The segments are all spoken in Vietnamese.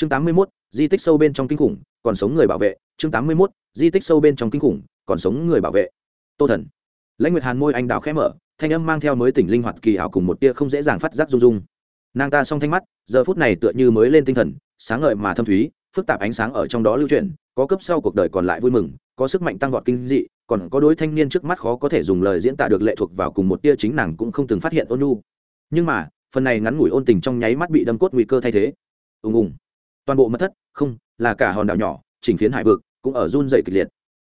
chương tám mươi 81, di tích sâu bên trong kinh khủng còn sống người bảo vệ chương tám mươi 81, di tích sâu bên trong kinh khủng còn sống người bảo vệ. Tô thần. Lãnh nguyệt hàn môi anh đào khẽ mở thanh âm mang theo mới tỉnh linh hoạt kỳ hảo cùng một tia không dễ dàng phát giác rung rung. Nàng ta song thanh mắt giờ phút này tựa như mới lên tinh thần sáng ngời mà thâm thúy phức tạp ánh sáng ở trong đó lưu chuyển có cấp sau cuộc đời còn lại vui mừng có sức mạnh tăng vọt kinh dị còn có đối thanh niên trước mắt khó có thể dùng lời diễn tả được lệ thuộc vào cùng một tia chính nàng cũng không từng phát hiện ôn nhu. Nhưng mà phần này ngắn ngủi ôn tình trong nháy mắt bị đâm cốt nguy cơ thay thế. Ùng ùng toàn bộ mật thất, không, là cả hòn đảo nhỏ, chỉnh phiến hải vực, cũng ở run dày kịch liệt.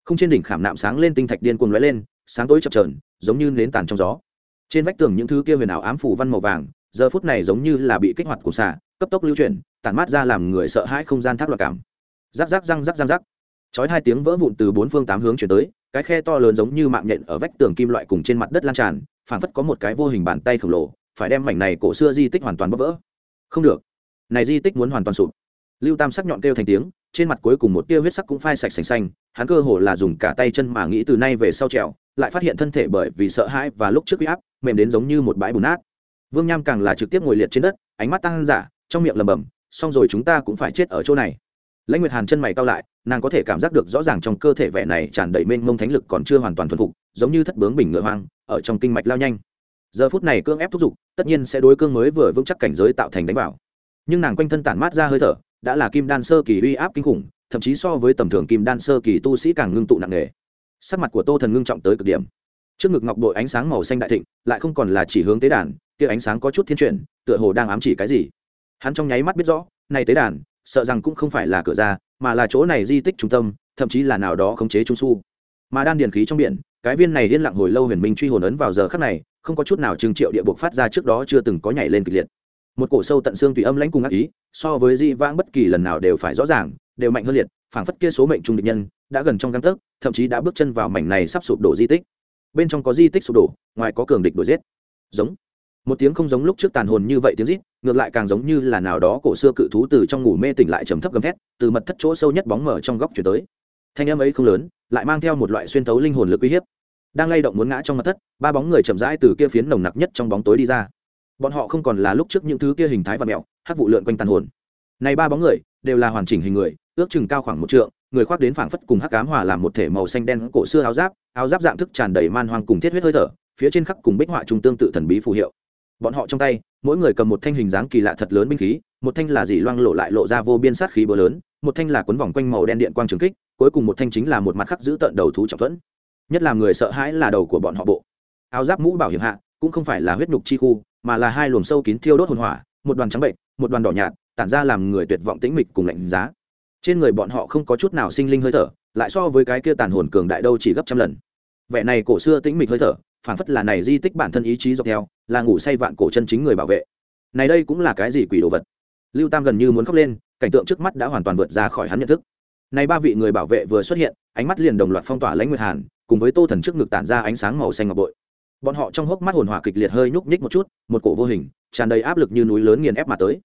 Không trên đỉnh khảm nạm sáng lên tinh thạch điên cuồng lóe lên, sáng tối chập trờn giống như nến tàn trong gió. Trên vách tường những thứ kia huyền ảo ám phủ văn màu vàng, giờ phút này giống như là bị kích hoạt của xả cấp tốc lưu chuyển, tản mát ra làm người sợ hãi không gian thác loạn cảm. Rắc rắc răng rắc răng rắc. Chói hai tiếng vỡ vụn từ bốn phương tám hướng chuyển tới, cái khe to lớn giống như mạng nhện ở vách tường kim loại cùng trên mặt đất lan tràn, phảng phất có một cái vô hình bàn tay khổng lồ, phải đem mảnh này cổ xưa di tích hoàn toàn bóp vỡ. Không được. Này di tích muốn hoàn toàn sụp lưu tam sắc nhọn kêu thành tiếng, trên mặt cuối cùng một tia huyết sắc cũng phai sạch sành xanh, hắn cơ hồ là dùng cả tay chân mà nghĩ từ nay về sau trèo, lại phát hiện thân thể bởi vì sợ hãi và lúc trước huy áp, mềm đến giống như một bãi bùn nát. Vương nham càng là trực tiếp ngồi liệt trên đất, ánh mắt tăng giả trong miệng lầm bầm xong rồi chúng ta cũng phải chết ở chỗ này. Lãnh nguyệt hàn chân mày cao lại, nàng có thể cảm giác được rõ ràng trong cơ thể vẻ này tràn đầy mênh mông thánh lực còn chưa hoàn toàn thuần phục, giống như thất bướng bình ngựa hoang, ở trong kinh mạch lao nhanh. Giờ phút này cương ép thúc giục, tất nhiên sẽ đối cương mới vừa vững chắc cảnh giới tạo thành đánh vào. Nhưng nàng quanh thân tản mát ra hơi thở đã là kim đan sơ kỳ uy áp kinh khủng, thậm chí so với tầm thường kim đan sơ kỳ tu sĩ càng ngưng tụ nặng nề. Sắc mặt của tô thần ngưng trọng tới cực điểm. Trước ngực ngọc đội ánh sáng màu xanh đại thịnh, lại không còn là chỉ hướng tế đàn, kia ánh sáng có chút thiên chuyển, tựa hồ đang ám chỉ cái gì. Hắn trong nháy mắt biết rõ, này tế đàn, sợ rằng cũng không phải là cửa ra, mà là chỗ này di tích trung tâm, thậm chí là nào đó khống chế trung su. Mà đan điền khí trong biển, cái viên này liên lặng hồi lâu huyền minh truy hồn ấn vào giờ khắc này, không có chút nào trừng triệu địa buộc phát ra trước đó chưa từng có nhảy lên kịch liệt một cổ sâu tận xương tùy âm lãnh cùng ác ý, so với di vãng bất kỳ lần nào đều phải rõ ràng, đều mạnh hơn liệt, phảng phất kia số mệnh trung địch nhân, đã gần trong găng tấc, thậm chí đã bước chân vào mảnh này sắp sụp đổ di tích. Bên trong có di tích sụp đổ, ngoài có cường địch đuổi giết. Giống. Một tiếng không giống lúc trước tàn hồn như vậy tiếng rít, ngược lại càng giống như là nào đó cổ xưa cự thú từ trong ngủ mê tỉnh lại trầm thấp gầm thét, từ mật thất chỗ sâu nhất bóng mở trong góc chuyển tới. Thanh âm ấy không lớn, lại mang theo một loại xuyên thấu linh hồn lực uy hiếp. Đang lay động muốn ngã trong mật thất, ba bóng người chậm rãi từ kia phiến nồng nặc nhất trong bóng tối đi ra bọn họ không còn là lúc trước những thứ kia hình thái và mẹo, hát vụ lượn quanh tàn hồn. Này ba bóng người, đều là hoàn chỉnh hình người, ước chừng cao khoảng một trượng, người khoác đến phảng phất cùng hắc cám hòa làm một thể màu xanh đen cổ xưa áo giáp áo giáp dạng thức tràn đầy man hoang cùng thiết huyết hơi thở, phía trên khắc cùng bích họa trung tương tự thần bí phù hiệu. Bọn họ trong tay, mỗi người cầm một thanh hình dáng kỳ lạ thật lớn binh khí, một thanh là dì loang lộ lại lộ ra vô biên sát khí bờ lớn, một thanh là cuốn vòng quanh màu đen điện quang trường kích, cuối cùng một thanh chính là một mặt khắc giữ tận đầu thú trọng thuẫn. Nhất là người sợ hãi là đầu của bọn họ bộ. Áo giáp mũ bảo hiểm hạ, cũng không phải là huyết nhục chi khu mà là hai luồng sâu kín thiêu đốt hồn hỏa, một đoàn trắng bệnh, một đoàn đỏ nhạt, tản ra làm người tuyệt vọng tĩnh mịch cùng lạnh giá. Trên người bọn họ không có chút nào sinh linh hơi thở, lại so với cái kia tàn hồn cường đại đâu chỉ gấp trăm lần. Vẻ này cổ xưa tĩnh mịch hơi thở, phản phất là này di tích bản thân ý chí dọc theo, là ngủ say vạn cổ chân chính người bảo vệ. Này đây cũng là cái gì quỷ đồ vật? Lưu tam gần như muốn khóc lên, cảnh tượng trước mắt đã hoàn toàn vượt ra khỏi hắn nhận thức. Này ba vị người bảo vệ vừa xuất hiện, ánh mắt liền đồng loạt phong tỏa lãnh nguyệt hàn, cùng với tô thần trước ngực tản ra ánh sáng màu xanh ngọc bội bọn họ trong hốc mắt hồn hỏa kịch liệt hơi nhúc nhích một chút, một cổ vô hình, tràn đầy áp lực như núi lớn nghiền ép mà tới.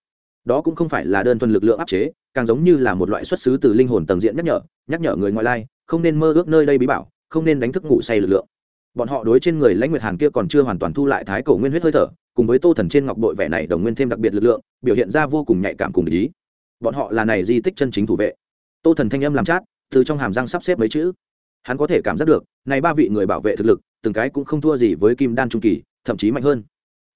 Đó cũng không phải là đơn thuần lực lượng áp chế, càng giống như là một loại xuất xứ từ linh hồn tầng diện nhắc nhở nhắc nhở người ngoại lai, không nên mơ ước nơi đây bí bảo, không nên đánh thức ngủ say lực lượng. Bọn họ đối trên người lãnh nguyệt hàn kia còn chưa hoàn toàn thu lại thái cổ nguyên huyết hơi thở, cùng với tô thần trên ngọc bội vẻ này đồng nguyên thêm đặc biệt lực lượng, biểu hiện ra vô cùng nhạy cảm cùng ý. Bọn họ là này di tích chân chính thủ vệ. Tô thần thanh âm làm chát, từ trong hàm răng sắp xếp mấy chữ. Hắn có thể cảm giác được, này ba vị người bảo vệ thực lực từng cái cũng không thua gì với kim đan trung kỳ, thậm chí mạnh hơn.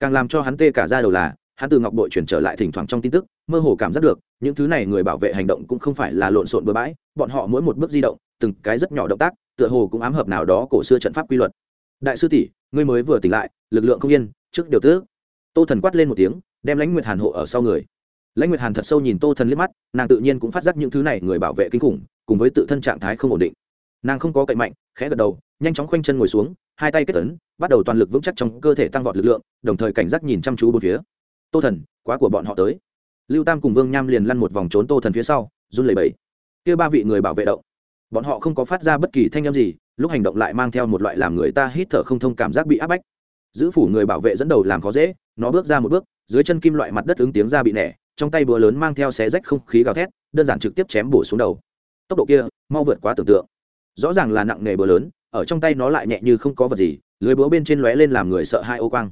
Càng làm cho hắn tê cả ra đầu là, hắn từ ngọc bội chuyển trở lại thỉnh thoảng trong tin tức, mơ hồ cảm giác được, những thứ này người bảo vệ hành động cũng không phải là lộn xộn bừa bãi, bọn họ mỗi một bước di động, từng cái rất nhỏ động tác, tựa hồ cũng ám hợp nào đó cổ xưa trận pháp quy luật. Đại sư tỷ, ngươi mới vừa tỉnh lại, lực lượng không yên, trước điều tước. Tô thần quát lên một tiếng, đem lãnh nguyệt hàn hộ ở sau người. Lãnh nguyệt hàn thật sâu nhìn tô thần liếc mắt, nàng tự nhiên cũng phát giác những thứ này người bảo vệ kinh khủng, cùng với tự thân trạng thái không ổn định. Nàng không có cậy mạnh, khẽ gật đầu, nhanh chóng khoanh chân ngồi xuống hai tay kết tấn, bắt đầu toàn lực vững chắc trong cơ thể tăng vọt lực lượng, đồng thời cảnh giác nhìn chăm chú bốn phía. Tô thần, quá của bọn họ tới. Lưu tam cùng vương nham liền lăn một vòng trốn tô thần phía sau, run lẩy bẩy. Kia ba vị người bảo vệ động. Bọn họ không có phát ra bất kỳ thanh âm gì, lúc hành động lại mang theo một loại làm người ta hít thở không thông cảm giác bị áp bách. Giữ phủ người bảo vệ dẫn đầu làm khó dễ, nó bước ra một bước, dưới chân kim loại mặt đất ứng tiếng ra bị nẻ, trong tay búa lớn mang theo xé rách không khí gào thét, đơn giản trực tiếp chém bổ xuống đầu. Tốc độ kia, mau vượt quá tưởng tượng. Rõ ràng là nặng nghề búa lớn ở trong tay nó lại nhẹ như không có vật gì, lưới búa bên trên lóe lên làm người sợ hai ô quang.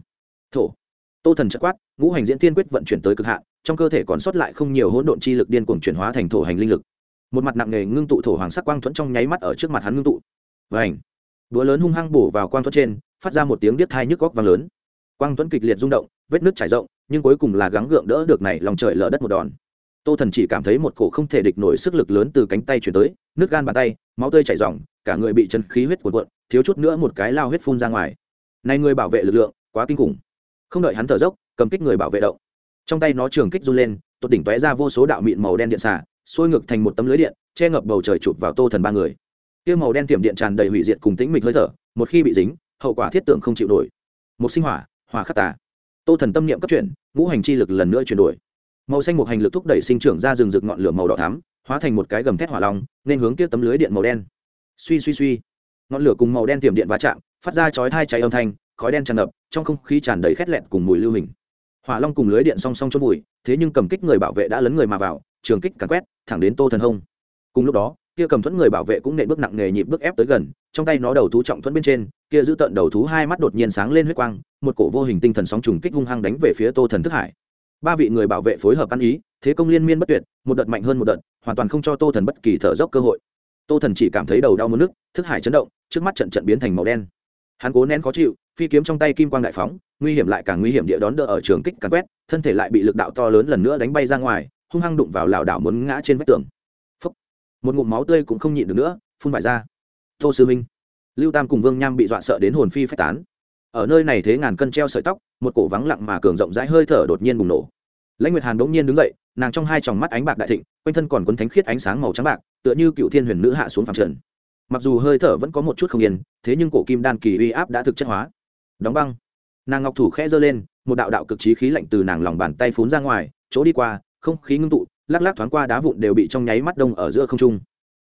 Thổ. Tô thần chất quát, ngũ hành diễn tiên quyết vận chuyển tới cực hạn, trong cơ thể còn sót lại không nhiều hỗn độn chi lực điên cuồng chuyển hóa thành thổ hành linh lực. Một mặt nặng nề ngưng tụ thổ hoàng sắc quang thuẫn trong nháy mắt ở trước mặt hắn ngưng tụ. Vảnh búa lớn hung hăng bổ vào quang thuẫn trên, phát ra một tiếng điếc thai nhức góc vang lớn. Quang thuẫn kịch liệt rung động, vết nước trải rộng, nhưng cuối cùng là gắng gượng đỡ được này, lòng trời lở đất một đòn tô thần chỉ cảm thấy một cổ không thể địch nổi sức lực lớn từ cánh tay chuyển tới, nước gan bàn tay, máu tươi chảy r cả người bị chân khí huyết cuộn cuộn, thiếu chút nữa một cái lao huyết phun ra ngoài. Này người bảo vệ lực lượng, quá kinh khủng. Không đợi hắn thở dốc, cầm kích người bảo vệ động. Trong tay nó trường kích run lên, tột đỉnh tóe ra vô số đạo mịn màu đen điện xả sôi ngược thành một tấm lưới điện, che ngập bầu trời chụp vào tô thần ba người. Tiêu màu đen tiềm điện tràn đầy hủy diệt cùng tĩnh mịch hơi thở, một khi bị dính, hậu quả thiết tượng không chịu nổi. Một sinh hỏa hỏa khắc tà. Tô thần tâm niệm cấp chuyển, ngũ hành chi lực lần nữa chuyển đổi màu xanh một hành lực thúc đẩy sinh trưởng ra rừng rực ngọn lửa màu đỏ thắm, hóa thành một cái gầm thét hỏa long, nên hướng tiếp tấm lưới điện màu đen. Suy suy suy. Ngọn lửa cùng màu đen tiềm điện va chạm, phát ra chói thai cháy âm thanh, khói đen tràn ngập, trong không khí tràn đầy khét lẹn cùng mùi lưu hình. Hỏa long cùng lưới điện song song chốt vùi, thế nhưng cầm kích người bảo vệ đã lấn người mà vào, trường kích càn quét, thẳng đến tô thần hông. Cùng lúc đó, kia cầm thuẫn người bảo vệ cũng nện bước nặng nề nhịp bước ép tới gần, trong tay nó đầu thú trọng thuẫn bên trên, kia giữ tận đầu thú hai mắt đột nhiên sáng lên huyết quang, một cổ vô hình tinh thần sóng trùng kích hung hăng đánh về phía tô thần thức hải ba vị người bảo vệ phối hợp ăn ý, thế công liên miên bất tuyệt, một đợt mạnh hơn một đợt, hoàn toàn không cho tô thần bất kỳ thở dốc cơ hội. Tô thần chỉ cảm thấy đầu đau mất nước thức hải chấn động, trước mắt trận trận biến thành màu đen. Hắn cố nén khó chịu, phi kiếm trong tay kim quang đại phóng, nguy hiểm lại càng nguy hiểm địa đón đỡ ở trường kích càn quét, thân thể lại bị lực đạo to lớn lần nữa đánh bay ra ngoài, hung hăng đụng vào lảo đảo muốn ngã trên vách tường. Phúc. một ngụm máu tươi cũng không nhịn được nữa, phun vải ra. Tô sư minh. Lưu tam cùng vương nham bị dọa sợ đến hồn phi phách tán ở nơi này thế ngàn cân treo sợi tóc, một cổ vắng lặng mà cường rộng rãi hơi thở đột nhiên bùng nổ. Lãnh nguyệt hàn đ ỗ n g nhiên đứng dậy, nàng trong hai tròng mắt ánh bạc đại thịnh, quanh thân còn quấn thánh khiết ánh sáng màu trắng bạc, tựa như cựu thiên huyền nữ hạ xuống phạm trần. Mặc dù hơi thở vẫn có một chút không yên, thế nhưng cổ kim đan kỳ uy áp đã thực chất hóa. Đóng băng. Nàng ngọc thủ khẽ giơ lên, một đạo đạo cực trí khí lạnh từ nàng lòng bàn tay phún ra ngoài, chỗ đi qua, không khí ngưng tụ, lắc lắc thoáng qua đá vụn đều bị trong nháy mắt đông ở giữa không trung.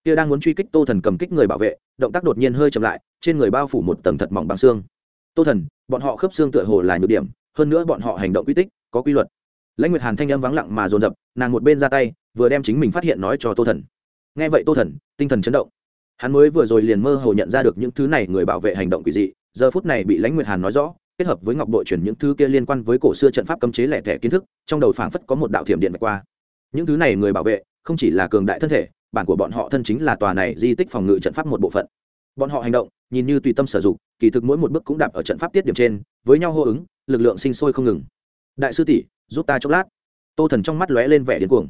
Kia đang muốn truy kích tô thần cầm kích người bảo vệ, động tác đột nhiên hơi chậm lại, trên người bao phủ một tầng thật mỏng bằng xương tô thần, bọn họ khớp xương tựa hồ là nhược điểm, hơn nữa bọn họ hành động quy tích, có quy luật. Lãnh nguyệt hàn thanh âm vắng lặng mà dồn dập, nàng một bên ra tay, vừa đem chính mình phát hiện nói cho tô thần. Nghe vậy tô thần, tinh thần chấn động. Hắn mới vừa rồi liền mơ hồ nhận ra được những thứ này người bảo vệ hành động quỷ dị, giờ phút này bị lãnh nguyệt hàn nói rõ, kết hợp với ngọc bội chuyển những thứ kia liên quan với cổ xưa trận pháp cấm chế lẻ tẻ kiến thức, trong đầu phảng phất có một đạo thiểm điện qua. Những thứ này người bảo vệ, không chỉ là cường đại thân thể, bản của bọn họ thân chính là tòa này di tích phòng ngự trận pháp một bộ phận bọn họ hành động, nhìn như tùy tâm sử dụng, kỳ thực mỗi một bước cũng đạp ở trận pháp tiết điểm trên, với nhau hô ứng, lực lượng sinh sôi không ngừng. Đại sư tỷ, giúp ta chốc lát. Tô thần trong mắt lóe lên vẻ điên cuồng.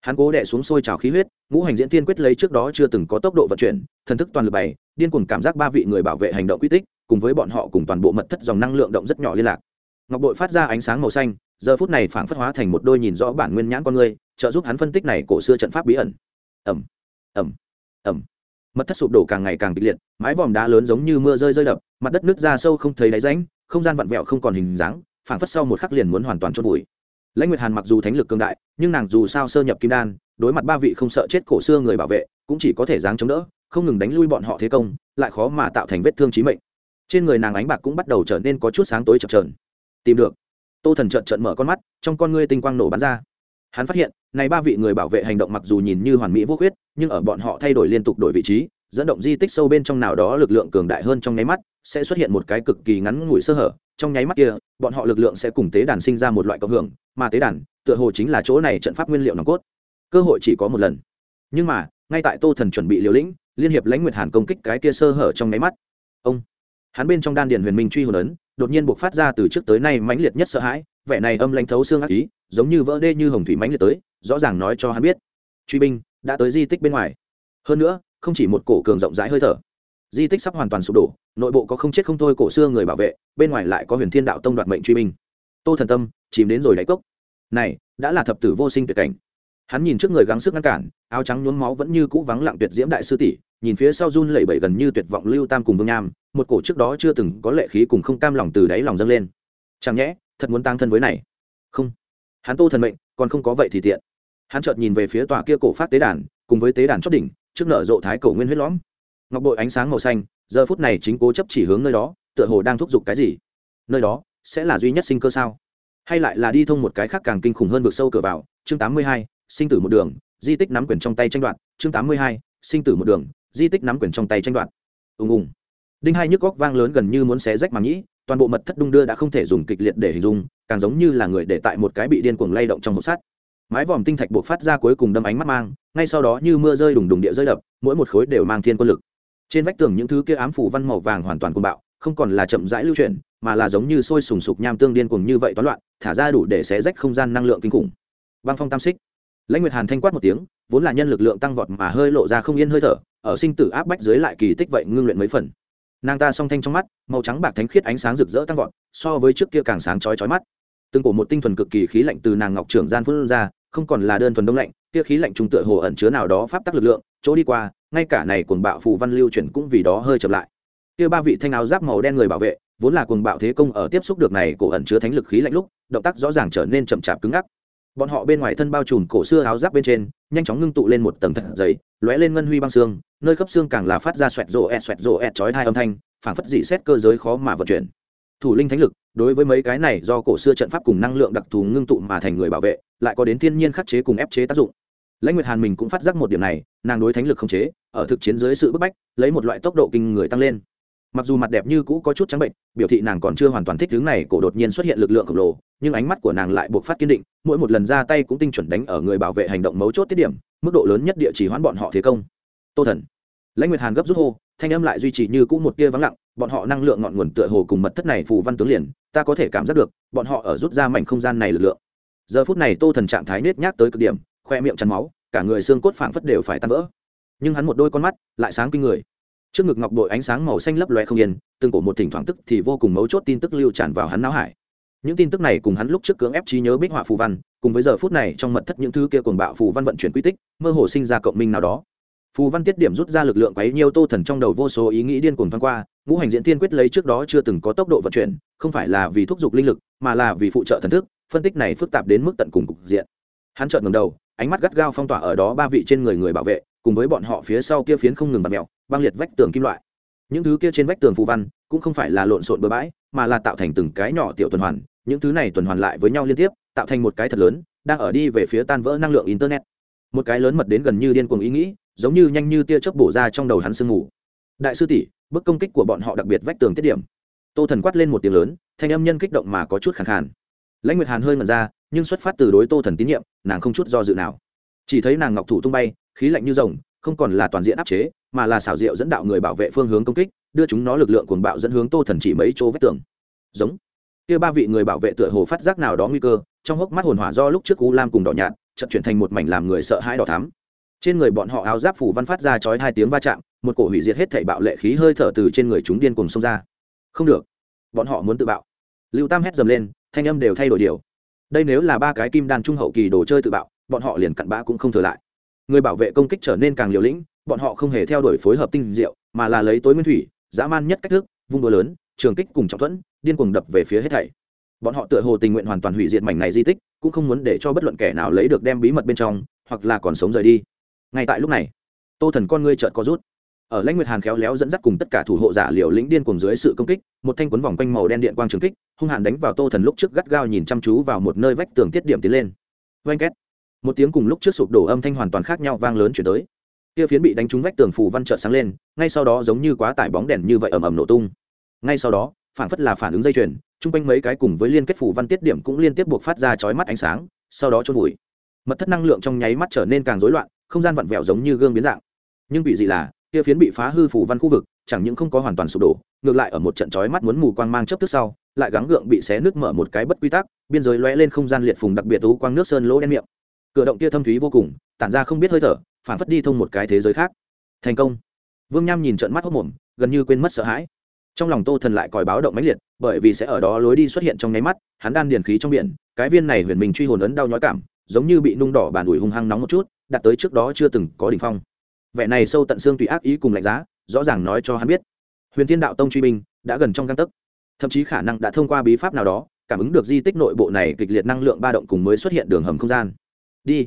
Hắn cố đẻ xuống sôi trào khí huyết, ngũ hành diễn tiên quyết lấy trước đó chưa từng có tốc độ vận chuyển, thần thức toàn lực bày, điên cuồng cảm giác ba vị người bảo vệ hành động quy tích, cùng với bọn họ cùng toàn bộ mật thất dòng năng lượng động rất nhỏ liên lạc. Ngọc bội phát ra ánh sáng màu xanh, giờ phút này phảng phất hóa thành một đôi nhìn rõ bản nguyên nhãn con người, trợ giúp hắn phân tích này cổ xưa trận pháp bí ẩn. Ẩm ẩm ẩm mật thất sụp đổ càng ngày càng kịch liệt, mái vòm đá lớn giống như mưa rơi rơi đập, mặt đất nước ra sâu không thấy đáy ránh không gian vặn vẹo không còn hình dáng, phảng phất sau một khắc liền muốn hoàn toàn chôn vùi. Lãnh nguyệt hàn mặc dù thánh lực cường đại, nhưng nàng dù sao sơ nhập kim đan, đối mặt ba vị không sợ chết cổ xưa người bảo vệ, cũng chỉ có thể dáng chống đỡ, không ngừng đánh lui bọn họ thế công, lại khó mà tạo thành vết thương chí mệnh. Trên người nàng ánh bạc cũng bắt đầu trở nên có chút sáng tối chập trờn tìm được. Tô thần trợn trợn mở con mắt, trong con ngươi tinh quang nổ bắn ra hắn phát hiện, này ba vị người bảo vệ hành động mặc dù nhìn như hoàn mỹ vô khuyết, nhưng ở bọn họ thay đổi liên tục đổi vị trí, dẫn động di tích sâu bên trong nào đó lực lượng cường đại hơn trong nháy mắt, sẽ xuất hiện một cái cực kỳ ngắn ngủi sơ hở. Trong nháy mắt kia, bọn họ lực lượng sẽ cùng tế đàn sinh ra một loại cộng hưởng, mà tế đàn, tựa hồ chính là chỗ này trận pháp nguyên liệu nòng cốt. Cơ hội chỉ có một lần. Nhưng mà, ngay tại tô thần chuẩn bị liều lĩnh, liên hiệp lãnh nguyệt hàn công kích cái kia sơ hở trong nháy mắt. Ông! Hắn bên trong đan điền huyền minh truy hồn ấn, đột nhiên buộc phát ra từ trước tới nay mãnh liệt nhất sợ hãi, vẻ này âm lãnh thấu xương ác ý giống như vỡ đê như hồng thủy mãnh liệt tới, rõ ràng nói cho hắn biết. Truy binh đã tới di tích bên ngoài. Hơn nữa, không chỉ một cổ cường rộng rãi hơi thở. Di tích sắp hoàn toàn sụp đổ, nội bộ có không chết không thôi cổ xưa người bảo vệ, bên ngoài lại có huyền thiên đạo tông đoạt mệnh truy binh. Tô thần tâm chìm đến rồi đáy cốc. Này, đã là thập tử vô sinh tuyệt cảnh. Hắn nhìn trước người gắng sức ngăn cản, áo trắng nhuốm máu vẫn như cũ vắng lặng tuyệt diễm đại sư tỷ, nhìn phía sau run lẩy bẩy gần như tuyệt vọng lưu tam cùng vương nham, một cổ trước đó chưa từng có lệ khí cùng không cam lòng từ đáy lòng dâng lên. Chẳng nhẽ, thật muốn tăng thân với này? Không hắn tô thần mệnh, còn không có vậy thì tiện. Hắn chợt nhìn về phía tòa kia cổ phát tế đàn, cùng với tế đàn chót đỉnh, trước nở rộ thái cổ nguyên huyết lõm. Ngọc bội ánh sáng màu xanh, giờ phút này chính cố chấp chỉ hướng nơi đó, tựa hồ đang thúc giục cái gì? Nơi đó, sẽ là duy nhất sinh cơ sao? Hay lại là đi thông một cái khác càng kinh khủng hơn vực sâu cửa vào, chương tám mươi hai, sinh tử một đường, di tích nắm quyền trong tay tranh đoạt, chương tám mươi hai, sinh tử một đường, di tích nắm quyền trong tay tranh đoạt. Ùng ùng đinh hai nhức góc vang lớn gần như muốn xé rách màng nhĩ, toàn bộ mật thất đung đưa đã không thể dùng kịch liệt để hình dung, càng giống như là người để tại một cái bị điên cuồng lay động trong hộp sắt. Mái vòm tinh thạch buộc phát ra cuối cùng đâm ánh mắt mang, ngay sau đó như mưa rơi đùng đùng địa rơi đập, mỗi một khối đều mang thiên quân lực. Trên vách tường những thứ kia ám phủ văn màu vàng hoàn toàn cuồng bạo, không còn là chậm rãi lưu chuyển, mà là giống như sôi sùng sục nham tương điên cuồng như vậy toán loạn, thả ra đủ để xé rách không gian năng lượng kinh khủng. Băng phong tam xích. Lãnh nguyệt hàn thanh quát một tiếng, vốn là nhân lực lượng tăng vọt mà hơi lộ ra không yên hơi thở, ở sinh tử áp bách dưới lại kỳ tích vậy ngưng luyện mấy phần nàng ta song thanh trong mắt, màu trắng bạc thánh khiết ánh sáng rực rỡ tăng vọt, so với trước kia càng sáng chói chói mắt. Từng cổ một tinh thuần cực kỳ khí lạnh từ nàng ngọc trưởng gian phun ra, không còn là đơn thuần đông lạnh, kia khí lạnh trung tựa hồ ẩn chứa nào đó pháp tắc lực lượng, chỗ đi qua, ngay cả này cuồng bạo phù văn lưu chuyển cũng vì đó hơi chậm lại. Kia ba vị thanh áo giáp màu đen người bảo vệ, vốn là cuồng bạo thế công ở tiếp xúc được này cổ ẩn chứa thánh lực khí lạnh lúc, động tác rõ ràng trở nên chậm chạp cứng ngắc. Bọn họ bên ngoài thân bao trùm cổ xưa áo giáp bên trên, nhanh chóng ngưng tụ lên một tầng thật dày lóe lên ngân huy băng xương, nơi khớp xương càng là phát ra xoẹt rộ ẹt xoẹt rộ ẹt chói hai âm thanh, phảng phất dị xét cơ giới khó mà vận chuyển. Thủ linh thánh lực, đối với mấy cái này do cổ xưa trận pháp cùng năng lượng đặc thù ngưng tụ mà thành người bảo vệ, lại có đến thiên nhiên khắc chế cùng ép chế tác dụng. Lãnh nguyệt hàn mình cũng phát giác một điểm này, nàng đối thánh lực không chế, ở thực chiến dưới sự bức bách, lấy một loại tốc độ kinh người tăng lên. Mặc dù mặt đẹp như cũ có chút trắng bệnh, biểu thị nàng còn chưa hoàn toàn thích thứ này, cổ đột nhiên xuất hiện lực lượng khổng lồ, nhưng ánh mắt của nàng lại buộc phát kiên định, mỗi một lần ra tay cũng tinh chuẩn đánh ở người bảo vệ hành động mấu chốt tiết điểm mức độ lớn nhất địa chỉ hoãn bọn họ thế công. Tô thần. Lãnh nguyệt hàn gấp rút hô, thanh âm lại duy trì như cũ một tia vắng lặng, bọn họ năng lượng ngọn nguồn tựa hồ cùng mật thất này phù văn tướng liền, ta có thể cảm giác được, bọn họ ở rút ra mảnh không gian này lực lượng. Giờ phút này tô thần trạng thái nết nhác tới cực điểm, khoe miệng chắn máu, cả người xương cốt phảng phất đều phải tan vỡ. Nhưng hắn một đôi con mắt, lại sáng kinh người. Trước ngực ngọc bội ánh sáng màu xanh lấp loe không yên, từng cổ một thỉnh thoảng tức thì vô cùng mấu chốt tin tức lưu tràn vào hắn não hải những tin tức này cùng hắn lúc trước cưỡng ép trí nhớ bích họa phù văn, cùng với giờ phút này trong mật thất những thứ kia cuồng bạo phù văn vận chuyển quy tích, mơ hồ sinh ra cộng minh nào đó. Phù văn tiết điểm rút ra lực lượng quấy nhiều tô thần trong đầu vô số ý nghĩ điên cuồng thoáng qua, ngũ hành diễn tiên quyết lấy trước đó chưa từng có tốc độ vận chuyển, không phải là vì thúc giục linh lực, mà là vì phụ trợ thần thức, phân tích này phức tạp đến mức tận cùng cục diện. Hắn trợn ngầm đầu, ánh mắt gắt gao phong tỏa ở đó ba vị trên người người bảo vệ, cùng với bọn họ phía sau kia phiến không ngừng bật mèo, băng liệt vách tường kim loại. Những thứ kia trên vách tường phù văn, cũng không phải là lộn xộn bừa bãi, mà là tạo thành từng cái nhỏ tiểu tuần hoàn những thứ này tuần hoàn lại với nhau liên tiếp, tạo thành một cái thật lớn, đang ở đi về phía tan vỡ năng lượng internet. Một cái lớn mật đến gần như điên cuồng ý nghĩ, giống như nhanh như tia chớp bổ ra trong đầu hắn sương ngủ. đại sư tỷ, bức công kích của bọn họ đặc biệt vách tường tiết điểm. Tô thần quát lên một tiếng lớn, thanh âm nhân kích động mà có chút khẳng khàn. Lãnh nguyệt hàn hơi mật ra, nhưng xuất phát từ đối tô thần tín nhiệm, nàng không chút do dự nào. Chỉ thấy nàng ngọc thủ tung bay, khí lạnh như rồng, không còn là toàn diện áp chế, mà là xảo diệu dẫn đạo người bảo vệ phương hướng công kích, đưa chúng nó lực lượng cuồng bạo dẫn hướng tô thần chỉ mấy chỗ vách tường. Giống kia ba vị người bảo vệ tựa hồ phát giác nào đó nguy cơ, trong hốc mắt hồn hỏa do lúc trước u lam cùng đỏ nhạt, chợt chuyển thành một mảnh làm người sợ hãi đỏ thắm. Trên người bọn họ áo giáp phủ văn phát ra chói hai tiếng va chạm, một cổ hủy diệt hết thảy bạo lệ khí hơi thở từ trên người chúng điên cùng xông ra. Không được. Bọn họ muốn tự bạo. Lưu tam hét dầm lên, thanh âm đều thay đổi điều. Đây nếu là ba cái kim đan trung hậu kỳ đồ chơi tự bạo, bọn họ liền cặn bã cũng không thừa lại. Người bảo vệ công kích trở nên càng liều lĩnh, bọn họ không hề theo đuổi phối hợp tinh diệu, mà là lấy tối nguyên thủy, dã man nhất cách thức, vung đũa lớn, trường kích cùng trọng thuẫn điên cuồng đập về phía hết thảy. Bọn họ tựa hồ tình nguyện hoàn toàn hủy diệt mảnh này di tích, cũng không muốn để cho bất luận kẻ nào lấy được đem bí mật bên trong, hoặc là còn sống rời đi. Ngay tại lúc này, tô thần con ngươi trợn có rút. Ở lãnh nguyệt hàn khéo léo dẫn dắt cùng tất cả thủ hộ giả liều lĩnh điên cùng dưới sự công kích, một thanh quấn vòng quanh màu đen điện quang trường kích, hung hàn đánh vào tô thần lúc trước gắt gao nhìn chăm chú vào một nơi vách tường tiết điểm tiến lên. Oanh két. Một tiếng cùng lúc trước sụp đổ âm thanh hoàn toàn khác nhau vang lớn chuyển tới. Kia phiến bị đánh trúng vách tường phù văn trợn sáng lên, ngay sau đó giống như quá tải bóng đèn như vậy ầm ầm nổ tung. Ngay sau đó phản phất là phản ứng dây chuyền, chung quanh mấy cái cùng với liên kết phủ văn tiết điểm cũng liên tiếp buộc phát ra chói mắt ánh sáng, sau đó trôn vùi. Mật thất năng lượng trong nháy mắt trở nên càng rối loạn, không gian vặn vẹo giống như gương biến dạng. Nhưng bị gì là, kia phiến bị phá hư phủ văn khu vực, chẳng những không có hoàn toàn sụp đổ, ngược lại ở một trận chói mắt muốn mù quang mang chớp tức sau, lại gắng gượng bị xé nước mở một cái bất quy tắc, biên giới lóe lên không gian liệt phùng đặc biệt tú quang nước sơn lỗ đen miệng. Cửa động kia thâm thúy vô cùng, tản ra không biết hơi thở phản phất đi thông một cái thế giới khác. Thành công. Vương nham nhìn trận mắt hốc mồm, gần như quên mất sợ hãi trong lòng tô thần lại còi báo động mãnh liệt, bởi vì sẽ ở đó lối đi xuất hiện trong nháy mắt, hắn đan điền khí trong biển, cái viên này huyền mình truy hồn ấn đau nhói cảm, giống như bị nung đỏ bàn ủi hung hăng nóng một chút đặt tới trước đó chưa từng có đỉnh phong. Vẻ này sâu tận xương tùy ác ý cùng lạnh giá, rõ ràng nói cho hắn biết, huyền thiên đạo tông truy binh đã gần trong găng tấc. Thậm chí khả năng đã thông qua bí pháp nào đó, cảm ứng được di tích nội bộ này kịch liệt năng lượng ba động cùng mới xuất hiện đường hầm không gian. Đi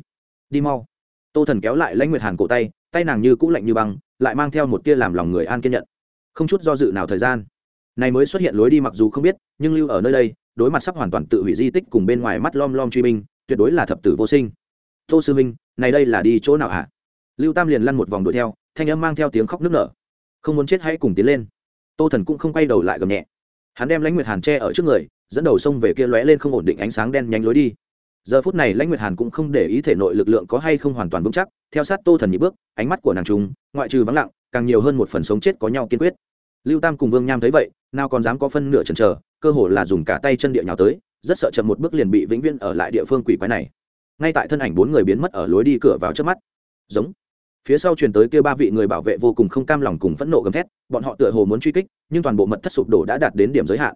đi mau. Tô thần kéo lại lãnh nguyệt hàn cổ tay tay nàng như cũ lạnh như băng, lại mang theo một tia làm lòng người an kiên nhận không chút do dự nào thời gian. Này mới xuất hiện lối đi mặc dù không biết, nhưng lưu ở nơi đây, đối mặt sắp hoàn toàn tự hủy di tích cùng bên ngoài mắt lom lom truy binh, tuyệt đối là thập tử vô sinh. Tô sư minh này đây là đi chỗ nào hả? Lưu tam liền lăn một vòng đuổi theo, thanh âm mang theo tiếng khóc nức nở. Không muốn chết hãy cùng tiến lên. Tô thần cũng không quay đầu lại gầm nhẹ. Hắn đem lãnh nguyệt hàn che ở trước người, dẫn đầu sông về kia lóe lên không ổn định ánh sáng đen nhánh lối đi. Giờ phút này lãnh nguyệt hàn cũng không để ý thể nội lực lượng có hay không hoàn toàn vững chắc, theo sát tô thần nhị bước, ánh mắt của nàng trung ngoại trừ vắng lặng càng nhiều hơn một phần sống chết có nhau kiên quyết. Lưu tam cùng vương nham thấy vậy, nào còn dám có phân nửa chần chờ, cơ hồ là dùng cả tay chân địa nhào tới, rất sợ chậm một bước liền bị vĩnh viễn ở lại địa phương quỷ quái này. Ngay tại thân ảnh bốn người biến mất ở lối đi cửa vào trước mắt. Giống. Phía sau truyền tới kia ba vị người bảo vệ vô cùng không cam lòng cùng phẫn nộ gầm thét, bọn họ tựa hồ muốn truy kích, nhưng toàn bộ mật thất sụp đổ đã đạt đến điểm giới hạn.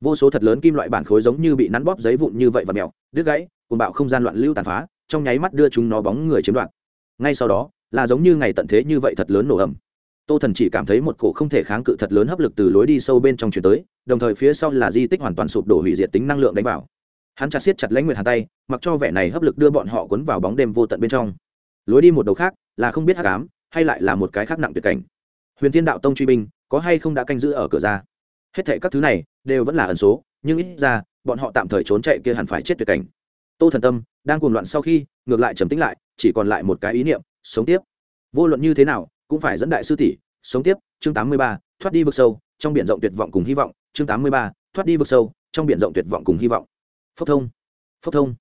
Vô số thật lớn kim loại bản khối giống như bị nắn bóp giấy vụn như vậy và mèo, đứt gãy cùng bạo không gian loạn lưu tàn phá, trong nháy mắt đưa chúng nó bóng người chiếm đoạt. Ngay sau đó, là giống như ngày tận thế như vậy thật lớn nổ ẩm tô thần chỉ cảm thấy một cổ không thể kháng cự thật lớn hấp lực từ lối đi sâu bên trong chuyển tới, đồng thời phía sau là di tích hoàn toàn sụp đổ hủy diệt tính năng lượng đánh vào. Hắn chặt siết chặt lãnh nguyệt hàn tay, mặc cho vẻ này hấp lực đưa bọn họ cuốn vào bóng đêm vô tận bên trong. Lối đi một đầu khác, là không biết hát cám hay lại là một cái khác nặng tuyệt cảnh. Huyền thiên đạo tông truy binh, có hay không đã canh giữ ở cửa ra? Hết thệ các thứ này, đều vẫn là ẩn số, nhưng ít ra, bọn họ tạm thời trốn chạy kia hẳn phải chết tuyệt cảnh. Tô thần tâm, đang cuồng loạn sau khi, ngược lại trầm tĩnh lại, chỉ còn lại một cái ý niệm, sống tiếp. Vô luận như thế nào cũng phải dẫn đại sư tỷ, sống tiếp, chương tám mươi ba, thoát đi vực sâu, trong biển rộng tuyệt vọng cùng hy vọng, chương tám mươi ba, thoát đi vực sâu, trong biển rộng tuyệt vọng cùng hy vọng. Phốc thông phốc thông.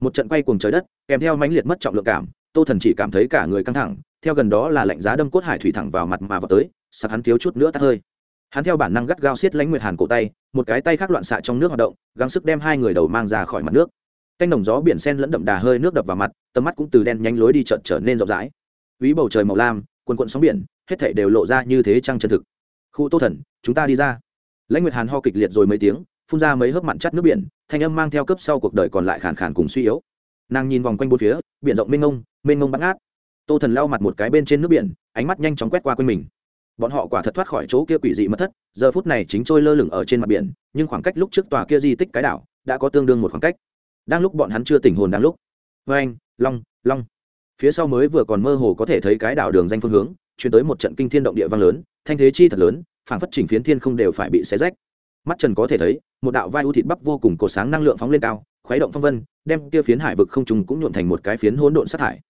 Một trận quay cùng trời đất, kèm theo mãnh liệt mất trọng lượng cảm, tô thần chỉ cảm thấy cả người căng thẳng, theo gần đó là lạnh giá đâm cốt hải thủy thẳng vào mặt mà vào tới sặc hắn thiếu chút nữa tắt hơi. Hắn theo bản năng gắt gao xiết lãnh nguyệt hàn cổ tay, một cái tay khác loạn xạ trong nước hoạt động, gắng sức đem hai người đầu mang ra khỏi mặt nước. Canh đồng gió biển sen lẫn đậm đà hơi nước đập vào mặt, tầm mắt cũng từ đen nhanh lối đi trợn trở nên rộng rãi. Ví bầu trời màu lam quần quận sóng biển, hết thảy đều lộ ra như thế trăng chân thực. Khu tô thần, chúng ta đi ra. Lãnh nguyệt hàn ho kịch liệt rồi mấy tiếng, phun ra mấy hớp mặn chắt nước biển, thanh âm mang theo cấp sau cuộc đời còn lại khàn khàn cùng suy yếu. Nàng nhìn vòng quanh bốn phía, biển rộng mênh mông mênh mông bắt ngát. Tô thần lau mặt một cái bên trên nước biển, ánh mắt nhanh chóng quét qua quanh mình. Bọn họ quả thật thoát khỏi chỗ kia quỷ dị mất thất, giờ phút này chính trôi lơ lửng ở trên mặt biển, nhưng khoảng cách lúc trước tòa kia di tích cái đảo đã có tương đương một khoảng cách. Đang lúc bọn hắn chưa tỉnh hồn đang lúc. Vê anh long long phía sau mới vừa còn mơ hồ có thể thấy cái đảo đường danh phương hướng, chuyển tới một trận kinh thiên động địa vang lớn, thanh thế chi thật lớn, phảng phất chỉnh phiến thiên không đều phải bị xé rách. Mắt trần có thể thấy, một đạo vai u thịt bắp vô cùng cột sáng năng lượng phóng lên cao, khuấy động phong vân, đem kia phiến hải vực không trùng cũng nhuộn thành một cái phiến hỗn độn sát thải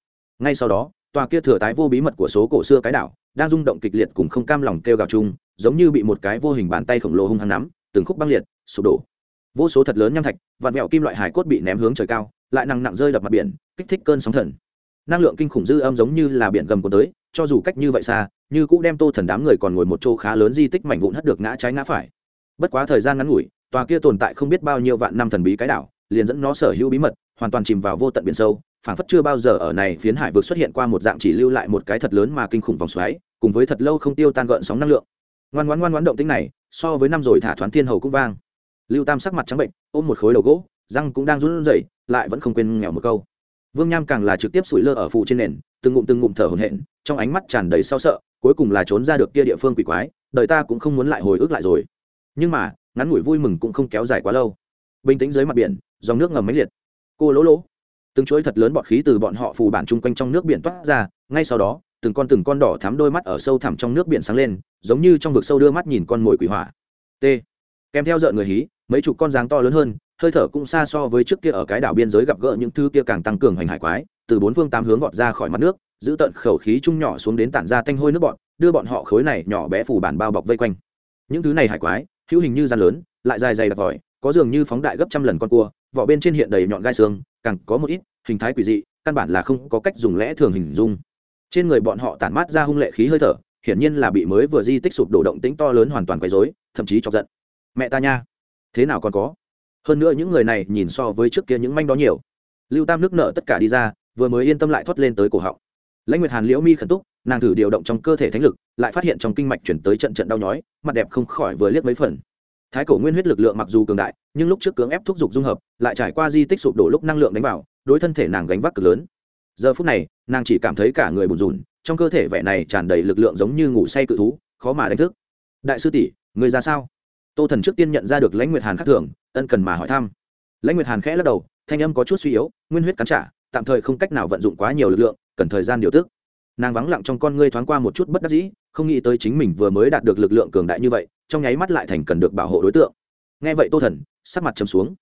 ngay sau đó, tòa kia thừa tái vô bí mật của số cổ xưa cái đảo, đang rung động kịch liệt cùng không cam lòng kêu gào chung, giống như bị một cái vô hình bàn tay khổng lồ hung hăng nắm, từng khúc băng liệt, sụp đổ. Vô số thật lớn nham thạch vạt mẹo kim loại hải cốt bị ném hướng trời cao, lại nặng nặng rơi đập mặt biển, kích thích cơn sóng thần năng lượng kinh khủng dư âm giống như là biển gầm của tới, cho dù cách như vậy xa, như cũng đem tô thần đám người còn ngồi một chỗ khá lớn di tích mảnh vụn hất được ngã trái ngã phải. Bất quá thời gian ngắn ngủi, tòa kia tồn tại không biết bao nhiêu vạn năm thần bí cái đảo, liền dẫn nó sở hữu bí mật, hoàn toàn chìm vào vô tận biển sâu, phảng phất chưa bao giờ ở này phiến hải vực xuất hiện qua một dạng chỉ lưu lại một cái thật lớn mà kinh khủng vòng xoáy, cùng với thật lâu không tiêu tan gợn sóng năng lượng. Ngoan ngoãn ngoan ngoãn động tính này, so với năm rồi thả thoán thiên hầu cũng vang. Lưu tam sắc mặt trắng bệnh, ôm một khối đầu gỗ, răng cũng đang run rẩy, lại vẫn không quên nghèo một câu vương nham càng là trực tiếp sủi lơ ở phụ trên nền, từng ngụm từng ngụm thở hổn hển, trong ánh mắt tràn đầy sao sợ, cuối cùng là trốn ra được kia địa phương quỷ quái, đời ta cũng không muốn lại hồi ức lại rồi. Nhưng mà, ngắn ngủi vui mừng cũng không kéo dài quá lâu. Bình tĩnh dưới mặt biển, dòng nước ngầm máy liệt. Cô lỗ lỗ. Từng chuỗi thật lớn bọt khí từ bọn họ phù bản chung quanh trong nước biển toát ra, ngay sau đó, từng con từng con đỏ thắm đôi mắt ở sâu thẳm trong nước biển sáng lên, giống như trong vực sâu đưa mắt nhìn con mồi quỷ hỏa. T. Kèm theo dợn người hí, mấy chục con dáng to lớn hơn hơi thở cũng xa so với trước kia ở cái đảo biên giới gặp gỡ những thứ kia càng tăng cường hành hải quái, từ bốn phương tám hướng vọt ra khỏi mặt nước, giữ tận khẩu khí chung nhỏ xuống đến tản ra tanh hôi nước bọn đưa bọn họ khối này nhỏ bé phủ bản bao bọc vây quanh. Những thứ này hải quái, hữu hình như gian lớn, lại dài dày đặc vòi, có dường như phóng đại gấp trăm lần con cua, vỏ bên trên hiện đầy nhọn gai xương, càng có một ít hình thái quỷ dị, căn bản là không có cách dùng lẽ thường hình dung. Trên người bọn họ tản mát ra hung lệ khí hơi thở, hiển nhiên là bị mới vừa di tích sụp đổ động tĩnh to lớn hoàn toàn quấy rối, thậm chí chọc giận. Mẹ ta nha, thế nào còn có? Hơn nữa những người này nhìn so với trước kia những manh đó nhiều. Lưu tam nước nợ tất cả đi ra, vừa mới yên tâm lại thoát lên tới cổ họng. Lãnh nguyệt hàn liễu mi khẩn túc, nàng thử điều động trong cơ thể thánh lực, lại phát hiện trong kinh mạch chuyển tới trận trận đau nhói, mặt đẹp không khỏi vừa liếc mấy phần. Thái cổ nguyên huyết lực lượng mặc dù cường đại, nhưng lúc trước cưỡng ép thúc giục dung hợp, lại trải qua di tích sụp đổ lúc năng lượng đánh vào, đối thân thể nàng gánh vác cực lớn. Giờ phút này, nàng chỉ cảm thấy cả người bùn rùn, trong cơ thể vẻ này tràn đầy lực lượng giống như ngủ say cự thú, khó mà đánh thức. Đại sư tỷ, người ra sao? Tô thần trước tiên nhận ra được lãnh nguyệt hàn khắc thường ân cần mà hỏi thăm. Lãnh nguyệt hàn khẽ lắc đầu, thanh âm có chút suy yếu, nguyên huyết cắn trả, tạm thời không cách nào vận dụng quá nhiều lực lượng, cần thời gian điều tức. Nàng vắng lặng trong con ngươi thoáng qua một chút bất đắc dĩ, không nghĩ tới chính mình vừa mới đạt được lực lượng cường đại như vậy, trong nháy mắt lại thành cần được bảo hộ đối tượng. Nghe vậy tô thần, sắc mặt trầm xuống.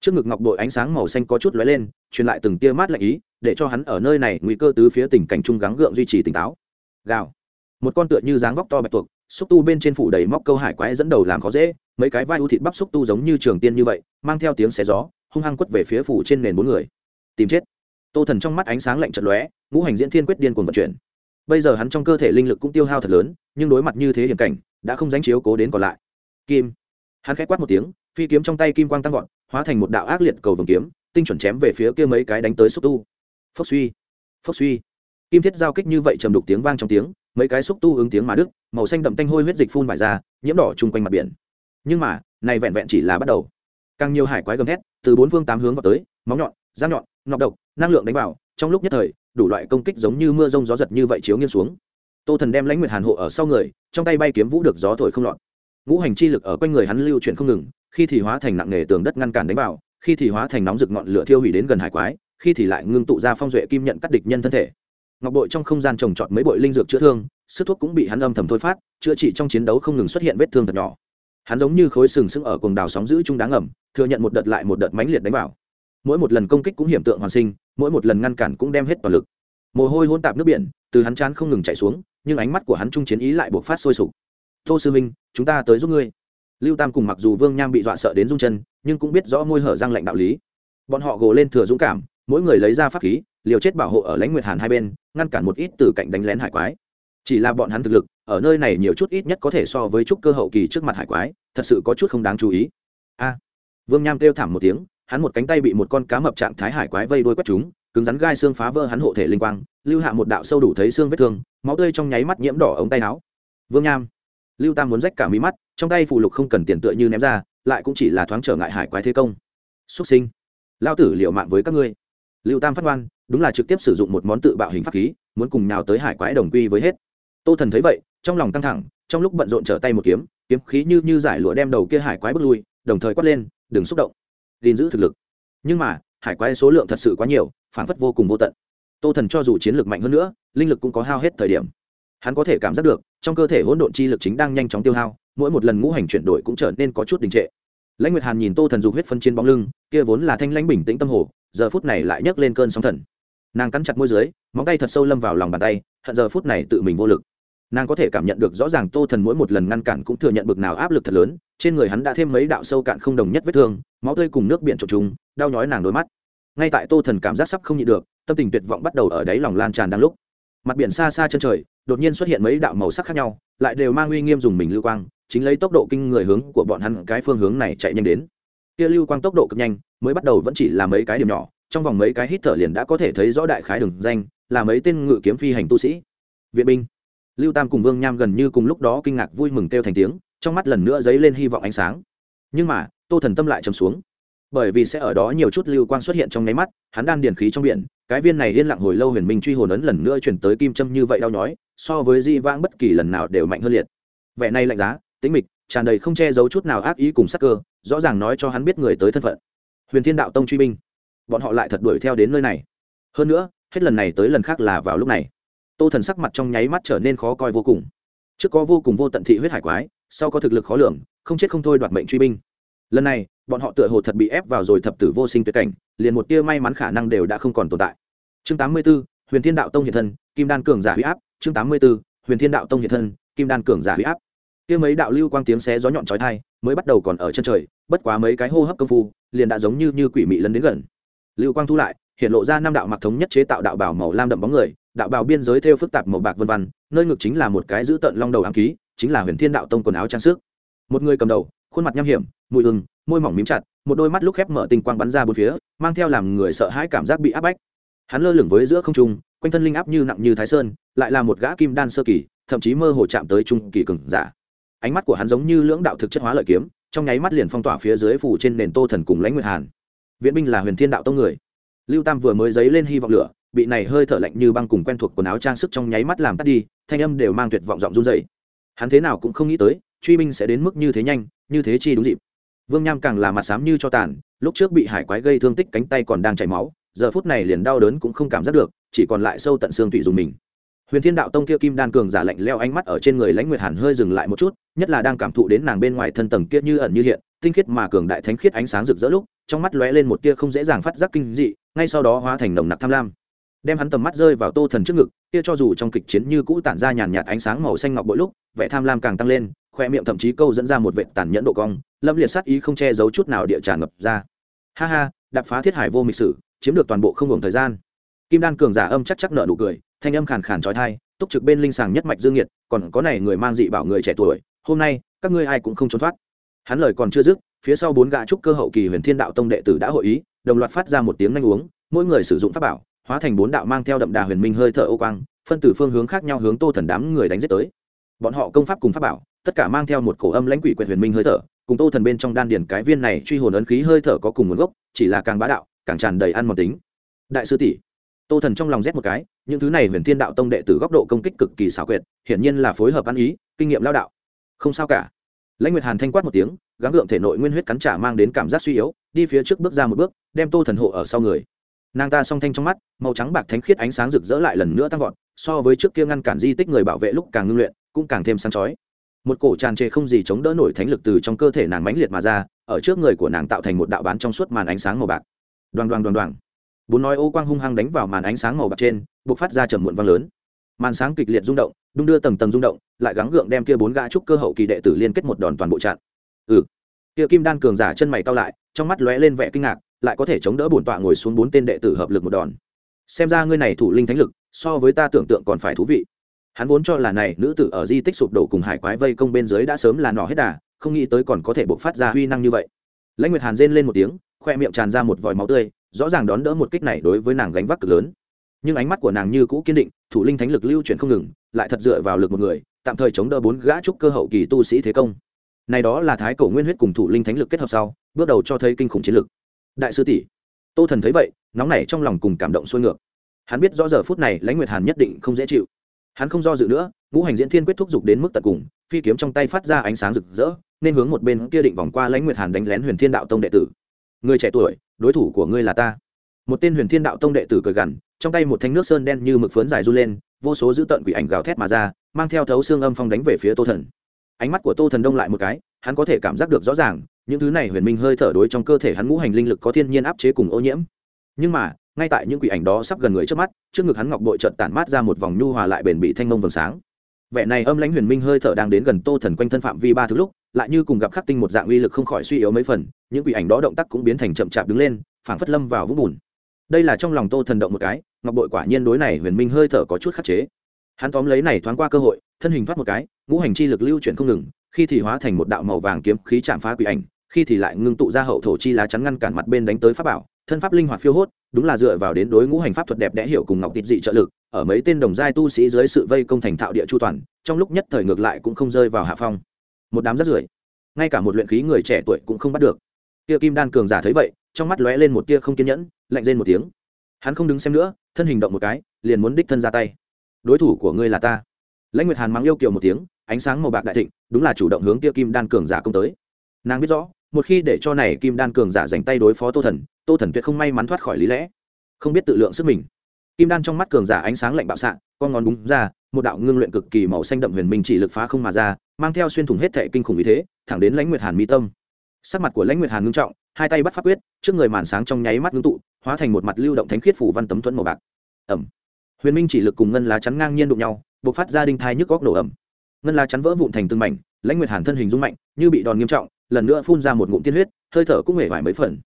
Trước ngực ngọc đội ánh sáng màu xanh có chút lóe lên, truyền lại từng tia mát lạnh ý, để cho hắn ở nơi này nguy cơ tứ phía tình cảnh trung gắng gượng duy trì tỉnh táo. Gào. Một con tựa như dáng vóc to bạch tuộc xúc tu bên trên phủ đầy móc câu hải quái dẫn đầu làm khó dễ, mấy cái vai u thịt bắp xúc tu giống như trường tiên như vậy, mang theo tiếng xé gió, hung hăng quất về phía phủ trên nền bốn người. Tìm chết. Tô thần trong mắt ánh sáng lạnh trận lóe, ngũ hành diễn thiên quyết điên cuồng vận chuyển. Bây giờ hắn trong cơ thể linh lực cũng tiêu hao thật lớn, nhưng đối mặt như thế hiểm cảnh, đã không dánh chiếu cố đến còn lại. Kim. Hắn khẽ quát một tiếng, phi kiếm trong tay kim quang tăng vọt, hóa thành một đạo ác liệt cầu vồng kiếm, tinh chuẩn chém về phía kia mấy cái đánh tới xúc tu. Phốc suy. Phốc suy. Kim thiết giao kích như vậy trầm đục tiếng vang trong tiếng mấy cái xúc tu ứng tiếng mà đức, màu xanh đậm tanh hôi huyết dịch phun vải ra, nhiễm đỏ chung quanh mặt biển. Nhưng mà, này vẹn vẹn chỉ là bắt đầu. Càng nhiều hải quái gầm thét, từ bốn phương tám hướng vào tới, móng nhọn răng nhọn, ngọc độc, năng lượng đánh vào, trong lúc nhất thời, đủ loại công kích giống như mưa rông gió giật như vậy chiếu nghiêng xuống. Tô thần đem lãnh nguyệt hàn hộ ở sau người, trong tay bay kiếm vũ được gió thổi không lọt. Ngũ hành chi lực ở quanh người hắn lưu chuyển không ngừng, khi thì hóa thành nặng nề tường đất ngăn cản đánh vào, khi thì hóa thành nóng rực ngọn lửa thiêu hủy đến gần hải quái, khi thì lại ngưng tụ ra phong duệ kim nhận cắt địch nhân thân thể ngọc bội trong không gian trồng trọt mấy bội linh dược chữa thương, sức thuốc cũng bị hắn âm thầm thôi phát, chữa trị trong chiến đấu không ngừng xuất hiện vết thương thật nhỏ. Hắn giống như khối sừng sững ở cuồng đào sóng giữ trung đáng ẩm thừa nhận một đợt lại một đợt mãnh liệt đánh vào. Mỗi một lần công kích cũng hiểm tượng hoàn sinh, mỗi một lần ngăn cản cũng đem hết toàn lực. Mồ hôi hôn tạp nước biển, từ hắn chán không ngừng chảy xuống, nhưng ánh mắt của hắn trung chiến ý lại buộc phát sôi sục. Tô sư minh chúng ta tới giúp ngươi. Lưu tam cùng mặc dù vương nham bị dọa sợ đến rung chân, nhưng cũng biết rõ môi hở răng lạnh đạo lý. Bọn họ gồ lên thừa dũng cảm mỗi người lấy ra pháp khí, liều chết bảo hộ ở lãnh nguyệt hàn hai bên, ngăn cản một ít từ cạnh đánh lén hải quái. Chỉ là bọn hắn thực lực, ở nơi này nhiều chút ít nhất có thể so với chút cơ hậu kỳ trước mặt hải quái, thật sự có chút không đáng chú ý. A. Vương nham kêu thảm một tiếng, hắn một cánh tay bị một con cá mập trạng thái hải quái vây đuôi quét chúng, cứng rắn gai xương phá vỡ hắn hộ thể linh quang, lưu hạ một đạo sâu đủ thấy xương vết thương, máu tươi trong nháy mắt nhiễm đỏ ống tay áo. Vương nham, lưu tam muốn rách cả mí mắt, trong tay phù lục không cần tiền tựa như ném ra, lại cũng chỉ là thoáng trở ngại hải quái thế công. Xuất sinh. Lao tử liệu mạng với các ngươi lưu tam phát ngoan đúng là trực tiếp sử dụng một món tự bạo hình pháp khí, muốn cùng nào tới hải quái đồng quy với hết. Tô thần thấy vậy, trong lòng căng thẳng, trong lúc bận rộn trở tay một kiếm kiếm khí như như giải lụa đem đầu kia hải quái bước lui, đồng thời quát lên, đừng xúc động. Gìn giữ thực lực. Nhưng mà, hải quái số lượng thật sự quá nhiều, phản phất vô cùng vô tận. Tô thần cho dù chiến lược mạnh hơn nữa, linh lực cũng có hao hết thời điểm. Hắn có thể cảm giác được, trong cơ thể hỗn độn chi lực chính đang nhanh chóng tiêu hao, mỗi một lần ngũ hành chuyển đổi cũng trở nên có chút đình trệ. Lãnh nguyệt hàn nhìn tô thần dục huyết phân trên bóng lưng, kia vốn là thanh lãnh bình tĩnh tâm hồ giờ phút này lại nhấc lên cơn sóng thần. Nàng cắn chặt môi dưới, móng tay thật sâu lâm vào lòng bàn tay, hận giờ phút này tự mình vô lực. Nàng có thể cảm nhận được rõ ràng tô thần mỗi một lần ngăn cản cũng thừa nhận bực nào áp lực thật lớn, trên người hắn đã thêm mấy đạo sâu cạn không đồng nhất vết thương, máu tươi cùng nước biển trộn trùng đau nhói nàng đôi mắt. Ngay tại tô thần cảm giác sắp không nhịn được, tâm tình tuyệt vọng bắt đầu ở đáy lòng lan tràn đang lúc. Mặt biển xa xa chân trời, đột nhiên xuất hiện mấy đạo màu sắc khác nhau, lại đều mang uy nghiêm dùng mình lưu quang, chính lấy tốc độ kinh người hướng của bọn hắn cái phương hướng này chạy nhanh đến. Kia lưu quang tốc độ cực nhanh mới bắt đầu vẫn chỉ là mấy cái điểm nhỏ, trong vòng mấy cái hít thở liền đã có thể thấy rõ đại khái đường danh, là mấy tên ngự kiếm phi hành tu sĩ. Viện binh. Lưu tam cùng vương nham gần như cùng lúc đó kinh ngạc vui mừng kêu thành tiếng, trong mắt lần nữa dấy lên hy vọng ánh sáng. Nhưng mà, tô thần tâm lại chầm xuống. Bởi vì sẽ ở đó nhiều chút lưu quang xuất hiện trong nháy mắt, hắn đan điền khí trong biển, cái viên này liên lặng hồi lâu huyền minh truy hồn ấn lần nữa chuyển tới kim châm như vậy đau nhói, so với di vãng bất kỳ lần nào đều mạnh hơn liệt. Vẻ này lạnh giá tính mịch, tràn đầy không che giấu chút nào ác ý cùng sắc cơ, rõ ràng nói cho hắn biết người tới thân phận huyền thiên đạo tông truy binh. Bọn họ lại thật đuổi theo đến nơi này. Hơn nữa hết lần này tới lần khác là vào lúc này. Tô thần sắc mặt trong nháy mắt trở nên khó coi vô cùng. Trước có vô cùng vô tận thị huyết hải quái sau có thực lực khó lường không chết không thôi đoạt mệnh truy binh. Lần này bọn họ tựa hồ thật bị ép vào rồi thập tử vô sinh tuyệt cảnh liền một tia may mắn khả năng đều đã không còn tồn tại. Chương 84, huyền thiên đạo tông hiện thân kim đan cường giả huy áp. Chương 84, huyền thiên đạo tông hiện thân kim đan cường giả huy áp. Kia mấy đạo lưu quang tiếng xé gió nhọn chói tai mới bắt đầu còn ở chân trời bất quá mấy cái hô hấp công phu liền đã giống như như quỷ mị lấn đến gần. Lưu quang thu lại, hiện lộ ra năm đạo mặc thống nhất chế tạo đạo bảo màu lam đậm bóng người, đạo bào biên giới theo phức tạp màu bạc vân vân, nơi ngực chính là một cái giữ tận long đầu ám ký, chính là huyền thiên đạo tông quần áo trang sức. Một người cầm đầu, khuôn mặt nham hiểm, mùi ưng môi mỏng mím chặt, một đôi mắt lúc khép mở tinh quang bắn ra bốn phía, mang theo làm người sợ hãi cảm giác bị áp bách. Hắn lơ lửng với giữa không trung, quanh thân linh áp như nặng như thái sơn, lại là một gã kim đan sơ kỳ, thậm chí mơ hồ chạm tới trung kỳ cường giả. Ánh mắt của hắn giống như lưỡng đạo thực chất hóa lợi kiếm trong nháy mắt liền phong tỏa phía dưới phủ trên nền tô thần cùng lãnh nguyệt hàn. Viện binh là huyền thiên đạo tông người. Lưu tam vừa mới dấy lên hy vọng lửa, bị này hơi thở lạnh như băng cùng quen thuộc quần áo trang sức trong nháy mắt làm tắt đi, thanh âm đều mang tuyệt vọng giọng run dậy hắn thế nào cũng không nghĩ tới, truy binh sẽ đến mức như thế nhanh, như thế chi đúng dịp. Vương nham càng là mặt xám như cho tàn, lúc trước bị hải quái gây thương tích cánh tay còn đang chảy máu, giờ phút này liền đau đớn cũng không cảm giác được, chỉ còn lại sâu tận xương tủy dùng mình huyền thiên đạo tông kia kim đan cường giả lạnh leo ánh mắt ở trên người lãnh nguyệt hàn hơi dừng lại một chút, nhất là đang cảm thụ đến nàng bên ngoài thân tầng kia như ẩn như hiện, tinh khiết mà cường đại thánh khiết ánh sáng rực rỡ lúc, trong mắt lóe lên một tia không dễ dàng phát giác kinh dị, ngay sau đó hóa thành nồng nặc tham lam. Đem hắn tầm mắt rơi vào tô thần trước ngực, kia cho dù trong kịch chiến như cũ tản ra nhàn nhạt ánh sáng màu xanh ngọc mỗi lúc, vẻ tham lam càng tăng lên, khoe miệng thậm chí câu dẫn ra một vệ tàn nhẫn độ cong, lâm liệt sát ý không che giấu chút nào địa tràn ngập ra. Ha ha đập phá thiết hải vô mịch sử, chiếm được toàn bộ không hưởng thời gian. Kim đan cường giả âm chắc chắc nợ nụ cười thanh âm khàn khàn trói thai, túc trực bên linh sàng nhất mạch dương nhiệt, còn có này người mang dị bảo người trẻ tuổi, hôm nay, các ngươi ai cũng không trốn thoát. Hắn lời còn chưa dứt, phía sau bốn gã trúc cơ hậu kỳ huyền thiên đạo tông đệ tử đã hội ý, đồng loạt phát ra một tiếng nhanh uống, mỗi người sử dụng pháp bảo, hóa thành bốn đạo mang theo đậm đà huyền minh hơi thở ô quang, phân từ phương hướng khác nhau hướng tô thần đám người đánh giết tới. Bọn họ công pháp cùng pháp bảo, tất cả mang theo một cổ âm lãnh quỷ quyệt huyền minh hơi thở, cùng tô thần bên trong đan điển cái viên này truy hồn ấn khí hơi thở có cùng nguồn gốc, chỉ là càng bá đạo, càng tràn đầy ăn mòn tính. Đại sư tỷ, tô thần trong lòng rét một cái những thứ này huyền thiên đạo tông đệ từ góc độ công kích cực kỳ xảo quyệt, hiển nhiên là phối hợp ăn ý, kinh nghiệm lao đạo. Không sao cả. Lãnh nguyệt hàn thanh quát một tiếng, gắng gượng thể nội nguyên huyết cắn trả mang đến cảm giác suy yếu, đi phía trước bước ra một bước, đem tô thần hộ ở sau người. Nàng ta song thanh trong mắt, màu trắng bạc thánh khiết ánh sáng rực rỡ lại lần nữa tăng vọt, so với trước kia ngăn cản di tích người bảo vệ lúc càng ngưng luyện, cũng càng thêm sáng chói. Một cổ tràn trề không gì chống đỡ nổi thánh lực từ trong cơ thể nàng mãnh liệt mà ra, ở trước người của nàng tạo thành một đạo bán trong suốt màn ánh sáng màu bạc. Đoàn đoàn đoàn đoàn bốn nói ô quang hung hăng đánh vào màn ánh sáng màu bạc trên buộc phát ra trầm muộn vang lớn. Màn sáng kịch liệt rung động, đung đưa tầng tầng rung động, lại gắng gượng đem kia bốn gã trúc cơ hậu kỳ đệ tử liên kết một đòn toàn bộ chặn. Ừ. Kia kim đan cường giả chân mày cao lại, trong mắt lóe lên vẻ kinh ngạc, lại có thể chống đỡ bổn tọa ngồi xuống bốn tên đệ tử hợp lực một đòn. Xem ra ngươi này thủ linh thánh lực, so với ta tưởng tượng còn phải thú vị. Hắn vốn cho là này nữ tử ở di tích sụp đổ cùng hải quái vây công bên dưới đã sớm là nỏ hết đà, không nghĩ tới còn có thể bộc phát ra huy năng như vậy. Lãnh nguyệt hàn rên lên một tiếng, khoe miệng tràn ra một vòi máu tươi rõ ràng đón đỡ một kích này đối với nàng gánh vác cực lớn. Nhưng ánh mắt của nàng như cũ kiên định, thủ linh thánh lực lưu chuyển không ngừng, lại thật dựa vào lực một người, tạm thời chống đỡ bốn gã trúc cơ hậu kỳ tu sĩ thế công. Này đó là thái cổ nguyên huyết cùng thủ linh thánh lực kết hợp sau, bước đầu cho thấy kinh khủng chiến lực. Đại sư tỷ, tô thần thấy vậy, nóng nảy trong lòng cùng cảm động xuôi ngược. Hắn biết rõ giờ phút này lãnh nguyệt hàn nhất định không dễ chịu. Hắn không do dự nữa, ngũ hành diễn thiên quyết thúc giục đến mức tận cùng, phi kiếm trong tay phát ra ánh sáng rực rỡ, nên hướng một bên kia định vòng qua lãnh nguyệt hàn đánh lén huyền thiên đạo tông đệ tử. Người trẻ tuổi đối thủ của ngươi là ta. Một tên huyền thiên đạo tông đệ tử cười gằn, trong tay một thanh nước sơn đen như mực phấn dài r u lên, vô số dữ tợn quỷ ảnh gào thét mà ra, mang theo thấu xương âm phong đánh về phía tô thần. Ánh mắt của tô thần đông lại một cái, hắn có thể cảm giác được rõ ràng, những thứ này huyền minh hơi thở đối trong cơ thể hắn ngũ hành linh lực có thiên nhiên áp chế cùng ô nhiễm. Nhưng mà, ngay tại những quỷ ảnh đó sắp gần người trước mắt, trước ngực hắn ngọc bội trợt tản mát ra một vòng nhu hòa lại bền bị thanh mông vầng sáng. Vẻ này âm lãnh huyền minh hơi thở đang đến gần tô thần quanh thân phạm vi ba thứ lúc lại như cùng gặp khắc tinh một dạng uy lực không khỏi suy yếu mấy phần, những quỷ ảnh đó động tác cũng biến thành chậm chạp đứng lên, phảng phất lâm vào vũng bùn. Đây là trong lòng tô thần động một cái, ngọc bội quả nhiên đối này huyền minh hơi thở có chút khắc chế. Hắn tóm lấy này thoáng qua cơ hội, thân hình thoát một cái, ngũ hành chi lực lưu chuyển không ngừng, khi thì hóa thành một đạo màu vàng kiếm khí chạm phá quỷ ảnh, khi thì lại ngưng tụ ra hậu thổ chi lá chắn ngăn cản mặt bên đánh tới pháp bảo, thân pháp linh hoạt phiêu hốt, đúng là dựa vào đến đối ngũ hành pháp thuật đẹp đẽ hiểu cùng ngọc tịt dị trợ lực, ở mấy tên đồng giai tu sĩ dưới sự vây công thành thạo địa chu toàn, trong lúc nhất thời ngược lại cũng không rơi vào hạ phong một đám rất rưởi. Ngay cả một luyện khí người trẻ tuổi cũng không bắt được. Tia kim đan cường giả thấy vậy, trong mắt lóe lên một tia không kiên nhẫn, lạnh lên một tiếng. Hắn không đứng xem nữa, thân hình động một cái, liền muốn đích thân ra tay. Đối thủ của ngươi là ta. Lãnh nguyệt hàn mắng yêu kiều một tiếng, ánh sáng màu bạc đại thịnh, đúng là chủ động hướng tia kim đan cường giả công tới. Nàng biết rõ, một khi để cho này kim đan cường giả dành tay đối phó tô thần tô thần tuyệt không may mắn thoát khỏi lý lẽ, không biết tự lượng sức mình. Kim đan trong mắt cường giả ánh sáng lạnh bạo xạ, con ngón búng ra một đạo ngưng luyện cực kỳ màu xanh đậm huyền minh chỉ lực phá không mà ra, mang theo xuyên thủng hết thệ kinh khủng ý thế, thẳng đến lãnh nguyệt hàn mi tâm. Sắc mặt của lãnh nguyệt hàn ngưng trọng, hai tay bắt pháp quyết, trước người màn sáng trong nháy mắt ngưng tụ, hóa thành một mặt lưu động thánh khiết phủ văn tấm thuẫn màu bạc. Ẩm. Huyền minh chỉ lực cùng ngân lá chắn ngang nhiên đụng nhau b ộ c phát ra đinh thai nhức góc nổ ẩm. Ngân lá chắn vỡ vụn thành từng mảnh, lãnh nguyệt hàn thân hình rung mạnh, như bị đòn nghiêm trọng, lần nữa phun ra một ngụm tiên huyết, hơi thở cũng hề vải mấy phần.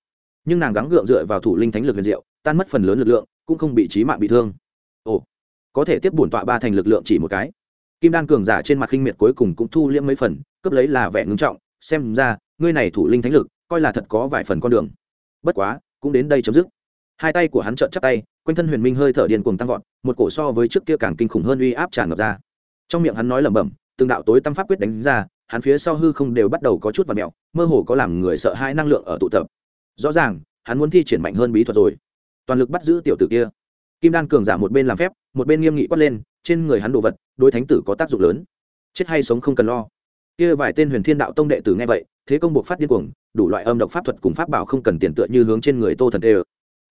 Nhưng nàng gắng gượng dựa vào thủ linh thánh lực huyền diệu, tan mất phần lớn lực lượng, cũng không bị trí mạng bị thương. Ồ có thể tiếp bổn tọa ba thành lực lượng chỉ một cái. Kim đan cường giả trên mặt khinh miệt cuối cùng cũng thu liễm mấy phần, cướp lấy là vẻ ngưng trọng, xem ra, ngươi này thủ linh thánh lực, coi là thật có vài phần con đường. Bất quá, cũng đến đây chấm dứt. Hai tay của hắn trợn chắp tay, quanh thân huyền minh hơi thở điên cuồng tăng vọt, một cổ so với trước kia càng kinh khủng hơn uy áp tràn ngập ra. Trong miệng hắn nói lẩm bẩm, từng đạo tối tâm pháp quyết đánh ra, hắn phía sau hư không đều bắt đầu có chút và mẹo, mơ hồ có làm người sợ hai năng lượng ở tụ tập. Rõ ràng, hắn muốn thi triển mạnh hơn bí thuật rồi. Toàn lực bắt giữ tiểu tử kia kim đan cường giả một bên làm phép, một bên nghiêm nghị quát lên, trên người hắn đồ vật, đối thánh tử có tác dụng lớn. Chết hay sống không cần lo. Kia vài tên huyền thiên đạo tông đệ tử nghe vậy, thế công buộc phát điên cuồng, đủ loại âm độc pháp thuật cùng pháp bảo không cần tiền tựa như hướng trên người tô thần tê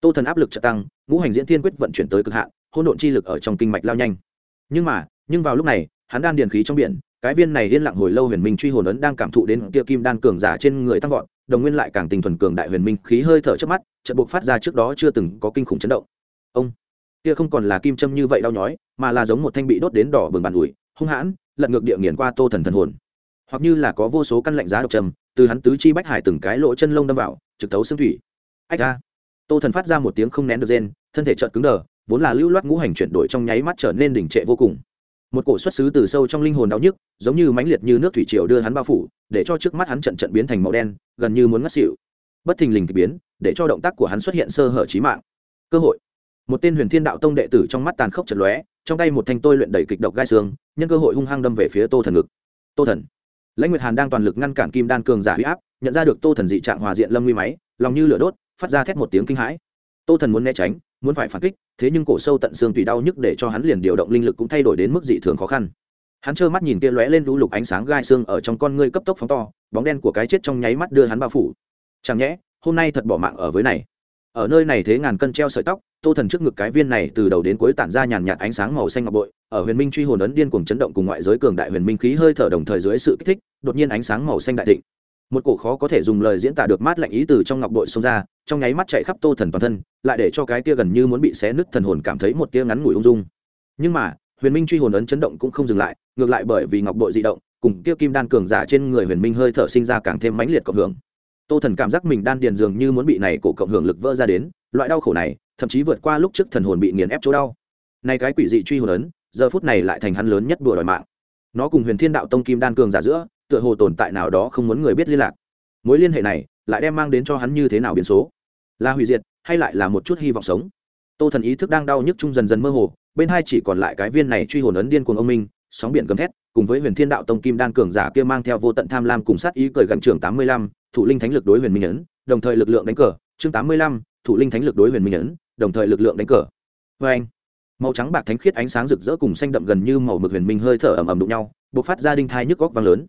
tô thần áp lực trợ tăng, ngũ hành diễn thiên quyết vận chuyển tới cực hạn hôn độn chi lực ở trong kinh mạch lao nhanh. Nhưng mà, nhưng vào lúc này, hắn đan điền khí trong biển, cái viên này yên lặng hồi lâu huyền minh truy hồn ấn đang cảm thụ đến kia kim đan cường giả trên người tăng vọt, đồng nguyên lại càng tình thuần cường đại huyền minh khí hơi thở trước mắt trận buộc phát ra trước đó chưa từng có kinh khủng chấn động. Ông! Kia không còn là kim châm như vậy đau nhói, mà là giống một thanh bị đốt đến đỏ bừng bàn ủi, hung hãn, lật ngược địa nghiền qua tô thần thần hồn. Hoặc như là có vô số căn lạnh giá độc trầm từ hắn tứ chi bách hải từng cái lỗ chân lông đâm vào, trực tấu xương thủy. Ách ra tô thần phát ra một tiếng không nén được rên, thân thể trợt cứng đờ, vốn là lưu loát ngũ hành chuyển đổi trong nháy mắt trở nên đỉnh trệ vô cùng. Một cổ xuất xứ từ sâu trong linh hồn đau nhức, giống như mãnh liệt như nước thủy triều đưa hắn bao phủ, để cho trước mắt hắn trận trận biến thành màu đen, gần như muốn ngất xỉu. Bất thình lình k ỳ biến, để cho động tác của hắn xuất hiện sơ hở trí mạng. Cơ hội một tên huyền thiên đạo tông đệ tử trong mắt tàn khốc chật lóe, trong tay một thanh tôi luyện đầy kịch độc gai xương, nhân cơ hội hung hăng đâm về phía tô thần ngực. Tô thần. Lãnh nguyệt hàn đang toàn lực ngăn cản kim đan cường giả huy áp, nhận ra được tô thần dị trạng hòa diện lâm nguy máy, lòng như lửa đốt, phát ra thét một tiếng kinh hãi. Tô thần muốn né tránh, muốn phải phản kích, thế nhưng cổ sâu tận xương tùy đau nhức để cho hắn liền điều động linh lực cũng thay đổi đến mức dị thường khó khăn. Hắn trơ mắt nhìn kia lóe lên lũ lục ánh sáng gai xương ở trong con ngươi cấp tốc phóng to, bóng đen của cái chết trong nháy mắt đưa hắn bao phủ. Chẳng nhẽ, hôm nay thật bỏ mạng ở với này ở nơi này thế ngàn cân treo sợi tóc, tô thần trước ngực cái viên này từ đầu đến cuối tản ra nhàn nhạt ánh sáng màu xanh ngọc bội. Ở huyền minh truy hồn ấn điên cuồng chấn động cùng ngoại giới cường đại huyền minh khí hơi thở đồng thời dưới sự kích thích, đột nhiên ánh sáng màu xanh đại thịnh. Một cổ khó có thể dùng lời diễn tả được mát lạnh ý từ trong ngọc bội xông ra, trong nháy mắt chạy khắp tô thần toàn thân, lại để cho cái tia gần như muốn bị xé nứt thần hồn cảm thấy một tia ngắn ngủi ung dung. Nhưng mà, huyền minh truy hồn ấn chấn động cũng không dừng lại, ngược lại bởi vì ngọc bội di động, cùng kia kim đan cường giả trên người huyền minh hơi thở sinh ra càng thêm mãnh liệt cộng hưởng tô thần cảm giác mình đan điền dường như muốn bị này cổ cộng hưởng lực vỡ ra đến, loại đau khổ này, thậm chí vượt qua lúc trước thần hồn bị nghiền ép chỗ đau. Nay cái quỷ dị truy hồn ấn, giờ phút này lại thành hắn lớn nhất đùa đòi mạng. Nó cùng huyền thiên đạo tông kim đan cường giả giữa, tựa hồ tồn tại nào đó không muốn người biết liên lạc. Mối liên hệ này, lại đem mang đến cho hắn như thế nào biến số? Là hủy diệt, hay lại là một chút hy vọng sống? Tô thần ý thức đang đau nhức chung dần dần mơ hồ, bên hai chỉ còn lại cái viên này truy hồn ấn điên cuồng ông minh sóng biển gầm thét, cùng với huyền thiên đạo tông kim đan cường giả kia mang theo vô tận tham lam cùng sát ý cười gần trường tám mươi lăm, thủ linh thánh lực đối huyền minh ấn, đồng thời lực lượng đánh cờ. Chương tám mươi lăm, thủ linh thánh lực đối huyền minh ấn, đồng thời lực lượng đánh cờ. Vê anh, màu trắng bạc thánh khiết ánh sáng rực rỡ cùng xanh đậm gần như màu mực huyền minh hơi thở ầm ầm đụng nhau, bộc phát ra đinh thai nhức góc vang lớn.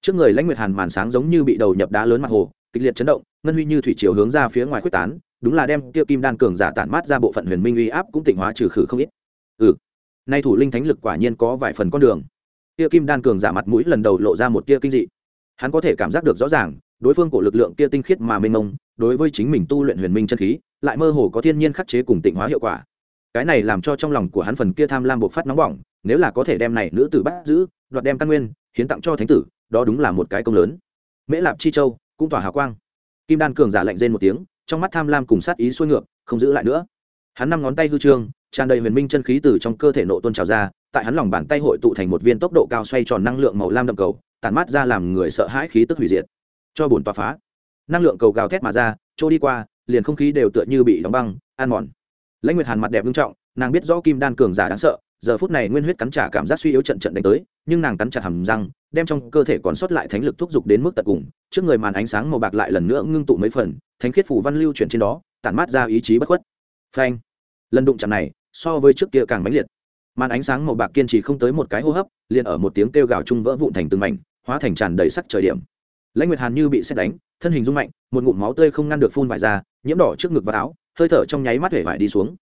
Trước người lãnh nguyệt hàn màn sáng giống như bị đầu nhập đá lớn mặt hồ, kịch liệt chấn động, ngân huy như thủy chiều hướng ra phía ngoài quyết tán, đúng là đem tiêu kim đan cường giả tản mát ra bộ phận huyền minh uy áp cũng tỉnh hóa trừ khử không ít. Ừ nay thủ linh thánh lực quả nhiên có vài phần con đường. Tiêu kim đan cường giả mặt mũi lần đầu lộ ra một tia kinh dị. Hắn có thể cảm giác được rõ ràng, đối phương của lực lượng kia tinh khiết mà mênh mông, đối với chính mình tu luyện huyền minh chân khí, lại mơ hồ có thiên nhiên khắc chế cùng tịnh hóa hiệu quả. Cái này làm cho trong lòng của hắn phần kia tham lam bộc phát nóng bỏng, nếu là có thể đem này nữ tử bắt giữ, đoạt đem căn nguyên, hiến tặng cho thánh tử, đó đúng là một cái công lớn. Mễ lạp chi châu, cũng tỏa hào quang. Kim đan cường giả lạnh rên một tiếng, trong mắt tham lam cùng sát ý xuôi ngược, không giữ lại nữa. Hắn năm ngón tay hư trương tràn đầy huyền minh chân khí từ trong cơ thể nộ tuôn trào ra, tại hắn lòng bàn tay hội tụ thành một viên tốc độ cao xoay tròn năng lượng màu lam đậm cầu tàn mát ra làm người sợ hãi khí tức hủy diệt. Cho bùn tòa phá. Năng lượng cầu gào thét mà ra, trôi đi qua, liền không khí đều tựa như bị đóng băng, ăn mòn. Lãnh nguyệt hàn mặt đẹp nghiêm trọng, nàng biết rõ kim đan cường giả đáng sợ, giờ phút này nguyên huyết cắn trả cảm giác suy yếu trận trận đánh tới, nhưng nàng cắn chặt hầm răng, đem trong cơ thể còn sót lại thánh lực thúc giục đến mức tận cùng, trước người màn ánh sáng màu bạc lại lần nữa ngưng tụ mấy phần, thánh khiết phủ văn lưu chuyển trên đó, tản mát ra ý chí bất khuất. Phanh. Lần đụng chạm này so với trước kia càng mãnh liệt. Màn ánh sáng màu bạc kiên trì không tới một cái hô hấp, liền ở một tiếng kêu gào chung vỡ vụn thành từng mảnh, hóa thành tràn đầy sắc trời điểm. Lãnh nguyệt hàn như bị xét đánh, thân hình rung mạnh, một ngụm máu tươi không ngăn được phun vải ra, nhiễm đỏ trước ngực và áo, hơi thở trong nháy mắt hể vải đi xuống.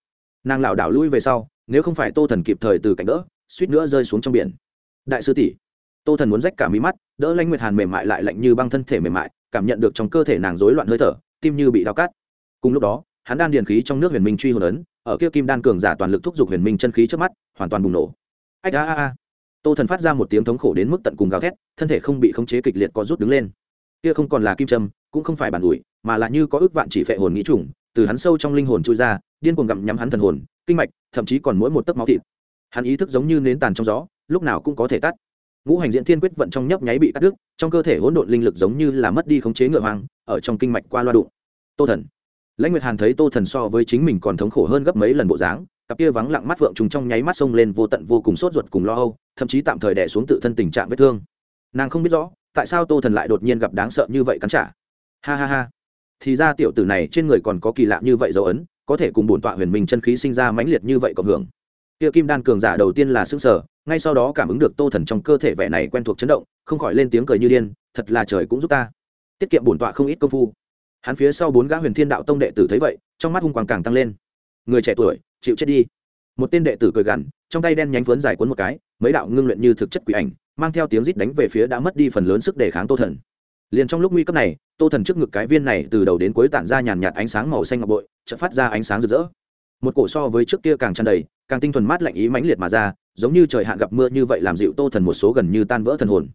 Nàng lảo đảo lui về sau, nếu không phải tô thần kịp thời từ cạnh đỡ, suýt nữa rơi xuống trong biển. Đại sư tỷ, tô thần muốn rách cả mí mắt, đỡ lãnh nguyệt hàn mềm mại lại lạnh như băng thân thể mềm mại, cảm nhận được trong cơ thể nàng rối loạn hơi thở, tim như bị đau cắt. Cùng lúc đó, hắn đan điền khí trong nước huyền minh truy hồn ấn ở kia kim đan cường giả toàn lực thúc giục huyền minh chân khí trước mắt, hoàn toàn bùng nổ. Ách a a a. Tô thần phát ra một tiếng thống khổ đến mức tận cùng gào thét, thân thể không bị khống chế kịch liệt có rút đứng lên. Kia không còn là kim trâm cũng không phải bản ủi, mà là như có ước vạn chỉ phệ hồn nghĩ trùng, từ hắn sâu trong linh hồn trôi ra, điên cuồng gặm nhắm hắn thần hồn, kinh mạch, thậm chí còn mỗi một tấc máu thịt. Hắn ý thức giống như nến tàn trong gió, lúc nào cũng có thể tắt. Ngũ hành diễn thiên quyết vận trong nhấp nháy bị cắt đứt, trong cơ thể hỗn độn linh lực giống như là mất đi khống chế ngựa hoang, ở trong kinh mạch qua loa đụng. Tô thần lãnh nguyệt hàn thấy tô thần so với chính mình còn thống khổ hơn gấp mấy lần bộ dáng, cặp kia vắng lặng mắt phượng trùng trong nháy mắt xông lên vô tận vô cùng sốt ruột cùng lo âu, thậm chí tạm thời đẻ xuống tự thân tình trạng vết thương. Nàng không biết rõ, tại sao tô thần lại đột nhiên gặp đáng sợ như vậy cắn trả. Ha ha ha. Thì ra tiểu tử này trên người còn có kỳ lạ như vậy dấu ấn, có thể cùng bổn tọa huyền minh chân khí sinh ra mãnh liệt như vậy cộng hưởng. Kia kim đan cường giả đầu tiên là xương sở ngay sau đó cảm ứng được tô thần trong cơ thể vẻ này quen thuộc chấn động, không khỏi lên tiếng cười như điên, thật là trời cũng giúp ta. Tiết kiệm bổn tọa không ít công phu hắn phía sau bốn gã huyền thiên đạo tông đệ tử thấy vậy, trong mắt hung quang càng tăng lên. Người trẻ tuổi, chịu chết đi. Một tên đệ tử cười gằn, trong tay đen nhánh vớn dài cuốn một cái, mấy đạo ngưng luyện như thực chất quỷ ảnh, mang theo tiếng rít đánh về phía đã mất đi phần lớn sức đề kháng tô thần. Liền trong lúc nguy cấp này, tô thần trước ngực cái viên này từ đầu đến cuối tản ra nhàn nhạt ánh sáng màu xanh ngọc bội, chợt phát ra ánh sáng rực rỡ. Một cổ so với trước kia càng tràn đầy, càng tinh thuần mát lạnh ý mãnh liệt mà ra, giống như trời hạn gặp mưa như vậy làm dịu tô thần một số gần như tan vỡ thần hồn.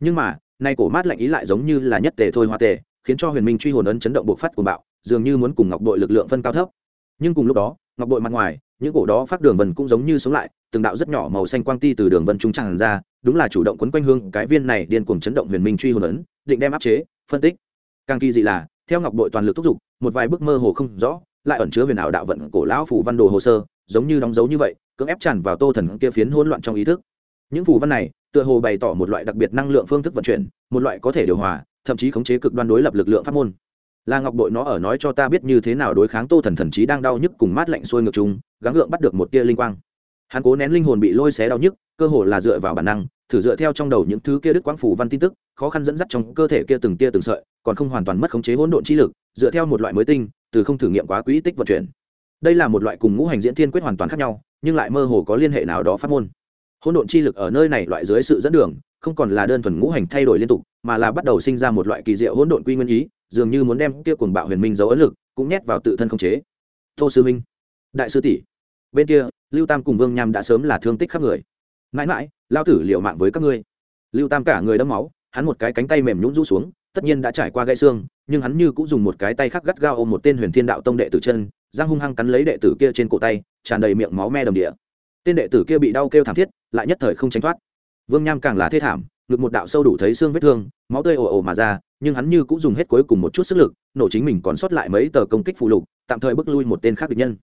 Nhưng mà, nay cổ mát lạnh ý lại giống như là nhất tề thôi hoa tề khiến cho huyền minh truy hồn ấn chấn động bộc phát của bạo, dường như muốn cùng ngọc đội lực lượng phân cao thấp. Nhưng cùng lúc đó, ngọc đội mặt ngoài, những cổ đó phát đường vân cũng giống như sống lại, từng đạo rất nhỏ màu xanh quang ti từ đường vân trung tràn ra, đúng là chủ động quấn quanh hương cái viên này điên cuồng chấn động huyền minh truy hồn ấn, định đem áp chế, phân tích. Càng kỳ dị là, theo ngọc đội toàn lực thúc giục, một vài bước mơ hồ không rõ, lại ẩn chứa huyền ảo đạo vận cổ lão phủ văn đồ hồ sơ, giống như đóng dấu như vậy, cưỡng ép tràn vào tô thần kia phiến hỗn loạn trong ý thức. Những phủ văn này, tựa hồ bày tỏ một loại đặc biệt năng lượng phương thức vận chuyển, một loại có thể điều hòa thậm chí khống chế cực đoan đối lập lực lượng pháp môn. Là ngọc bội nó ở nói cho ta biết như thế nào đối kháng tô thần thần trí đang đau nhức cùng mát lạnh xuôi ngược chúng gắng gượng bắt được một tia linh quang. Hắn cố nén linh hồn bị lôi xé đau nhức, cơ hồ là dựa vào bản năng, thử dựa theo trong đầu những thứ kia đức quang phủ văn tin tức, khó khăn dẫn dắt trong cơ thể kia từng tia từng sợi, còn không hoàn toàn mất khống chế hỗn độn chi lực, dựa theo một loại mới tinh, từ không thử nghiệm quá quỹ tích vận chuyển. Đây là một loại cùng ngũ hành diễn thiên quyết hoàn toàn khác nhau, nhưng lại mơ hồ có liên hệ nào đó phát môn hỗn độn chi lực ở nơi này loại dưới sự dẫn đường, không còn là đơn thuần ngũ hành thay đổi liên tục, mà là bắt đầu sinh ra một loại kỳ diệu hỗn độn quy nguyên ý, dường như muốn đem kia cuồng bạo huyền minh dấu ấn lực cũng nhét vào tự thân không chế. Tô sư minh đại sư tỷ, bên kia, lưu tam cùng vương nham đã sớm là thương tích khắp người. Mãi mãi lao tử liệu mạng với các ngươi. Lưu tam cả người đẫm máu, hắn một cái cánh tay mềm nhũn rũ xuống, tất nhiên đã trải qua gãy xương, nhưng hắn như cũng dùng một cái tay khác gắt gao ôm một tên huyền thiên đạo tông đệ tử chân giang hung hăng cắn lấy đệ tử kia trên cổ tay, tràn đầy miệng máu me đầm địa tên đệ tử kia bị đau kêu thảm thiết, lại nhất thời không tránh thoát. Vương nham càng là thê thảm, ngực một đạo sâu đủ thấy xương vết thương, máu tươi ồ ồ mà ra, nhưng hắn như cũng dùng hết cuối cùng một chút sức lực, nổ chính mình còn sót lại mấy tờ công kích phụ lục, tạm thời bước lui một tên khác địch nhân.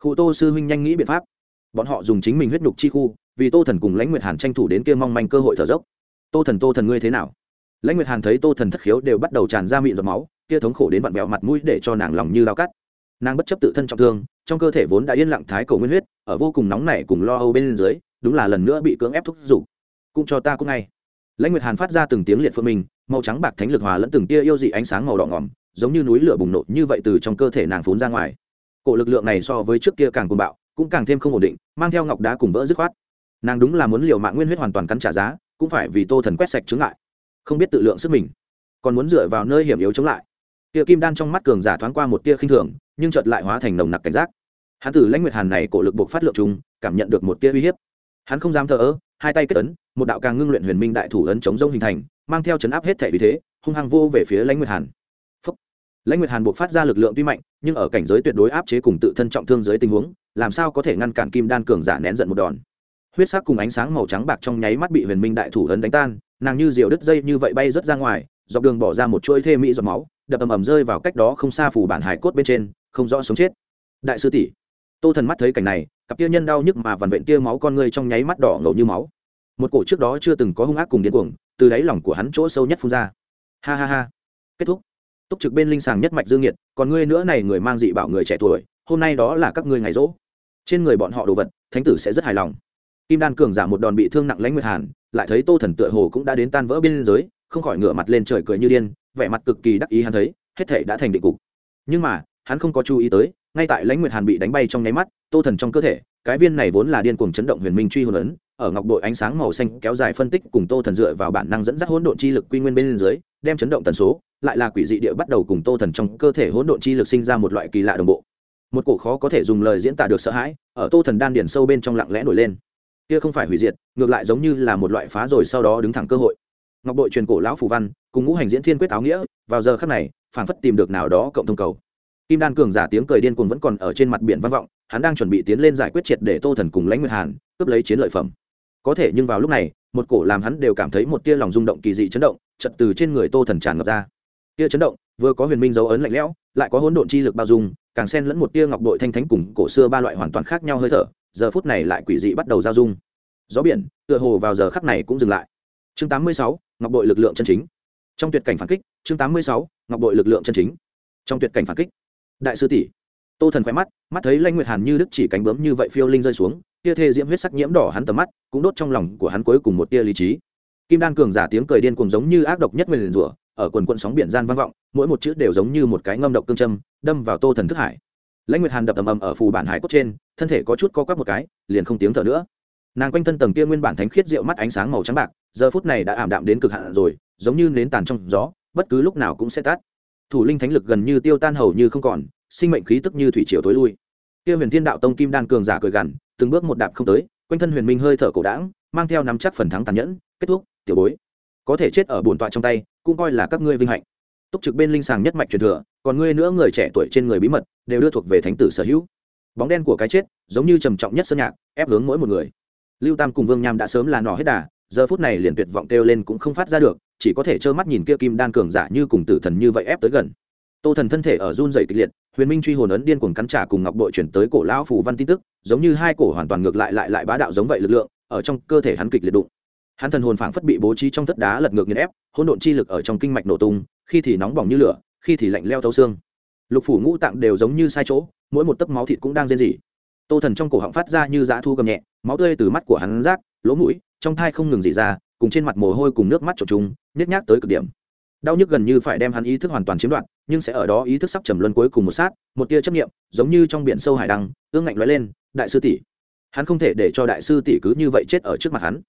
Khu tô sư huynh nhanh nghĩ biện pháp. Bọn họ dùng chính mình huyết nhục chi khu, vì tô thần cùng lãnh nguyệt hàn tranh thủ đến kia mong manh cơ hội thở dốc. Tô thần tô thần ngươi thế nào? Lãnh nguyệt hàn thấy tô thần thất khiếu đều bắt đầu tràn ra miệng giọt máu, kia thống khổ đến vặn vẹo mặt mũi để cho nàng lòng như lao cắt. Nàng bất chấp tự thân trọng thương, trong cơ thể vốn đã yên lặng thái cầu nguyên huyết ở vô cùng nóng nảy cùng lo âu bên dưới, đúng là lần nữa bị cưỡng ép thúc giục. Cũng cho ta cũng ngay. Lãnh nguyệt hàn phát ra từng tiếng liệt phương mình, màu trắng bạc thánh lực hòa lẫn từng tia yêu dị ánh sáng màu đỏ ngỏm, giống như núi lửa bùng nổ như vậy từ trong cơ thể nàng phún ra ngoài. Cổ lực lượng này so với trước kia càng cuồng bạo, cũng càng thêm không ổn định, mang theo ngọc đá cùng vỡ dứt khoát. Nàng đúng là muốn liều mạng nguyên huyết hoàn toàn cắn trả giá, cũng phải vì tô thần quét sạch chứng lại không biết tự lượng sức mình, còn muốn dựa vào nơi hiểm yếu chống lại. Tia kim đan trong mắt cường giả thoáng qua một tia khinh thường, nhưng chợt lại hóa thành nồng nặc cảnh giác hắn tử lãnh nguyệt hàn này cổ lực buộc phát lượng chúng cảm nhận được một tia uy hiếp. Hắn không dám thờ ơ, hai tay kết ấn, một đạo càng ngưng luyện huyền minh đại thủ ấn chống rông hình thành, mang theo chấn áp hết thể vì thế, hung hăng vô về phía lãnh nguyệt hàn. Phúc. lãnh nguyệt hàn buộc phát ra lực lượng tuy mạnh, nhưng ở cảnh giới tuyệt đối áp chế cùng tự thân trọng thương dưới tình huống, làm sao có thể ngăn cản kim đan cường giả nén giận một đòn. Huyết sắc cùng ánh sáng màu trắng bạc trong nháy mắt bị huyền minh đại thủ ấn đánh tan, nàng như diều đứt dây như vậy bay rớt ra ngoài, dọc đường bỏ ra một chuỗi thê mỹ giọt máu, đập ầm ầm rơi vào cách đó không xa phủ bản hải cốt bên trên, không rõ sống chết. Đại sư tỷ tô thần mắt thấy cảnh này, cặp tia nhân đau nhức mà vằn vện tia máu con người trong nháy mắt đỏ ngầu như máu. Một cổ trước đó chưa từng có hung ác cùng điên cuồng, từ đáy lòng của hắn chỗ sâu nhất phun ra. Ha ha ha. Kết thúc. Túc trực bên linh sàng nhất mạch dương nhiệt, còn ngươi nữa này người mang dị bảo người trẻ tuổi, hôm nay đó là các ngươi ngày rỗ. Trên người bọn họ đồ vật, thánh tử sẽ rất hài lòng. Kim đan cường giả một đòn bị thương nặng lãnh nguyệt hàn, lại thấy tô thần tựa hồ cũng đã đến tan vỡ biên giới, không khỏi ngửa mặt lên trời cười như điên, vẻ mặt cực kỳ đắc ý hắn thấy, hết thể đã thành định cục. Nhưng mà, hắn không có chú ý tới ngay tại lãnh nguyệt hàn bị đánh bay trong nháy mắt, tô thần trong cơ thể, cái viên này vốn là điên cuồng chấn động huyền minh truy hồn ấn, ở ngọc đội ánh sáng màu xanh kéo dài phân tích cùng tô thần dựa vào bản năng dẫn dắt hỗn độn chi lực quy nguyên bên dưới, đem chấn động tần số, lại là quỷ dị địa bắt đầu cùng tô thần trong cơ thể hỗn độn chi lực sinh ra một loại kỳ lạ đồng bộ. Một cổ khó có thể dùng lời diễn tả được sợ hãi, ở tô thần đan điển sâu bên trong lặng lẽ nổi lên. Kia không phải hủy diệt, ngược lại giống như là một loại phá rồi sau đó đứng thẳng cơ hội. Ngọc Đội truyền cổ lão phù văn, cùng ngũ hành diễn thiên quyết áo nghĩa, vào giờ khắc này, phảng phất tìm được nào đó cộng thông cầu kim đan cường giả tiếng cười điên cuồng vẫn còn ở trên mặt biển vang vọng hắn đang chuẩn bị tiến lên giải quyết triệt để tô thần cùng lãnh nguyệt hàn cướp lấy chiến lợi phẩm. Có thể nhưng vào lúc này một cổ làm hắn đều cảm thấy một tia lòng rung động kỳ dị chấn động chật từ trên người tô thần tràn ngập ra. Tia chấn động vừa có huyền minh dấu ấn lạnh lẽo lại có hỗn độn chi lực bao dung càng xen lẫn một tia ngọc đội thanh thánh cùng cổ xưa ba loại hoàn toàn khác nhau hơi thở giờ phút này lại quỷ dị bắt đầu giao dung. Gió biển tựa hồ vào giờ khắc này cũng dừng lại. Chương 86, ngọc đội lực lượng chân chính. Trong tuyệt cảnh phản kích chương 86, ngọc đội lực lượng chân chính. Trong tuyệt cảnh phản kích đại sư tỷ. Tô thần khỏe mắt mắt thấy lanh nguyệt hàn như đức chỉ cánh bướm như vậy phiêu linh rơi xuống tia thê diễm huyết sắc nhiễm đỏ hắn tầm mắt, cũng đốt trong lòng của hắn cuối cùng một tia lý trí. Kim đan cường giả tiếng cười điên cùng giống như ác độc nhất nguyền rủa, ở quần quận sóng biển gian vang vọng, mỗi một chữ đều giống như một cái ngâm độc cương châm, đâm vào tô thần thức hải. Lãnh nguyệt hàn đập ầm ầm ở phù bản hải cốt trên, thân thể có chút co quắp một cái, liền không tiếng thở nữa. Nàng quanh thân tầng kia nguyên bản thánh khiết rượu mắt ánh sáng màu trắng bạc, giờ phút này đã ảm đạm đến cực hạn rồi, giống như nến tàn trong gió, bất cứ lúc nào cũng sẽ tắt thủ linh thánh lực gần như tiêu tan hầu như không còn, sinh mệnh khí tức như thủy triều tối lui. Kia huyền thiên đạo tông kim đan cường giả cười gằn, từng bước một đạp không tới, quanh thân huyền minh hơi thở cổ đãng, mang theo nắm chắc phần thắng tàn nhẫn, kết thúc, tiểu bối. Có thể chết ở bổn tọa trong tay, cũng coi là các ngươi vinh hạnh. Túc trực bên linh sàng nhất mạch truyền thừa, còn ngươi nữa người trẻ tuổi trên người bí mật, đều đưa thuộc về thánh tử sở hữu. Bóng đen của cái chết, giống như trầm trọng nhất sơn nhạc, ép hướng mỗi một người. Lưu tam cùng vương nham đã sớm là nỏ hết đà, giờ phút này liền tuyệt vọng kêu lên cũng không phát ra được chỉ có thể trơ mắt nhìn kia kim đan cường giả như cùng tử thần như vậy ép tới gần. Tô thần thân thể ở run dày kịch liệt, huyền minh truy hồn ấn điên cuồng cắn trả cùng ngọc bội chuyển tới cổ lão phù văn tin tức, giống như hai cổ hoàn toàn ngược lại lại lại bá đạo giống vậy lực lượng, ở trong cơ thể hắn kịch liệt đụng. Hắn thần hồn phảng phất bị bố trí trong thất đá lật ngược nghiền ép, hỗn độn chi lực ở trong kinh mạch nổ tung, khi thì nóng bỏng như lửa, khi thì lạnh leo thấu xương. Lục phủ ngũ tạng đều giống như sai chỗ, mỗi một tấc máu thịt cũng đang rên rỉ. Tô thần trong cổ họng phát ra như dã thu cầm nhẹ, máu tươi từ mắt của hắn rác, lỗ mũi, trong thai không ngừng dị ra cùng trên mặt mồ hôi cùng nước mắt trộn trùng nhét nhác tới cực điểm. Đau nhức gần như phải đem hắn ý thức hoàn toàn chiếm đoạt, nhưng sẽ ở đó ý thức sắp trầm luân cuối cùng một sát, một tia chấp nghiệm giống như trong biển sâu hải đăng, ương ngạnh lóe lên, đại sư tỷ. Hắn không thể để cho đại sư tỷ cứ như vậy chết ở trước mặt hắn.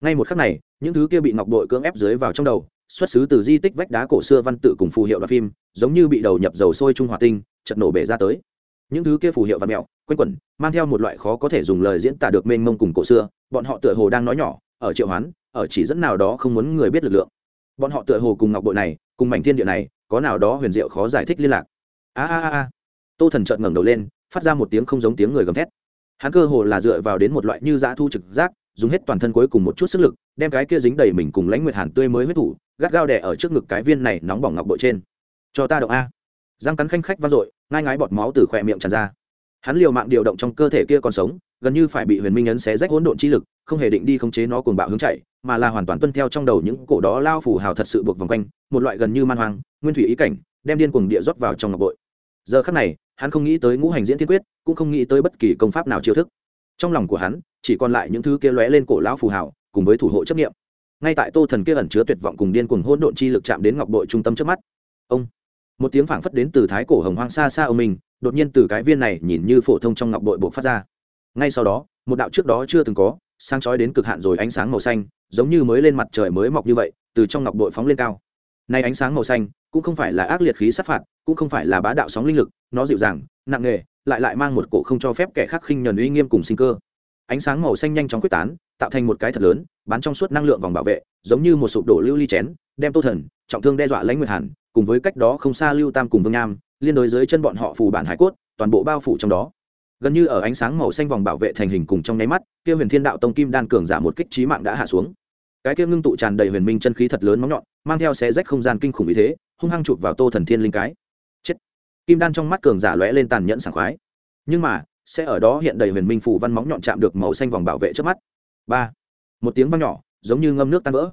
Ngay một khắc này, những thứ kia bị ngọc bội cưỡng ép dưới vào trong đầu, xuất xứ từ di tích vách đá cổ xưa văn tự cùng phù hiệu đoạn phim, giống như bị đầu nhập dầu sôi trung hòa tinh chật nổ bể ra tới. Những thứ kia phù hiệu và mẹo, quanh quẩn, mang theo một loại khó có thể dùng lời diễn tả được mênh mông cùng cổ xưa, bọn họ tựa hồ đang nói nhỏ, ở triệu hoán ở chỉ dẫn nào đó không muốn người biết lực lượng. Bọn họ tựa hồ cùng ngọc bội này, cùng mảnh thiên địa này, có nào đó huyền diệu khó giải thích liên lạc. A a a tô thần trợn ngẩng đầu lên, phát ra một tiếng không giống tiếng người gầm thét. Hắn cơ hồ là dựa vào đến một loại như dã thu trực giác, dùng hết toàn thân cuối cùng một chút sức lực, đem cái kia dính đầy mình cùng lãnh nguyệt hàn tươi mới huyết thủ, gắt gao đẻ ở trước ngực cái viên này nóng bỏng ngọc bội trên. Cho ta động a. Răng cắn khanh khách vang dội, ngai ngái bọt máu từ khỏe miệng tràn ra. Hắn liều mạng điều động trong cơ thể kia còn sống, gần như phải bị huyền minh ấn xé rách hỗn độn chi lực, không hề định đi khống chế nó cuồng bạo hướng chạy mà là hoàn toàn tuân theo trong đầu những cổ đó lao phủ hào thật sự buộc vòng quanh, một loại gần như man hoang, nguyên thủy ý cảnh, đem điên cuồng địa rót vào trong ngọc bội. Giờ khắc này, hắn không nghĩ tới ngũ hành diễn thiên quyết, cũng không nghĩ tới bất kỳ công pháp nào chiêu thức. Trong lòng của hắn, chỉ còn lại những thứ kia lóe lên cổ lão phù hào, cùng với thủ hộ chấp nghiệm ngay tại tô thần kia ẩn chứa tuyệt vọng cùng điên cuồng hỗn độn chi lực chạm đến ngọc bội trung tâm trước mắt, ông, một tiếng phảng phất đến từ thái cổ hồng hoang xa xa ông mình, đột nhiên từ cái viên này nhìn như phổ thông trong ngọc bội buộc phát ra. Ngay sau đó, một đạo trước đó chưa từng có, sáng chói đến cực hạn rồi ánh sáng màu xanh giống như mới lên mặt trời mới mọc như vậy, từ trong ngọc bội phóng lên cao. Nay ánh sáng màu xanh cũng không phải là ác liệt khí sát phạt, cũng không phải là bá đạo sóng linh lực, nó dịu dàng, nặng nề, lại lại mang một cổ không cho phép kẻ khác khinh nhờn uy nghiêm cùng sinh cơ. Ánh sáng màu xanh nhanh chóng quyết tán, tạo thành một cái thật lớn bán trong suốt năng lượng vòng bảo vệ, giống như một sụp đổ lưu ly chén, đem tô thần, trọng thương đe dọa lãnh nguyệt hàn, cùng với cách đó không xa lưu tam cùng vương nham, liên đối dưới chân bọn họ phủ bản hải cốt, toàn bộ bao phủ trong đó. Gần như ở ánh sáng màu xanh vòng bảo vệ thành hình cùng trong nháy mắt, kia huyền thiên đạo tông kim đan cường giả một kích trí mạng đã hạ xuống cái kia ngưng tụ tràn đầy huyền minh chân khí thật lớn móng nhọn, mang theo xé rách không gian kinh khủng ý thế, hung hăng chụp vào tô thần thiên linh cái. Chết. Kim đan trong mắt cường giả lóe lên tàn nhẫn sảng khoái. Nhưng mà, sẽ ở đó hiện đầy huyền minh phủ văn móng nhọn chạm được màu xanh vòng bảo vệ trước mắt. Ba. Một tiếng vang nhỏ, giống như ngâm nước tan vỡ.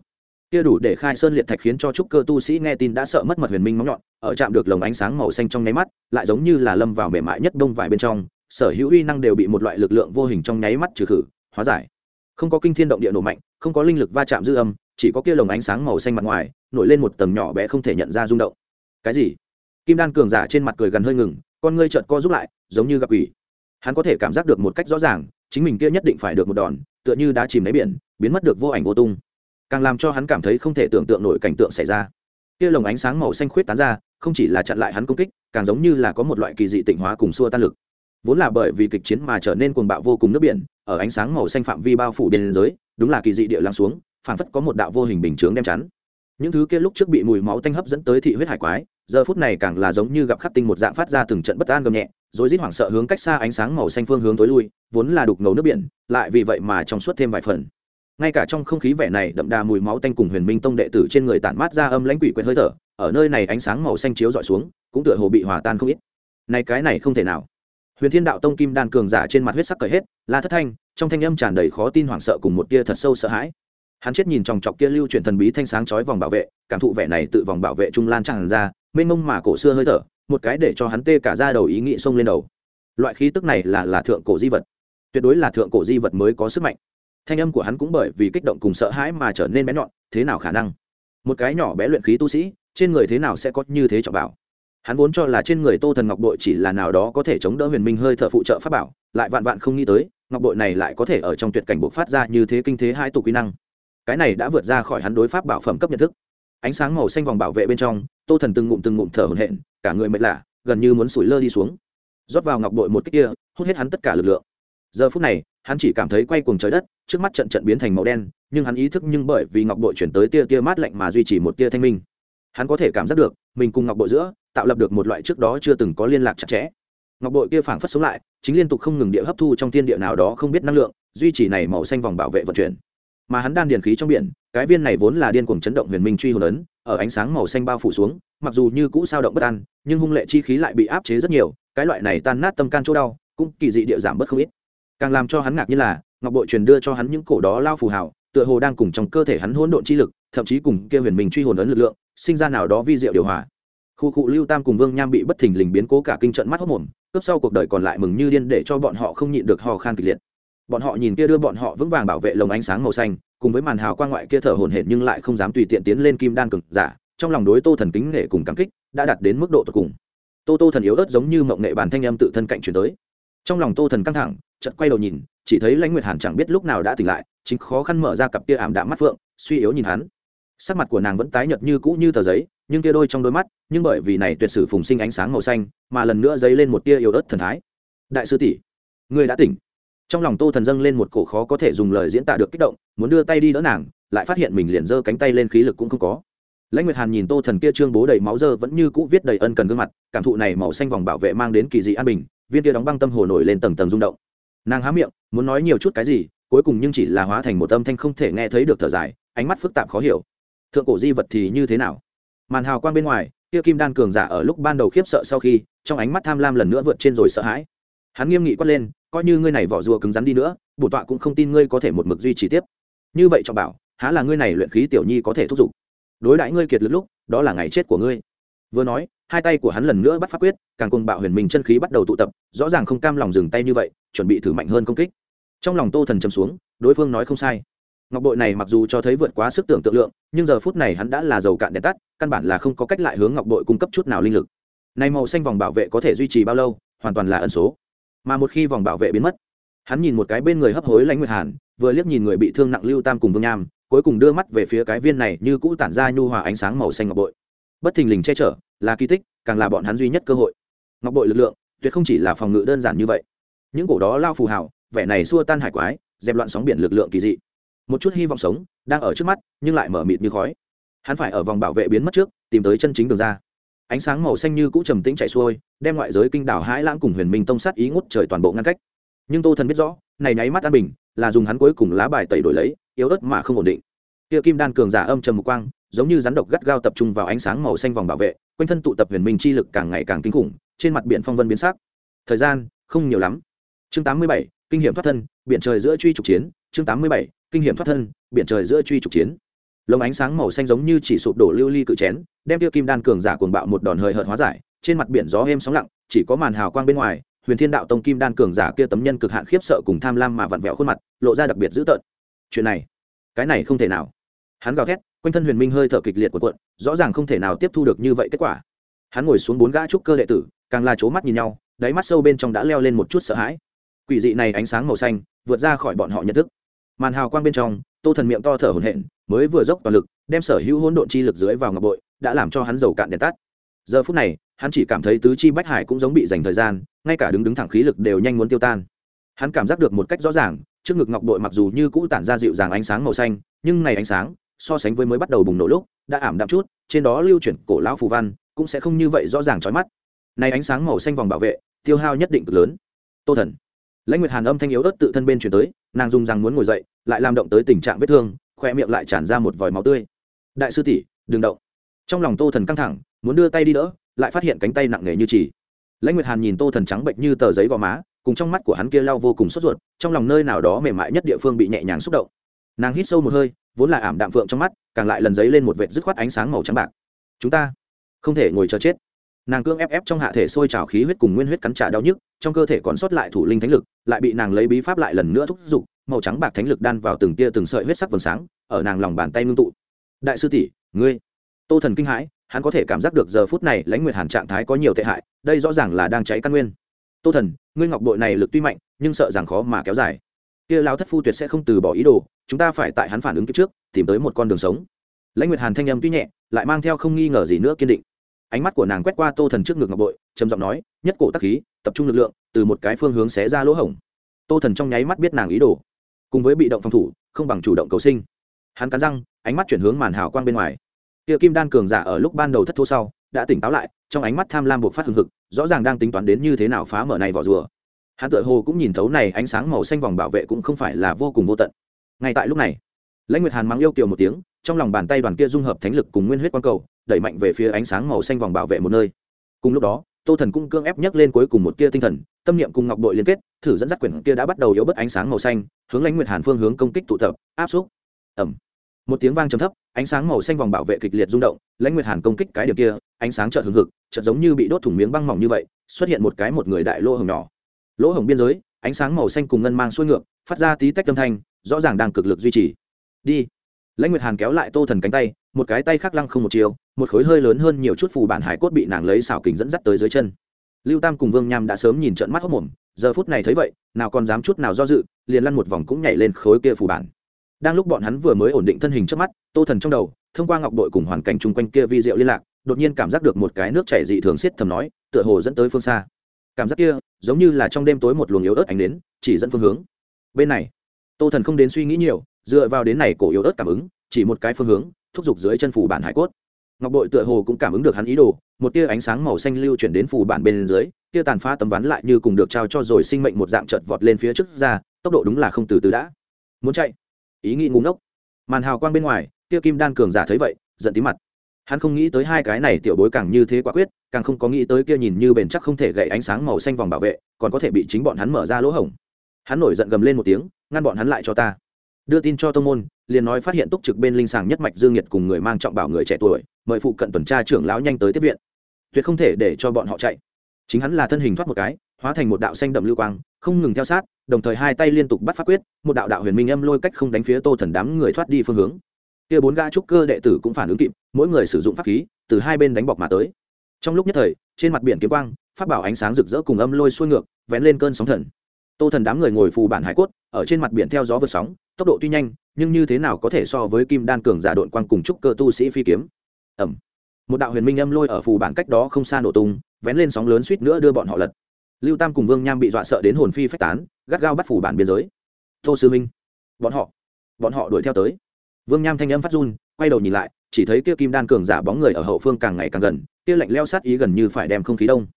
Kia đủ để khai sơn liệt thạch khiến cho trúc cơ tu sĩ nghe tin đã sợ mất mật huyền minh móng nhọn, ở chạm được lồng ánh sáng màu xanh trong nháy mắt, lại giống như là lâm vào mềm mại nhất đông vải bên trong, sở hữu uy năng đều bị một loại lực lượng vô hình trong nháy mắt trừ khử, hóa giải. Không có kinh thiên động địa nổ mạnh không có linh lực va chạm dư âm, chỉ có kia lồng ánh sáng màu xanh mặt ngoài, nổi lên một tầng nhỏ bé không thể nhận ra rung động. Cái gì? Kim đan cường giả trên mặt cười gần hơi ngừng, con ngươi trợn co rút lại, giống như gặp ủy hắn có thể cảm giác được một cách rõ ràng, chính mình kia nhất định phải được một đòn, tựa như đã chìm đáy biển, biến mất được vô ảnh vô tung. Càng làm cho hắn cảm thấy không thể tưởng tượng nổi cảnh tượng xảy ra. Kia lồng ánh sáng màu xanh khuyết tán ra, không chỉ là chặn lại hắn công kích, càng giống như là có một loại kỳ dị tịnh hóa cùng xua tan lực. Vốn là bởi vì kịch chiến mà trở nên cuồng bạo vô cùng nước biển, ở ánh sáng màu xanh phạm vi bao phủ biên giới đúng là kỳ dị địa lắng xuống, phảng phất có một đạo vô hình bình chướng đem chắn. Những thứ kia lúc trước bị mùi máu tanh hấp dẫn tới thị huyết hải quái, giờ phút này càng là giống như gặp khắc tinh một dạng phát ra từng trận bất an gầm nhẹ, rồi rít hoảng sợ hướng cách xa ánh sáng màu xanh phương hướng tối lui, vốn là đục ngầu nước biển, lại vì vậy mà trong suốt thêm vài phần. Ngay cả trong không khí vẻ này, đậm đà mùi máu tanh cùng huyền minh tông đệ tử trên người tản mát ra âm lãnh quỷ quyệt hơi thở, ở nơi này ánh sáng màu xanh chiếu dọi xuống, cũng tựa hồ bị hòa tan không ít. Này cái này không thể nào. Huyền thiên đạo tông kim đan cường giả trên mặt huyết sắc cởi hết, la thất thanh trong thanh âm tràn đầy khó tin hoảng sợ cùng một tia thật sâu sợ hãi. Hắn chết nhìn chòng chọc kia lưu chuyển thần bí thanh sáng chói vòng bảo vệ, cảm thụ vẻ này tự vòng bảo vệ trung lan tràn ra, mênh mông mà cổ xưa hơi thở, một cái để cho hắn tê cả ra đầu ý nghĩ xông lên đầu. Loại khí tức này là là thượng cổ di vật. Tuyệt đối là thượng cổ di vật mới có sức mạnh. Thanh âm của hắn cũng bởi vì kích động cùng sợ hãi mà trở nên bé nhọn, thế nào khả năng? Một cái nhỏ bé luyện khí tu sĩ, trên người thế nào sẽ có như thế trọng bảo? Hắn vốn cho là trên người tô thần ngọc bội chỉ là nào đó có thể chống đỡ huyền minh hơi thở phụ trợ pháp bảo, lại vạn vạn không nghĩ tới ngọc bội này lại có thể ở trong tuyệt cảnh bộc phát ra như thế kinh thế hai tụ quy năng. Cái này đã vượt ra khỏi hắn đối pháp bảo phẩm cấp nhận thức. Ánh sáng màu xanh vòng bảo vệ bên trong, tô thần từng ngụm từng ngụm thở hổn hển, cả người mệt lạ, gần như muốn sủi lơ đi xuống. Rót vào ngọc bội một cách kia, hút hết hắn tất cả lực lượng. Giờ phút này, hắn chỉ cảm thấy quay cuồng trời đất, trước mắt trận trận biến thành màu đen, nhưng hắn ý thức nhưng bởi vì ngọc bội chuyển tới tia tia mát lạnh mà duy trì một tia thanh minh. Hắn có thể cảm giác được, mình cùng ngọc bội giữa, tạo lập được một loại trước đó chưa từng có liên lạc chặt chẽ ngọc bội kia phảng phất sống lại, chính liên tục không ngừng địa hấp thu trong thiên địa nào đó không biết năng lượng, duy trì này màu xanh vòng bảo vệ vận chuyển. Mà hắn đan điền khí trong biển, cái viên này vốn là điên cuồng chấn động huyền minh truy hồn ấn, ở ánh sáng màu xanh bao phủ xuống, mặc dù như cũ sao động bất an, nhưng hung lệ chi khí lại bị áp chế rất nhiều, cái loại này tan nát tâm can chỗ đau, cũng kỳ dị địa giảm bớt không ít. Càng làm cho hắn ngạc như là, ngọc bội truyền đưa cho hắn những cổ đó lao phù hào, tựa hồ đang cùng trong cơ thể hắn hỗn độn chi lực, thậm chí cùng kia huyền minh truy hồn ấn lực lượng, sinh ra nào đó vi diệu điều hòa khu cụ lưu tam cùng vương nham bị bất thình lình biến cố cả kinh trận mắt hốc mồm, cướp sau cuộc đời còn lại mừng như điên để cho bọn họ không nhịn được hò khan kịch liệt. Bọn họ nhìn kia đưa bọn họ vững vàng bảo vệ lồng ánh sáng màu xanh, cùng với màn hào quang ngoại kia thở hổn hển nhưng lại không dám tùy tiện tiến lên kim đan cực giả, trong lòng đối tô thần kính nể cùng cảm kích, đã đạt đến mức độ tột cùng. Tô tô thần yếu ớt giống như mộng nghệ bản thanh âm tự thân cạnh chuyển tới. Trong lòng tô thần căng thẳng, chợt quay đầu nhìn, chỉ thấy lãnh nguyệt hàn chẳng biết lúc nào đã tỉnh lại, chính khó khăn mở ra cặp kia ảm đạm mắt phượng, suy yếu nhìn hắn. Sắc mặt của nàng vẫn tái nhợt như cũ như tờ giấy nhưng kia đôi trong đôi mắt, nhưng bởi vì này tuyệt sử phùng sinh ánh sáng màu xanh, mà lần nữa dấy lên một tia yếu ớt thần thái. Đại sư tỷ người đã tỉnh. Trong lòng tô thần dâng lên một cổ khó có thể dùng lời diễn tả được kích động, muốn đưa tay đi đỡ nàng, lại phát hiện mình liền giơ cánh tay lên khí lực cũng không có. Lãnh nguyệt hàn nhìn tô thần kia trương bố đầy máu dơ vẫn như cũ viết đầy ân cần gương mặt, cảm thụ này màu xanh vòng bảo vệ mang đến kỳ dị an bình, viên kia đóng băng tâm hồ nổi lên tầng tầng rung động. Nàng há miệng, muốn nói nhiều chút cái gì, cuối cùng nhưng chỉ là hóa thành một âm thanh không thể nghe thấy được thở dài, ánh mắt phức tạp khó hiểu. Thượng cổ di vật thì như thế nào? Màn hào quang bên ngoài, kia kim đan cường giả ở lúc ban đầu khiếp sợ sau khi, trong ánh mắt tham lam lần nữa vượt trên rồi sợ hãi. Hắn nghiêm nghị quát lên, coi như ngươi này vỏ rùa cứng rắn đi nữa bổn tọa cũng không tin ngươi có thể một mực duy trì tiếp. Như vậy cho bảo, há là ngươi này luyện khí tiểu nhi có thể thúc giục. Đối đãi ngươi kiệt lực lúc, đó là ngày chết của ngươi. Vừa nói, hai tay của hắn lần nữa bắt pháp quyết, càng cùng bạo huyền minh chân khí bắt đầu tụ tập, rõ ràng không cam lòng dừng tay như vậy, chuẩn bị thử mạnh hơn công kích. Trong lòng tô thần chầm xuống, đối phương nói không sai. Ngọc bội này mặc dù cho thấy vượt quá sức tưởng tượng lượng, nhưng giờ phút này hắn đã là dầu cạn đèn tắt căn bản là không có cách lại hướng ngọc bội cung cấp chút nào linh lực. Này màu xanh vòng bảo vệ có thể duy trì bao lâu, hoàn toàn là ẩn số. Mà một khi vòng bảo vệ biến mất, hắn nhìn một cái bên người hấp hối lãnh nguyệt hàn, vừa liếc nhìn người bị thương nặng lưu tam cùng vương nham, cuối cùng đưa mắt về phía cái viên này như cũ tản ra nhu hòa ánh sáng màu xanh ngọc bội. Bất thình lình che chở, là kỳ tích, càng là bọn hắn duy nhất cơ hội. Ngọc bội lực lượng, tuyệt không chỉ là phòng ngự đơn giản như vậy. Những cổ đó lao phù hào, vẻ này xua tan hải quái, dẹp loạn sóng biển lực lượng kỳ dị. Một chút hy vọng sống, đang ở trước mắt, nhưng lại mở mịt như khói hắn phải ở vòng bảo vệ biến mất trước, tìm tới chân chính đường ra. Ánh sáng màu xanh như cũ trầm tĩnh chạy xuôi, đem ngoại giới kinh đảo hãi lãng cùng huyền minh tông sát ý ngút trời toàn bộ ngăn cách. Nhưng tô thần biết rõ, này nháy mắt an bình, là dùng hắn cuối cùng lá bài tẩy đổi lấy, yếu ớt mà không ổn định. Kia kim đan cường giả âm trầm một quang, giống như rắn độc gắt gao tập trung vào ánh sáng màu xanh vòng bảo vệ, quanh thân tụ tập huyền minh chi lực càng ngày càng kinh khủng, trên mặt biển phong vân biến sắc. Thời gian, không nhiều lắm. Chương tám mươi bảy, kinh hiểm thoát thân, biển trời giữa truy trục chiến. Chương tám mươi bảy, kinh hiểm thoát thân, biển trời giữa truy trục chiến lồng ánh sáng màu xanh giống như chỉ sụp đổ lưu ly cự chén, đem tiêu kim đan cường giả cuồng bạo một đòn hơi hợt hóa giải, trên mặt biển gió êm sóng lặng, chỉ có màn hào quang bên ngoài, huyền thiên đạo tông kim đan cường giả kia tấm nhân cực hạn khiếp sợ cùng tham lam mà vặn vẹo khuôn mặt, lộ ra đặc biệt dữ tợn. Chuyện này, cái này không thể nào. Hắn gào thét, quanh thân huyền minh hơi thở kịch liệt của quận rõ ràng không thể nào tiếp thu được như vậy kết quả. Hắn ngồi xuống bốn gã trúc cơ đệ tử, càng là c mắt nhìn nhau, đáy mắt sâu bên trong đã leo lên một chút sợ hãi. Quỷ dị này ánh sáng màu xanh, vượt ra khỏi bọn họ nhận thức. Màn hào quang bên trong tô thần miệng to thở hổn hển, mới vừa dốc toàn lực, đem sở hữu hỗn độn chi lực dưới vào ngọc bội, đã làm cho hắn dầu cạn đèn tắt. Giờ phút này, hắn chỉ cảm thấy tứ chi bách hải cũng giống bị dành thời gian, ngay cả đứng đứng thẳng khí lực đều nhanh muốn tiêu tan. Hắn cảm giác được một cách rõ ràng, trước ngực ngọc bội mặc dù như cũ tản ra dịu dàng ánh sáng màu xanh, nhưng này ánh sáng, so sánh với mới bắt đầu bùng nổ lúc, đã ảm đạm chút, trên đó lưu chuyển cổ lão phù văn, cũng sẽ không như vậy rõ ràng trói mắt. Này ánh sáng màu xanh vòng bảo vệ, tiêu hao nhất định cực lớn. Tô thần. Lãnh nguyệt hàn âm thanh yếu ớt tự thân bên chuyển tới nàng dùng rằng muốn ngồi dậy, lại làm động tới tình trạng vết thương khoe miệng lại tràn ra một vòi máu tươi. Đại sư tỷ, đừng động. Trong lòng tô thần căng thẳng, muốn đưa tay đi đỡ, lại phát hiện cánh tay nặng nề như chỉ. Lãnh nguyệt hàn nhìn tô thần trắng bệnh như tờ giấy gò má, cùng trong mắt của hắn kia lao vô cùng sốt ruột, trong lòng nơi nào đó mềm mại nhất địa phương bị nhẹ nhàng xúc động. Nàng hít sâu một hơi, vốn là ảm đạm phượng trong mắt, càng lại lần giấy lên một vệt dứt khoát ánh sáng màu trắng bạc. Chúng ta không thể ngồi chờ chết nàng cương ép ép trong hạ thể sôi trào khí huyết cùng nguyên huyết cắn trả đau nhức, trong cơ thể còn sót lại thủ linh thánh lực, lại bị nàng lấy bí pháp lại lần nữa thúc giục, màu trắng bạc thánh lực đan vào từng tia từng sợi huyết sắc vầng sáng, ở nàng lòng bàn tay ngưng tụ. Đại sư tỷ, ngươi. Tô thần kinh hãi, hắn có thể cảm giác được giờ phút này lãnh nguyệt hàn trạng thái có nhiều tệ hại, đây rõ ràng là đang cháy căn nguyên. Tô thần, ngươi ngọc bội này lực tuy mạnh, nhưng sợ rằng khó mà kéo dài. Kia lao thất phu tuyệt sẽ không từ bỏ ý đồ, chúng ta phải tại hắn phản ứng kịp trước, tìm tới một con đường sống. Lãnh nguyệt hàn thanh âm tuy nhẹ, lại mang theo không nghi ngờ gì nữa kiên định ánh mắt của nàng quét qua tô thần trước ngực ngọc bội, trầm giọng nói, nhất cổ tắc khí, tập trung lực lượng, từ một cái phương hướng xé ra lỗ hổng. Tô thần trong nháy mắt biết nàng ý đồ, cùng với bị động phòng thủ, không bằng chủ động cầu sinh. Hắn cắn răng, ánh mắt chuyển hướng màn hào quang bên ngoài. Kia kim đan cường giả ở lúc ban đầu thất thô sau, đã tỉnh táo lại, trong ánh mắt tham lam buộc phát hừng hực, rõ ràng đang tính toán đến như thế nào phá mở này vỏ rùa. Hắn tự hồ cũng nhìn thấu này ánh sáng màu xanh vòng bảo vệ cũng không phải là vô cùng vô tận. Ngay tại lúc này, lãnh nguyệt hàn mắng yêu kiều một tiếng trong lòng bàn tay đoàn kia dung hợp thánh lực cùng nguyên huyết quang cầu, đẩy mạnh về phía ánh sáng màu xanh vòng bảo vệ một nơi. Cùng lúc đó, tô thần cũng cương ép nhấc lên cuối cùng một tia tinh thần, tâm niệm cùng ngọc bội liên kết, thử dẫn dắt quyển kia đã bắt đầu yếu bớt ánh sáng màu xanh, hướng lãnh nguyệt hàn phương hướng công kích tụ tập, áp xúc. Ẩm một tiếng vang trầm thấp, ánh sáng màu xanh vòng bảo vệ kịch liệt rung động, lãnh nguyệt hàn công kích cái điểm kia, ánh sáng chợt hừng hực, chợt giống như bị đốt thủng miếng băng mỏng như vậy, xuất hiện một cái một người đại lỗ hồng nhỏ. Lỗ hồng biên giới, ánh sáng màu xanh cùng ngân mang xuôi ngược, phát ra tí tách âm thanh, rõ ràng đang cực lực duy trì. Đi lãnh nguyệt hàn kéo lại tô thần cánh tay, một cái tay khác lăng không một chiều, một khối hơi lớn hơn nhiều chút phù bản hải cốt bị nàng lấy xảo kính dẫn dắt tới dưới chân. Lưu tam cùng vương nham đã sớm nhìn trận mắt hốc mồm, giờ phút này thấy vậy, nào còn dám chút nào do dự, liền lăn một vòng cũng nhảy lên khối kia phù bản. Đang lúc bọn hắn vừa mới ổn định thân hình trước mắt, tô thần trong đầu, thông qua ngọc đội cùng hoàn cảnh chung quanh kia vi diệu liên lạc, đột nhiên cảm giác được một cái nước chảy dị thường xiết thầm nói, tựa hồ dẫn tới phương xa. Cảm giác kia, giống như là trong đêm tối một luồng yếu ớt ánh đến chỉ dẫn phương hướng. Bên này, tô thần không đến suy nghĩ nhiều dựa vào đến này cổ yếu ớt cảm ứng, chỉ một cái phương hướng, thúc giục dưới chân phủ bản hải cốt. Ngọc bội tựa hồ cũng cảm ứng được hắn ý đồ, một tia ánh sáng màu xanh lưu chuyển đến phủ bản bên dưới, tia tàn phá tấm ván lại như cùng được trao cho rồi sinh mệnh một dạng chợt vọt lên phía trước ra, tốc độ đúng là không từ từ đã. Muốn chạy? Ý nghĩ ngúng ngốc. Màn hào quang bên ngoài, tia kim đan cường giả thấy vậy, giận tí mặt. Hắn không nghĩ tới hai cái này tiểu bối càng như thế quả quyết, càng không có nghĩ tới kia nhìn như bền chắc không thể gậy ánh sáng màu xanh vòng bảo vệ, còn có thể bị chính bọn hắn mở ra lỗ hổng. Hắn nổi giận gầm lên một tiếng, ngăn bọn hắn lại cho ta đưa tin cho tông môn, liền nói phát hiện túc trực bên linh sàng nhất mạch dương nhiệt cùng người mang trọng bảo người trẻ tuổi, mời phụ cận tuần tra trưởng lão nhanh tới tiếp viện. Tuyệt không thể để cho bọn họ chạy. Chính hắn là thân hình thoát một cái, hóa thành một đạo xanh đậm lưu quang, không ngừng theo sát, đồng thời hai tay liên tục bắt phát quyết, một đạo đạo huyền minh âm lôi cách không đánh phía tô thần đám người thoát đi phương hướng. Kia bốn gã trúc cơ đệ tử cũng phản ứng kịp, mỗi người sử dụng pháp khí, từ hai bên đánh bọc mà tới. Trong lúc nhất thời, trên mặt biển kiếm quang phát bảo ánh sáng rực rỡ cùng âm lôi xuôi ngược, vén lên cơn sóng thần. Tô thần đám người ngồi phù bản hải cốt ở trên mặt biển theo gió vượt sóng, tốc độ tuy nhanh, nhưng như thế nào có thể so với kim đan cường giả đội quang cùng trúc cơ tu sĩ phi kiếm? Ẩm. Một đạo huyền minh âm lôi ở phù bản cách đó không xa nổ tung, vén lên sóng lớn suýt nữa đưa bọn họ lật. Lưu tam cùng vương nham bị dọa sợ đến hồn phi phách tán, gắt gao bắt phù bản biên giới. Tô sư minh, bọn họ bọn họ đuổi theo tới. Vương nham thanh âm phát run, quay đầu nhìn lại, chỉ thấy kia kim đan cường giả bóng người ở hậu phương càng ngày càng gần, kia lạnh leo sát ý gần như phải đem không khí đông.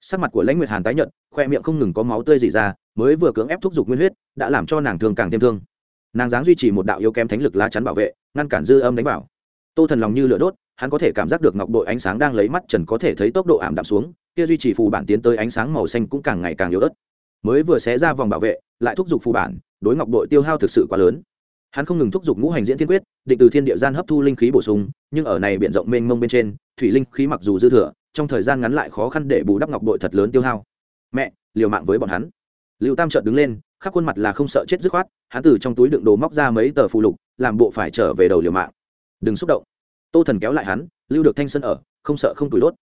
Sắc mặt của lãnh nguyệt hàn tái nhợt, khoe miệng không ngừng có máu tươi dỉ ra mới vừa cưỡng ép thúc giục nguyên huyết, đã làm cho nàng thương càng thêm thương. Nàng dáng duy trì một đạo yếu kém thánh lực lá chắn bảo vệ, ngăn cản dư âm đánh vào. Tô thần lòng như lửa đốt, hắn có thể cảm giác được ngọc bội ánh sáng đang lấy mắt trần có thể thấy tốc độ ảm đạm xuống, kia duy trì phù bản tiến tới ánh sáng màu xanh cũng càng ngày càng yếu ớt. Mới vừa xé ra vòng bảo vệ, lại thúc giục phù bản, đối ngọc bội tiêu hao thực sự quá lớn. Hắn không ngừng thúc giục ngũ hành diễn thiên quyết, định từ thiên địa gian hấp thu linh khí bổ sung, nhưng ở này biển rộng mênh mông bên trên, thủy linh khí mặc dù dư thừa, trong thời gian ngắn lại khó khăn để bù đắp ngọc bội thật lớn tiêu hao. Mẹ, liều mạng với bọn hắn lưu tam trợt đứng lên, khắp khuôn mặt là không sợ chết dứt khoát, hắn từ trong túi đựng đồ móc ra mấy tờ phụ lục, làm bộ phải trở về đầu liều mạng. Đừng xúc động. Tô thần kéo lại hắn, lưu được thanh sân ở, không sợ không tủi đốt.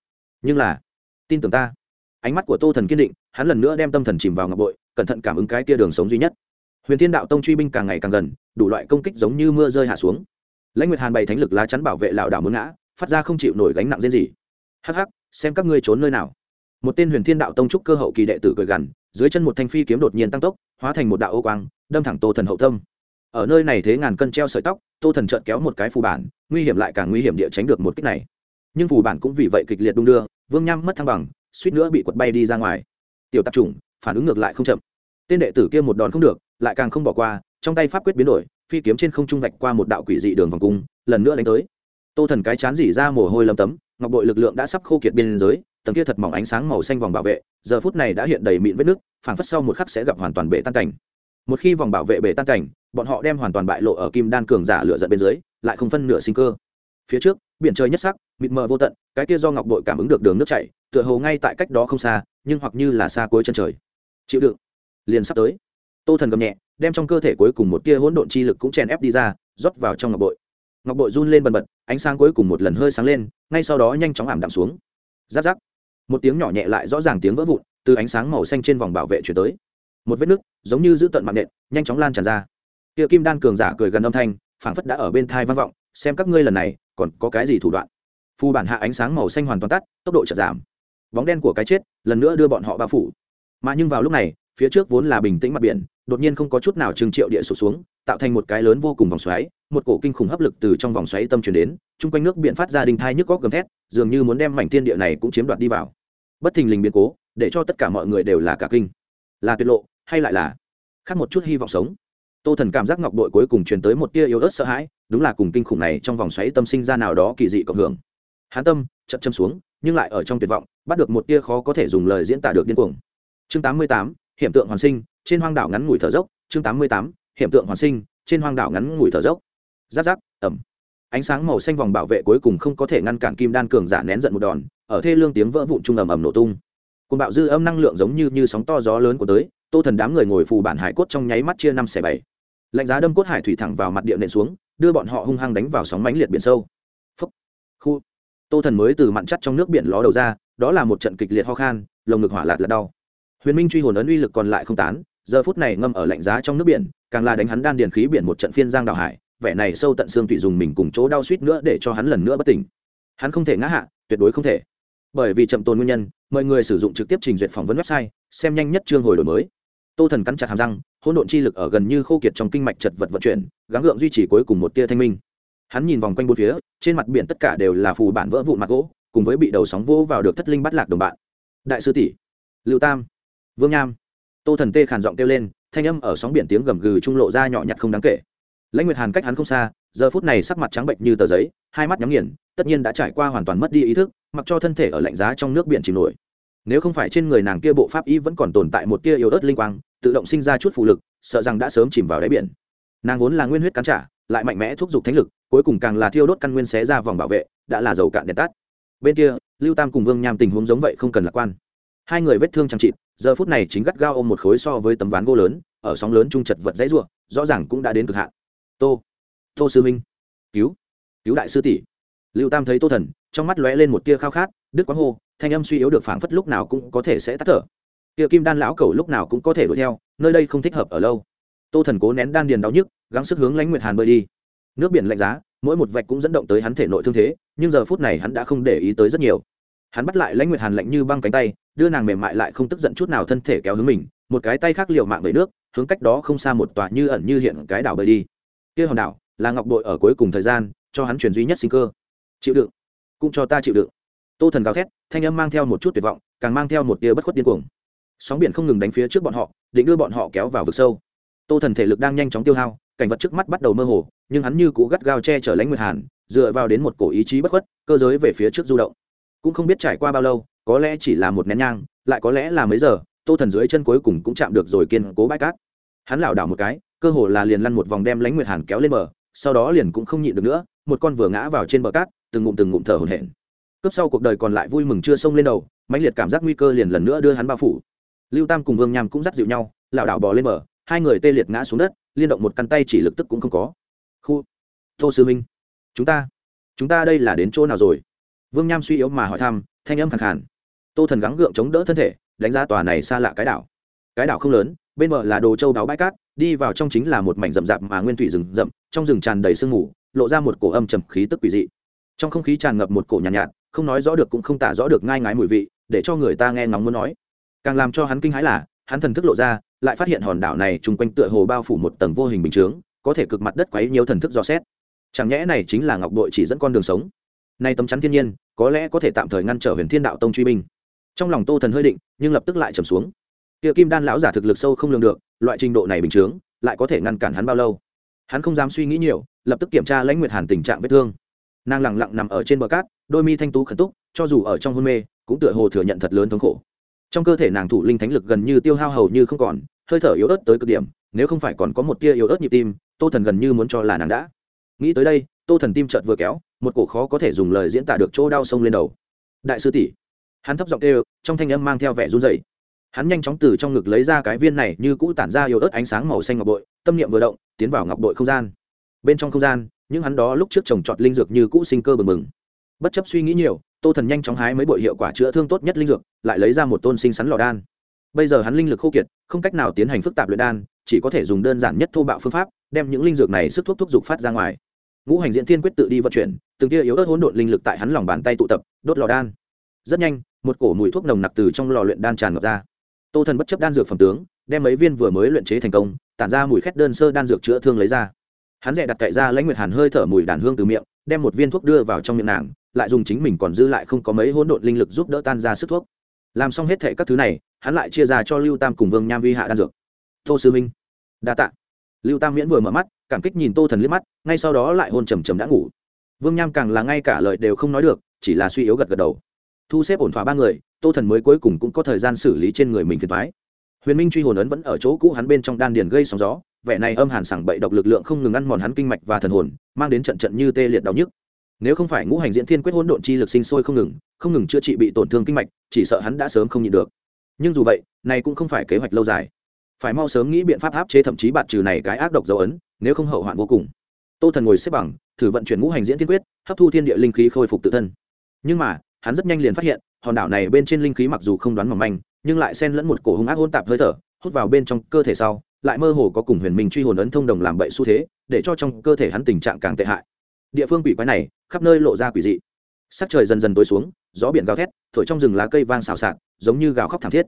Nhưng là, tin tưởng ta. Ánh mắt của tô thần kiên định, hắn lần nữa đem tâm thần chìm vào ngọc bội, cẩn thận cảm ứng cái tia đường sống duy nhất. Huyền thiên đạo tông truy binh càng ngày càng gần, đủ loại công kích giống như mưa rơi hạ xuống. Lãnh nguyệt hàn bày thánh lực lá chắn bảo vệ lảo đảo muốn ngã, phát ra không chịu nổi gánh nặng riêng gì hắc hắc, xem các ngươi trốn nơi nào một tên huyền thiên đạo tông trúc cơ hậu kỳ đệ tử cười gằn, dưới chân một thanh phi kiếm đột nhiên tăng tốc, hóa thành một đạo ô quang, đâm thẳng tô thần hậu tâm. Ở nơi này thế ngàn cân treo sợi tóc, tô thần trợn kéo một cái phù bản, nguy hiểm lại càng nguy hiểm địa tránh được một kích này. Nhưng phù bản cũng vì vậy kịch liệt đung đưa, vương nham mất thăng bằng, suýt nữa bị quật bay đi ra ngoài. Tiểu tạp chủng, phản ứng ngược lại không chậm. Tên đệ tử kia một đòn không được, lại càng không bỏ qua, trong tay pháp quyết biến đổi, phi kiếm trên không trung vạch qua một đạo quỷ dị đường vòng cung, lần nữa đánh tới. Tô thần cái chán dỉ ra mồ hôi lấm tấm, ngọc bội lực lượng đã sắp khô kiệt biên giới tầng kia thật mỏng ánh sáng màu xanh vòng bảo vệ, giờ phút này đã hiện đầy mịn vết nước, phảng phất sau một khắc sẽ gặp hoàn toàn bể tan cảnh. Một khi vòng bảo vệ bể tan cảnh, bọn họ đem hoàn toàn bại lộ ở kim đan cường giả lựa giận bên dưới, lại không phân nửa sinh cơ. Phía trước, biển trời nhất sắc, mịt mờ vô tận, cái kia do ngọc bội cảm ứng được đường nước chảy, tựa hồ ngay tại cách đó không xa, nhưng hoặc như là xa cuối chân trời. Chịu đựng. Liền sắp tới. Tô thần gầm nhẹ, đem trong cơ thể cuối cùng một tia hỗn độn chi lực cũng chèn ép đi ra, rót vào trong ngọc bội. Ngọc bội run lên bần bật, ánh sáng cuối cùng một lần hơi sáng lên, ngay sau đó nhanh chóng ảm đạm xuống. Giáp giáp một tiếng nhỏ nhẹ lại rõ ràng tiếng vỡ vụn, từ ánh sáng màu xanh trên vòng bảo vệ chuyển tới. Một vết nứt, giống như giữ tận mạng nện, nhanh chóng lan tràn ra. Kia kim đan cường giả cười gần âm thanh, phảng phất đã ở bên thai vang vọng, xem các ngươi lần này, còn có cái gì thủ đoạn? Phu bản hạ ánh sáng màu xanh hoàn toàn tắt, tốc độ chợt giảm. Bóng đen của cái chết, lần nữa đưa bọn họ bao phủ. Mà nhưng vào lúc này, phía trước vốn là bình tĩnh mặt biển, đột nhiên không có chút nào trừng triệu địa sụt xuống, tạo thành một cái lớn vô cùng vòng xoáy, một cổ kinh khủng hấp lực từ trong vòng xoáy tâm chuyển đến, chung quanh nước biển phát ra đình thai nhức góc gầm thét, dường như muốn đem mảnh thiên địa này cũng chiếm đoạt đi vào bất thình lình biến cố để cho tất cả mọi người đều là cả kinh. Là tuyệt lộ hay lại là khác một chút hy vọng sống. Tô thần cảm giác ngọc đội cuối cùng truyền tới một tia yếu ớt sợ hãi đúng là cùng kinh khủng này trong vòng xoáy tâm sinh ra nào đó kỳ dị cộng hưởng. Hán tâm chậm châm xuống nhưng lại ở trong tuyệt vọng bắt được một tia khó có thể dùng lời diễn tả được điên cuồng. Chương 88, hiện tượng hoàn sinh trên hoang đảo ngắn ngủi thở dốc. Chương 88, hiện tượng hoàn sinh trên hoang đảo ngắn ngủi thở dốc. Giáp giáp ẩm ánh sáng màu xanh vòng bảo vệ cuối cùng không có thể ngăn cản kim đan cường giả nén giận một đòn ở thê lương tiếng vỡ vụn trung ầm ầm nổ tung. Côn bạo dư âm năng lượng giống như như sóng to gió lớn của tới, tô thần đám người ngồi phù bản hải cốt trong nháy mắt chia năm xẻ bảy. Lạnh giá đâm cốt hải thủy thẳng vào mặt địa nện xuống, đưa bọn họ hung hăng đánh vào sóng mánh liệt biển sâu. Phấp khu. Tô thần mới từ mặn chắt trong nước biển ló đầu ra, đó là một trận kịch liệt ho khan, lồng ngực hỏa lạt là đau. Huyền minh truy hồn ấn uy lực còn lại không tán, giờ phút này ngâm ở lạnh giá trong nước biển, càng là đánh hắn đan điền khí biển một trận phiên giang đào hải, vẻ này sâu tận xương tụy dùng mình cùng chỗ đau suýt nữa để cho hắn lần nữa bất tỉnh. Hắn không thể ngã hạ, tuyệt đối không thể bởi vì chậm tồn nguyên nhân mời người sử dụng trực tiếp trình duyệt phỏng vấn website, xem nhanh nhất chương hồi đổi mới. Tô thần cắn chặt hàm răng, hỗn độn chi lực ở gần như khô kiệt trong kinh mạch chật vật vận chuyển, gắng gượng duy trì cuối cùng một tia thanh minh. Hắn nhìn vòng quanh bốn phía, trên mặt biển tất cả đều là phù bản vỡ vụn mặt gỗ, cùng với bị đầu sóng vỗ vào được thất linh bắt lạc đồng bạn. Đại sư tỷ, lưu tam, vương nham. Tô thần tê khàn giọng kêu lên, thanh âm ở sóng biển tiếng gầm gừ trung lộ ra nhỏ nhặt không đáng kể. Lãnh nguyệt hàn cách hắn không xa, giờ phút này sắc mặt trắng bệnh như tờ giấy, hai mắt nhắm nghiền, tất nhiên đã trải qua hoàn toàn mất đi ý thức mặc cho thân thể ở lạnh giá trong nước biển chìm nổi. Nếu không phải trên người nàng kia bộ pháp y vẫn còn tồn tại một tia yếu ớt linh quang, tự động sinh ra chút phụ lực, sợ rằng đã sớm chìm vào đáy biển. Nàng vốn là nguyên huyết cắn trả, lại mạnh mẽ thúc giục thánh lực, cuối cùng càng là thiêu đốt căn nguyên xé ra vòng bảo vệ, đã là dầu cạn đèn tắt. Bên kia, lưu tam cùng vương nham tình huống giống vậy không cần lạc quan. Hai người vết thương chẳng chịt, giờ phút này chính gắt gao ôm một khối so với tấm ván gỗ lớn, ở sóng lớn trung chật vật dãy ruộng rõ ràng cũng đã đến cực hạn. Tô tô sư minh, cứu cứu đại sư tỷ lưu tam thấy tô thần, trong mắt lóe lên một tia khao khát đứt quãng hô, thanh âm suy yếu được phảng phất lúc nào cũng có thể sẽ tắt thở. Tia kim đan lão cầu lúc nào cũng có thể đuổi theo, nơi đây không thích hợp ở lâu. Tô thần cố nén đan điền đau nhức, gắng sức hướng lãnh nguyệt hàn bơi đi. Nước biển lạnh giá, mỗi một vạch cũng dẫn động tới hắn thể nội thương thế, nhưng giờ phút này hắn đã không để ý tới rất nhiều. Hắn bắt lại lãnh nguyệt hàn lạnh như băng cánh tay, đưa nàng mềm mại lại không tức giận chút nào thân thể kéo hướng mình, một cái tay khác liều mạng về nước, hướng cách đó không xa một tòa như ẩn như hiện cái đảo bơi đi. Kia hòn đảo là ngọc bội ở cuối cùng thời gian, cho hắn truyền duy nhất sinh cơ chịu đựng. Cũng cho ta chịu đựng. Tô thần gào thét, thanh âm mang theo một chút tuyệt vọng, càng mang theo một tia bất khuất điên cuồng. Sóng biển không ngừng đánh phía trước bọn họ, định đưa bọn họ kéo vào vực sâu. Tô thần thể lực đang nhanh chóng tiêu hao, cảnh vật trước mắt bắt đầu mơ hồ, nhưng hắn như cũ gắt gao che chở lãnh nguyệt hàn, dựa vào đến một cổ ý chí bất khuất, cơ giới về phía trước du động. Cũng không biết trải qua bao lâu, có lẽ chỉ là một nén nhang, lại có lẽ là mấy giờ, tô thần dưới chân cuối cùng cũng chạm được rồi kiên cố bãi cát. Hắn lảo đảo một cái, cơ hồ là liền lăn một vòng đem lãnh nguyệt hàn kéo lên bờ, sau đó liền cũng không nhịn được nữa, một con vừa ngã vào trên bờ cát từng ngụm từng ngụm thở hổn hển. Cướp sau cuộc đời còn lại vui mừng chưa xông lên đầu, mãnh liệt cảm giác nguy cơ liền lần nữa đưa hắn bao phủ. Lưu tam cùng vương nham cũng dắt dịu nhau, lảo đảo bò lên bờ, hai người tê liệt ngã xuống đất, liên động một căn tay chỉ lực tức cũng không có. Khu, tô sư minh, chúng ta chúng ta đây là đến chỗ nào rồi? Vương nham suy yếu mà hỏi thăm, thanh âm khẳng khàn. Tô thần gắng gượng chống đỡ thân thể, đánh giá tòa này xa lạ cái đảo. Cái đảo không lớn, bên bờ là đồ châu đáo bãi cát, đi vào trong chính là một mảnh rậm rạp mà nguyên thủy rừng rậm, trong rừng tràn đầy sương mù, lộ ra một cổ âm trầm khí tức quỷ dị trong không khí tràn ngập một cổ nhàn nhạt, nhạt không nói rõ được cũng không tả rõ được ngai ngái mùi vị để cho người ta nghe ngóng muốn nói. Càng làm cho hắn kinh hãi là hắn thần thức lộ ra lại phát hiện hòn đảo này chung quanh tựa hồ bao phủ một tầng vô hình bình chướng có thể cực mặt đất quấy nhiều thần thức dò xét. Chẳng nhẽ này chính là ngọc đội chỉ dẫn con đường sống? Nay tấm chắn thiên nhiên có lẽ có thể tạm thời ngăn trở huyền thiên đạo tông truy binh. Trong lòng tô thần hơi định nhưng lập tức lại trầm xuống. Kia kim đan lão giả thực lực sâu không lường được loại trình độ này bình chướng lại có thể ngăn cản hắn bao lâu? Hắn không dám suy nghĩ nhiều lập tức kiểm tra lãnh nguyệt hàn tình trạng vết thương nàng lẳng lặng nằm ở trên bờ cát, đôi mi thanh tú khẩn túc, cho dù ở trong hôn mê, cũng tựa hồ thừa nhận thật lớn thống khổ. Trong cơ thể nàng thủ linh thánh lực gần như tiêu hao hầu như không còn, hơi thở yếu ớt tới cực điểm, nếu không phải còn có một tia yếu ớt nhịp tim, tô thần gần như muốn cho là nàng đã. Nghĩ tới đây, tô thần tim chợt vừa kéo, một cổ khó có thể dùng lời diễn tả được chỗ đau sông lên đầu. Đại sư tỷ, hắn thấp giọng kêu, trong thanh âm mang theo vẻ run rẩy. Hắn nhanh chóng từ trong ngực lấy ra cái viên này như cũ tản ra yếu ớt ánh sáng màu xanh ngọc bội, tâm niệm vừa động, tiến vào ngọc bội không gian. Bên trong không gian những hắn đó lúc trước trồng trọt linh dược như cũ sinh cơ bừng bừng. Bất chấp suy nghĩ nhiều, tô thần nhanh chóng hái mấy bội hiệu quả chữa thương tốt nhất linh dược, lại lấy ra một tôn sinh sắn lò đan. Bây giờ hắn linh lực khô kiệt, không cách nào tiến hành phức tạp luyện đan, chỉ có thể dùng đơn giản nhất thô bạo phương pháp, đem những linh dược này sức thuốc thúc dục phát ra ngoài. Ngũ hành diễn thiên quyết tự đi vận chuyển, từng tia yếu ớt hỗn độn linh lực tại hắn lòng bàn tay tụ tập, đốt lò đan. Rất nhanh, một cổ mùi thuốc nồng nặc từ trong lò luyện đan tràn ngập ra. Tô thần bất chấp đan dược phẩm tướng, đem mấy viên vừa mới luyện chế thành công, tản ra mùi khét đơn sơ đan dược chữa thương lấy ra hắn rẻ đặt cậy ra lãnh nguyệt hàn hơi thở mùi đàn hương từ miệng, đem một viên thuốc đưa vào trong miệng nàng, lại dùng chính mình còn dư lại không có mấy hỗn độn linh lực giúp đỡ tan ra sức thuốc. Làm xong hết thệ các thứ này, hắn lại chia ra cho lưu tam cùng vương nham vi hạ đan dược. Tô sư minh đa tạ. Lưu tam miễn vừa mở mắt, cảm kích nhìn tô thần liếc mắt, ngay sau đó lại hôn trầm trầm đã ngủ. Vương nham càng là ngay cả lời đều không nói được, chỉ là suy yếu gật gật đầu. Thu xếp ổn thỏa ba người, tô thần mới cuối cùng cũng có thời gian xử lý trên người mình phiền thoái huyền minh truy hồn ấn vẫn ở chỗ cũ hắn bên trong đan điền gây sóng gió vẻ này âm hàn sảng bậy độc lực lượng không ngừng ăn mòn hắn kinh mạch và thần hồn, mang đến trận trận như tê liệt đau nhức. Nếu không phải ngũ hành diễn thiên quyết hỗn độn chi lực sinh sôi không ngừng không ngừng chữa trị bị tổn thương kinh mạch, chỉ sợ hắn đã sớm không nhịn được. Nhưng dù vậy, này cũng không phải kế hoạch lâu dài. Phải mau sớm nghĩ biện pháp áp chế thậm chí bạt trừ này cái ác độc dấu ấn, nếu không hậu hoạn vô cùng. Tô thần ngồi xếp bằng, thử vận chuyển ngũ hành diễn thiên quyết, hấp thu thiên địa linh khí khôi phục tự thân. Nhưng mà, hắn rất nhanh liền phát hiện, hòn đảo này bên trên linh khí mặc dù không đoán mỏng manh, nhưng lại xen lẫn một cổ hung ác hôn tạp hơi thở, hút vào bên trong cơ thể sau lại mơ hồ có cùng huyền minh truy hồn ấn thông đồng làm bậy xu thế, để cho trong cơ thể hắn tình trạng càng tệ hại. Địa phương quỷ quái này, khắp nơi lộ ra quỷ dị. Sắc trời dần dần tối xuống, gió biển gào thét, thổi trong rừng lá cây vang xào xạc, giống như gào khóc thảm thiết.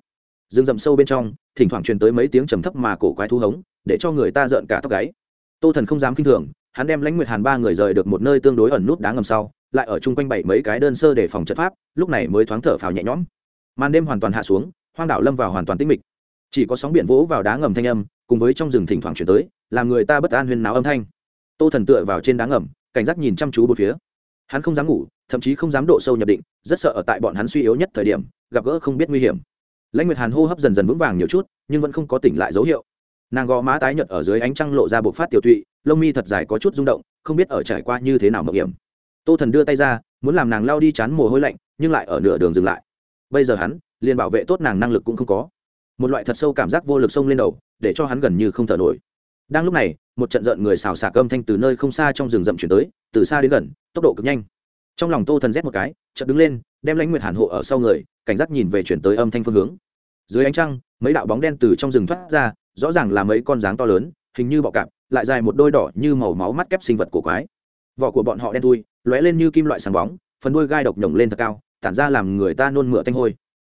Rừng rậm sâu bên trong, thỉnh thoảng truyền tới mấy tiếng trầm thấp mà cổ quái thu hống, để cho người ta rợn cả tóc gáy. Tô thần không dám kinh thường, hắn đem lãnh nguyệt hàn ba người rời được một nơi tương đối ẩn nút đá ngầm sau, lại ở chung quanh bảy mấy cái đơn sơ để phòng trận pháp, lúc này mới thoáng thở phào nhẹ nhõm. Màn đêm hoàn toàn hạ xuống, hoang đảo lâm vào hoàn toàn tĩnh mịch chỉ có sóng biển vỗ vào đá ngầm thanh âm, cùng với trong rừng thỉnh thoảng chuyển tới, làm người ta bất an huyên náo âm thanh. Tô thần tựa vào trên đá ngầm, cảnh giác nhìn chăm chú một phía. Hắn không dám ngủ, thậm chí không dám độ sâu nhập định, rất sợ ở tại bọn hắn suy yếu nhất thời điểm, gặp gỡ không biết nguy hiểm. Lãnh nguyệt hàn hô hấp dần dần vững vàng nhiều chút, nhưng vẫn không có tỉnh lại dấu hiệu. Nàng gò má tái nhợt ở dưới ánh trăng lộ ra bộc phát tiểu tụy, lông mi thật dài có chút rung động, không biết ở trải qua như thế nào mạo hiểm. Tô thần đưa tay ra, muốn làm nàng lao đi chán mồ hôi lạnh, nhưng lại ở nửa đường dừng lại. Bây giờ hắn, liền bảo vệ tốt nàng năng lực cũng không có một loại thật sâu cảm giác vô lực xông lên đầu, để cho hắn gần như không thở nổi. Đang lúc này, một trận giận người xào xạc âm thanh từ nơi không xa trong rừng rậm chuyển tới, từ xa đến gần, tốc độ cực nhanh. Trong lòng tô thần rét một cái, chợt đứng lên, đem lãnh nguyệt hàn hộ ở sau người, cảnh giác nhìn về chuyển tới âm thanh phương hướng. Dưới ánh trăng, mấy đạo bóng đen từ trong rừng thoát ra, rõ ràng là mấy con dáng to lớn, hình như bọ cạp, lại dài một đôi đỏ như màu máu mắt kép sinh vật cổ quái. Vỏ của bọn họ đen thui, lóe lên như kim loại sáng bóng, phần đuôi gai độc nhổng lên thật cao, tản ra làm người ta nôn mửa tanh hôi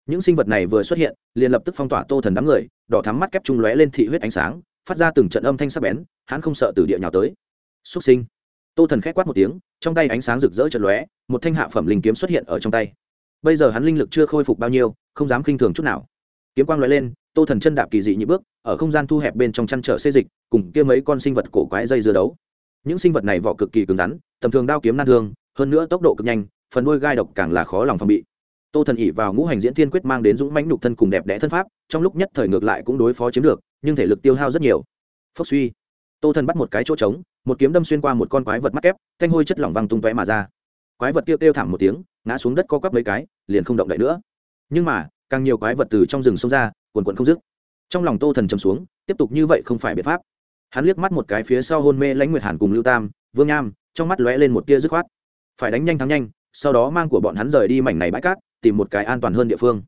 những sinh vật này vừa xuất hiện, liền lập tức phong tỏa tô thần đám người, đỏ thắm mắt kép trung lóe lên thị huyết ánh sáng, phát ra từng trận âm thanh sắc bén, hắn không sợ từ địa nhào tới. Xuất sinh. Tô thần khét quát một tiếng, trong tay ánh sáng rực rỡ trận lóe, một thanh hạ phẩm linh kiếm xuất hiện ở trong tay. Bây giờ hắn linh lực chưa khôi phục bao nhiêu, không dám khinh thường chút nào. Kiếm quang lóe lên, tô thần chân đạp kỳ dị nhị bước, ở không gian thu hẹp bên trong chăn trở xê dịch, cùng kia mấy con sinh vật cổ quái dây dưa đấu. Những sinh vật này vỏ cực kỳ cứng rắn, tầm thường đao kiếm nan thương, hơn nữa tốc độ cực nhanh, phần đuôi gai độc càng là khó lòng phòng bị tô thần ỉ vào ngũ hành diễn thiên quyết mang đến dũng mãnh nhục thân cùng đẹp đẽ thân pháp, trong lúc nhất thời ngược lại cũng đối phó chiếm được, nhưng thể lực tiêu hao rất nhiều. Phốc suy. Tô thần bắt một cái chỗ trống, một kiếm đâm xuyên qua một con quái vật mắc ép thanh hôi chất lỏng văng tung tóe mà ra. Quái vật kêu kêu thảm một tiếng, ngã xuống đất co quắp mấy cái, liền không động đậy nữa. Nhưng mà, càng nhiều quái vật từ trong rừng xông ra, quần quần không dứt. Trong lòng tô thần chầm xuống, tiếp tục như vậy không phải biện pháp. Hắn liếc mắt một cái phía sau hôn mê lãnh nguyệt hàn cùng lưu tam, vương nham, trong mắt lóe lên một tia dứt khoát. Phải đánh nhanh thắng nhanh, sau đó mang của bọn hắn rời đi mảnh này bãi cát tìm một cái an toàn hơn địa phương.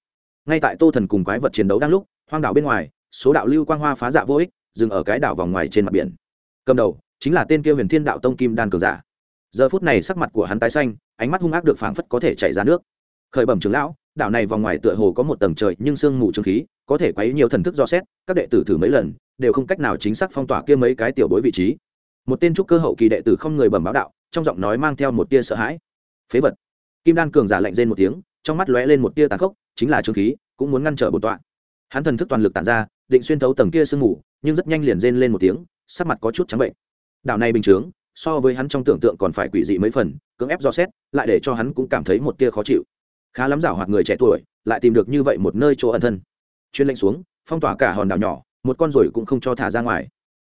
Ngay tại tô thần cùng quái vật chiến đấu đang lúc, hoang đảo bên ngoài, số đạo lưu quang hoa phá dạ vô ích, dừng ở cái đảo vòng ngoài trên mặt biển. Cầm đầu, chính là tên kia huyền thiên đạo tông kim đan cường giả. Giờ phút này sắc mặt của hắn tái xanh, ánh mắt hung ác được phảng phất có thể chảy ra nước. Khởi bẩm trưởng lão, đảo này vòng ngoài tựa hồ có một tầng trời nhưng sương mù trương khí, có thể quấy nhiều thần thức do xét, các đệ tử thử mấy lần, đều không cách nào chính xác phong tỏa kia mấy cái tiểu bối vị trí. Một tên trúc cơ hậu kỳ đệ tử không người bẩm báo đạo, trong giọng nói mang theo một tia sợ hãi. Phế vật. Kim đan cường giả lạnh rên một tiếng trong mắt lóe lên một tia tàn khốc, chính là trương khí, cũng muốn ngăn trở bổn tọa. Hắn thần thức toàn lực tản ra, định xuyên thấu tầng kia sương mù, nhưng rất nhanh liền rên lên một tiếng, sắc mặt có chút trắng bệnh. Đảo này bình chướng, so với hắn trong tưởng tượng còn phải quỷ dị mấy phần, cưỡng ép do xét, lại để cho hắn cũng cảm thấy một tia khó chịu. Khá lắm giảo hoạt người trẻ tuổi, lại tìm được như vậy một nơi chỗ ẩn thân. Chuyên lệnh xuống, phong tỏa cả hòn đảo nhỏ, một con rồi cũng không cho thả ra ngoài.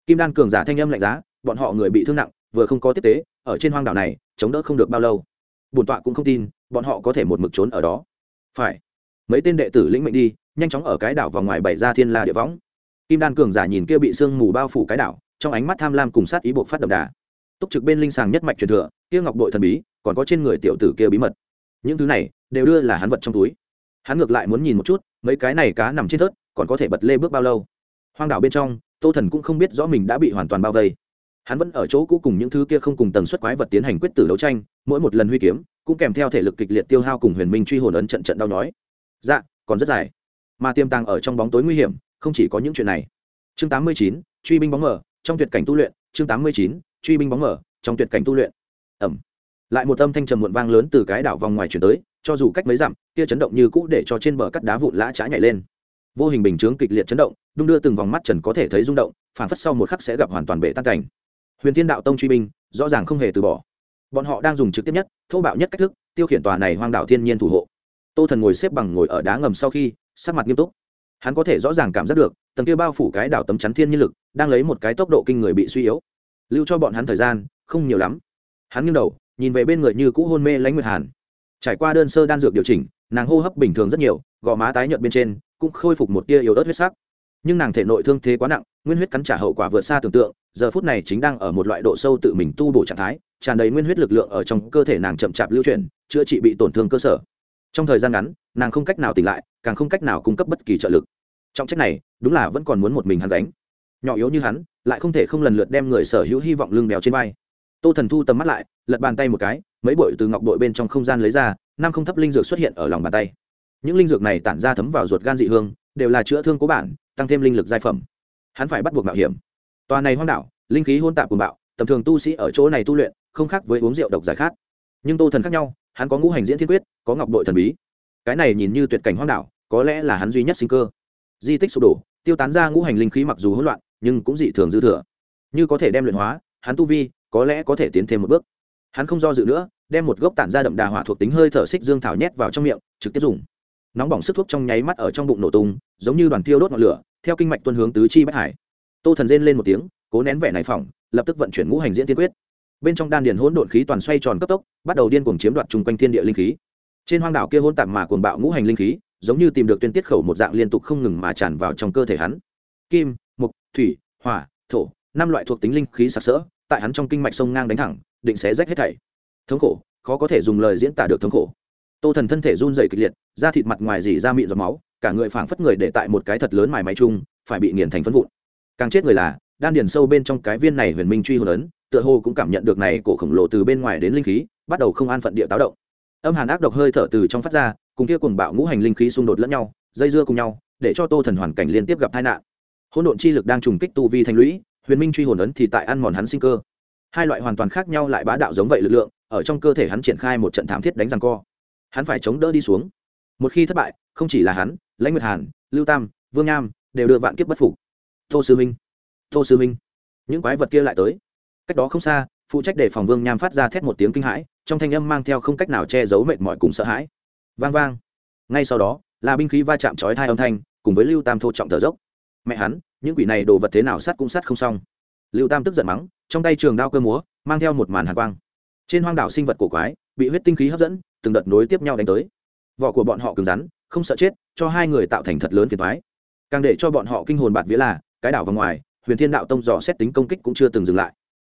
Kim đan cường giả thanh âm lạnh giá, bọn họ người bị thương nặng, vừa không có tiếp tế, ở trên hoang đảo này, chống đỡ không được bao lâu. Bổn tọa cũng không tin bọn họ có thể một mực trốn ở đó. Phải. Mấy tên đệ tử lĩnh mệnh đi, nhanh chóng ở cái đảo và ngoài bảy ra thiên la địa võng. Kim đan cường giả nhìn kia bị sương mù bao phủ cái đảo, trong ánh mắt tham lam cùng sát ý buộc phát đậm đà. Túc trực bên linh sàng nhất mạch truyền thừa, kia ngọc bội thần bí, còn có trên người tiểu tử kia bí mật. Những thứ này, đều đưa là hắn vật trong túi. Hắn ngược lại muốn nhìn một chút, mấy cái này cá nằm trên thớt, còn có thể bật lê bước bao lâu. Hoang đảo bên trong, tô thần cũng không biết rõ mình đã bị hoàn toàn bao vây hắn vẫn ở chỗ cũ cùng những thứ kia không cùng tần suất quái vật tiến hành quyết tử đấu tranh mỗi một lần huy kiếm cũng kèm theo thể lực kịch liệt tiêu hao cùng huyền minh truy hồn ấn trận trận đau nhói. Dạ còn rất dài. Mà tiềm tàng ở trong bóng tối nguy hiểm không chỉ có những chuyện này. Chương 89, truy binh bóng mở trong tuyệt cảnh tu luyện. Chương 89, truy binh bóng mở trong tuyệt cảnh tu luyện. Ẩm. Lại một âm thanh trầm muộn vang lớn từ cái đảo vòng ngoài chuyển tới cho dù cách mấy dặm kia chấn động như cũ để cho trên bờ cắt đá vụn lã chã nhảy lên. Vô hình bình chướng kịch liệt chấn động đung đưa từng vòng mắt trần có thể thấy rung động phản phất sau một khắc sẽ gặp hoàn toàn bể tan cảnh huyền thiên đạo tông truy binh, rõ ràng không hề từ bỏ. Bọn họ đang dùng trực tiếp nhất, thô bạo nhất cách thức, tiêu khiển tòa này hoang đạo thiên nhiên thủ hộ. Tô thần ngồi xếp bằng ngồi ở đá ngầm sau khi, sắc mặt nghiêm túc. Hắn có thể rõ ràng cảm giác được, tầng kia bao phủ cái đảo tấm chắn thiên nhiên lực, đang lấy một cái tốc độ kinh người bị suy yếu. Lưu cho bọn hắn thời gian, không nhiều lắm. Hắn nghiêng đầu, nhìn về bên người như cũ hôn mê lãnh nguyệt hàn. Trải qua đơn sơ đan dược điều chỉnh, nàng hô hấp bình thường rất nhiều, gò má tái nhợt bên trên, cũng khôi phục một tia yếu ớt huyết sắc. Nhưng nàng thể nội thương thế quá nặng, nguyên huyết cắn trả hậu quả vượt xa tưởng tượng giờ phút này chính đang ở một loại độ sâu tự mình tu bổ trạng thái, tràn đầy nguyên huyết lực lượng ở trong cơ thể nàng chậm chạp lưu chuyển, chữa trị bị tổn thương cơ sở. Trong thời gian ngắn, nàng không cách nào tỉnh lại, càng không cách nào cung cấp bất kỳ trợ lực. Trong trách này, đúng là vẫn còn muốn một mình hắn đánh nhỏ yếu như hắn, lại không thể không lần lượt đem người sở hữu hy vọng lưng đèo trên vai. Tô thần thu tầm mắt lại, lật bàn tay một cái, mấy bội từ ngọc bội bên trong không gian lấy ra, năm không thấp linh dược xuất hiện ở lòng bàn tay. Những linh dược này tản ra thấm vào ruột gan dị hương, đều là chữa thương cố bản, tăng thêm linh lực giai phẩm. Hắn phải bắt buộc mạo hiểm tòa này hoang đảo, linh khí hôn tạp cùng bạo, tầm thường tu sĩ ở chỗ này tu luyện, không khác với uống rượu độc giải khát. Nhưng tô thần khác nhau, hắn có ngũ hành diễn thiên quyết, có ngọc bội thần bí. Cái này nhìn như tuyệt cảnh hoang đảo, có lẽ là hắn duy nhất sinh cơ. Di tích sụp đổ, tiêu tán ra ngũ hành linh khí mặc dù hỗn loạn, nhưng cũng dị thường dư thừa. Như có thể đem luyện hóa, hắn tu vi, có lẽ có thể tiến thêm một bước. Hắn không do dự nữa, đem một gốc tản ra đậm đà hỏa thuộc tính hơi thở xích dương thảo nhét vào trong miệng, trực tiếp dùng. Nóng bỏng sức thuốc trong nháy mắt ở trong bụng nổ tung, giống như đoàn tiêu đốt ngọn lửa, theo kinh mạch tuân hướng tứ chi bách hải tô thần rên lên một tiếng, cố nén vẻ này phỏng, lập tức vận chuyển ngũ hành diễn tiên quyết. Bên trong đan điền hỗn độn khí toàn xoay tròn cấp tốc, bắt đầu điên cuồng chiếm đoạt chung quanh thiên địa linh khí. Trên hoang đảo kia hôn tạp mà cuồng bạo ngũ hành linh khí, giống như tìm được tuyên tiết khẩu một dạng liên tục không ngừng mà tràn vào trong cơ thể hắn. Kim mục thủy, hỏa, thổ, năm loại thuộc tính linh khí sặc sỡ, tại hắn trong kinh mạch sông ngang đánh thẳng, định sẽ rách hết thảy. Thống khổ, khó có thể dùng lời diễn tả được thống khổ. Tô thần thân thể run dày kịch liệt, da thịt mặt ngoài dỉ ra mịn giọt máu, cả người phảng phất người để tại một cái thật lớn mài máy chung, phải bị nghiền thành phân vụn càng chết người là, đan điền sâu bên trong cái viên này huyền minh truy hồn ấn, tựa hồ cũng cảm nhận được này cổ khổng lồ từ bên ngoài đến linh khí, bắt đầu không an phận địa táo động. Âm hàn ác độc hơi thở từ trong phát ra, cùng kia cùng bạo ngũ hành linh khí xung đột lẫn nhau, dây dưa cùng nhau, để cho tô thần hoàn cảnh liên tiếp gặp tai nạn. Hỗn độn chi lực đang trùng kích tu vi thành lũy, huyền minh truy hồn ấn thì tại ăn mòn hắn sinh cơ. Hai loại hoàn toàn khác nhau lại bá đạo giống vậy lực lượng, ở trong cơ thể hắn triển khai một trận thảm thiết đánh răng co. Hắn phải chống đỡ đi xuống. Một khi thất bại, không chỉ là hắn, lãnh nguyệt hàn, lưu tam, vương nham đều đưa vạn kiếp bất phục tô sư minh. Tô sư minh. Những quái vật kia lại tới. Cách đó không xa, phụ trách để phòng vương nham phát ra thét một tiếng kinh hãi, trong thanh âm mang theo không cách nào che giấu mệt mỏi cùng sợ hãi. Vang vang. Ngay sau đó, là binh khí va chạm chói hai âm thanh, cùng với lưu tam thô trọng thở dốc. Mẹ hắn, những quỷ này đồ vật thế nào sát cũng sát không xong. Lưu tam tức giận mắng, trong tay trường đao cơ múa, mang theo một màn hàn quang. Trên hoang đảo sinh vật cổ quái, bị huyết tinh khí hấp dẫn, từng đợt nối tiếp nhau đánh tới. Vỏ của bọn họ cứng rắn, không sợ chết, cho hai người tạo thành thật lớn phiền thoái càng để cho bọn họ kinh hồn bạt vía là cái đảo vào ngoài, huyền thiên đạo tông dò xét tính công kích cũng chưa từng dừng lại.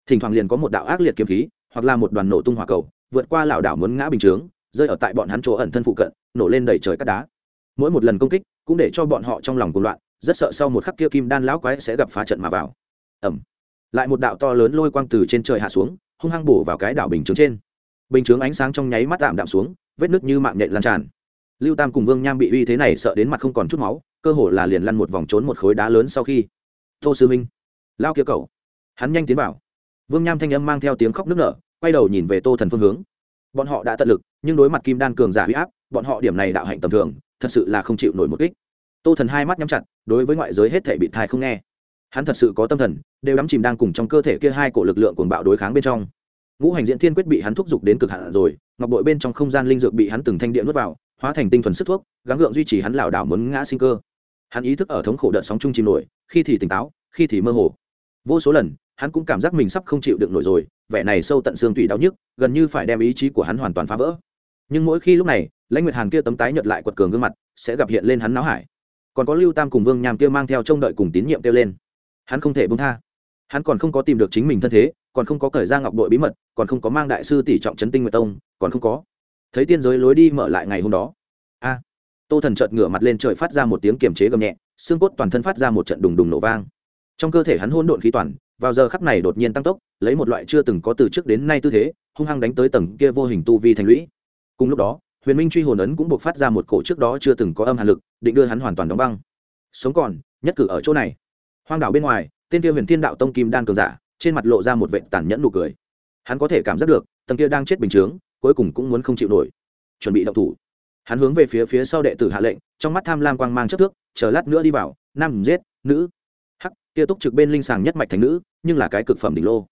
Thỉnh thoảng liền có một đạo ác liệt kiếm khí, hoặc là một đoàn nổ tung hỏa cầu, vượt qua lảo đảo muốn ngã bình chướng, rơi ở tại bọn hắn chỗ ẩn thân phụ cận, nổ lên đầy trời cát đá. Mỗi một lần công kích, cũng để cho bọn họ trong lòng cuồng loạn, rất sợ sau một khắc kia kim đan lão quái sẽ gặp phá trận mà vào. Ẩm lại một đạo to lớn lôi quang từ trên trời hạ xuống, hung hăng bổ vào cái đảo bình chướng trên. Bình chướng ánh sáng trong nháy mắt tạm đạm xuống, vết nứt như mạng nhện lan tràn. Lưu tam cùng vương nham bị uy thế này sợ đến mặt không còn chút máu, cơ hồ là liền lăn một vòng trốn một khối đá lớn sau khi tô sư minh lao kia cậu. Hắn nhanh tiến vào. Vương nham thanh âm mang theo tiếng khóc nức nở, quay đầu nhìn về tô thần phương hướng. Bọn họ đã tận lực, nhưng đối mặt kim đan cường giả huy áp, bọn họ điểm này đạo hạnh tầm thường, thật sự là không chịu nổi một kích. Tô thần hai mắt nhắm chặt, đối với ngoại giới hết thể bị thai không nghe. Hắn thật sự có tâm thần, đều đắm chìm đang cùng trong cơ thể kia hai cổ lực lượng cuồng bạo đối kháng bên trong. Ngũ hành diễn thiên quyết bị hắn thúc giục đến cực hạn rồi, ngọc bội bên trong không gian linh dược bị hắn từng thanh điện nuốt vào, hóa thành tinh thuần sức thuốc, gắng gượng duy trì hắn lảo đảo muốn ngã sinh cơ hắn ý thức ở thống khổ đợt sóng chung chìm nổi, khi thì tỉnh táo, khi thì mơ hồ. Vô số lần, hắn cũng cảm giác mình sắp không chịu đựng nổi rồi, vẻ này sâu tận xương tủy đau nhức, gần như phải đem ý chí của hắn hoàn toàn phá vỡ. Nhưng mỗi khi lúc này, lãnh nguyệt hàn kia tấm tái nhợt lại quật cường gương mặt, sẽ gặp hiện lên hắn náo hải. Còn có lưu tam cùng vương nham kia mang theo trông đợi cùng tín nhiệm kêu lên. Hắn không thể bông tha. Hắn còn không có tìm được chính mình thân thế, còn không có cởi ra ngọc đội bí mật, còn không có mang đại sư tỷ trọng trấn tinh nguyệt tông, còn không có. Thấy tiên giới lối đi mở lại ngày hôm đó tô thần chợt ngửa mặt lên trời phát ra một tiếng kiềm chế gầm nhẹ, xương cốt toàn thân phát ra một trận đùng đùng nổ vang. Trong cơ thể hắn hôn độn khí toàn, vào giờ khắc này đột nhiên tăng tốc, lấy một loại chưa từng có từ trước đến nay tư thế, hung hăng đánh tới tầng kia vô hình tu vi thành lũy. Cùng lúc đó, huyền minh truy hồn ấn cũng buộc phát ra một cổ trước đó chưa từng có âm hàn lực, định đưa hắn hoàn toàn đóng băng. Sống còn, nhất cử ở chỗ này. Hoang đảo bên ngoài, tên kia huyền thiên đạo tông kim đan cường giả, trên mặt lộ ra một vệ tàn nhẫn nụ cười. Hắn có thể cảm giác được, tầng kia đang chết bình chướng, cuối cùng cũng muốn không chịu nổi. Chuẩn bị động thủ hắn hướng về phía phía sau đệ tử hạ lệnh, trong mắt tham lam quang mang chất thước, chờ lát nữa đi vào, nam giết, nữ. Hắc, kia túc trực bên linh sàng nhất mạch thành nữ, nhưng là cái cực phẩm đỉnh lô.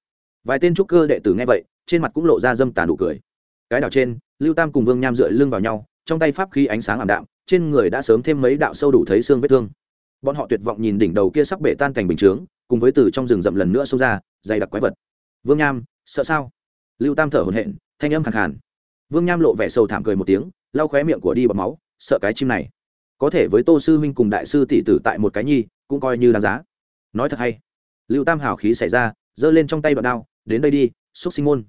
Vài tên trúc cơ đệ tử nghe vậy, trên mặt cũng lộ ra dâm tàn đủ cười. Cái đảo trên, lưu tam cùng vương nham dựa lưng vào nhau, trong tay pháp khí ánh sáng ảm đạm, trên người đã sớm thêm mấy đạo sâu đủ thấy xương vết thương. Bọn họ tuyệt vọng nhìn đỉnh đầu kia sắp bể tan thành bình chướng, cùng với từ trong rừng rậm lần nữa xông ra, dày đặc quái vật. Vương nham, sợ sao? Lưu tam thở hổn hển, thanh âm khẳng khàn. Vương nham lộ vẻ sầu thảm cười một tiếng lau khóe miệng của đi bọt máu, sợ cái chim này. Có thể với tô sư huynh cùng đại sư tỷ tử tại một cái nhi, cũng coi như đáng giá. Nói thật hay. Lưu tam hào khí xảy ra, giơ lên trong tay đoạn đao, đến đây đi, xúc sinh môn.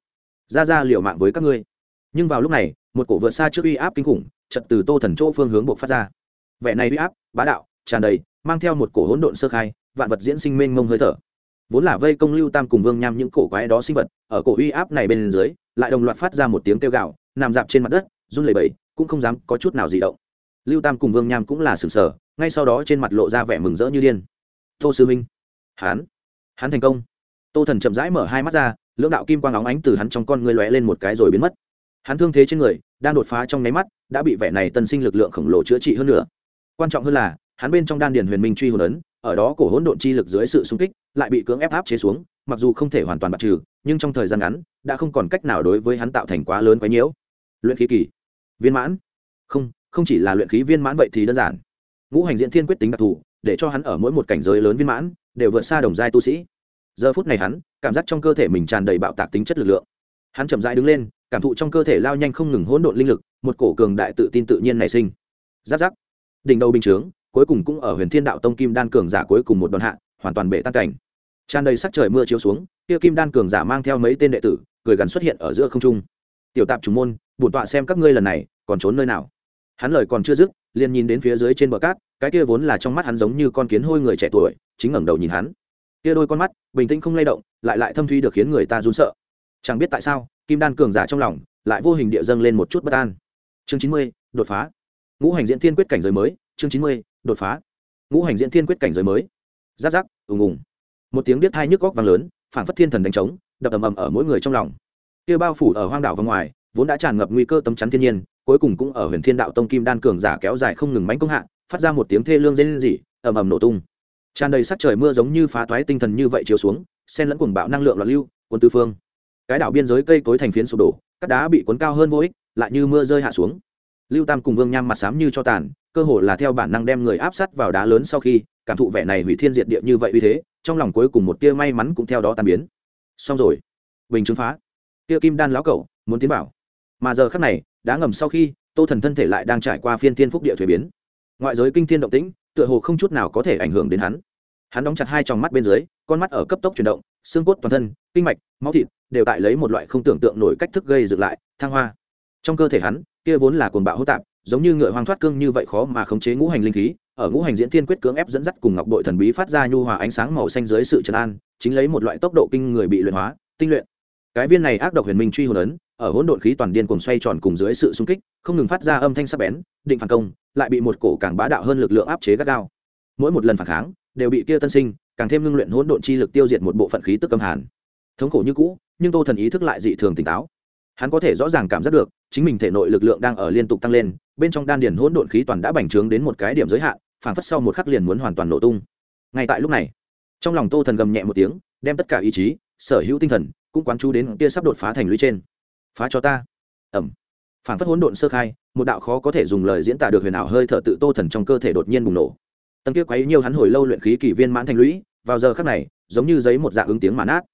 Ra ra liều mạng với các ngươi. Nhưng vào lúc này, một cổ vượt xa trước uy áp kinh khủng, chật từ tô thần chỗ phương hướng buộc phát ra. Vẻ này uy áp, bá đạo, tràn đầy, mang theo một cổ hỗn độn sơ khai, vạn vật diễn sinh mênh mông hơi thở. Vốn là vây công lưu tam cùng vương nham những cổ quái đó sinh vật, ở cổ uy áp này bên dưới, lại đồng loạt phát ra một tiếng kêu gạo nằm dạp trên mặt đất, run lẩy bẩy cũng không dám có chút nào gì động. Lưu tam cùng vương nham cũng là sừng sờ, ngay sau đó trên mặt lộ ra vẻ mừng rỡ như điên. Tô sư minh hán hắn thành công. Tô thần chậm rãi mở hai mắt ra, lưỡng đạo kim quang óng ánh từ hắn trong con ngươi lóe lên một cái rồi biến mất. Hắn thương thế trên người đang đột phá trong nháy mắt, đã bị vẻ này tân sinh lực lượng khổng lồ chữa trị hơn nữa. Quan trọng hơn là, hắn bên trong đan điền huyền minh truy hồn ấn, ở đó cổ hỗn độn chi lực dưới sự xung kích, lại bị cưỡng ép áp chế xuống, mặc dù không thể hoàn toàn bạt trừ, nhưng trong thời gian ngắn, đã không còn cách nào đối với hắn tạo thành quá lớn quái nhiễu. Luyện khí kỳ viên mãn. Không không chỉ là luyện khí viên mãn vậy thì đơn giản. Ngũ hành diễn thiên quyết tính đặc thù, để cho hắn ở mỗi một cảnh giới lớn viên mãn, đều vượt xa đồng giai tu sĩ. Giờ phút này hắn, cảm giác trong cơ thể mình tràn đầy bạo tạc tính chất lực lượng. Hắn chậm rãi đứng lên, cảm thụ trong cơ thể lao nhanh không ngừng hỗn độn linh lực, một cổ cường đại tự tin tự nhiên nảy sinh. Giáp giáp. Đỉnh đầu bình chướng, cuối cùng cũng ở huyền thiên đạo tông kim đan cường giả cuối cùng một đòn hạ, hoàn toàn bể tan cảnh. Tràn đầy sắc trời mưa chiếu xuống, kia kim đan cường giả mang theo mấy tên đệ tử, cười gắn xuất hiện ở giữa không trung. Tiểu tạp chủ môn bổn tọa xem các ngươi lần này, còn trốn nơi nào? Hắn lời còn chưa dứt, liền nhìn đến phía dưới trên bờ cát, cái kia vốn là trong mắt hắn giống như con kiến hôi người trẻ tuổi, chính ngẩng đầu nhìn hắn. Kia đôi con mắt, bình tĩnh không lay động, lại lại thâm thuy được khiến người ta run sợ. Chẳng biết tại sao, kim đan cường giả trong lòng, lại vô hình địa dâng lên một chút bất an. Chương chín mươi, đột phá. Ngũ hành diễn thiên quyết cảnh giới mới, chương chín mươi, đột phá. Ngũ hành diễn thiên quyết cảnh giới mới. Giáp giáp, ùng ùng. Một tiếng biết hai nhức góc vang lớn phản phất thiên thần đánh trống, đập ầm ầm ở mỗi người trong lòng. Kia bao phủ ở hoang đảo và ngoài vốn đã tràn ngập nguy cơ tấm chắn thiên nhiên, cuối cùng cũng ở huyền thiên đạo tông kim đan cường giả kéo dài không ngừng mánh công hạ, phát ra một tiếng thê lương dây lên dị ầm ầm nổ tung. Tràn đầy sắc trời mưa giống như phá toái tinh thần như vậy chiếu xuống sen lẫn cuồng bạo năng lượng loạn lưu quân tư phương. Cái đảo biên giới cây cối thành phiến sụp đổ các đá bị cuốn cao hơn vô ích, lại như mưa rơi hạ xuống. Lưu tam cùng vương nham mặt xám như cho tàn, cơ hồ là theo bản năng đem người áp sát vào đá lớn sau khi, cảm thụ vẻ này hủy thiên diệt địa như vậy uy thế, trong lòng cuối cùng một tia may mắn cũng theo đó tan biến. Xong rồi. Bình chứng phá. Tia kim đan lão cẩu, muốn tiến bảo mà giờ khắc này, đã ngầm sau khi, tô thần thân thể lại đang trải qua phiên thiên phúc địa thuế biến. Ngoại giới kinh thiên động tĩnh, tựa hồ không chút nào có thể ảnh hưởng đến hắn. Hắn đóng chặt hai tròng mắt bên dưới, con mắt ở cấp tốc chuyển động, xương cốt toàn thân, kinh mạch, máu thịt đều tại lấy một loại không tưởng tượng nổi cách thức gây dựng lại, thăng hoa. Trong cơ thể hắn, kia vốn là cồn bạo hô tạp, giống như ngựa hoang thoát cương như vậy khó mà khống chế ngũ hành linh khí, ở ngũ hành diễn thiên quyết cưỡng ép dẫn dắt cùng ngọc bội thần bí phát ra nhu hòa ánh sáng màu xanh dưới sự trấn an, chính lấy một loại tốc độ kinh người bị luyện hóa, tinh luyện. Cái viên này ác độc huyền minh truy hồn ấn ở hỗn độn khí toàn điên cuồng xoay tròn cùng dưới sự xung kích, không ngừng phát ra âm thanh sắc bén, định phản công, lại bị một cổ càng bá đạo hơn lực lượng áp chế gắt gao. Mỗi một lần phản kháng, đều bị kia tân sinh, càng thêm ngưng luyện hỗn độn chi lực tiêu diệt một bộ phận khí tức âm hàn. Thống khổ như cũ, nhưng tô thần ý thức lại dị thường tỉnh táo. Hắn có thể rõ ràng cảm giác được, chính mình thể nội lực lượng đang ở liên tục tăng lên, bên trong đan điền hỗn độn khí toàn đã bành trướng đến một cái điểm giới hạn phản phất sau một khắc liền muốn hoàn toàn nổ tung. Ngay tại lúc này, trong lòng tô thần gầm nhẹ một tiếng, đem tất cả ý chí, sở hữu tinh thần, cũng quán chú đến kia sắp đột phá thành lũy trên phá cho ta. Ẩm phản phất hỗn độn sơ khai, một đạo khó có thể dùng lời diễn tả được huyền ảo hơi thở tự tô thần trong cơ thể đột nhiên bùng nổ. Tầng kia quấy nhiều hắn hồi lâu luyện khí kỳ viên mãn thành lũy, vào giờ khắc này, giống như giấy một dạng ứng tiếng màn át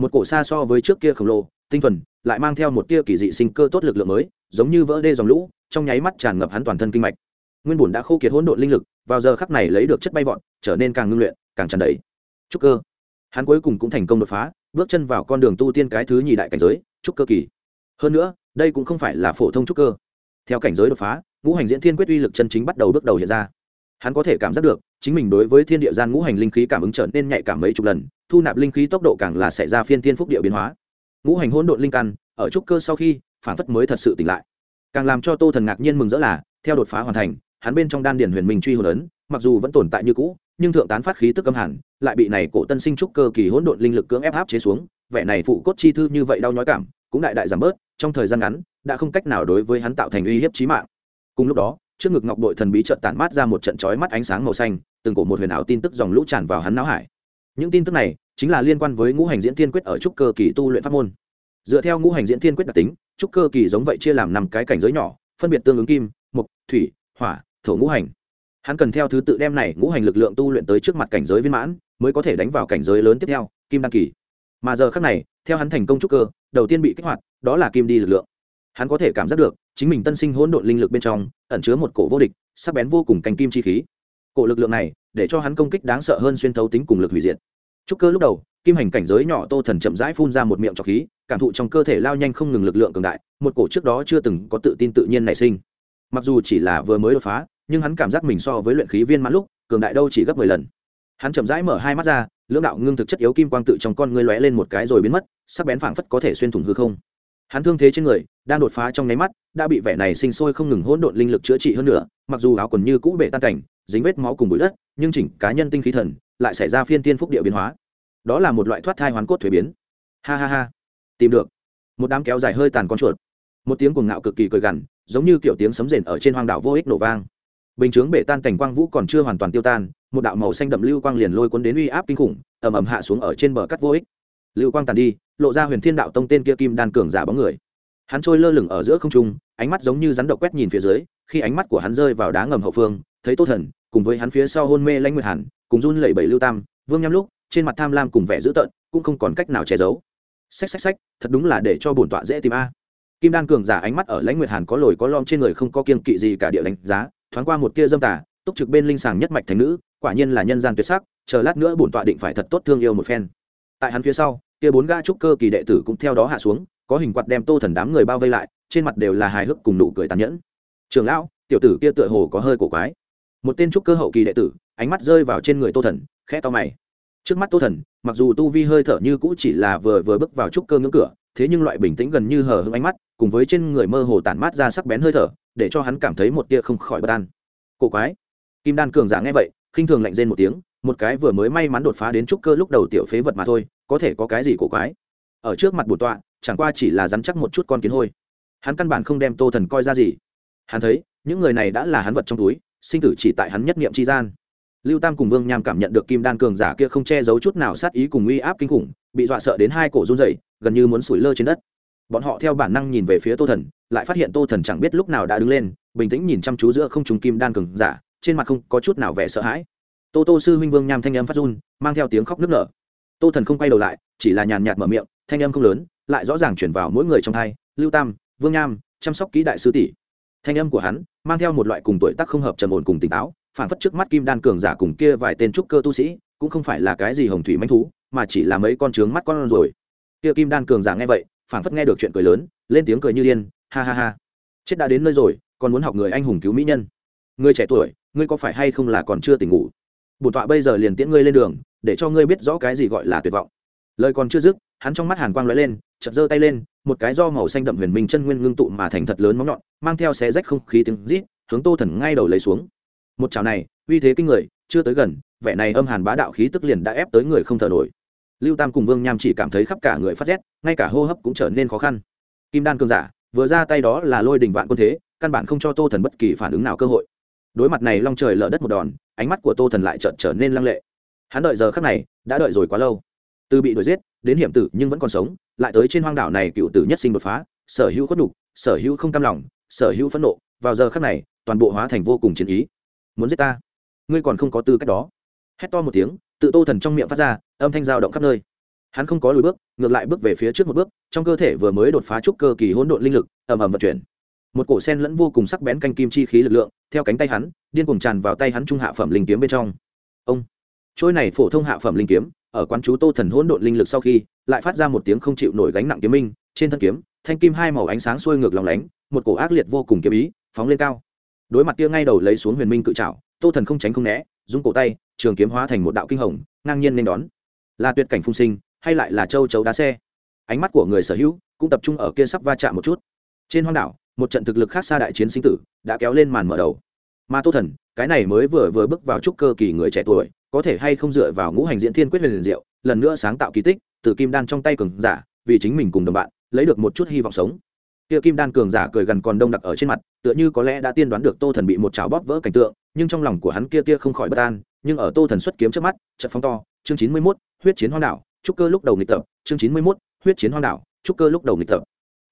một cổ xa so với trước kia khổng lồ, tinh thuần, lại mang theo một tia kỳ dị sinh cơ tốt lực lượng mới, giống như vỡ đê dòng lũ, trong nháy mắt tràn ngập hắn toàn thân kinh mạch. Nguyên bùn đã khô kiệt hỗn độn linh lực, vào giờ khắc này lấy được chất bay vọt, trở nên càng ngưng luyện, càng tràn đầy. Trúc cơ. Hắn cuối cùng cũng thành công đột phá, bước chân vào con đường tu tiên cái thứ nhì đại cảnh giới trúc cơ kỳ hơn nữa, đây cũng không phải là phổ thông trúc cơ. Theo cảnh giới đột phá, ngũ hành diễn thiên quyết uy lực chân chính bắt đầu bước đầu hiện ra. Hắn có thể cảm giác được, chính mình đối với thiên địa gian ngũ hành linh khí cảm ứng trở nên nhạy cảm mấy chục lần, thu nạp linh khí tốc độ càng là xảy ra phiên thiên phúc địa biến hóa. Ngũ hành hỗn độn linh căn, ở trúc cơ sau khi, phản phất mới thật sự tỉnh lại. Càng làm cho tô thần ngạc nhiên mừng rỡ là, theo đột phá hoàn thành, hắn bên trong đan điển huyền minh truy hồn ấn, mặc dù vẫn tồn tại như cũ, nhưng thượng tán phát khí tức âm hẳn, lại bị này cổ tân sinh trúc cơ kỳ hỗn độn linh lực cưỡng ép áp chế xuống, vẻ này phụ cốt chi thư như vậy đau nhói cảm, cũng đại đại giảm bớt trong thời gian ngắn, đã không cách nào đối với hắn tạo thành uy hiếp chí mạng. Cùng lúc đó, trước ngực ngọc bội thần bí chợt tản mát ra một trận chói mắt ánh sáng màu xanh, từng cổ một huyền ảo tin tức dòng lũ tràn vào hắn não hải. Những tin tức này chính là liên quan với ngũ hành diễn thiên quyết ở trúc cơ kỳ tu luyện pháp môn. Dựa theo ngũ hành diễn thiên quyết đặc tính, trúc cơ kỳ giống vậy chia làm năm cái cảnh giới nhỏ, phân biệt tương ứng kim, mộc, thủy, hỏa, thổ ngũ hành. Hắn cần theo thứ tự đem này ngũ hành lực lượng tu luyện tới trước mặt cảnh giới viên mãn, mới có thể đánh vào cảnh giới lớn tiếp theo, kim đăng kỳ. Mà giờ khác này, theo hắn thành công trúc cơ đầu tiên bị kích hoạt, đó là kim đi lực lượng. Hắn có thể cảm giác được, chính mình tân sinh hỗn độn linh lực bên trong, ẩn chứa một cổ vô địch, sắc bén vô cùng cành kim chi khí. Cổ lực lượng này, để cho hắn công kích đáng sợ hơn xuyên thấu tính cùng lực hủy diệt. Trúc cơ lúc đầu, kim hành cảnh giới nhỏ tô thần chậm rãi phun ra một miệng trọc khí, cảm thụ trong cơ thể lao nhanh không ngừng lực lượng cường đại, một cổ trước đó chưa từng có tự tin tự nhiên nảy sinh. Mặc dù chỉ là vừa mới đột phá, nhưng hắn cảm giác mình so với luyện khí viên mãn lúc, cường đại đâu chỉ gấp mười lần. Hắn chậm rãi mở hai mắt ra lưỡng đạo ngưng thực chất yếu kim quang tự trong con ngươi lóe lên một cái rồi biến mất, sắc bén phảng phất có thể xuyên thủng hư không. Hắn thương thế trên người, đang đột phá trong nháy mắt, đã bị vẻ này sinh sôi không ngừng hỗn độn linh lực chữa trị hơn nữa, mặc dù áo quần như cũ bể tan cảnh, dính vết máu cùng bụi đất, nhưng chỉnh cá nhân tinh khí thần lại xảy ra phiên tiên phúc địa biến hóa. Đó là một loại thoát thai hoàn cốt thuế biến. Ha ha ha. Tìm được. Một đám kéo dài hơi tàn con chuột. Một tiếng cuồng ngạo cực kỳ cười gằn, giống như kiểu tiếng sấm rền ở trên hoang đảo vô ích nổ vang bình chướng bể tan cảnh quang vũ còn chưa hoàn toàn tiêu tan, một đạo màu xanh đậm lưu quang liền lôi cuốn đến uy áp kinh khủng, ầm ầm hạ xuống ở trên bờ cắt vô ích. Lưu quang tàn đi, lộ ra huyền thiên đạo tông tên kia kim đan cường giả bóng người. Hắn trôi lơ lửng ở giữa không trung, ánh mắt giống như rắn độc quét nhìn phía dưới, khi ánh mắt của hắn rơi vào đá ngầm hậu phương, thấy tô thần, cùng với hắn phía sau hôn mê lanh nguyệt hàn, cùng run lẩy bẩy lưu tam, vương nhắm lúc, trên mặt tham lam cùng vẻ dữ tợn, cũng không còn cách nào che giấu. Xách xách xách, thật đúng là để cho bổn tọa dễ tìm a. Kim đan cường giả ánh mắt ở lãnh nguyệt hàn có lồi có lom trên người không có kiên kỵ gì cả địa đánh giá thoáng qua một tia dâm tà, túc trực bên linh sàng nhất mạch thành nữ, quả nhiên là nhân gian tuyệt sắc, chờ lát nữa bổn tọa định phải thật tốt thương yêu một phen. Tại hắn phía sau, kia bốn gã trúc cơ kỳ đệ tử cũng theo đó hạ xuống, có hình quạt đem tô thần đám người bao vây lại, trên mặt đều là hài hước cùng nụ cười tàn nhẫn. Trường lão, tiểu tử kia tựa hồ có hơi cổ quái. Một tên trúc cơ hậu kỳ đệ tử, ánh mắt rơi vào trên người tô thần, khẽ to mày. Trước mắt tô thần, mặc dù tu vi hơi thở như cũ chỉ là vừa vừa bước vào trúc cơ ngưỡng cửa, thế nhưng loại bình tĩnh gần như hờ hững ánh mắt, cùng với trên người mơ hồ tản mát ra sắc bén hơi thở để cho hắn cảm thấy một tia không khỏi bất an. Cổ quái. Kim đan cường giả nghe vậy khinh thường lạnh rên một tiếng một cái vừa mới may mắn đột phá đến trúc cơ lúc đầu tiểu phế vật mà thôi có thể có cái gì cổ quái? Ở trước mặt bổn tọa chẳng qua chỉ là dám chắc một chút con kiến hôi. Hắn căn bản không đem tô thần coi ra gì. Hắn thấy những người này đã là hắn vật trong túi sinh tử chỉ tại hắn nhất niệm chi gian. Lưu tam cùng vương nham cảm nhận được kim đan cường giả kia không che giấu chút nào sát ý cùng uy áp kinh khủng bị dọa sợ đến hai cổ run rẩy, gần như muốn sủi lơ trên đất. Bọn họ theo bản năng nhìn về phía tô thần lại phát hiện tô thần chẳng biết lúc nào đã đứng lên, bình tĩnh nhìn chăm chú giữa không trùng kim đan cường giả, trên mặt không có chút nào vẻ sợ hãi. Tô tô sư huynh vương nham thanh âm phát run, mang theo tiếng khóc nức nở. Tô thần không quay đầu lại, chỉ là nhàn nhạt mở miệng, thanh âm không lớn, lại rõ ràng chuyển vào mỗi người trong thai lưu tam, vương nham, chăm sóc kỹ đại sứ tỷ. Thanh âm của hắn, mang theo một loại cùng tuổi tác không hợp trầm ổn cùng tỉnh táo phản phất trước mắt kim đan cường giả cùng kia vài tên trúc cơ tu sĩ, cũng không phải là cái gì hồng thủy manh thú, mà chỉ là mấy con trướng mắt con rồi. Kia kim đan cường giả nghe vậy phản phất nghe được chuyện cười lớn, lên tiếng cười như điên ha ha ha. Chết đã đến nơi rồi, còn muốn học người anh hùng cứu mỹ nhân. Người trẻ tuổi, ngươi có phải hay không là còn chưa tỉnh ngủ? Bổn tọa bây giờ liền tiễn ngươi lên đường, để cho ngươi biết rõ cái gì gọi là tuyệt vọng. Lời còn chưa dứt, hắn trong mắt hàn quang lóe lên, chợt giơ tay lên, một cái do màu xanh đậm huyền minh chân nguyên ngưng tụ mà thành thật lớn móng nhọn, mang theo xé rách không khí tiếng rít, hướng tô thần ngay đầu lấy xuống. Một chảo này, uy thế kinh người, chưa tới gần, vẻ này âm hàn bá đạo khí tức liền đã ép tới người không thở nổi. Lưu tam cùng vương nham chỉ cảm thấy khắp cả người phát rét, ngay cả hô hấp cũng trở nên khó khăn. Kim đan cường giả vừa ra tay đó là lôi đình vạn quân thế, căn bản không cho tô thần bất kỳ phản ứng nào cơ hội. Đối mặt này long trời lở đất một đòn, ánh mắt của tô thần lại chợt trở nên lăng lệ. Hắn đợi giờ khắc này, đã đợi rồi quá lâu. Từ bị đuổi giết, đến hiểm tử nhưng vẫn còn sống, lại tới trên hoang đảo này cựu tử nhất sinh đột phá, sở hữu khuất nhục, sở hữu không cam lòng, sở hữu phẫn nộ, vào giờ khắc này, toàn bộ hóa thành vô cùng chiến ý. Muốn giết ta? Ngươi còn không có tư cách đó. Hét to một tiếng, tự tô thần trong miệng phát ra, âm thanh dao động khắp nơi hắn không có lùi bước, ngược lại bước về phía trước một bước, trong cơ thể vừa mới đột phá trúc cơ kỳ hỗn độn linh lực, ầm ầm vận chuyển. Một cổ sen lẫn vô cùng sắc bén canh kim chi khí lực lượng, theo cánh tay hắn, điên cuồng tràn vào tay hắn trung hạ phẩm linh kiếm bên trong. Ông! Trôi này phổ thông hạ phẩm linh kiếm, ở quán chú tô thần hỗn độn linh lực sau khi, lại phát ra một tiếng không chịu nổi gánh nặng kiếm minh, trên thân kiếm, thanh kim hai màu ánh sáng xuôi ngược lòng lánh, một cổ ác liệt vô cùng kiếm ý, phóng lên cao. Đối mặt kia ngay đầu lấy xuống huyền minh cự trảo, tô thần không tránh không né dùng cổ tay, trường kiếm hóa thành một đạo kinh hồng, ngang nhiên nên đón. Là tuyệt cảnh phung sinh hay lại là châu chấu đá xe. Ánh mắt của người sở hữu cũng tập trung ở kia sắp va chạm một chút. Trên hoang đảo, một trận thực lực khác xa đại chiến sinh tử đã kéo lên màn mở đầu. Mà tô thần, cái này mới vừa vừa bước vào trúc cơ kỳ người trẻ tuổi, có thể hay không dựa vào ngũ hành diễn thiên quyết huyền diệu, lần nữa sáng tạo kỳ tích, từ kim đan trong tay cường giả, vì chính mình cùng đồng bạn, lấy được một chút hy vọng sống. Kia kim đan cường giả cười gần còn đông đặc ở trên mặt, tựa như có lẽ đã tiên đoán được tô thần bị một chảo bóp vỡ cảnh tượng, nhưng trong lòng của hắn kia kia không khỏi bất an, nhưng ở tô thần xuất kiếm trước mắt trận phong to, chương chín mươi mốt, huyết chiến hoa đảo trúc cơ lúc đầu nghịch tập chương chín mươi mốt huyết chiến hoang đảo trúc cơ lúc đầu nghịch tập.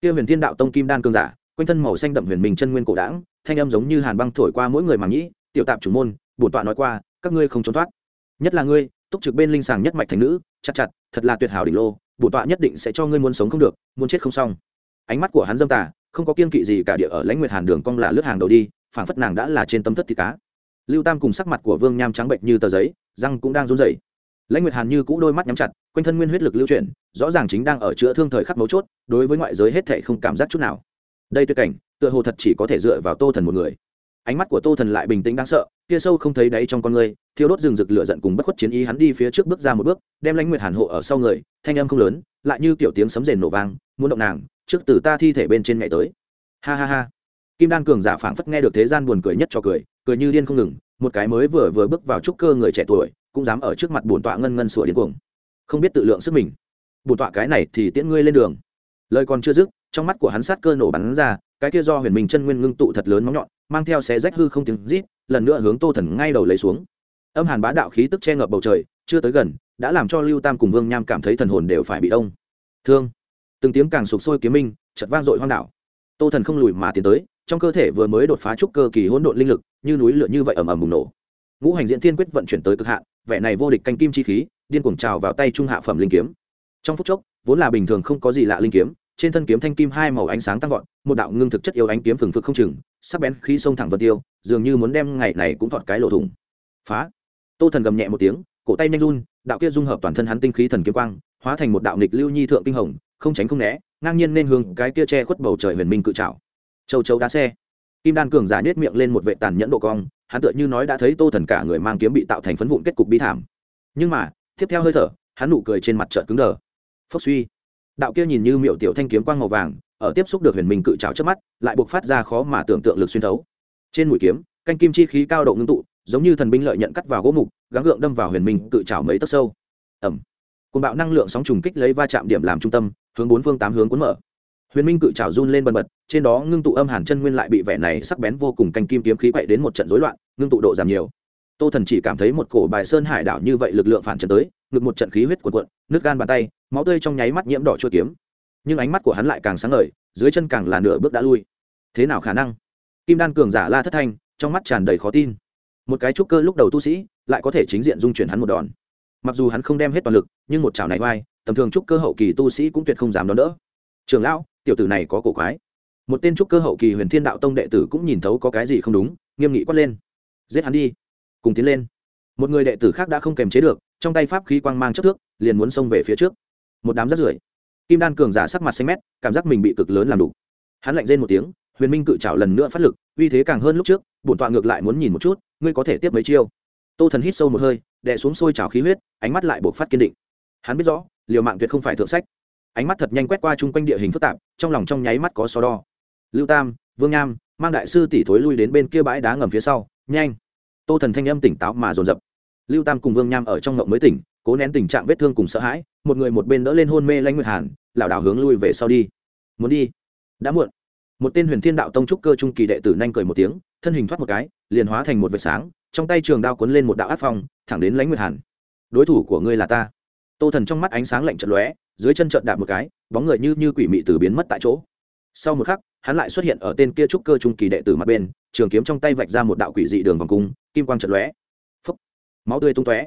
Kia huyền thiên đạo tông kim đan cương giả quanh thân màu xanh đậm huyền minh chân nguyên cổ đảng thanh âm giống như hàn băng thổi qua mỗi người mà nghĩ, tiểu tạp chủ môn bổn tọa nói qua các ngươi không trốn thoát. Nhất là ngươi túc trực bên linh sàng nhất mạch thành nữ chặt chặt thật là tuyệt hảo đỉnh lô bổn tọa nhất định sẽ cho ngươi muốn sống không được muốn chết không xong. Ánh mắt của hắn dâm tà không có kiên kỵ gì cả địa ở lãnh nguyệt hàn đường cong là lướt hàng đầu đi phảng phất nàng đã là trên tâm thất thịt cá. Lưu tam cùng sắc mặt của vương nham trắng bệnh như tờ giấy răng cũng đang run rẩy lãnh nguyệt hàn như cũ đôi mắt nhắm chặt, quanh thân nguyên huyết lực lưu chuyển, rõ ràng chính đang ở chữa thương thời khắc mấu chốt, đối với ngoại giới hết thệ không cảm giác chút nào. Đây tuyệt cảnh, tựa hồ thật chỉ có thể dựa vào tô thần một người. Ánh mắt của tô thần lại bình tĩnh đáng sợ, kia sâu không thấy đáy trong con người, thiêu đốt rừng rực lửa giận cùng bất khuất chiến ý hắn đi phía trước bước ra một bước, đem lãnh nguyệt hàn hộ ở sau người, thanh âm không lớn, lại như kiểu tiếng sấm rền nổ vang, muốn động nàng, trước từ ta thi thể bên trên ngày tới. Ha ha ha. Kim đan cường giả phảng phất nghe được thế gian buồn cười nhất cho cười cười như điên không ngừng, một cái mới vừa vừa bước vào trúc cơ người trẻ tuổi cũng dám ở trước mặt bổn tọa ngân ngân sủa điên cuồng. Không biết tự lượng sức mình. Bổn tọa cái này thì tiễn ngươi lên đường. Lời còn chưa dứt, trong mắt của hắn sát cơ nổ bắn ra, cái kia do huyền minh chân nguyên ngưng tụ thật lớn móng nhọn, mang theo xé rách hư không tiếng rít, lần nữa hướng tô thần ngay đầu lấy xuống. Âm hàn bá đạo khí tức che ngập bầu trời, chưa tới gần, đã làm cho lưu tam cùng vương nham cảm thấy thần hồn đều phải bị đông. Thương. Từng tiếng càng sụp sôi kiếm minh chật vang dội hoang đảo. Tô thần không lùi mà tiến tới, trong cơ thể vừa mới đột phá trúc cơ kỳ hỗn độn linh lực, như núi lửa như vậy ầm ầm bùng nổ ngũ hành diễn thiên quyết vận chuyển tới cực hạn, vẻ này vô địch canh kim chi khí, điên cuồng trào vào tay trung hạ phẩm linh kiếm. Trong phút chốc, vốn là bình thường không có gì lạ linh kiếm, trên thân kiếm thanh kim hai màu ánh sáng tăng vọt, một đạo ngưng thực chất yêu ánh kiếm phừng phực không chừng, sắc bén khí xông thẳng vật tiêu, dường như muốn đem ngày này cũng thọt cái lỗ thủng. Phá! Tô thần gầm nhẹ một tiếng, cổ tay nhanh run, đạo kia dung hợp toàn thân hắn tinh khí thần kiếm quang, hóa thành một đạo nghịch lưu nhi thượng kinh hồng, không tránh không né, ngang nhiên nên hướng cái kia che khuất bầu trời huyền minh cự trào châu châu đá xe. Kim đan cường giả nết miệng lên một vệ tàn nhẫn độ cong hắn tựa như nói đã thấy tô thần cả người mang kiếm bị tạo thành phấn vụn kết cục bi thảm. Nhưng mà, tiếp theo hơi thở, hắn nụ cười trên mặt trợt cứng đờ. Phốc suy. Đạo kia nhìn như miệu tiểu thanh kiếm quang màu vàng, ở tiếp xúc được huyền minh cự trào trước mắt, lại buộc phát ra khó mà tưởng tượng lực xuyên thấu. Trên mũi kiếm, canh kim chi khí cao độ ngưng tụ, giống như thần binh lợi nhận cắt vào gỗ mục, gắng gượng đâm vào huyền minh cự trào mấy tấc sâu. Ẩm cùng bạo năng lượng sóng trùng kích lấy va chạm điểm làm trung tâm, hướng bốn phương tám hướng cuốn mở huyền minh cự trào run lên bần bật, trên đó ngưng tụ âm hàn chân nguyên lại bị vẻ này sắc bén vô cùng canh kim kiếm khí quậy đến một trận rối loạn, ngưng tụ độ giảm nhiều. Tô thần chỉ cảm thấy một cổ bài sơn hải đảo như vậy lực lượng phản trận tới, ngực một trận khí huyết cuộn cuộn nước gan bàn tay, máu tươi trong nháy mắt nhiễm đỏ chua kiếm. Nhưng ánh mắt của hắn lại càng sáng ngời, dưới chân càng là nửa bước đã lui. Thế nào khả năng? Kim đan cường giả la thất thanh, trong mắt tràn đầy khó tin. Một cái trúc cơ lúc đầu tu sĩ, lại có thể chính diện dung chuyển hắn một đòn. Mặc dù hắn không đem hết toàn lực, nhưng một chảo này vai, tầm thường trúc cơ hậu kỳ tu sĩ cũng tuyệt không dám đón đỡ. Trường lão tiểu tử này có cổ quái. Một tên trúc cơ hậu kỳ huyền thiên đạo tông đệ tử cũng nhìn thấu có cái gì không đúng, nghiêm nghị quát lên. Giết hắn đi. Cùng tiến lên. Một người đệ tử khác đã không kềm chế được, trong tay pháp khí quang mang chất thước, liền muốn xông về phía trước. Một đám rắt rưởi. Kim đan cường giả sắc mặt xanh mét, cảm giác mình bị cực lớn làm đủ hắn lạnh rên một tiếng, huyền minh cự trảo lần nữa phát lực, uy thế càng hơn lúc trước, bổn tọa ngược lại muốn nhìn một chút, ngươi có thể tiếp mấy chiêu. Tô thần hít sâu một hơi, đè xuống sôi trào khí huyết, ánh mắt lại buộc phát kiên định. Hắn biết rõ, liều mạng tuyệt không phải thượng sách ánh mắt thật nhanh quét qua chung quanh địa hình phức tạp, trong lòng trong nháy mắt có so đo. Lưu tam, vương nham, mang đại sư tỷ thối lui đến bên kia bãi đá ngầm phía sau, nhanh. Tô thần thanh âm tỉnh táo mà dồn dập. Lưu tam cùng vương nham ở trong ngộng mới tỉnh, cố nén tình trạng vết thương cùng sợ hãi, một người một bên đỡ lên hôn mê lãnh nguyệt hàn, lảo đảo hướng lui về sau đi. Muốn đi? Đã muộn. Một tên huyền thiên đạo tông trúc cơ trung kỳ đệ tử nhanh cười một tiếng, thân hình thoát một cái, liền hóa thành một vệt sáng, trong tay trường đao cuốn lên một đạo áp phong, thẳng đến lãnh nguyệt hàn. Đối thủ của ngươi là ta. Tô thần trong mắt ánh sáng lạnh chật lóe dưới chân trợn đạp một cái, bóng người như như quỷ mị từ biến mất tại chỗ. Sau một khắc, hắn lại xuất hiện ở tên kia trúc cơ trung kỳ đệ tử mặt bên, trường kiếm trong tay vạch ra một đạo quỷ dị đường vòng cung, kim quang trận lóe. Phấp máu tươi tung tóe.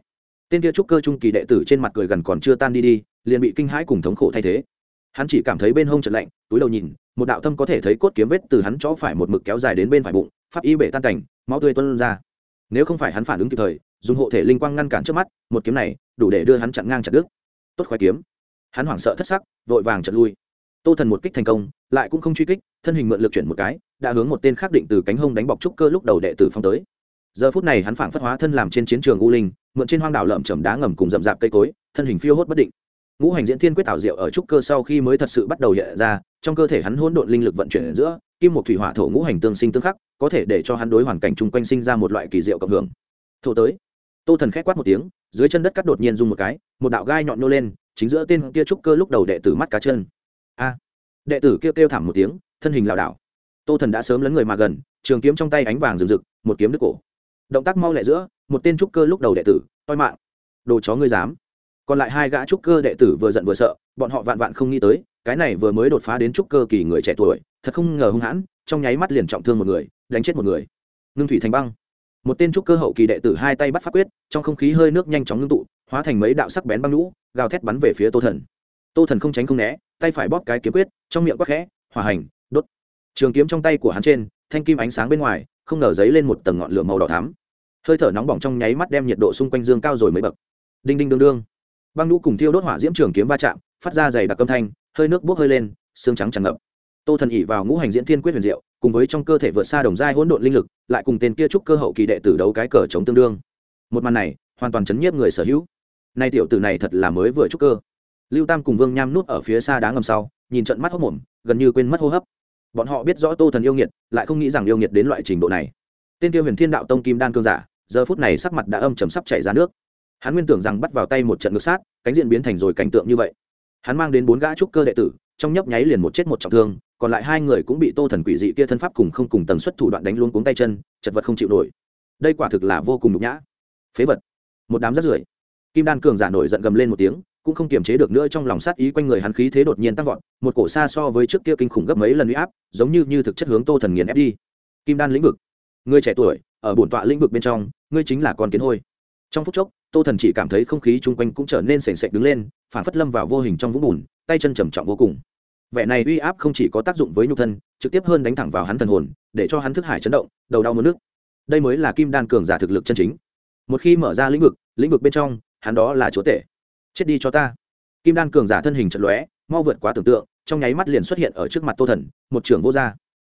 Tên kia trúc cơ trung kỳ đệ tử trên mặt cười gần còn chưa tan đi đi, liền bị kinh hãi cùng thống khổ thay thế. Hắn chỉ cảm thấy bên hông trận lạnh, túi đầu nhìn, một đạo thâm có thể thấy cốt kiếm vết từ hắn chỗ phải một mực kéo dài đến bên phải bụng, pháp y bể tan cảnh, máu tươi tuân ra. Nếu không phải hắn phản ứng kịp thời, dùng hộ thể linh quang ngăn cản trước mắt, một kiếm này đủ để đưa hắn chặn ngang chặt đứt. Tốt khoái kiếm hắn hoảng sợ thất sắc, vội vàng trật lui. Tô thần một kích thành công, lại cũng không truy kích, thân hình mượn lực chuyển một cái, đã hướng một tên khác định từ cánh hông đánh bọc trúc cơ lúc đầu đệ tử phong tới. Giờ phút này hắn phảng phất hóa thân làm trên chiến trường u linh, mượn trên hoang đảo lợm chầm đá ngầm cùng rậm rạp cây cối, thân hình phiêu hốt bất định. Ngũ hành diễn thiên quyết tạo diệu ở trúc cơ sau khi mới thật sự bắt đầu hiện ra, trong cơ thể hắn hỗn độn linh lực vận chuyển ở giữa, kim một thủy hỏa thổ ngũ hành tương sinh tương khắc, có thể để cho hắn đối hoàn cảnh chung quanh sinh ra một loại kỳ diệu cộng hưởng. Thổ tới. Tô thần khét quát một tiếng, dưới chân đất cắt đột nhiên rung một cái, một đạo gai nhọn nô lên chính giữa tên kia trúc cơ lúc đầu đệ tử mắt cá chân. A. Đệ tử kêu kêu thảm một tiếng, thân hình lảo đảo. Tô thần đã sớm lấn người mà gần, trường kiếm trong tay ánh vàng rừng rực, một kiếm đứt cổ. Động tác mau lẹ giữa, một tên trúc cơ lúc đầu đệ tử, toi mạng. Đồ chó ngươi dám. Còn lại hai gã trúc cơ đệ tử vừa giận vừa sợ, bọn họ vạn vạn không nghĩ tới, cái này vừa mới đột phá đến trúc cơ kỳ người trẻ tuổi, thật không ngờ hung hãn, trong nháy mắt liền trọng thương một người, đánh chết một người. Ngưng thủy thành băng. Một tên trúc cơ hậu kỳ đệ tử hai tay bắt pháp quyết, trong không khí hơi nước nhanh chóng ngưng tụ hóa thành mấy đạo sắc bén băng lũ gào thét bắn về phía tô thần. Tô thần không tránh không né, tay phải bóp cái kiếm quyết, trong miệng quắc khẽ, hỏa hành, đốt. Trường kiếm trong tay của hắn trên, thanh kim ánh sáng bên ngoài, không ngờ dấy lên một tầng ngọn lửa màu đỏ thắm. Hơi thở nóng bỏng trong nháy mắt đem nhiệt độ xung quanh dương cao rồi mấy bậc. Đinh đinh đương đương. Băng lũ cùng thiêu đốt hỏa diễm trường kiếm va chạm, phát ra dày đặc âm thanh, hơi nước bốc hơi lên, xương trắng tràn ngập. Tô thần ỉ vào ngũ hành diễn thiên quyết huyền diệu, cùng với trong cơ thể vượt xa đồng giai hỗn độn linh lực, lại cùng tên kia trúc cơ hậu kỳ đệ tử đấu cái cờ chống tương đương. Một màn này, hoàn toàn chấn nhiếp người sở hữu nay tiểu tử này thật là mới vừa trúc cơ. Lưu tam cùng vương nham nút ở phía xa đá ngầm sau, nhìn trận mắt hốc mồm, gần như quên mất hô hấp. Bọn họ biết rõ tô thần yêu nghiệt, lại không nghĩ rằng yêu nghiệt đến loại trình độ này. Tên tiêu huyền thiên đạo tông kim đan cương giả, giờ phút này sắc mặt đã âm chầm sắp chảy ra nước. Hắn nguyên tưởng rằng bắt vào tay một trận ngược sát, cánh diện biến thành rồi cảnh tượng như vậy. Hắn mang đến bốn gã trúc cơ đệ tử, trong nhấp nháy liền một chết một trọng thương, còn lại hai người cũng bị tô thần quỷ dị kia thân pháp cùng không cùng tần suất thủ đoạn đánh luôn cuống tay chân, chật vật không chịu nổi. Đây quả thực là vô cùng nhục nhã. Phế vật. Một đám rắt rưởi kim đan cường giả nổi giận gầm lên một tiếng, cũng không kiềm chế được nữa trong lòng sát ý quanh người hắn khí thế đột nhiên tăng vọt, một cổ xa so với trước kia kinh khủng gấp mấy lần uy áp, giống như như thực chất hướng tô thần nghiền ép đi. Kim đan lĩnh vực, người trẻ tuổi, ở bổn tọa lĩnh vực bên trong, ngươi chính là con kiến hôi. Trong phút chốc, tô thần chỉ cảm thấy không khí chung quanh cũng trở nên sềnh sệch đứng lên, phản phất lâm vào vô hình trong vũng bùn, tay chân trầm trọng vô cùng. Vẻ này uy áp không chỉ có tác dụng với nhục thân, trực tiếp hơn đánh thẳng vào hắn thần hồn, để cho hắn thức hải chấn động, đầu đau mất nước. Đây mới là kim đan cường giả thực lực chân chính. Một khi mở ra lĩnh vực lĩnh vực bên trong hắn đó là chúa tể. Chết đi cho ta. Kim đan cường giả thân hình trận lóe, mau vượt quá tưởng tượng, trong nháy mắt liền xuất hiện ở trước mặt tô thần, một trường vô gia.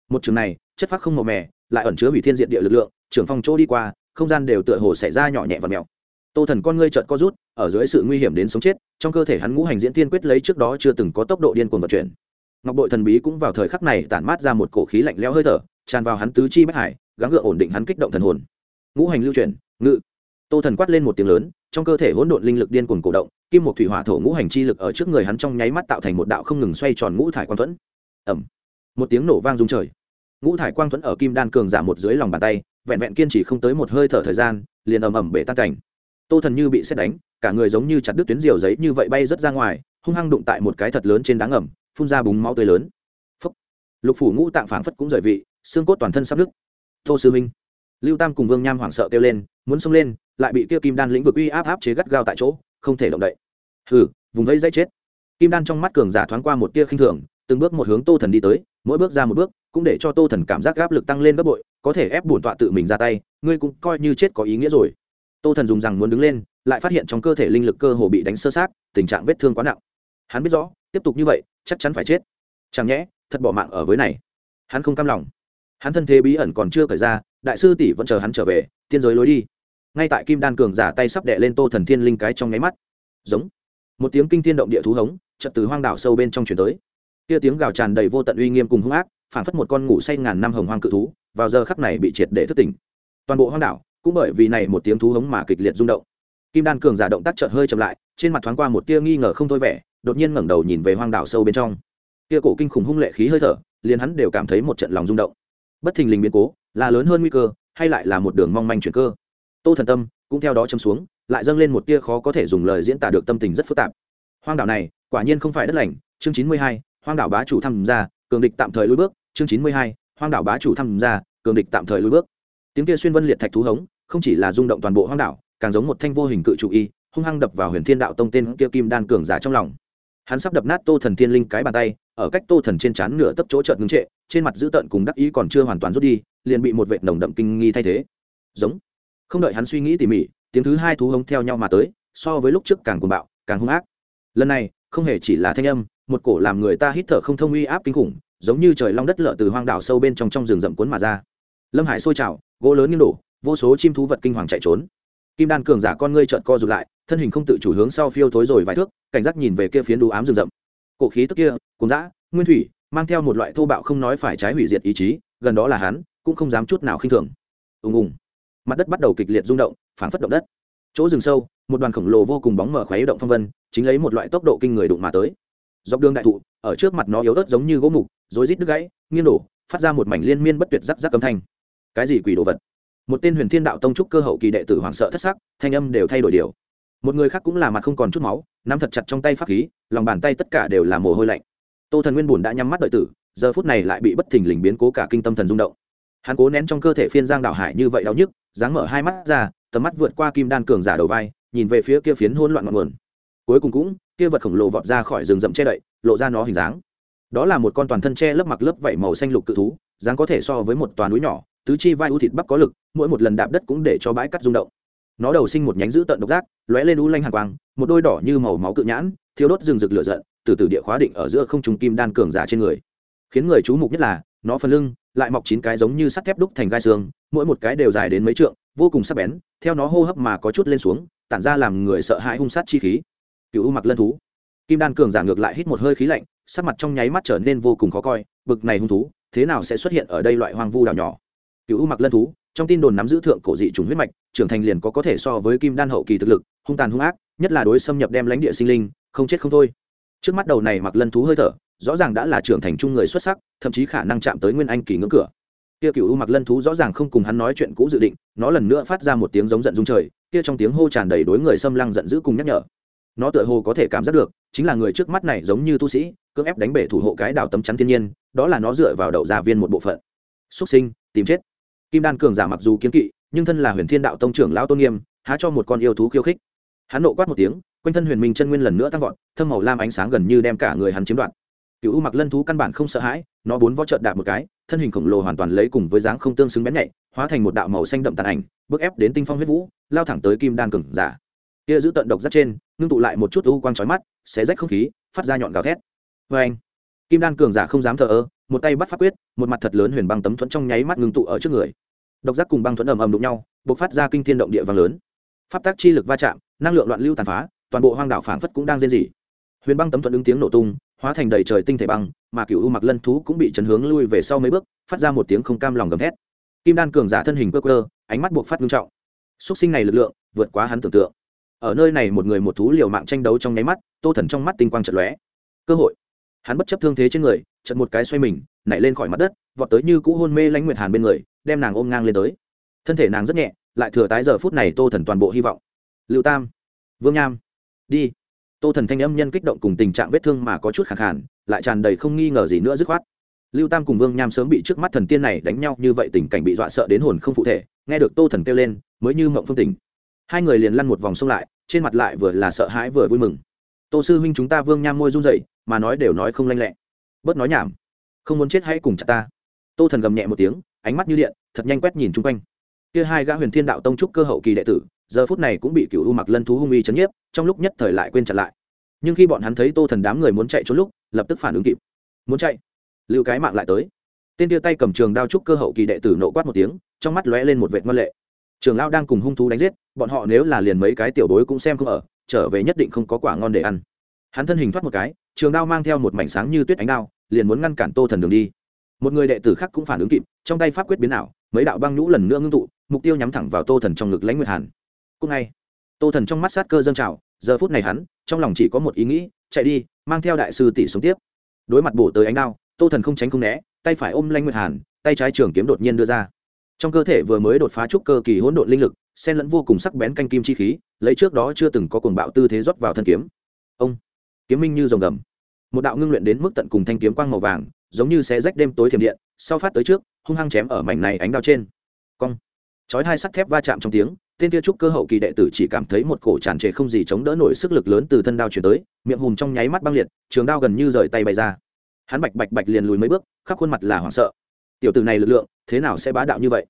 Một trường này, chất phác không màu mè, lại ẩn chứa hủy thiên diện địa lực lượng, trưởng phong chỗ đi qua, không gian đều tựa hồ xảy ra nhỏ nhẹ và mèo. Tô thần con ngươi trợt co rút, ở dưới sự nguy hiểm đến sống chết, trong cơ thể hắn ngũ hành diễn tiên quyết lấy trước đó chưa từng có tốc độ điên cuồng vận chuyển. Ngọc bội thần bí cũng vào thời khắc này tản mát ra một cổ khí lạnh lẽo hơi thở, tràn vào hắn tứ chi bách hải, gắng gượng ổn định hắn kích động thần hồn. Ngũ hành lưu chuyển, ngự. Tô thần quát lên một tiếng lớn trong cơ thể hỗn độn linh lực điên cuồng cổ động, kim một thủy hỏa thổ ngũ hành chi lực ở trước người hắn trong nháy mắt tạo thành một đạo không ngừng xoay tròn ngũ thải quang thuẫn. Ẩm một tiếng nổ vang rung trời. Ngũ thải quang thuẫn ở kim đan cường giảm một dưới lòng bàn tay, vẹn vẹn kiên trì không tới một hơi thở thời gian, liền ầm ầm bể tan cảnh. Tô thần như bị xét đánh, cả người giống như chặt đứt tuyến diều giấy như vậy bay rớt ra ngoài, hung hăng đụng tại một cái thật lớn trên đá ngầm, phun ra búng máu tươi lớn. Phúc. lục phủ ngũ tạng phảng phất cũng rời vị, xương cốt toàn thân sắp đứt tô sư minh lưu tam cùng vương nham hoảng sợ kêu lên, muốn xông lên lại bị kia kim đan lĩnh vực uy áp áp chế gắt gao tại chỗ, không thể động đậy. Hừ, vùng vây dây chết. Kim đan trong mắt cường giả thoáng qua một tia khinh thường, từng bước một hướng tô thần đi tới, mỗi bước ra một bước, cũng để cho tô thần cảm giác áp lực tăng lên gấp bội, có thể ép bổn tọa tự mình ra tay, ngươi cũng coi như chết có ý nghĩa rồi. Tô thần dùng rằng muốn đứng lên, lại phát hiện trong cơ thể linh lực cơ hồ bị đánh sơ sát tình trạng vết thương quá nặng. Hắn biết rõ, tiếp tục như vậy, chắc chắn phải chết. Chẳng nhẽ, thật bỏ mạng ở với này. Hắn không cam lòng. Hắn thân thế bí ẩn còn chưa cởi ra, đại sư tỷ vẫn chờ hắn trở về, tiên giới lối đi ngay tại kim đan cường giả tay sắp đệ lên tô thần thiên linh cái trong nháy mắt. Giống. Một tiếng kinh thiên động địa thú hống, chợt từ hoang đảo sâu bên trong chuyển tới. Kia tiếng gào tràn đầy vô tận uy nghiêm cùng hung ác, phản phất một con ngủ say ngàn năm hồng hoang cự thú, vào giờ khắc này bị triệt để thức tỉnh. Toàn bộ hoang đảo, cũng bởi vì này một tiếng thú hống mà kịch liệt rung động. Kim đan cường giả động tác chợt hơi chậm lại, trên mặt thoáng qua một tia nghi ngờ không thôi vẻ, đột nhiên ngẩng đầu nhìn về hoang đảo sâu bên trong. Kia cổ kinh khủng hung lệ khí hơi thở, liền hắn đều cảm thấy một trận lòng rung động. Bất thình lình biến cố, là lớn hơn nguy cơ, hay lại là một đường mong manh chuyển cơ tô thần tâm cũng theo đó châm xuống, lại dâng lên một tia khó có thể dùng lời diễn tả được tâm tình rất phức tạp. Hoang đảo này, quả nhiên không phải đất lành. Chương chín mươi hai, hoang đảo bá chủ tham gia, cường địch tạm thời lùi bước. Chương chín mươi hai, hoang đảo bá chủ tham gia, cường địch tạm thời lùi bước. Tiếng kia xuyên vân liệt thạch thú hống, không chỉ là rung động toàn bộ hoang đảo, càng giống một thanh vô hình cự trụ y, hung hăng đập vào huyền thiên đạo tông tên kia kim đan cường giả trong lòng. Hắn sắp đập nát tô thần thiên linh cái bàn tay, ở cách tô thần trên trán nửa tấp chỗ trợt ngưng trệ, trên mặt dữ tợn cùng đắc ý còn chưa hoàn toàn rút đi, liền bị một vệt nồng đậm kinh nghi thay thế. Giống không đợi hắn suy nghĩ tỉ mỉ, tiếng thứ hai thú hống theo nhau mà tới, so với lúc trước càng cuồng bạo, càng hung ác. Lần này, không hề chỉ là thanh âm, một cổ làm người ta hít thở không thông uy áp kinh khủng, giống như trời long đất lở từ hoang đảo sâu bên trong trong rừng rậm cuốn mà ra. Lâm hải sôi trào, gỗ lớn nghiêng đổ, vô số chim thú vật kinh hoàng chạy trốn. Kim đan cường giả con ngươi trợn co rụt lại, thân hình không tự chủ hướng sau phiêu thối rồi vài thước, cảnh giác nhìn về kia phiến đũ ám rừng rậm. Cổ khí tức kia cùng dã, nguyên thủy, mang theo một loại thô bạo không nói phải trái hủy diệt ý chí, gần đó là hắn, cũng không dám chút nào khinh thường. Ùng ùng mặt đất bắt đầu kịch liệt rung động, phảng phất động đất. Chỗ rừng sâu, một đoàn khổng lồ vô cùng bóng mở khóe động phong vân, chính lấy một loại tốc độ kinh người đụng mà tới. Dọc đường đại thụ, ở trước mặt nó yếu ớt giống như gỗ mục, rối rít đứt gãy, nghiêng đổ, phát ra một mảnh liên miên bất tuyệt rắc rắc âm thanh. Cái gì quỷ đồ vật? Một tên huyền thiên đạo tông trúc cơ hậu kỳ đệ tử hoảng sợ thất sắc, thanh âm đều thay đổi điều. Một người khác cũng là mặt không còn chút máu, nắm thật chặt trong tay pháp khí, lòng bàn tay tất cả đều là mồ hôi lạnh. Tô thần nguyên bùn đã nhắm mắt đợi tử, giờ phút này lại bị bất thình lình biến cố cả kinh tâm thần rung động hắn cố nén trong cơ thể phiên giang đạo hải như vậy đau nhức, dáng mở hai mắt ra, tầm mắt vượt qua kim đan cường giả đầu vai, nhìn về phía kia phiến hỗn loạn ngọn nguồn. Cuối cùng cũng, kia vật khổng lồ vọt ra khỏi rừng rậm che đậy, lộ ra nó hình dáng. Đó là một con toàn thân che lớp mặc lớp vảy màu xanh lục cự thú, dáng có thể so với một toàn núi nhỏ, tứ chi vai u thịt bắp có lực, mỗi một lần đạp đất cũng để cho bãi cắt rung động. Nó đầu sinh một nhánh giữ tận độc giác, lóe lên u lanh hàng quang, một đôi đỏ như màu máu cự nhãn thiếu đốt rừng rực lửa giận, từ từ địa khóa định ở giữa không trung kim đan cường giả trên người. Khiến người chú mục nhất là, nó phần lưng lại mọc chín cái giống như sắt thép đúc thành gai xương, mỗi một cái đều dài đến mấy trượng, vô cùng sắc bén, theo nó hô hấp mà có chút lên xuống, tản ra làm người sợ hãi hung sát chi khí. Cựu u mặc lân thú. Kim đan cường giả ngược lại hít một hơi khí lạnh, sắc mặt trong nháy mắt trở nên vô cùng khó coi, bực này hung thú, thế nào sẽ xuất hiện ở đây loại hoang vu đảo nhỏ? Cựu u mặc lân thú, trong tin đồn nắm giữ thượng cổ dị trùng huyết mạch, trưởng thành liền có có thể so với kim đan hậu kỳ thực lực, hung tàn hung ác, nhất là đối xâm nhập đem lãnh địa sinh linh, không chết không thôi. Trước mắt đầu này mặc lân thú hơi thở rõ ràng đã là trưởng thành trung người xuất sắc, thậm chí khả năng chạm tới nguyên anh kỳ ngưỡng cửa. Kia cựu u mặc lân thú rõ ràng không cùng hắn nói chuyện cũ dự định, nó lần nữa phát ra một tiếng giống giận dung trời, kia trong tiếng hô tràn đầy đối người xâm lăng giận dữ cùng nhắc nhở. Nó tựa hồ có thể cảm giác được, chính là người trước mắt này giống như tu sĩ, cưỡng ép đánh bể thủ hộ cái đảo tấm chắn thiên nhiên, đó là nó dựa vào đậu gia viên một bộ phận. Xuất sinh, tìm chết. Kim đan cường giả mặc dù kiến kỵ, nhưng thân là huyền thiên đạo tông trưởng lão tôn nghiêm, há cho một con yêu thú khiêu khích. Hắn nộ quát một tiếng, quanh thân huyền minh chân nguyên lần nữa tăng vọt, thâm màu lam ánh sáng gần như đem cả người hắn chiếm đoạt cựu u mặc lân thú căn bản không sợ hãi, nó bốn vó trợn đạp một cái, thân hình khổng lồ hoàn toàn lấy cùng với dáng không tương xứng bén nhạy, hóa thành một đạo màu xanh đậm tàn ảnh, bức ép đến tinh phong huyết vũ, lao thẳng tới kim đan cường giả. Kia giữ tận độc rất trên, ngưng tụ lại một chút u quang chói mắt, xé rách không khí, phát ra nhọn gào thét. Vê anh, kim đan cường giả không dám thờ ơ, một tay bắt pháp quyết, một mặt thật lớn huyền băng tấm thuẫn trong nháy mắt ngưng tụ ở trước người. Độc giác cùng băng thuẫn ầm ầm đụng nhau, bộc phát ra kinh thiên động địa vang lớn. Pháp tác chi lực va chạm, năng lượng loạn lưu tàn phá, toàn bộ hoang đảo phảng phất cũng đang rên rỉ. Huyền băng tấm thuẫn ứng tiếng nổ tung hóa thành đầy trời tinh thể băng, mà cựu u mặc lân thú cũng bị chấn hướng lui về sau mấy bước, phát ra một tiếng không cam lòng gầm thét. Kim đan cường giả thân hình cơ cơ ánh mắt buộc phát nghiêm trọng. Xúc sinh này lực lượng, vượt quá hắn tưởng tượng. Ở nơi này một người một thú liều mạng tranh đấu trong nháy mắt, tô thần trong mắt tinh quang trận lóe. Cơ hội. Hắn bất chấp thương thế trên người chật một cái xoay mình, nảy lên khỏi mặt đất, vọt tới như cũ hôn mê lãnh nguyệt hàn bên người, đem nàng ôm ngang lên tới. Thân thể nàng rất nhẹ, lại thừa tái giờ phút này tô thần toàn bộ hy vọng. Lưu tam, vương nham, đi tô thần thanh âm nhân kích động cùng tình trạng vết thương mà có chút khẳng khản lại tràn đầy không nghi ngờ gì nữa dứt khoát. Lưu tam cùng vương nham sớm bị trước mắt thần tiên này đánh nhau như vậy tình cảnh bị dọa sợ đến hồn không phụ thể, nghe được tô thần kêu lên, mới như mộng phương tình hai người liền lăn một vòng xông lại, trên mặt lại vừa là sợ hãi vừa vui mừng. Tô sư huynh chúng ta vương nham môi run dậy mà nói đều nói không lanh lẹ. Bớt nói nhảm. Không muốn chết hãy cùng chặt ta. Tô thần gầm nhẹ một tiếng, ánh mắt như điện, thật nhanh quét nhìn chung quanh. Kia hai gã huyền thiên đạo tông trúc cơ hậu kỳ đệ tử giờ phút này cũng bị cựu u mặc lân thú hung uy chấn nhiếp, trong lúc nhất thời lại quên chặt lại. Nhưng khi bọn hắn thấy tô thần đám người muốn chạy trốn lúc, lập tức phản ứng kịp. Muốn chạy? Lưu cái mạng lại tới. Tên tia tay cầm trường đao trúc cơ hậu kỳ đệ tử nộ quát một tiếng, trong mắt lóe lên một vệt ngân lệ. Trường lao đang cùng hung thú đánh giết, bọn họ nếu là liền mấy cái tiểu bối cũng xem không ở, trở về nhất định không có quả ngon để ăn. Hắn thân hình thoát một cái, trường đao mang theo một mảnh sáng như tuyết ánh đao, liền muốn ngăn cản tô thần đường đi. Một người đệ tử khác cũng phản ứng kịp, trong tay pháp quyết biến ảo, mấy đạo băng nhũ lần nữa ngưng tụ, mục tiêu nhắm thẳng vào tô thần trong ngực lãnh nguyệt hàn cũng ngay. Tô thần trong mắt sát cơ dâng trào, giờ phút này hắn, trong lòng chỉ có một ý nghĩ, chạy đi, mang theo đại sư tỷ sống tiếp. Đối mặt bổ tới ánh đao, tô thần không tránh không né, tay phải ôm lanh nguyệt hàn, tay trái trường kiếm đột nhiên đưa ra. Trong cơ thể vừa mới đột phá trúc cơ kỳ hỗn độn linh lực, xen lẫn vô cùng sắc bén canh kim chi khí, lấy trước đó chưa từng có cuồng bạo tư thế rót vào thân kiếm. Ông, kiếm minh như dòng gầm. Một đạo ngưng luyện đến mức tận cùng thanh kiếm quang màu vàng, giống như xé rách đêm tối thiểm điện, sau phát tới trước, hung hăng chém ở mảnh này ánh đao trên. Cong. Chói hai sắt thép va chạm trong tiếng tên kia trúc cơ hậu kỳ đệ tử chỉ cảm thấy một cổ tràn trề không gì chống đỡ nổi sức lực lớn từ thân đao chuyển tới, miệng hùm trong nháy mắt băng liệt, trường đao gần như rời tay bay ra. Hắn bạch bạch bạch liền lùi mấy bước, khắp khuôn mặt là hoảng sợ. Tiểu tử này lực lượng, thế nào sẽ bá đạo như vậy?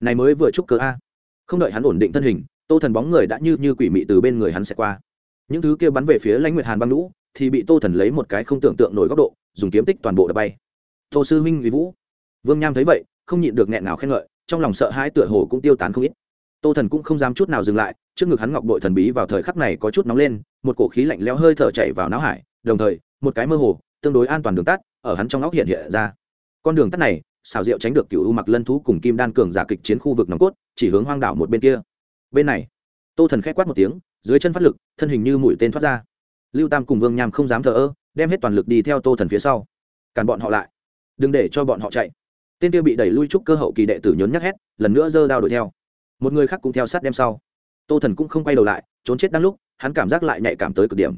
Này mới vừa trúc cơ a. Không đợi hắn ổn định thân hình, tô thần bóng người đã như như quỷ mị từ bên người hắn sẽ qua. Những thứ kia bắn về phía lãnh nguyệt hàn băng lũ, thì bị tô thần lấy một cái không tưởng tượng nổi góc độ, dùng kiếm tích toàn bộ đập bay. Tô sư huynh vì vũ. Vương nham thấy vậy, không nhịn được nghẹn nào khen ngợi, trong lòng sợ hãi tựa hồ cũng tiêu tán không ít tô thần cũng không dám chút nào dừng lại, trước ngực hắn ngọc bội thần bí vào thời khắc này có chút nóng lên, một cổ khí lạnh lẽo hơi thở chạy vào não hải, đồng thời, một cái mơ hồ, tương đối an toàn đường tắt, ở hắn trong óc hiện hiện ra. Con đường tắt này, xào rượu tránh được cựu u mặc lân thú cùng kim đan cường giả kịch chiến khu vực nòng cốt, chỉ hướng hoang đảo một bên kia. Bên này, tô thần k h ẽ quát một tiếng, dưới chân phát lực, thân hình như mũi tên thoát ra. Lưu tam cùng vương nham không dám thờ ơ, đem hết toàn lực đi theo tô thần phía sau. Cản bọn họ lại. Đừng để cho bọn họ chạy. Tên kia bị đẩy lui trúc cơ hậu kỳ đệ tử nhốn nhắc hét, lần nữa giơ đao đuổi theo một người khác cũng theo sát đem sau. Tô thần cũng không quay đầu lại, trốn chết đang lúc, hắn cảm giác lại nhạy cảm tới cực điểm.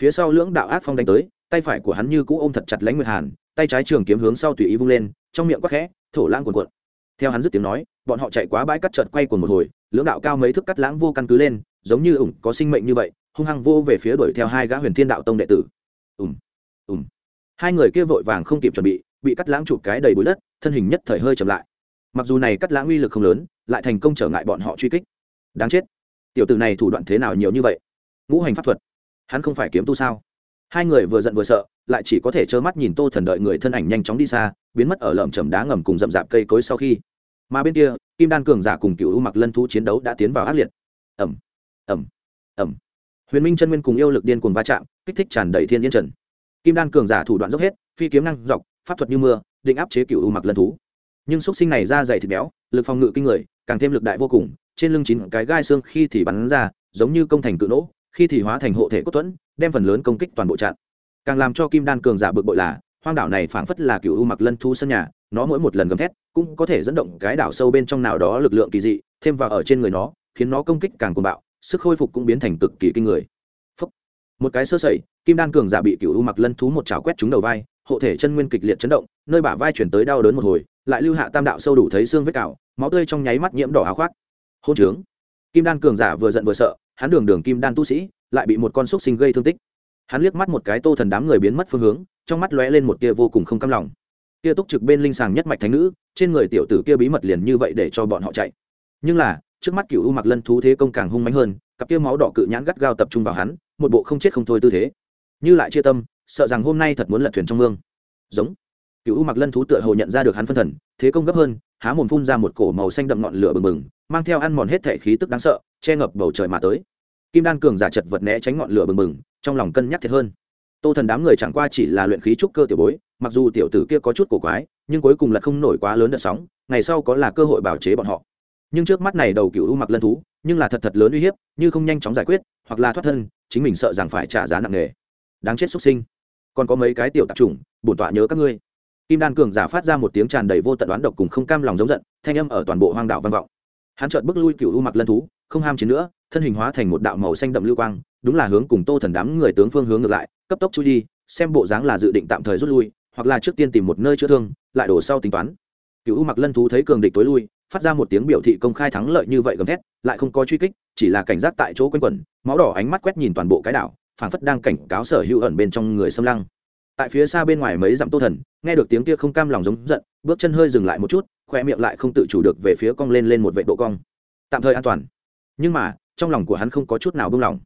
Phía sau lưỡng đạo ác phong đánh tới, tay phải của hắn như cũ ôm thật chặt lãnh nguyệt hàn, tay trái trường kiếm hướng sau tùy ý vung lên, trong miệng quắc khẽ, thổ lãng cuồn cuộn. Theo hắn dứt tiếng nói, bọn họ chạy quá bãi cắt trợt quay cuồng một hồi, lưỡng đạo cao mấy thước cắt lãng vô căn cứ lên, giống như ủng có sinh mệnh như vậy, hung hăng vô về phía đuổi theo hai gã huyền thiên đạo tông đệ tử. Ùm ùm. Hai người kia vội vàng không kịp chuẩn bị bị cắt lãng chụp cái đầy bụi đất, thân hình nhất thời hơi chậm lại mặc dù này cắt lãng uy lực không lớn, lại thành công trở ngại bọn họ truy kích. Đáng chết. Tiểu tử này thủ đoạn thế nào nhiều như vậy? Ngũ hành pháp thuật. Hắn không phải kiếm tu sao? Hai người vừa giận vừa sợ, lại chỉ có thể trơ mắt nhìn tô thần đợi người thân ảnh nhanh chóng đi xa, biến mất ở lợm chầm đá ngầm cùng rậm rạp cây cối sau khi. Mà bên kia, kim đan cường giả cùng cựu u mặc lân thu chiến đấu đã tiến vào ác liệt. Ẩm ẩm ẩm huyền minh chân nguyên cùng yêu lực điên cuồng va chạm, kích thích tràn đầy thiên yên trần. Kim đan cường giả thủ đoạn dốc hết, phi kiếm năng dọc, pháp thuật như mưa, định áp chế cựu u mặc lân thú nhưng x sinh này ra dày thịt béo, lực phòng ngự kinh người, càng thêm lực đại vô cùng, trên lưng chín cái gai xương khi thì bắn ra, giống như công thành cự nỗ, khi thì hóa thành hộ thể cốt thuẫn, đem phần lớn công kích toàn bộ chặn. càng làm cho kim đan cường giả bực bội là, hoang đảo này phảng phất là cựu u mặc lân thu sân nhà, nó mỗi một lần gầm thét, cũng có thể dẫn động cái đảo sâu bên trong nào đó lực lượng kỳ dị, thêm vào ở trên người nó, khiến nó công kích càng cuồng bạo, sức khôi phục cũng biến thành cực kỳ kinh người Phúc. một cái sơ sẩy, kim đan cường giả bị cựu u mặc lân thú một chảo quét trúng đầu vai hộ thể chân nguyên kịch liệt chấn động, nơi bả vai chuyển tới đau đớn một hồi, lại lưu hạ tam đạo sâu đủ thấy xương vết cào, máu tươi trong nháy mắt nhiễm đỏ áo khoác. Hôn trướng. Kim đan cường giả vừa giận vừa sợ, hắn đường đường kim đan tu sĩ, lại bị một con xúc sinh gây thương tích. Hắn liếc mắt một cái tô thần đám người biến mất phương hướng, trong mắt lóe lên một tia vô cùng không cam lòng. Tia túc trực bên linh sàng nhất mạch thánh nữ, trên người tiểu tử kia bí mật liền như vậy để cho bọn họ chạy. Nhưng là, trước mắt cựu u mặc lân thú thế công càng hung mạnh hơn, cặp kia máu đỏ cự nhãn gắt gao tập trung vào hắn, một bộ không chết không thôi tư thế. Như lại chia tâm sợ rằng hôm nay thật muốn lật thuyền trong mương. Giống. Cựu u mặc lân thú tựa hồ nhận ra được hắn phân thần, thế công gấp hơn, há mồm phun ra một cổ màu xanh đậm ngọn lửa bừng bừng, mang theo ăn mòn hết thể khí tức đáng sợ, che ngập bầu trời mà tới. Kim đan cường giả chật vật né tránh ngọn lửa bừng bừng, trong lòng cân nhắc thiệt hơn. Tô thần đám người chẳng qua chỉ là luyện khí trúc cơ tiểu bối, mặc dù tiểu tử kia có chút cổ quái, nhưng cuối cùng là không nổi quá lớn đợt sóng, ngày sau có là cơ hội bảo chế bọn họ. Nhưng trước mắt này đầu cựu u mặc lân thú, nhưng là thật thật lớn uy hiếp, như không nhanh chóng giải quyết, hoặc là thoát thân, chính mình sợ rằng phải trả giá nặng nề. Đáng chết xuất sinh còn có mấy cái tiểu tạp chủng, bổn tọa nhớ các ngươi. Kim đan cường giả phát ra một tiếng tràn đầy vô tận đoán độc cùng không cam lòng giống giận, thanh âm ở toàn bộ hoang đảo vang vọng. Hắn chợt bước lui cựu u mặc lân thú, không ham chiến nữa, thân hình hóa thành một đạo màu xanh đậm lưu quang, đúng là hướng cùng tô thần đám người tướng phương hướng ngược lại, cấp tốc chui đi, xem bộ dáng là dự định tạm thời rút lui, hoặc là trước tiên tìm một nơi chữa thương, lại đổ sau tính toán. Cựu u mặc lân thú thấy cường địch tối lui, phát ra một tiếng biểu thị công khai thắng lợi như vậy gầm thét, lại không có truy kích, chỉ là cảnh giác tại chỗ quanh quẩn, máu đỏ ánh mắt quét nhìn toàn bộ cái đảo phảng phất đang cảnh cáo sở hữu ẩn bên trong người xâm lăng. Tại phía xa bên ngoài mấy dặm tô thần, nghe được tiếng kia không cam lòng giống giận, bước chân hơi dừng lại một chút, khoe miệng lại không tự chủ được về phía cong lên lên một vệ độ cong. Tạm thời an toàn. Nhưng mà, trong lòng của hắn không có chút nào buông lỏng.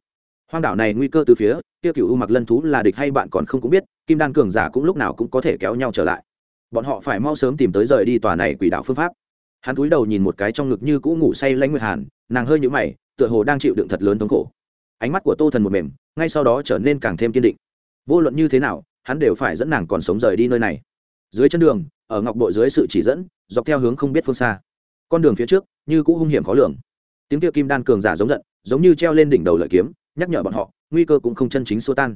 Hoang đảo này nguy cơ từ phía, kia cựu u mặc lân thú là địch hay bạn còn không cũng biết, kim đan cường giả cũng lúc nào cũng có thể kéo nhau trở lại. Bọn họ phải mau sớm tìm tới rời đi tòa này quỷ đảo phương pháp. Hắn cúi đầu nhìn một cái trong ngực như cũ ngủ say lãnh nguyệt hàn, nàng hơi nhũ mày, tựa hồ đang chịu đựng thật lớn thống khổ ánh mắt của tô thần một mềm, ngay sau đó trở nên càng thêm kiên định. Vô luận như thế nào, hắn đều phải dẫn nàng còn sống rời đi nơi này. Dưới chân đường, ở ngọc đội dưới sự chỉ dẫn, dọc theo hướng không biết phương xa. Con đường phía trước, như cũ hung hiểm khó lường. Tiếng kia kim đan cường giả giống giận, giống như treo lên đỉnh đầu lợi kiếm, nhắc nhở bọn họ, nguy cơ cũng không chân chính xua tan.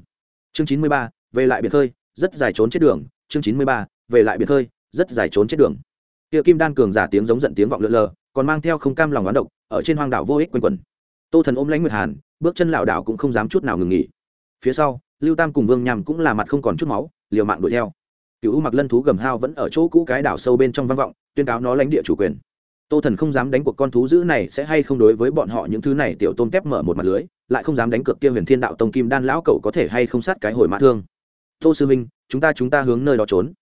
Chương chín mươi ba, về lại biển khơi, rất dài trốn chết đường. Chương chín mươi ba, về lại biển khơi, rất dài trốn chết đường. Kia kim đan cường giả tiếng giống giận tiếng vọng lượn lờ, còn mang theo không cam lòng oán độc, ở trên hoang đảo vô ích quanh quẩn. Tô thần ôm lãnh nguyệt hàn bước chân lảo đảo cũng không dám chút nào ngừng nghỉ. Phía sau, lưu tam cùng vương nhằm cũng là mặt không còn chút máu, liều mạng đuổi theo. Cựu mặc lân thú gầm hao vẫn ở chỗ cũ cái đảo sâu bên trong vang vọng, tuyên cáo nó lãnh địa chủ quyền. Tô thần không dám đánh cuộc con thú dữ này sẽ hay không đối với bọn họ những thứ này tiểu tôm kép mở một mặt lưới, lại không dám đánh cược kia huyền thiên đạo tông kim đan lão cậu có thể hay không sát cái hồi mã thương. Tô sư minh, chúng ta chúng ta hướng nơi đó trốn.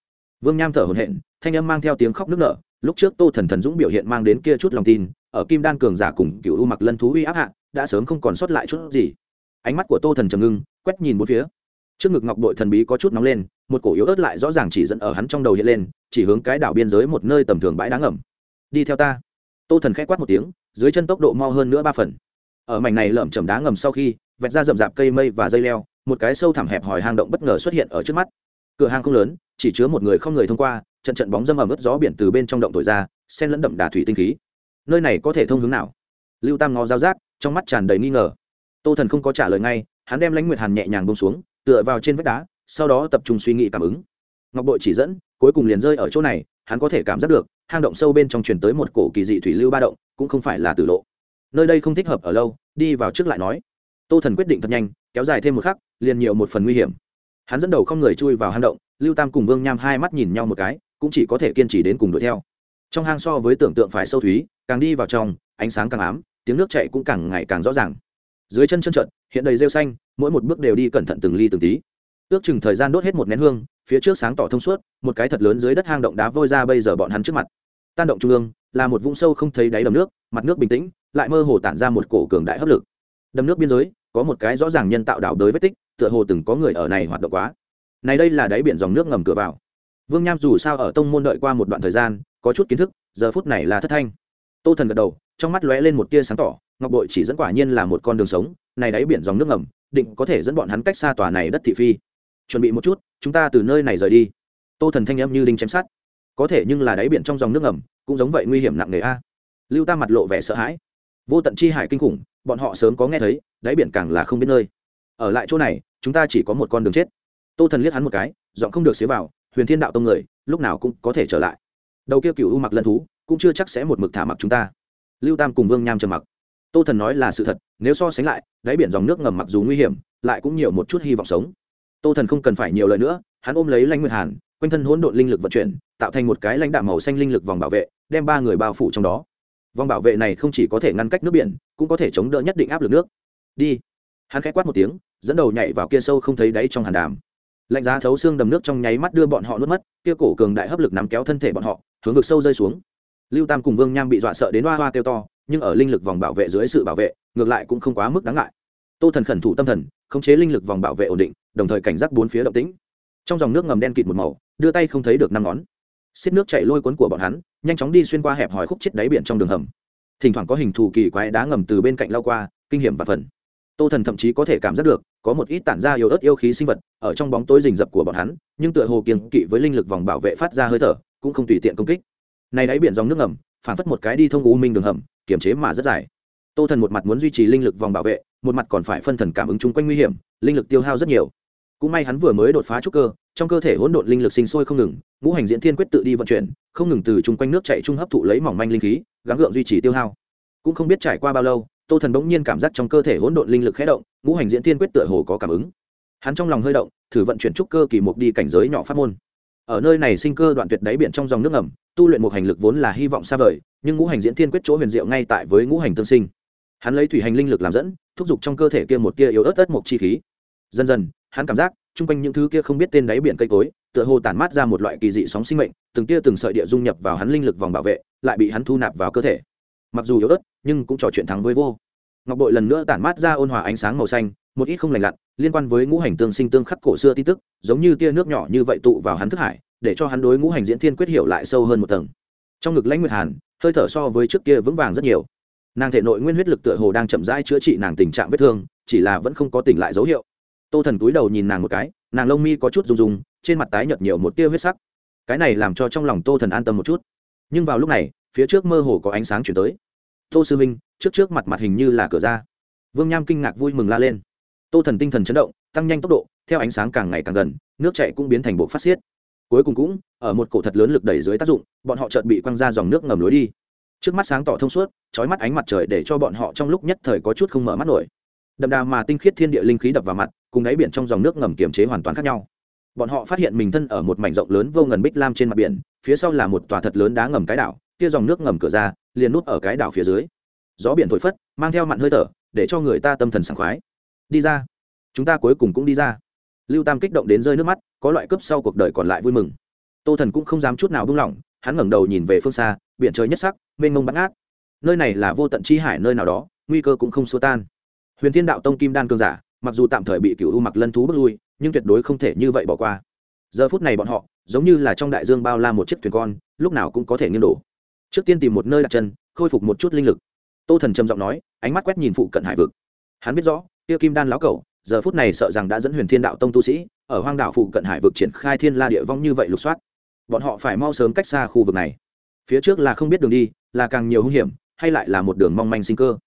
Vương nham thở hổn hển, thanh âm mang theo tiếng khóc nức nở lúc trước tô thần thần dũng biểu hiện mang đến kia chút lòng tin, ở kim đan cường giả cùng cựu u mặc lân thú uy áp hạ, đã sớm không còn sót lại chút gì. Ánh mắt của tô thần trầm ngưng, quét nhìn bốn phía. Trước ngực ngọc bội thần bí có chút nóng lên, một cổ yếu ớt lại rõ ràng chỉ dẫn ở hắn trong đầu hiện lên, chỉ hướng cái đảo biên giới một nơi tầm thường bãi đáng ẩm đi theo ta. Tô thần k h ẽ quát một tiếng, dưới chân tốc độ mau hơn nữa ba phần. Ở mảnh này lợm chầm đá ngầm sau khi, vẹt ra rậm rạp cây mây và dây leo, một cái sâu thẳm hẹp hòi hang động bất ngờ xuất hiện ở trước mắt. Cửa hang không lớn, chỉ chứa một người không người thông qua trận trận bóng dâm ẩm ướt gió biển từ bên trong động thổi ra sen lẫn đậm đà thủy tinh khí. Nơi này có thể thông hướng nào? Lưu tam ngó giao giác, trong mắt tràn đầy nghi ngờ. Tô thần không có trả lời ngay, hắn đem lãnh nguyệt hàn nhẹ nhàng bông xuống, tựa vào trên vách đá, sau đó tập trung suy nghĩ cảm ứng. Ngọc bội chỉ dẫn, cuối cùng liền rơi ở chỗ này, hắn có thể cảm giác được, hang động sâu bên trong truyền tới một cổ kỳ dị thủy lưu ba động, cũng không phải là tử lộ. Nơi đây không thích hợp ở lâu, đi vào trước lại nói. Tô thần quyết định thật nhanh, kéo dài thêm một khắc, liền nhiều một phần nguy hiểm. Hắn dẫn đầu không người chui vào hang động, lưu tam cùng vương nham hai mắt nhìn nhau một cái cũng chỉ có thể kiên trì đến cùng đuổi theo. Trong hang so với tưởng tượng phải sâu thúy, càng đi vào trong, ánh sáng càng ám, tiếng nước chạy cũng càng ngày càng rõ ràng. Dưới chân chân trận hiện đầy rêu xanh, mỗi một bước đều đi cẩn thận từng ly từng tí. Ước chừng thời gian đốt hết một nén hương, phía trước sáng tỏ thông suốt, một cái thật lớn dưới đất hang động đá vôi ra bây giờ bọn hắn trước mặt. Tan động trung ương, là một vũng sâu không thấy đáy đầm nước, mặt nước bình tĩnh, lại mơ hồ tản ra một cổ cường đại hấp lực. Đầm nước biên giới, có một cái rõ ràng nhân tạo đảo đới vết tích, tựa hồ từng có người ở này hoạt động quá. Này đây là đáy biển dòng nước ngầm cửa vào vương nham dù sao ở tông môn đợi qua một đoạn thời gian, có chút kiến thức, giờ phút này là thất thanh. Tô thần gật đầu, trong mắt lóe lên một tia sáng tỏ, ngọc bội chỉ dẫn quả nhiên là một con đường sống, này đáy biển dòng nước ngầm, định có thể dẫn bọn hắn cách xa tòa này đất thị phi. Chuẩn bị một chút, chúng ta từ nơi này rời đi. Tô thần thanh âm như đinh chém sát có thể nhưng là đáy biển trong dòng nước ngầm, cũng giống vậy nguy hiểm nặng nề a. Lưu Ta mặt lộ vẻ sợ hãi. Vô tận chi hải kinh khủng, bọn họ sớm có nghe thấy, đáy biển càng là không biết nơi. Ở lại chỗ này, chúng ta chỉ có một con đường chết. Tô thần liếc hắn một cái dọn không được xế vào huyền thiên đạo tông người, lúc nào cũng có thể trở lại. Đầu kia cựu u mặc lân thú, cũng chưa chắc sẽ một mực thả mặc chúng ta. Lưu tam cùng vương nham trầm mặc. Tô thần nói là sự thật, nếu so sánh lại, đáy biển dòng nước ngầm mặc dù nguy hiểm, lại cũng nhiều một chút hy vọng sống. Tô thần không cần phải nhiều lời nữa, hắn ôm lấy lãnh nguyệt hàn, quanh thân hỗn độn linh lực vận chuyển, tạo thành một cái lãnh đạo màu xanh linh lực vòng bảo vệ, đem ba người bao phủ trong đó. Vòng bảo vệ này không chỉ có thể ngăn cách nước biển, cũng có thể chống đỡ nhất định áp lực nước. Đi. Hắn k h á quát một tiếng, dẫn đầu nhảy vào kia sâu không thấy đáy trong hàn đàm lạnh giá thấu xương đầm nước trong nháy mắt đưa bọn họ nuốt mất, kia cổ cường đại hấp lực nắm kéo thân thể bọn họ, hướng vực sâu rơi xuống. Lưu tam cùng vương nham bị dọa sợ đến hoa hoa kêu to, nhưng ở linh lực vòng bảo vệ dưới sự bảo vệ, ngược lại cũng không quá mức đáng ngại. Tô thần khẩn thủ tâm thần, khống chế linh lực vòng bảo vệ ổn định, đồng thời cảnh giác bốn phía động tĩnh. Trong dòng nước ngầm đen kịt một màu, đưa tay không thấy được năm ngón. Xiết nước chạy lôi cuốn của bọn hắn, nhanh chóng đi xuyên qua hẹp hòi khúc chết đáy biển trong đường hầm. Thỉnh thoảng có hình thù kỳ quái đá ngầm từ bên cạnh lao qua, kinh hiểm và phần. Tô thần thậm chí có thể cảm giác được có một ít tản ra yếu ớt yêu khí sinh vật ở trong bóng tối rình rập của bọn hắn, nhưng tựa hồ kiềng kỵ với linh lực vòng bảo vệ phát ra hơi thở, cũng không tùy tiện công kích. Này đáy biển dòng nước ngầm, phản phất một cái đi thông u minh đường hầm kiểm chế mà rất dài. Tô thần một mặt muốn duy trì linh lực vòng bảo vệ, một mặt còn phải phân thần cảm ứng chung quanh nguy hiểm, linh lực tiêu hao rất nhiều. Cũng may hắn vừa mới đột phá trúc cơ, trong cơ thể hỗn độn linh lực sinh sôi không ngừng, ngũ hành diễn thiên quyết tự đi vận chuyển, không ngừng từ chung quanh nước chạy trung hấp thụ lấy mỏng manh linh khí, gắng gượng duy trì tiêu hao. Cũng không biết trải qua bao lâu tô thần bỗng nhiên cảm giác trong cơ thể hỗn độn linh lực khé động, ngũ hành diễn thiên quyết tựa hồ có cảm ứng. Hắn trong lòng hơi động, thử vận chuyển trúc cơ kỳ mục đi cảnh giới nhỏ pháp môn. Ở nơi này sinh cơ đoạn tuyệt đáy biển trong dòng nước ngầm, tu luyện một hành lực vốn là hy vọng xa vời, nhưng ngũ hành diễn thiên quyết chỗ huyền diệu ngay tại với ngũ hành tương sinh. Hắn lấy thủy hành linh lực làm dẫn, thúc giục trong cơ thể kia một tia yếu ớt ớt một chi khí. Dần dần, hắn cảm giác, chung quanh những thứ kia không biết tên đáy biển cây cối, tựa hồ tản mát ra một loại kỳ dị sóng sinh mệnh, từng tia từng sợi địa dung nhập vào hắn linh lực vòng bảo vệ, lại bị hắn thu nạp vào cơ thể mặc dù yếu ớt, nhưng cũng trò chuyện thắng với vô. Ngọc bội lần nữa tản mát ra ôn hòa ánh sáng màu xanh, một ít không lành lặn, liên quan với ngũ hành tương sinh tương khắc cổ xưa tin tức, giống như tia nước nhỏ như vậy tụ vào hắn thức hải, để cho hắn đối ngũ hành diễn thiên quyết hiểu lại sâu hơn một tầng. Trong ngực lãnh nguyệt hàn, hơi thở so với trước kia vững vàng rất nhiều. Nàng thể nội nguyên huyết lực tựa hồ đang chậm rãi chữa trị nàng tình trạng vết thương, chỉ là vẫn không có tỉnh lại dấu hiệu. Tô thần túi đầu nhìn nàng một cái, nàng lông mi có chút rung rung, trên mặt tái nhợt nhiều một tia huyết sắc. Cái này làm cho trong lòng tô thần an tâm một chút. Nhưng vào lúc này, phía trước mơ hồ có ánh sáng chuyển tới tô sư minh, trước trước mặt mặt hình như là cửa ra. Vương nham kinh ngạc vui mừng la lên. Tô thần tinh thần chấn động, tăng nhanh tốc độ, theo ánh sáng càng ngày càng gần, nước chạy cũng biến thành bộ phát xiết. Cuối cùng cũng, ở một cổ thật lớn lực đẩy dưới tác dụng, bọn họ chợt bị quăng ra dòng nước ngầm lối đi. Trước mắt sáng tỏ thông suốt trói mắt ánh mặt trời để cho bọn họ trong lúc nhất thời có chút không mở mắt nổi. Đậm đà mà tinh khiết thiên địa linh khí đập vào mặt, cùng đáy biển trong dòng nước ngầm kiềm chế hoàn toàn khác nhau. Bọn họ phát hiện mình thân ở một mảnh rộng lớn vô ngần bích lam trên mặt biển, phía sau là một tòa thật lớn đá ngầm cái đảo, kia dòng nước ngầm cửa ra liền nút ở cái đảo phía dưới. Gió biển thổi phất, mang theo mặn hơi thở, để cho người ta tâm thần sảng khoái. Đi ra. Chúng ta cuối cùng cũng đi ra. Lưu tam kích động đến rơi nước mắt, có loại cướp sau cuộc đời còn lại vui mừng. Tô thần cũng không dám chút nào buông lỏng, hắn ngẩng đầu nhìn về phương xa, biển trời nhất sắc, mênh mông bắn át nơi này là vô tận chi hải nơi nào đó, nguy cơ cũng không xua tan. Huyền thiên đạo tông kim đan cương giả, mặc dù tạm thời bị cựu u mặc lân thú bước lui, nhưng tuyệt đối không thể như vậy bỏ qua. Giờ phút này bọn họ, giống như là trong đại dương bao la một chiếc thuyền con, lúc nào cũng có thể nghiêng đổ trước tiên tìm một nơi đặt chân, khôi phục một chút linh lực. Tô thần trầm giọng nói, ánh mắt quét nhìn phụ cận hải vực. Hắn biết rõ tiêu kim đan lão cầu giờ phút này sợ rằng đã dẫn huyền thiên đạo tông tu sĩ, ở hoang đảo phụ cận hải vực triển khai thiên la địa vong như vậy lục soát. Bọn họ phải mau sớm cách xa khu vực này. Phía trước là không biết đường đi, là càng nhiều hung hiểm, hay lại là một đường mong manh sinh cơ.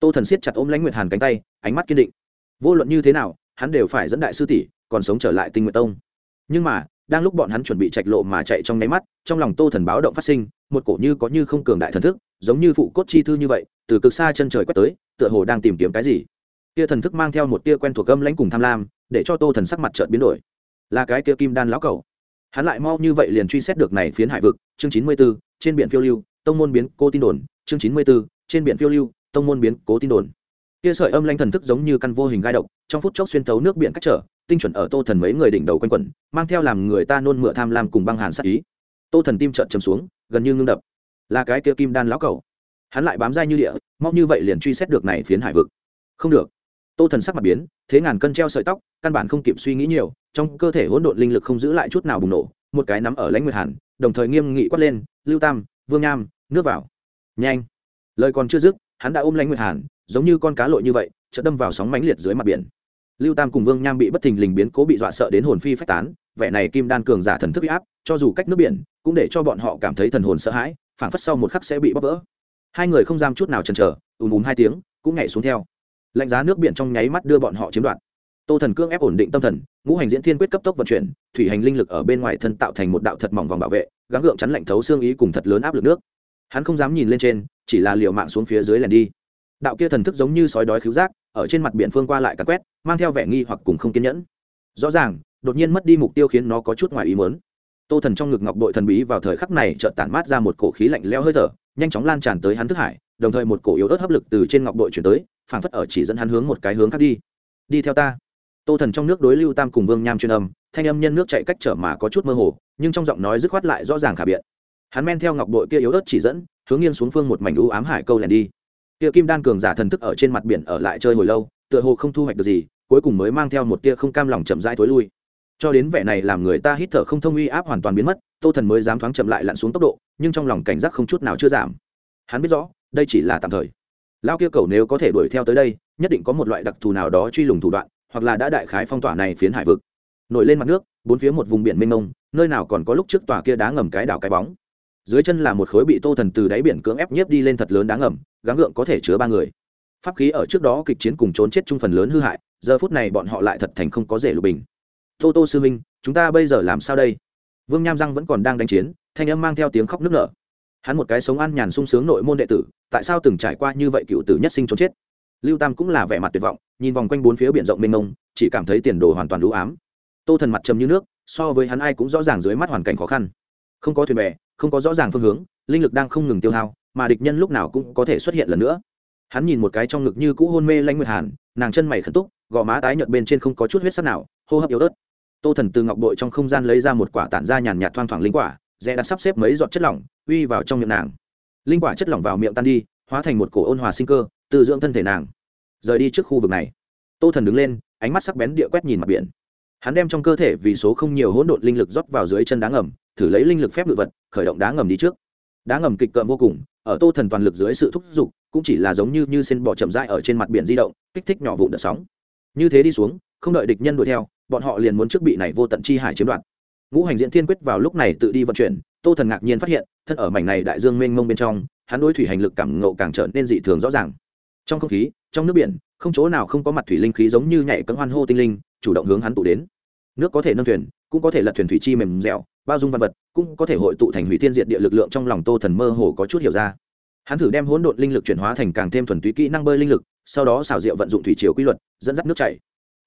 Tô thần siết chặt ôm lãnh nguyệt hàn cánh tay, ánh mắt kiên định. Vô luận như thế nào, hắn đều phải dẫn đại sư tỷ, còn sống trở lại tinh nguyện tông. Nhưng mà đang lúc bọn hắn chuẩn bị trạch lộ mà chạy trong nháy mắt, trong lòng tô thần báo động phát sinh, một cổ như có như không cường đại thần thức, giống như phụ cốt chi thư như vậy, từ cực xa chân trời quét tới, tựa hồ đang tìm kiếm cái gì. Tia thần thức mang theo một tia quen thuộc gâm lãnh cùng tham lam, để cho tô thần sắc mặt trợn biến đổi. Là cái tia kim đan lão cầu hắn lại mau như vậy liền truy xét được này phiến hải vực, chương chín mươi b ố trên biển phiêu lưu, tông môn biến cô tin đồn, chương chín mươi b ố trên biển phiêu lưu, tông môn biến cố tin đồn. Kia sợi âm lanh thần thức giống như căn vô hình gai độc, trong phút chốc xuyên thấu nước biển cách trở tinh chuẩn ở tô thần mấy người đỉnh đầu quanh quẩn, mang theo làm người ta nôn mửa tham lam cùng băng hàn sát ý. Tô thần tim trợn chầm xuống, gần như ngưng đập. Là cái kia kim đan lão cầu hắn lại bám dai như địa móc như vậy liền truy xét được này phiến hải vực. Không được. Tô thần sắc mặt biến, thế ngàn cân treo sợi tóc, căn bản không kịp suy nghĩ nhiều, trong cơ thể hỗn độn linh lực không giữ lại chút nào bùng nổ, một cái nắm ở lãnh nguyệt hàn, đồng thời nghiêm nghị quát lên, lưu tam, vương nham, nước vào. Nhanh. Lời còn chưa dứt, hắn đã ôm lãnh nguyệt hàn, giống như con cá lội như vậy, chợt đâm vào sóng mãnh liệt dưới mặt biển lưu tam cùng vương nham bị bất thình lình biến cố bị dọa sợ đến hồn phi phách tán, vẻ này kim đan cường giả thần thức áp, cho dù cách nước biển, cũng để cho bọn họ cảm thấy thần hồn sợ hãi, phảng phất sau một khắc sẽ bị bóp vỡ. Hai người không giam chút nào chần chờ, ùm ùm hai tiếng, cũng nhảy xuống theo. Lạnh giá nước biển trong nháy mắt đưa bọn họ chiếm đoạt. Tô thần cương ép ổn định tâm thần, ngũ hành diễn thiên quyết cấp tốc vận chuyển, thủy hành linh lực ở bên ngoài thân tạo thành một đạo thật mỏng vòng bảo vệ, gắng gượng chắn lạnh thấu xương ý cùng thật lớn áp lực nước. Hắn không dám nhìn lên trên, chỉ là liều mạng xuống phía dưới lẻn đi. Đạo kia thần thức giống như sói đói cứu giác ở trên mặt biển phương qua lại cắn quét, mang theo vẻ nghi hoặc cùng không kiên nhẫn. Rõ ràng, đột nhiên mất đi mục tiêu khiến nó có chút ngoài ý mớn tô thần trong ngực ngọc bội thần bí vào thời khắc này chợt tản mát ra một cổ khí lạnh leo hơi thở, nhanh chóng lan tràn tới hắn thức hải, đồng thời một cổ yếu ớt hấp lực từ trên ngọc bội chuyển tới, phảng phất ở chỉ dẫn hắn hướng một cái hướng khác đi. Đi theo ta. Tô thần trong nước đối lưu tam cùng vương nham chuyên âm, thanh âm nhân nước chạy cách trở mà có chút mơ hồ, nhưng trong giọng nói dứt khoát lại rõ ràng khả biện. Hắn men theo ngọc bội kia yếu ớt chỉ dẫn, hướng nghiêng xuống phương một mảnh u ám hải câu lẻn đi kia kim đan cường giả thần thức ở trên mặt biển ở lại chơi hồi lâu, tựa hồ không thu hoạch được gì, cuối cùng mới mang theo một tia không cam lòng chậm rãi thối lui. Cho đến vẻ này làm người ta hít thở không thông uy áp hoàn toàn biến mất, tô thần mới dám thoáng chậm lại lặn xuống tốc độ, nhưng trong lòng cảnh giác không chút nào chưa giảm. Hắn biết rõ, đây chỉ là tạm thời. Lao kia cầu nếu có thể đuổi theo tới đây, nhất định có một loại đặc thù nào đó truy lùng thủ đoạn, hoặc là đã đại khái phong tỏa này phiến hải vực. Nổi lên mặt nước, bốn phía một vùng biển mênh mông, nơi nào còn có lúc trước tòa kia đá ngầm cái đảo cái bóng dưới chân là một khối bị tô thần từ đáy biển cưỡng ép nhiếp đi lên thật lớn đáng ngầm, gắng gượng có thể chứa ba người. Pháp khí ở trước đó kịch chiến cùng trốn chết chung phần lớn hư hại, giờ phút này bọn họ lại thật thành không có rể lục bình. Tô tô sư minh chúng ta bây giờ làm sao đây? Vương nham răng vẫn còn đang đánh chiến, thanh âm mang theo tiếng khóc nức nở. Hắn một cái sống ăn nhàn sung sướng nội môn đệ tử, tại sao từng trải qua như vậy cựu tử nhất sinh trốn chết? Lưu tam cũng là vẻ mặt tuyệt vọng, nhìn vòng quanh bốn phía biển rộng mênh mông, chỉ cảm thấy tiền đồ hoàn toàn đủ ám. Tô thần mặt trầm như nước, so với hắn ai cũng rõ ràng dưới mắt hoàn cảnh khó khăn. Không có thuyền bè không có rõ ràng phương hướng, linh lực đang không ngừng tiêu hao, mà địch nhân lúc nào cũng có thể xuất hiện lần nữa. Hắn nhìn một cái trong ngực như cũ hôn mê lanh nguyệt hàn, nàng chân mày khẩn túc, gò má tái nhợt bên trên không có chút huyết sắc nào, hô hấp yếu ớt. Tô thần từ ngọc bội trong không gian lấy ra một quả tản ra nhàn nhạt thoang thoảng linh quả dễ đã sắp xếp mấy giọt chất lỏng, uy vào trong miệng nàng. Linh quả chất lỏng vào miệng tan đi, hóa thành một cổ ôn hòa sinh cơ, từ dưỡng thân thể nàng, rời đi trước khu vực này. Tô thần đứng lên, ánh mắt sắc bén địa quét nhìn mặt biển. Hắn đem trong cơ thể vì số không nhiều hỗn độn linh lực rót vào dưới chân đá ngầm thử lấy linh lực phép ngự vật, khởi động đá ngầm đi trước. Đá ngầm kịch cợm vô cùng, ở tô thần toàn lực dưới sự thúc giục, cũng chỉ là giống như như sen bò chậm rãi ở trên mặt biển di động, kích thích nhỏ vụ đợt sóng. Như thế đi xuống, không đợi địch nhân đuổi theo, bọn họ liền muốn trước bị này vô tận chi hải chiếm đoạt. Ngũ hành diễn thiên quyết vào lúc này tự đi vận chuyển, tô thần ngạc nhiên phát hiện, thân ở mảnh này đại dương mênh mông bên trong, hắn đối thủy hành lực cảm ngộ càng trở nên dị thường rõ ràng. Trong không khí, trong nước biển, không chỗ nào không có mặt thủy linh khí giống như nhảy cấm hoan hô tinh linh, chủ động hướng hắn tụ đến. Nước có thể nâng thuyền, cũng có thể lật thuyền thủy chi mềm dẻo bao dung văn vật, cũng có thể hội tụ thành hủy thiên diệt địa lực lượng trong lòng tô thần mơ hồ có chút hiểu ra. Hắn thử đem hỗn độn linh lực chuyển hóa thành càng thêm thuần túy kỹ năng bơi linh lực, sau đó xào rượu vận dụng thủy chiều quy luật, dẫn dắt nước chảy.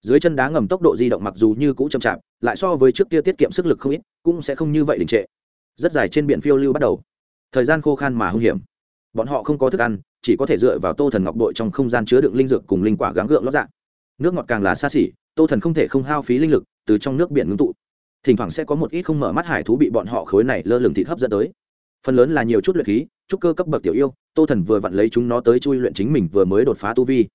Dưới chân đá ngầm tốc độ di động mặc dù như cũ chậm chạp, lại so với trước kia tiết kiệm sức lực không ít, cũng sẽ không như vậy đình trệ. Rất dài trên biển phiêu lưu bắt đầu. Thời gian khô khan mà hung hiểm. Bọn họ không có thức ăn, chỉ có thể dựa vào tô thần ngọc đội trong không gian chứa đựng linh dược cùng linh quả gắng gượng lót dạng nước ngọt càng là xa xỉ, tô thần không thể không hao phí linh lực, từ trong nước biển ngưng tụ thỉnh thoảng sẽ có một ít không mở mắt hải thú bị bọn họ khối này lơ lửng thịt hấp dẫn tới. Phần lớn là nhiều chút luyện khí trúc cơ cấp bậc tiểu yêu, tô thần vừa vặn lấy chúng nó tới chui luyện chính mình vừa mới đột phá tu vi.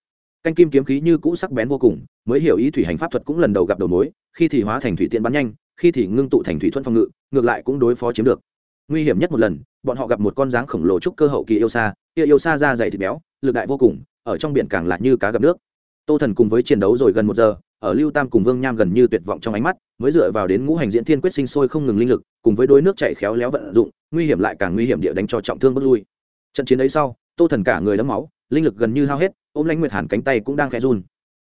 Canh kim kiếm khí như cũ sắc bén vô cùng, mới hiểu ý thủy hành pháp thuật cũng lần đầu gặp đầu mối, khi thì hóa thành thủy tiện bắn nhanh, khi thì ngưng tụ thành thủy thuận phòng ngự, ngược lại cũng đối phó chiếm được. Nguy hiểm nhất một lần, bọn họ gặp một con dáng khổng lồ trúc cơ hậu kỳ yêu xa kia yêu xa da dày thịt béo, lực đại vô cùng, ở trong biển càng lạ như cá gặp nước. Tô thần cùng với chiến đấu rồi gần một giờ, ở lưu tam cùng vương nham gần như tuyệt vọng trong ánh mắt mới dựa vào đến ngũ hành diễn thiên quyết sinh sôi không ngừng linh lực, cùng với đôi nước chạy khéo léo vận dụng, nguy hiểm lại càng nguy hiểm địa đánh cho trọng thương bước lui. Trận chiến ấy sau, tô thần cả người đấm máu, linh lực gần như hao hết, ôm lãnh nguyệt hàn cánh tay cũng đang khẽ run.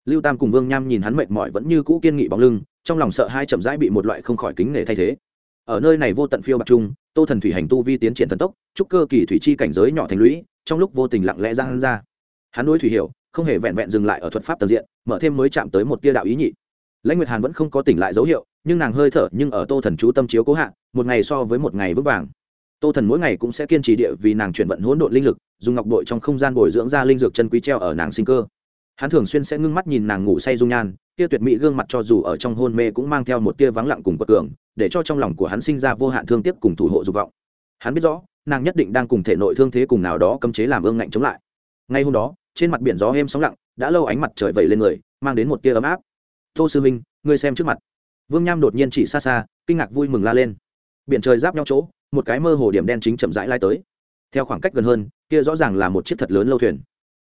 Lưu tam cùng vương nham nhìn hắn mệt mỏi vẫn như cũ kiên nghị bóng lưng, trong lòng sợ hai chậm rãi bị một loại không khỏi kính nể thay thế. Ở nơi này vô tận phiêu bạc trung tô thần thủy hành tu vi tiến triển thần tốc chúc cơ kỳ thủy chi cảnh giới nhỏ thành lũy, trong lúc vô tình lặng lẽ ra hắn ra. Hắn đối thủy hiểu, không hề vẹn vẹn dừng lại ở thuật pháp tầng diện, mở thêm mới chạm tới một tia đạo ý nhị lãnh nguyệt hàn vẫn không có tỉnh lại dấu hiệu, nhưng nàng hơi thở nhưng ở tô thần chú tâm chiếu cố hạ, một ngày so với một ngày vững vàng. Tô thần mỗi ngày cũng sẽ kiên trì địa vì nàng chuyển vận hỗn độn linh lực, dùng ngọc bội trong không gian bồi dưỡng ra linh dược chân quý treo ở nàng sinh cơ. Hắn thường xuyên sẽ ngưng mắt nhìn nàng ngủ say dung nhan tia tuyệt mỹ gương mặt cho dù ở trong hôn mê cũng mang theo một tia vắng lặng cùng bất cường, để cho trong lòng của hắn sinh ra vô hạn thương tiếc cùng thủ hộ dục vọng. Hắn biết rõ, nàng nhất định đang cùng thể nội thương thế cùng nào đó cấm chế làm ương ngạnh chống lại. Ngay hôm đó, trên mặt biển gió êm sóng lặng, đã lâu ánh mặt trời vẩy lên người, mang đến một tia ấm áp tô sư minh, ngươi xem trước mặt. Vương nham đột nhiên chỉ xa xa, kinh ngạc vui mừng la lên. Biển trời giáp nhau chỗ, một cái mơ hồ điểm đen chính chậm rãi lai tới. Theo khoảng cách gần hơn, kia rõ ràng là một chiếc thật lớn lâu thuyền.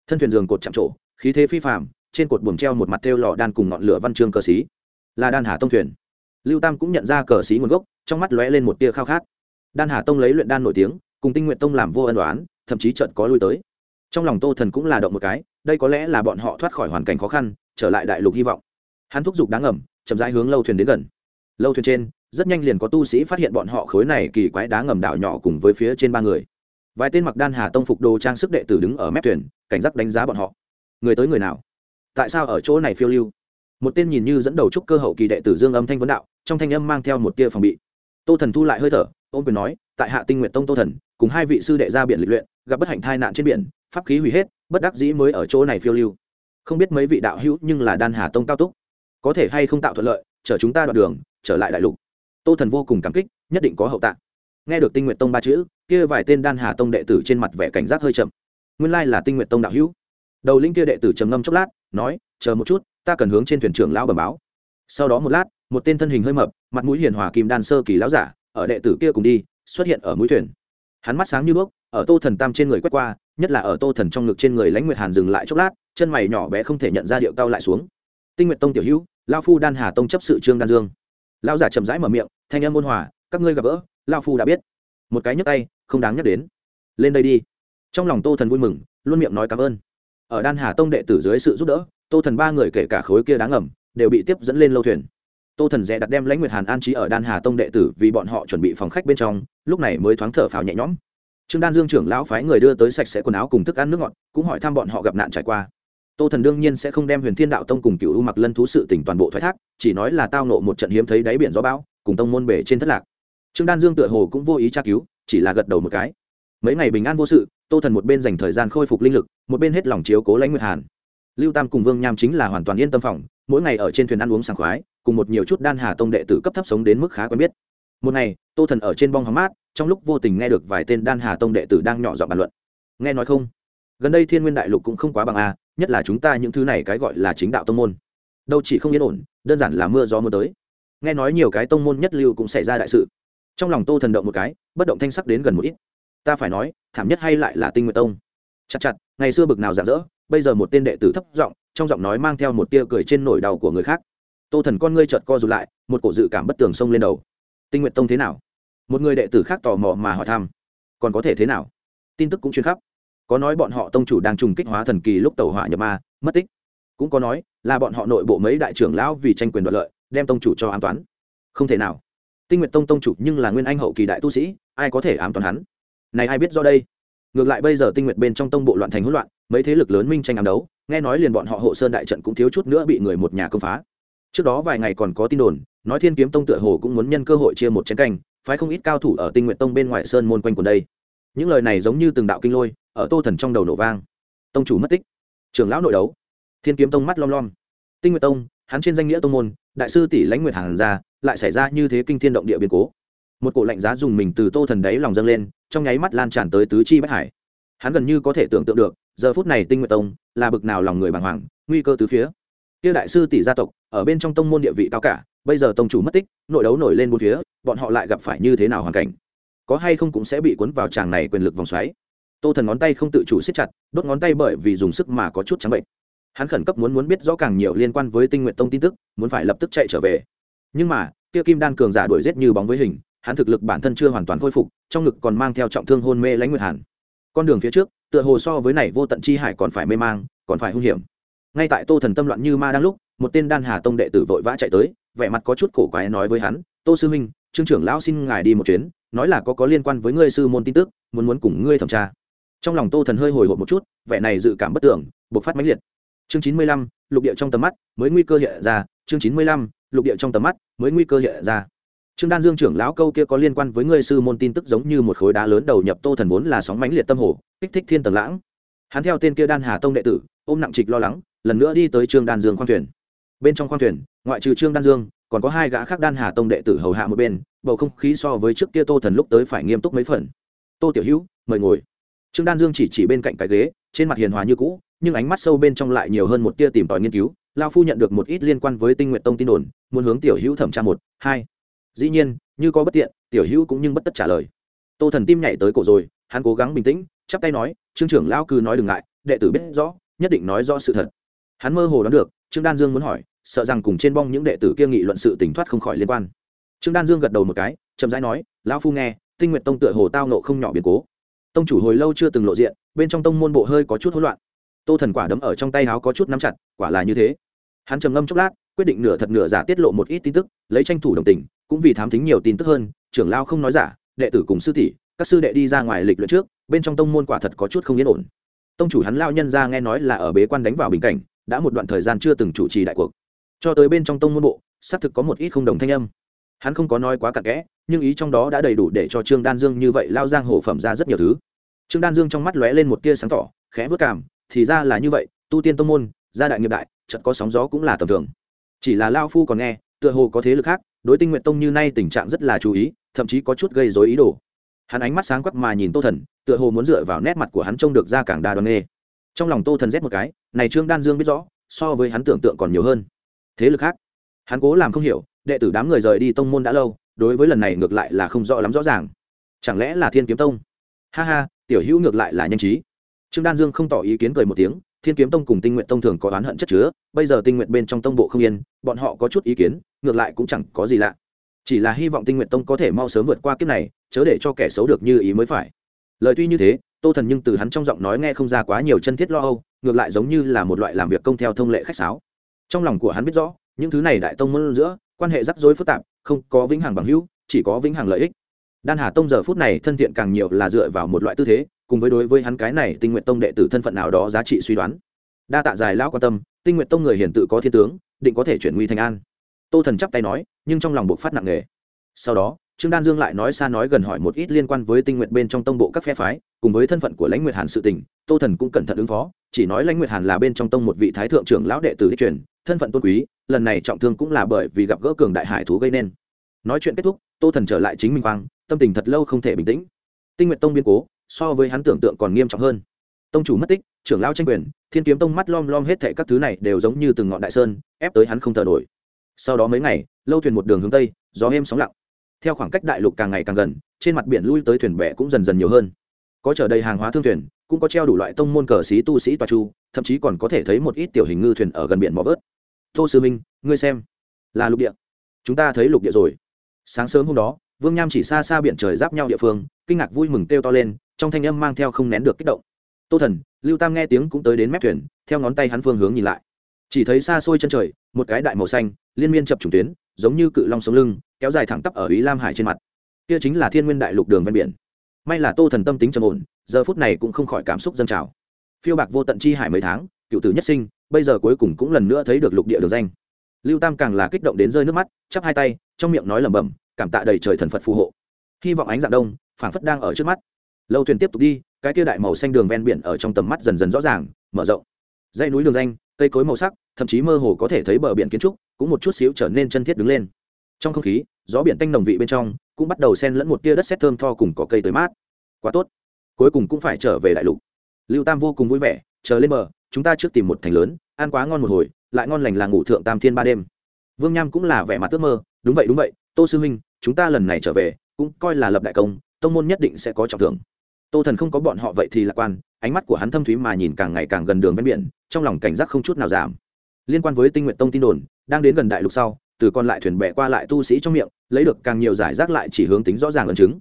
Thân thuyền giường cột chạm trổ khí thế phi phạm trên cột buồm treo một mặt treo lò đan cùng ngọn lửa văn chương cờ xí. Là đan hà tông thuyền. Lưu tam cũng nhận ra cờ xí nguồn gốc, trong mắt lóe lên một tia khao khát. Đan hà tông lấy luyện đan nổi tiếng, cùng tinh nguyện tông làm vô ân đoán thậm chí trận có lui tới. Trong lòng tô thần cũng là động một cái, đây có lẽ là bọn họ thoát khỏi hoàn cảnh khó khăn, trở lại đại lục hy vọng hắn thúc giục đáng ngầm, chậm rãi hướng lâu thuyền đến gần. Lâu thuyền trên, rất nhanh liền có tu sĩ phát hiện bọn họ khối này kỳ quái đá ngầm đảo nhỏ cùng với phía trên ba người. Vài tên mặc đan hà tông phục đồ trang sức đệ tử đứng ở mép thuyền, cảnh giác đánh giá bọn họ. Người tới người nào? Tại sao ở chỗ này phiêu lưu? Một tên nhìn như dẫn đầu trúc cơ hậu kỳ đệ tử dương âm thanh vấn đạo, trong thanh âm mang theo một tia phòng bị. Tô thần thu lại hơi thở ôm quyền nói, tại hạ tinh nguyện tông tô thần, cùng hai vị sư đệ ra biển lịch luyện, gặp bất hạnh thai nạn trên biển, pháp khí hủy hết, bất đắc dĩ mới ở chỗ này phiêu lưu. Không biết mấy vị đạo hữu nhưng là đan hà tông cao túc có thể hay không tạo thuận lợi, chở chúng ta đoạn đường, trở lại đại lục. Tô thần vô cùng cảm kích, nhất định có hậu tạng nghe được tinh nguyện tông ba chữ, kia vài tên đan hà tông đệ tử trên mặt vẻ cảnh giác hơi chậm. Nguyên lai là tinh nguyện tông đạo hữu. Đầu linh kia đệ tử trầm ngâm chốc lát, nói, chờ một chút, ta cần hướng trên thuyền trưởng lão bẩm báo. Sau đó một lát, một tên thân hình hơi mập, mặt mũi hiền hòa kim đan sơ kỳ lão giả, ở đệ tử kia cùng đi, xuất hiện ở mũi thuyền. Hắn mắt sáng như bước ở tô thần tam trên người quét qua, nhất là ở tô thần trong ngực trên người lãnh nguyệt hàn dừng lại chốc lát, chân mày nhỏ bé không thể nhận ra điệu cao lại xuống tinh nguyệt tông tiểu hữu lao phu đan hà tông chấp sự trương đan dương. Lao giả chậm rãi mở miệng, thanh âm ôn hòa, các ngươi gặp gỡ lao phu đã biết. Một cái nhấc tay, không đáng nhắc đến. Lên đây đi. Trong lòng tô thần vui mừng, luôn miệng nói cảm ơn. Ở đan hà tông đệ tử dưới sự giúp đỡ, tô thần ba người kể cả khối kia đáng ngầm, đều bị tiếp dẫn lên lâu thuyền. Tô thần dè đặt đem lãnh nguyệt hàn an trí ở đan hà tông đệ tử vì bọn họ chuẩn bị phòng khách bên trong, lúc này mới thoáng thở phào nhẹ nhõm. Trương đan dương trưởng lão phái người đưa tới sạch sẽ quần áo cùng thức ăn nước ngọt, cũng hỏi thăm bọn họ gặp nạn trải qua tô thần đương nhiên sẽ không đem huyền thiên đạo tông cùng cựu u mặc lân thú sự tỉnh toàn bộ thoái thác, chỉ nói là tao nộ một trận hiếm thấy đáy biển gió bão, cùng tông môn bể trên thất lạc. Trương đan dương tựa hồ cũng vô ý tra cứu, chỉ là gật đầu một cái. Mấy ngày bình an vô sự, tô thần một bên dành thời gian khôi phục linh lực, một bên hết lòng chiếu cố lãnh nguyệt hàn. Lưu tam cùng vương nham chính là hoàn toàn yên tâm phòng, mỗi ngày ở trên thuyền ăn uống sảng khoái, cùng một nhiều chút đan hà tông đệ tử cấp thấp sống đến mức khá quen biết. Một ngày, tô thần ở trên bong hóng mát, trong lúc vô tình nghe được vài tên đan hà tông đệ tử đang nhỏ dọn bàn luận. Nghe nói không? Gần đây thiên nguyên đại lục cũng không quá bằng a nhất là chúng ta những thứ này cái gọi là chính đạo tông môn. Đâu chỉ không yên ổn, đơn giản là mưa gió mưa tới. Nghe nói nhiều cái tông môn nhất lưu cũng xảy ra đại sự. Trong lòng tô thần động một cái, bất động thanh sắc đến gần một ít. Ta phải nói, thảm nhất hay lại là tinh nguyện tông. Chặt chặt, ngày xưa bực nào giả dỡ bây giờ một tên đệ tử thấp giọng, trong giọng nói mang theo một tia cười trên nổi đau của người khác. Tô thần con ngươi chợt co rụt lại, một cổ dự cảm bất tường xông lên đầu. Tinh nguyện tông thế nào? Một người đệ tử khác tò mò mà hỏi thăm. Còn có thể thế nào? Tin tức cũng chuyên khắp có nói bọn họ tông chủ đang trùng kích hóa thần kỳ lúc tàu hỏa nhập ma, mất tích. Cũng có nói là bọn họ nội bộ mấy đại trưởng lão vì tranh quyền đoạt lợi, đem tông chủ cho an toán không thể nào. Tinh nguyện tông tông chủ nhưng là nguyên anh hậu kỳ đại tu sĩ, ai có thể ám toán hắn? Này ai biết do đây? Ngược lại bây giờ tinh nguyện bên trong tông bộ loạn thành hỗn loạn, mấy thế lực lớn minh tranh ám đấu, nghe nói liền bọn họ hộ sơn đại trận cũng thiếu chút nữa bị người một nhà công phá. Trước đó vài ngày còn có tin đồn, nói thiên kiếm tông tựa hồ cũng muốn nhân cơ hội chia một chén canh, phái không ít cao thủ ở tinh nguyện tông bên ngoài sơn môn quanh quần đây. Những lời này giống như từng đạo kinh lôi ở tô thần trong đầu nổ vang. Tông chủ mất tích. Trưởng lão nội đấu. Thiên kiếm tông mắt lom lom. Tinh nguyệt tông, hắn trên danh nghĩa tông môn, đại sư tỷ lãnh nguyệt hàn ra, lại xảy ra như thế kinh thiên động địa biến cố. Một cổ lạnh giá dùng mình từ tô thần đáy lòng dâng lên, trong nháy mắt lan tràn tới tứ chi bất hải. Hắn gần như có thể tưởng tượng được, giờ phút này tinh nguyệt tông là bực nào lòng người bàng hoàng, nguy cơ từ phía. Kia đại sư tỷ gia tộc, ở bên trong tông môn địa vị cao cả, bây giờ tông chủ mất tích, nội đấu nổi lên bốn phía, bọn họ lại gặp phải như thế nào hoàn cảnh? Có hay không cũng sẽ bị cuốn vào tràng này quyền lực vòng xoáy? Tô thần ngón tay không tự chủ siết chặt đốt ngón tay bởi vì dùng sức mà có chút trắng bệnh. Hắn khẩn cấp muốn muốn biết rõ càng nhiều liên quan với tinh nguyện tông tin tức muốn phải lập tức chạy trở về. Nhưng mà kia kim đan cường giả đuổi giết như bóng với hình hắn thực lực bản thân chưa hoàn toàn khôi phục trong ngực còn mang theo trọng thương hôn mê lãnh nguyệt hàn. Con đường phía trước tựa hồ so với này vô tận chi hải còn phải mê mang còn phải hung hiểm. Ngay tại tô thần tâm loạn như ma đang lúc một tên đan hà tông đệ tử vội vã chạy tới vẻ mặt có chút cổ quái nói với hắn tô sư Minh, trương trưởng lão xin ngài đi một chuyến nói là có có liên quan với ngươi sư môn tin tức muốn muốn cùng ngươi thẩm tra trong lòng tô thần hơi hồi hộp một chút, vẻ này dự cảm bất tưởng, bộc phát mãnh liệt. Chương chín mươi lăm, lục địa trong tầm mắt, mới nguy cơ hiện ra. Chương chín mươi lăm, lục địa trong tầm mắt, mới nguy cơ hiện ra. Trương đan dương trưởng lão câu kia có liên quan với ngươi sư môn tin tức giống như một khối đá lớn đầu nhập tô thần vốn là sóng mãnh liệt tâm hồ, kích thích thiên tầng lãng. Hắn theo tên kia đan hà tông đệ tử, ôm nặng trịch lo lắng, lần nữa đi tới trương đan dương khoang thuyền. Bên trong khoang thuyền, ngoại trừ trương đan dương, còn có hai gã khác đan hà tông đệ tử hầu hạ một bên, bầu không khí so với trước kia tô thần lúc tới phải nghiêm túc mấy phần. Tô tiểu hữu, mời ngồi trương đan dương chỉ chỉ bên cạnh cái ghế, trên mặt hiền hòa như cũ, nhưng ánh mắt sâu bên trong lại nhiều hơn một tia tìm tòi nghiên cứu. Lao phu nhận được một ít liên quan với tinh nguyện tông tin đồn, muốn hướng tiểu hữu thẩm tra một, hai. Dĩ nhiên, như có bất tiện, tiểu hữu cũng nhưng bất tất trả lời. Tô thần tim nhảy tới cổ rồi, hắn cố gắng bình tĩnh, chắp tay nói, trương trưởng lao cư nói đừng ngại, đệ tử biết rõ, nhất định nói rõ sự thật. Hắn mơ hồ đoán được, trương đan dương muốn hỏi, sợ rằng cùng trên bong những đệ tử kia nghị luận sự tỉnh thoát không khỏi liên quan. Trương đan dương gật đầu một cái, chậm rãi nói, lão phu nghe, tinh nguyện tông tựa hồ tao nộ không nhỏ biến cố tông chủ hồi lâu chưa từng lộ diện, bên trong tông môn bộ hơi có chút hỗn loạn. Tô thần quả đấm ở trong tay áo có chút nắm chặt, quả là như thế. Hắn trầm ngâm chốc lát, quyết định nửa thật nửa giả tiết lộ một ít tin tức, lấy tranh thủ đồng tình, cũng vì thám tính nhiều tin tức hơn, trưởng lao không nói giả, đệ tử cùng sư tỷ, các sư đệ đi ra ngoài lịch luyện trước, bên trong tông môn quả thật có chút không yên ổn. Tông chủ hắn lao nhân ra nghe nói là ở bế quan đánh vào bình cảnh, đã một đoạn thời gian chưa từng chủ trì đại cuộc. Cho tới bên trong tông môn bộ, xác thực có một ít không đồng thanh âm. Hắn không có nói quá cặn kẽ, nhưng ý trong đó đã đầy đủ để cho trương đan dương như vậy lao giang hổ phẩm ra rất nhiều thứ trương đan dương trong mắt lóe lên một tia sáng tỏ, khẽ vớt cảm thì ra là như vậy, tu tiên tông môn, gia đại nghiệp đại chật có sóng gió cũng là tầm thường. Chỉ là lao phu còn nghe, tựa hồ có thế lực khác, đối tinh nguyện tông như nay tình trạng rất là chú ý, thậm chí có chút gây dối ý đồ. Hắn ánh mắt sáng quắc mà nhìn tô thần, tựa hồ muốn dựa vào nét mặt của hắn trông được ra càng đa đoan nghê. Trong lòng tô thần rét một cái, này trương đan dương biết rõ, so với hắn tưởng tượng còn nhiều hơn. Thế lực khác, hắn cố làm không hiểu, đệ tử đám người rời đi tông môn đã lâu, đối với lần này ngược lại là không rõ lắm rõ ràng. Chẳng lẽ là thiên kiếm tông? Ha ha tiểu hữu ngược lại là nhanh trí. Trương đan dương không tỏ ý kiến cười một tiếng, thiên kiếm tông cùng tinh nguyện tông thường có oán hận chất chứa, bây giờ tinh nguyện bên trong tông bộ không yên, bọn họ có chút ý kiến, ngược lại cũng chẳng có gì lạ. Chỉ là hy vọng tinh nguyện tông có thể mau sớm vượt qua kiếp này, chớ để cho kẻ xấu được như ý mới phải. Lời tuy như thế, tô thần nhưng từ hắn trong giọng nói nghe không ra quá nhiều chân thiết lo âu, ngược lại giống như là một loại làm việc công theo thông lệ khách sáo. Trong lòng của hắn biết rõ, những thứ này đại tông môn giữa, quan hệ rắc rối phức tạp, không có vĩnh hằng bằng hữu, chỉ có vĩnh hằng lợi ích đan hà tông giờ phút này thân thiện càng nhiều là dựa vào một loại tư thế, cùng với đối với hắn cái này tinh nguyện tông đệ tử thân phận nào đó giá trị suy đoán. Đa tạ dài lão quan tâm, tinh nguyện tông người hiển tự có thiên tướng, định có thể chuyển nguy thành an. Tô thần chắp tay nói, nhưng trong lòng buộc phát nặng nề. Sau đó, trương đan dương lại nói xa nói gần hỏi một ít liên quan với tinh nguyện bên trong tông bộ các phe phái, cùng với thân phận của lãnh nguyệt hàn sự tình, tô thần cũng cẩn thận ứng phó, chỉ nói lãnh nguyệt hàn là bên trong tông một vị thái thượng trưởng lão đệ tử đi truyền, thân phận tôn quý, lần này trọng thương cũng là bởi vì gặp gỡ cường đại hải thú gây nên. Nói chuyện kết thúc, tô thần trở lại chính minh quang tâm tình thật lâu không thể bình tĩnh. Tinh nguyện tông biên cố, so với hắn tưởng tượng còn nghiêm trọng hơn. Tông chủ mất tích, trưởng lão tranh quyền, thiên kiếm tông mắt lom lom hết thệ các thứ này đều giống như từng ngọn đại sơn, ép tới hắn không thở nổi. Sau đó mấy ngày, lâu thuyền một đường hướng tây, gió êm sóng lặng. Theo khoảng cách đại lục càng ngày càng gần, trên mặt biển lui tới thuyền bè cũng dần dần nhiều hơn. Có chở đầy hàng hóa thương thuyền, cũng có treo đủ loại tông môn cờ xí tu sĩ tòa chu, thậm chí còn có thể thấy một ít tiểu hình ngư thuyền ở gần biển mò vớt. Tô sư minh, ngươi xem. Là lục địa. Chúng ta thấy lục địa rồi. Sáng sớm hôm đó vương nham chỉ xa xa biển trời giáp nhau địa phương, kinh ngạc vui mừng kêu to lên, trong thanh âm mang theo không nén được kích động. Tô thần, lưu tam nghe tiếng cũng tới đến mép thuyền, theo ngón tay hắn phương hướng nhìn lại. Chỉ thấy xa xôi chân trời, một cái đại màu xanh, liên miên chập trùng tuyến, giống như cự long sống lưng, kéo dài thẳng tắp ở ý lam hải trên mặt. Kia chính là thiên nguyên đại lục đường ven biển. May là tô thần tâm tính trầm ổn, giờ phút này cũng không khỏi cảm xúc dâng trào. Phiêu bạc vô tận chi hải mấy tháng, cựu tử nhất sinh, bây giờ cuối cùng cũng lần nữa thấy được lục địa được danh. Lưu tam càng là kích động đến rơi nước mắt, chắp hai tay, trong miệng nói lẩm bẩm cảm tạ đầy trời thần phật phù hộ. Hy vọng ánh dạng đông, phảng phất đang ở trước mắt. Lâu thuyền tiếp tục đi, cái kia đại màu xanh đường ven biển ở trong tầm mắt dần dần rõ ràng, mở rộng. Dãy núi đường danh, cây cối màu sắc, thậm chí mơ hồ có thể thấy bờ biển kiến trúc, cũng một chút xíu trở nên chân thiết đứng lên. Trong không khí, gió biển tanh nồng vị bên trong, cũng bắt đầu xen lẫn một tia đất sét thơm tho cùng có cây tới mát. Quá tốt. Cuối cùng cũng phải trở về đại lục. Lưu tam vô cùng vui vẻ, chờ lên bờ, chúng ta trước tìm một thành lớn, ăn quá ngon một hồi, lại ngon lành là ngủ thượng tam thiên ba đêm. Vương nham cũng là vẻ mặt ước mơ, đúng vậy đúng vậy, tô sư huynh chúng ta lần này trở về, cũng coi là lập đại công, tông môn nhất định sẽ có trọng thưởng. Tô thần không có bọn họ vậy thì lạc quan, ánh mắt của hắn thâm thúy mà nhìn càng ngày càng gần đường ven biển, trong lòng cảnh giác không chút nào giảm. Liên quan với tinh nguyện tông tin đồn, đang đến gần đại lục sau, từ còn lại thuyền bè qua lại tu sĩ trong miệng, lấy được càng nhiều giải rác lại chỉ hướng tính rõ ràng ẩn chứng.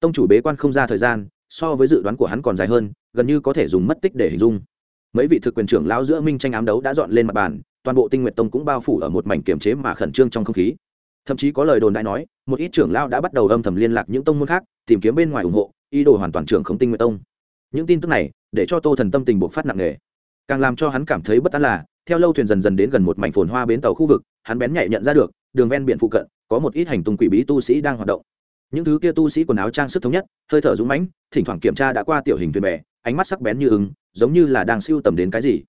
Tông chủ bế quan không ra thời gian, so với dự đoán của hắn còn dài hơn, gần như có thể dùng mất tích để hình dung. Mấy vị thực quyền trưởng lão giữa minh tranh ám đấu đã dọn lên mặt bàn, toàn bộ tinh nguyện tông cũng bao phủ ở một mảnh kiềm chế mà khẩn trương trong không khí thậm chí có lời đồn đại nói, một ít trưởng lao đã bắt đầu âm thầm liên lạc những tông môn khác, tìm kiếm bên ngoài ủng hộ, ý đồ hoàn toàn trưởng không tinh nguyện tông. Những tin tức này, để cho tô thần tâm tình buộc phát nặng nề. Càng làm cho hắn cảm thấy bất an là, theo lâu thuyền dần dần đến gần một mảnh phồn hoa bến tàu khu vực, hắn bén nhạy nhận ra được, đường ven biển phụ cận, có một ít hành tung quỷ bí tu sĩ đang hoạt động. Những thứ kia tu sĩ quần áo trang sức thống nhất, hơi thở dũng mãnh, thỉnh thoảng kiểm tra đã qua tiểu hình thuyền bè, ánh mắt sắc bén như ứng giống như là đang siêu tầm đến cái gì.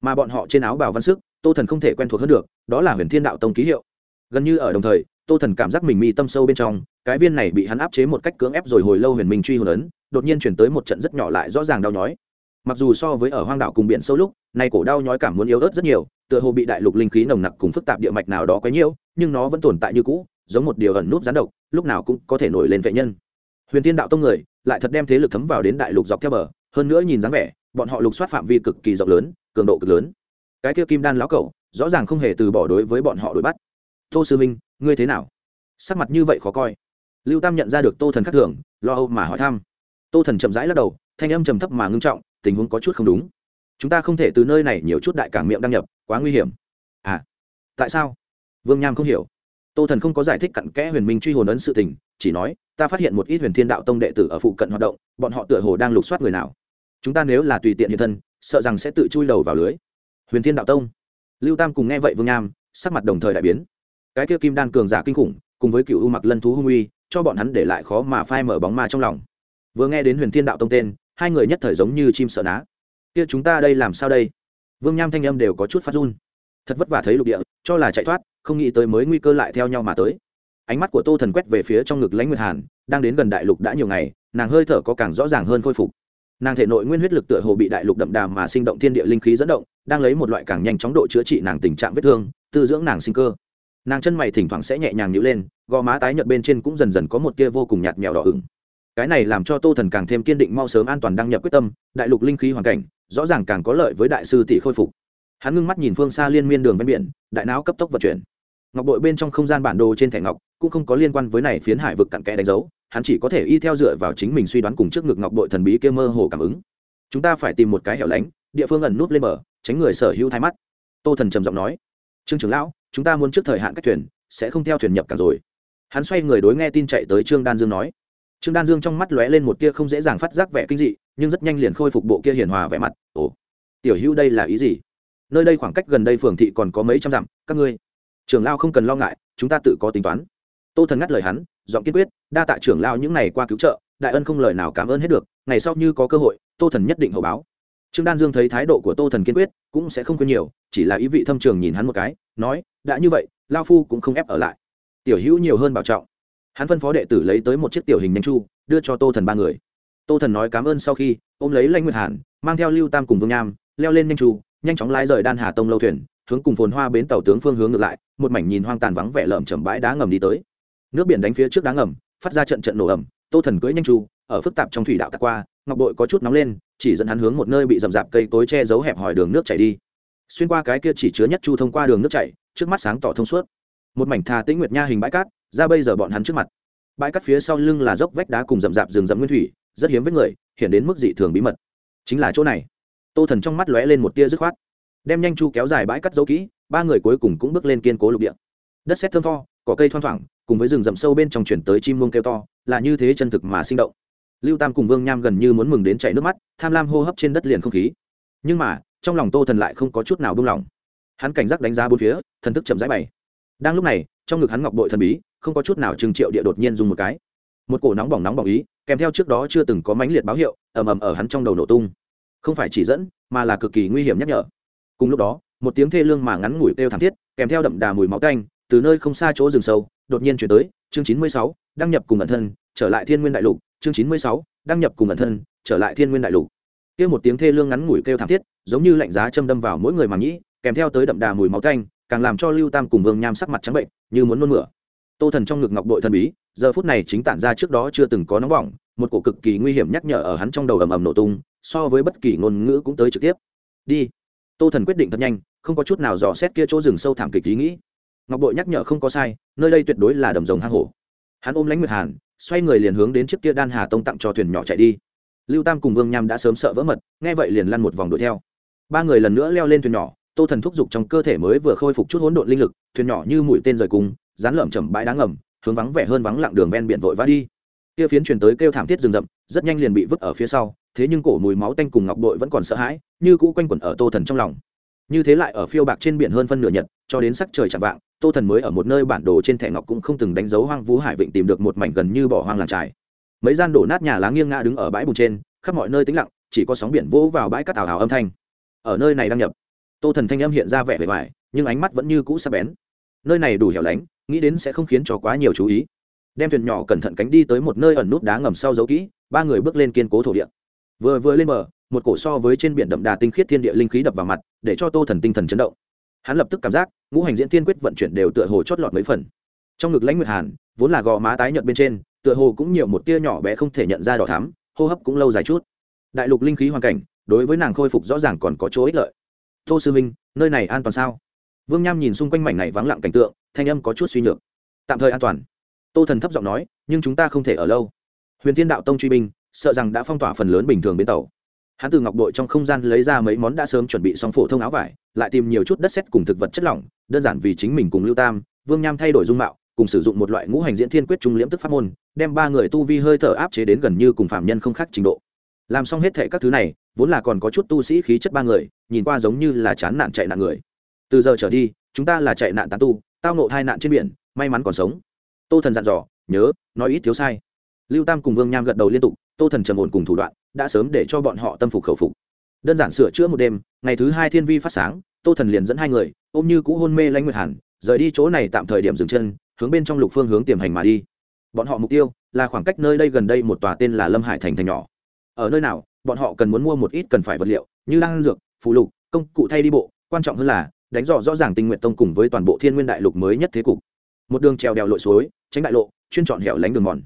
Mà bọn họ trên áo bào văn sức, tô thần không thể quen thuộc hơn được, đó là huyền thiên đạo tông ký hiệu gần như ở đồng thời, tô thần cảm giác mình mi tâm sâu bên trong, cái viên này bị hắn áp chế một cách cưỡng ép rồi hồi lâu huyền minh truy hồn ấn, đột nhiên chuyển tới một trận rất nhỏ lại rõ ràng đau nhói. Mặc dù so với ở hoang đảo cùng biển sâu lúc nay cổ đau nhói cảm muốn yếu ớt rất nhiều, tựa hồ bị đại lục linh khí nồng nặc cùng phức tạp địa mạch nào đó quấy nhiễu, nhưng nó vẫn tồn tại như cũ, giống một điều ẩn núp gián độc, lúc nào cũng có thể nổi lên vệ nhân. Huyền thiên đạo tông người, lại thật đem thế lực thấm vào đến đại lục dọc theo bờ, hơn nữa nhìn dáng vẻ, bọn họ lục soát phạm vi cực kỳ rộng lớn, cường độ cực lớn. Cái kia kim đan lão cẩu, rõ ràng không hề từ bỏ đối với bọn họ đuổi bắt tô sư minh ngươi thế nào? Sắc mặt như vậy khó coi. Lưu tam nhận ra được tô thần khắc thường, lo âu mà hỏi thăm. Tô thần chậm rãi lắc đầu, thanh âm trầm thấp mà ngưng trọng, tình huống có chút không đúng. Chúng ta không thể từ nơi này nhiều chút đại cảng miệng đăng nhập, quá nguy hiểm. À tại sao? Vương nham không hiểu. Tô thần không có giải thích cặn kẽ huyền minh truy hồn ấn sự tình, chỉ nói, ta phát hiện một ít huyền thiên đạo tông đệ tử ở phụ cận hoạt động, bọn họ tựa hồ đang lục soát người nào. Chúng ta nếu là tùy tiện hiện thân, sợ rằng sẽ tự chui đầu vào lưới. Huyền thiên đạo tông? Lưu tam cùng nghe vậy vương nham, sắc mặt đồng thời đại biến cái kia kim đan cường giả kinh khủng, cùng với cựu u mặc lân thú hung uy, cho bọn hắn để lại khó mà phai mở bóng ma trong lòng. Vừa nghe đến huyền thiên đạo tông tên, hai người nhất thời giống như chim sợ ná. Kia chúng ta đây làm sao đây? Vương nham thanh âm đều có chút phát run. Thật vất vả thấy lục địa, cho là chạy thoát, không nghĩ tới mới nguy cơ lại theo nhau mà tới. Ánh mắt của tô thần quét về phía trong ngực lãnh nguyệt hàn, đang đến gần đại lục đã nhiều ngày, nàng hơi thở có càng rõ ràng hơn khôi phục. Nàng thể nội nguyên huyết lực tựa hồ bị đại lục đậm đà mà sinh động thiên địa linh khí dẫn động, đang lấy một loại càng nhanh chóng độ chữa trị nàng tình trạng vết thương, tư dưỡng nàng sinh cơ nàng chân mày thỉnh thoảng sẽ nhẹ nhàng nhữ lên, gò má tái nhợt bên trên cũng dần dần có một tia vô cùng nhạt mèo đỏ ửng. Cái này làm cho tô thần càng thêm kiên định mau sớm an toàn đăng nhập quyết tâm, đại lục linh khí hoàn cảnh, rõ ràng càng có lợi với đại sư tỷ khôi phục. Hắn ngưng mắt nhìn phương xa liên miên đường ven biển, đại não cấp tốc vận chuyển. Ngọc bội bên trong không gian bản đồ trên thẻ ngọc, cũng không có liên quan với này phiến hải vực cặn kẽ đánh dấu, hắn chỉ có thể y theo dựa vào chính mình suy đoán cùng trước ngực ngọc bội thần bí kia mơ hồ cảm ứng. Chúng ta phải tìm một cái hẻo lánh, địa phương ẩn nút lên bờ, tránh người sở hữu thái mắt. Tô thần trầm giọng nói. Trương trưởng lão chúng ta muốn trước thời hạn cách thuyền, sẽ không theo thuyền nhập cả rồi. Hắn xoay người đối nghe tin chạy tới trương đan dương nói. Trương đan dương trong mắt lóe lên một tia không dễ dàng phát giác vẻ kinh dị, nhưng rất nhanh liền khôi phục bộ kia hiền hòa vẻ mặt. Ồ, tiểu hữu đây là ý gì? Nơi đây khoảng cách gần đây phường thị còn có mấy trăm dặm, các ngươi. Trưởng lao không cần lo ngại, chúng ta tự có tính toán. Tô thần ngắt lời hắn, giọng kiên quyết, đa tạ trưởng lao những ngày qua cứu trợ, đại ân không lời nào cảm ơn hết được, ngày sau như có cơ hội, tô thần nhất định hậu báo trương đan dương thấy thái độ của tô thần kiên quyết, cũng sẽ không khuyên nhiều, chỉ là ý vị thâm trường nhìn hắn một cái, nói, đã như vậy, lao phu cũng không ép ở lại. Tiểu hữu nhiều hơn bảo trọng. Hắn phân phó đệ tử lấy tới một chiếc tiểu hình nhanh chu, đưa cho tô thần ba người. Tô thần nói cảm ơn sau khi, ôm lấy lanh nguyệt hàn, mang theo lưu tam cùng vương nham, leo lên nhanh chu, nhanh chóng lái rời đan hà tông lâu thuyền, hướng cùng phồn hoa bến tàu tướng phương hướng ngược lại, một mảnh nhìn hoang tàn vắng vẻ lợm chầm bãi đá ngầm đi tới. Nước biển đánh phía trước đá ngầm, phát ra trận trận nổ ẩm tô thần cưỡi nhanh chu, ở phức tạp trong thủy đạo tạc qua, ngọc bội có chút nóng lên chỉ dẫn hắn hướng một nơi bị rậm rạp cây tối che giấu hẹp hỏi đường nước chảy đi. Xuyên qua cái kia chỉ chứa nhất chu thông qua đường nước chảy, trước mắt sáng tỏ thông suốt. Một mảnh thà tĩnh nguyệt nha hình bãi cát, ra bây giờ bọn hắn trước mặt. Bãi cát phía sau lưng là dốc vách đá cùng rậm rạp rừng rậm nguyên thủy, rất hiếm với người, hiện đến mức dị thường bí mật. Chính là chỗ này. Tô thần trong mắt lóe lên một tia dứt khoát. Đem nhanh chu kéo dài bãi cắt dấu kỹ, ba người cuối cùng cũng bước lên kiên cố lục địa. Đất xét thơm tho, cỏ cây thoang thoảng, cùng với rừng rậm sâu bên trong chuyển tới chim muông kêu to, là như thế chân thực mà sinh động lưu tam cùng vương nham gần như muốn mừng đến chảy nước mắt, tham lam hô hấp trên đất liền không khí. Nhưng mà, trong lòng tô thần lại không có chút nào buông lỏng. Hắn cảnh giác đánh giá bốn phía, thần thức chậm rãi bày. Đang lúc này, trong ngực hắn ngọc bội thần bí, không có chút nào trừng triệu địa đột nhiên dùng một cái. Một cổ nóng bỏng nóng bỏng ý, kèm theo trước đó chưa từng có mãnh liệt báo hiệu, ầm ầm ở hắn trong đầu nổ tung. Không phải chỉ dẫn, mà là cực kỳ nguy hiểm nhắc nhở. Cùng lúc đó, một tiếng thê lương mà ngắn ngủi kêu thảm thiết, kèm theo đậm đà mùi máu canh từ nơi không xa chỗ rừng sâu, đột nhiên chuyển tới, chương chín mươi sáu, đăng nhập cùng ẩn thân, trở lại thiên nguyên đại lục chương chín mươi sáu, đăng nhập cùng ẩn thân, trở lại thiên nguyên đại lục. Kêu một tiếng thê lương ngắn ngủi kêu thảm thiết, giống như lạnh giá châm đâm vào mỗi người mà nghĩ, kèm theo tới đậm đà mùi máu canh càng làm cho lưu tam cùng vương nham sắc mặt trắng bệnh, như muốn nôn mửa. Tô thần trong ngực ngọc bội thần bí, giờ phút này chính tản ra trước đó chưa từng có nóng bỏng, một cổ cực kỳ nguy hiểm nhắc nhở ở hắn trong đầu ầm ầm nổ tung, so với bất kỳ ngôn ngữ cũng tới trực tiếp. Đi. Tô thần quyết định thật nhanh, không có chút nào dò xét kia chỗ rừng sâu thảm kịch ý nghĩ. Ngọc bội nhắc nhở không có sai, nơi đây tuyệt đối là đầm rồng hang hổ. Hắn ôm lãnh nguyệt hàn xoay người liền hướng đến chiếc kia đan hà tông tặng cho thuyền nhỏ chạy đi. Lưu tam cùng vương nham đã sớm sợ vỡ mật, nghe vậy liền lăn một vòng đuổi theo. Ba người lần nữa leo lên thuyền nhỏ, tô thần thúc giục trong cơ thể mới vừa khôi phục chút hỗn độn linh lực, thuyền nhỏ như mũi tên rời cung rán lởm chầm bãi đá ngầm, hướng vắng vẻ hơn vắng lặng đường ven biển vội vã đi. Kia phiến truyền tới kêu thảm thiết rừng rậm, rất nhanh liền bị vứt ở phía sau, thế nhưng cổ mùi máu tanh cùng ngọc bội vẫn còn sợ hãi, như cũ quanh quẩn ở tô thần trong lòng. Như thế lại ở phiêu bạc trên biển hơn phân nửa nhật cho đến sắc trời chạm vạng, tô thần mới ở một nơi bản đồ trên thẻ ngọc cũng không từng đánh dấu hoang vũ hải vịnh tìm được một mảnh gần như bỏ hoang làng trải mấy gian đổ nát nhà lá nghiêng ngã đứng ở bãi bùn trên, khắp mọi nơi tĩnh lặng, chỉ có sóng biển vỗ vào bãi cát ảo ảo âm thanh. Ở nơi này đăng nhập, tô thần thanh âm hiện ra vẻ vẻ vải, nhưng ánh mắt vẫn như cũ sắc bén. Nơi này đủ hẻo lánh, nghĩ đến sẽ không khiến cho quá nhiều chú ý. Đem thuyền nhỏ cẩn thận cánh đi tới một nơi ẩn nút đá ngầm sau dấu kỹ, ba người bước lên kiên cố thổ địa. Vừa vừa lên bờ, một cổ so với trên biển đậm đà tinh khiết thiên địa linh khí đập vào mặt, để cho tô thần tinh thần chấn động hắn lập tức cảm giác, ngũ hành diễn tiên quyết vận chuyển đều tựa hồ chót lọt mấy phần. Trong ngực lãnh nguyệt hàn, vốn là gò má tái nhợt bên trên, tựa hồ cũng nhiều một tia nhỏ bé không thể nhận ra đỏ thắm, hô hấp cũng lâu dài chút. Đại lục linh khí hoàn cảnh, đối với nàng khôi phục rõ ràng còn có chỗ ích lợi. Tô sư minh nơi này an toàn sao? Vương nham nhìn xung quanh mảnh này vắng lặng cảnh tượng, thanh âm có chút suy nhược. Tạm thời an toàn. Tô thần thấp giọng nói, nhưng chúng ta không thể ở lâu. Huyền thiên đạo tông truy binh, sợ rằng đã phong tỏa phần lớn bình thường bến tàu hắn từ ngọc đội trong không gian lấy ra mấy món đã sớm chuẩn bị xong phổ thông áo vải, lại tìm nhiều chút đất xét cùng thực vật chất lỏng, đơn giản vì chính mình cùng lưu tam, vương nham thay đổi dung mạo, cùng sử dụng một loại ngũ hành diễn thiên quyết trung liễm tức pháp môn, đem ba người tu vi hơi thở áp chế đến gần như cùng phạm nhân không khác trình độ. Làm xong hết thệ các thứ này, vốn là còn có chút tu sĩ khí chất ba người, nhìn qua giống như là chán nạn chạy nạn người. Từ giờ trở đi, chúng ta là chạy nạn tán tu, tao nộ hai nạn trên biển, may mắn còn sống. Tô thần dặn dò, nhớ, nói ít thiếu sai. Lưu tam cùng vương nham gật đầu liên tục tô thần trầm ổn cùng thủ đoạn, đã sớm để cho bọn họ tâm phục khẩu phục. Đơn giản sửa chữa một đêm, ngày thứ hai thiên vi phát sáng, tô thần liền dẫn hai người, ôm như cũ hôn mê lãnh nguyệt hàn, rời đi chỗ này tạm thời điểm dừng chân, hướng bên trong lục phương hướng tiềm hành mà đi. Bọn họ mục tiêu là khoảng cách nơi đây gần đây một tòa tên là lâm hải thành thành nhỏ. Ở nơi nào, bọn họ cần muốn mua một ít cần phải vật liệu, như đan dược phụ lục, công cụ thay đi bộ, quan trọng hơn là, đánh dò rõ ràng tinh nguyện tông cùng với toàn bộ thiên nguyên đại lục mới nhất thế cục. Một đường trèo đèo lội suối, tránh đại lộ, chuyên chọn hẻo lánh đường mòn.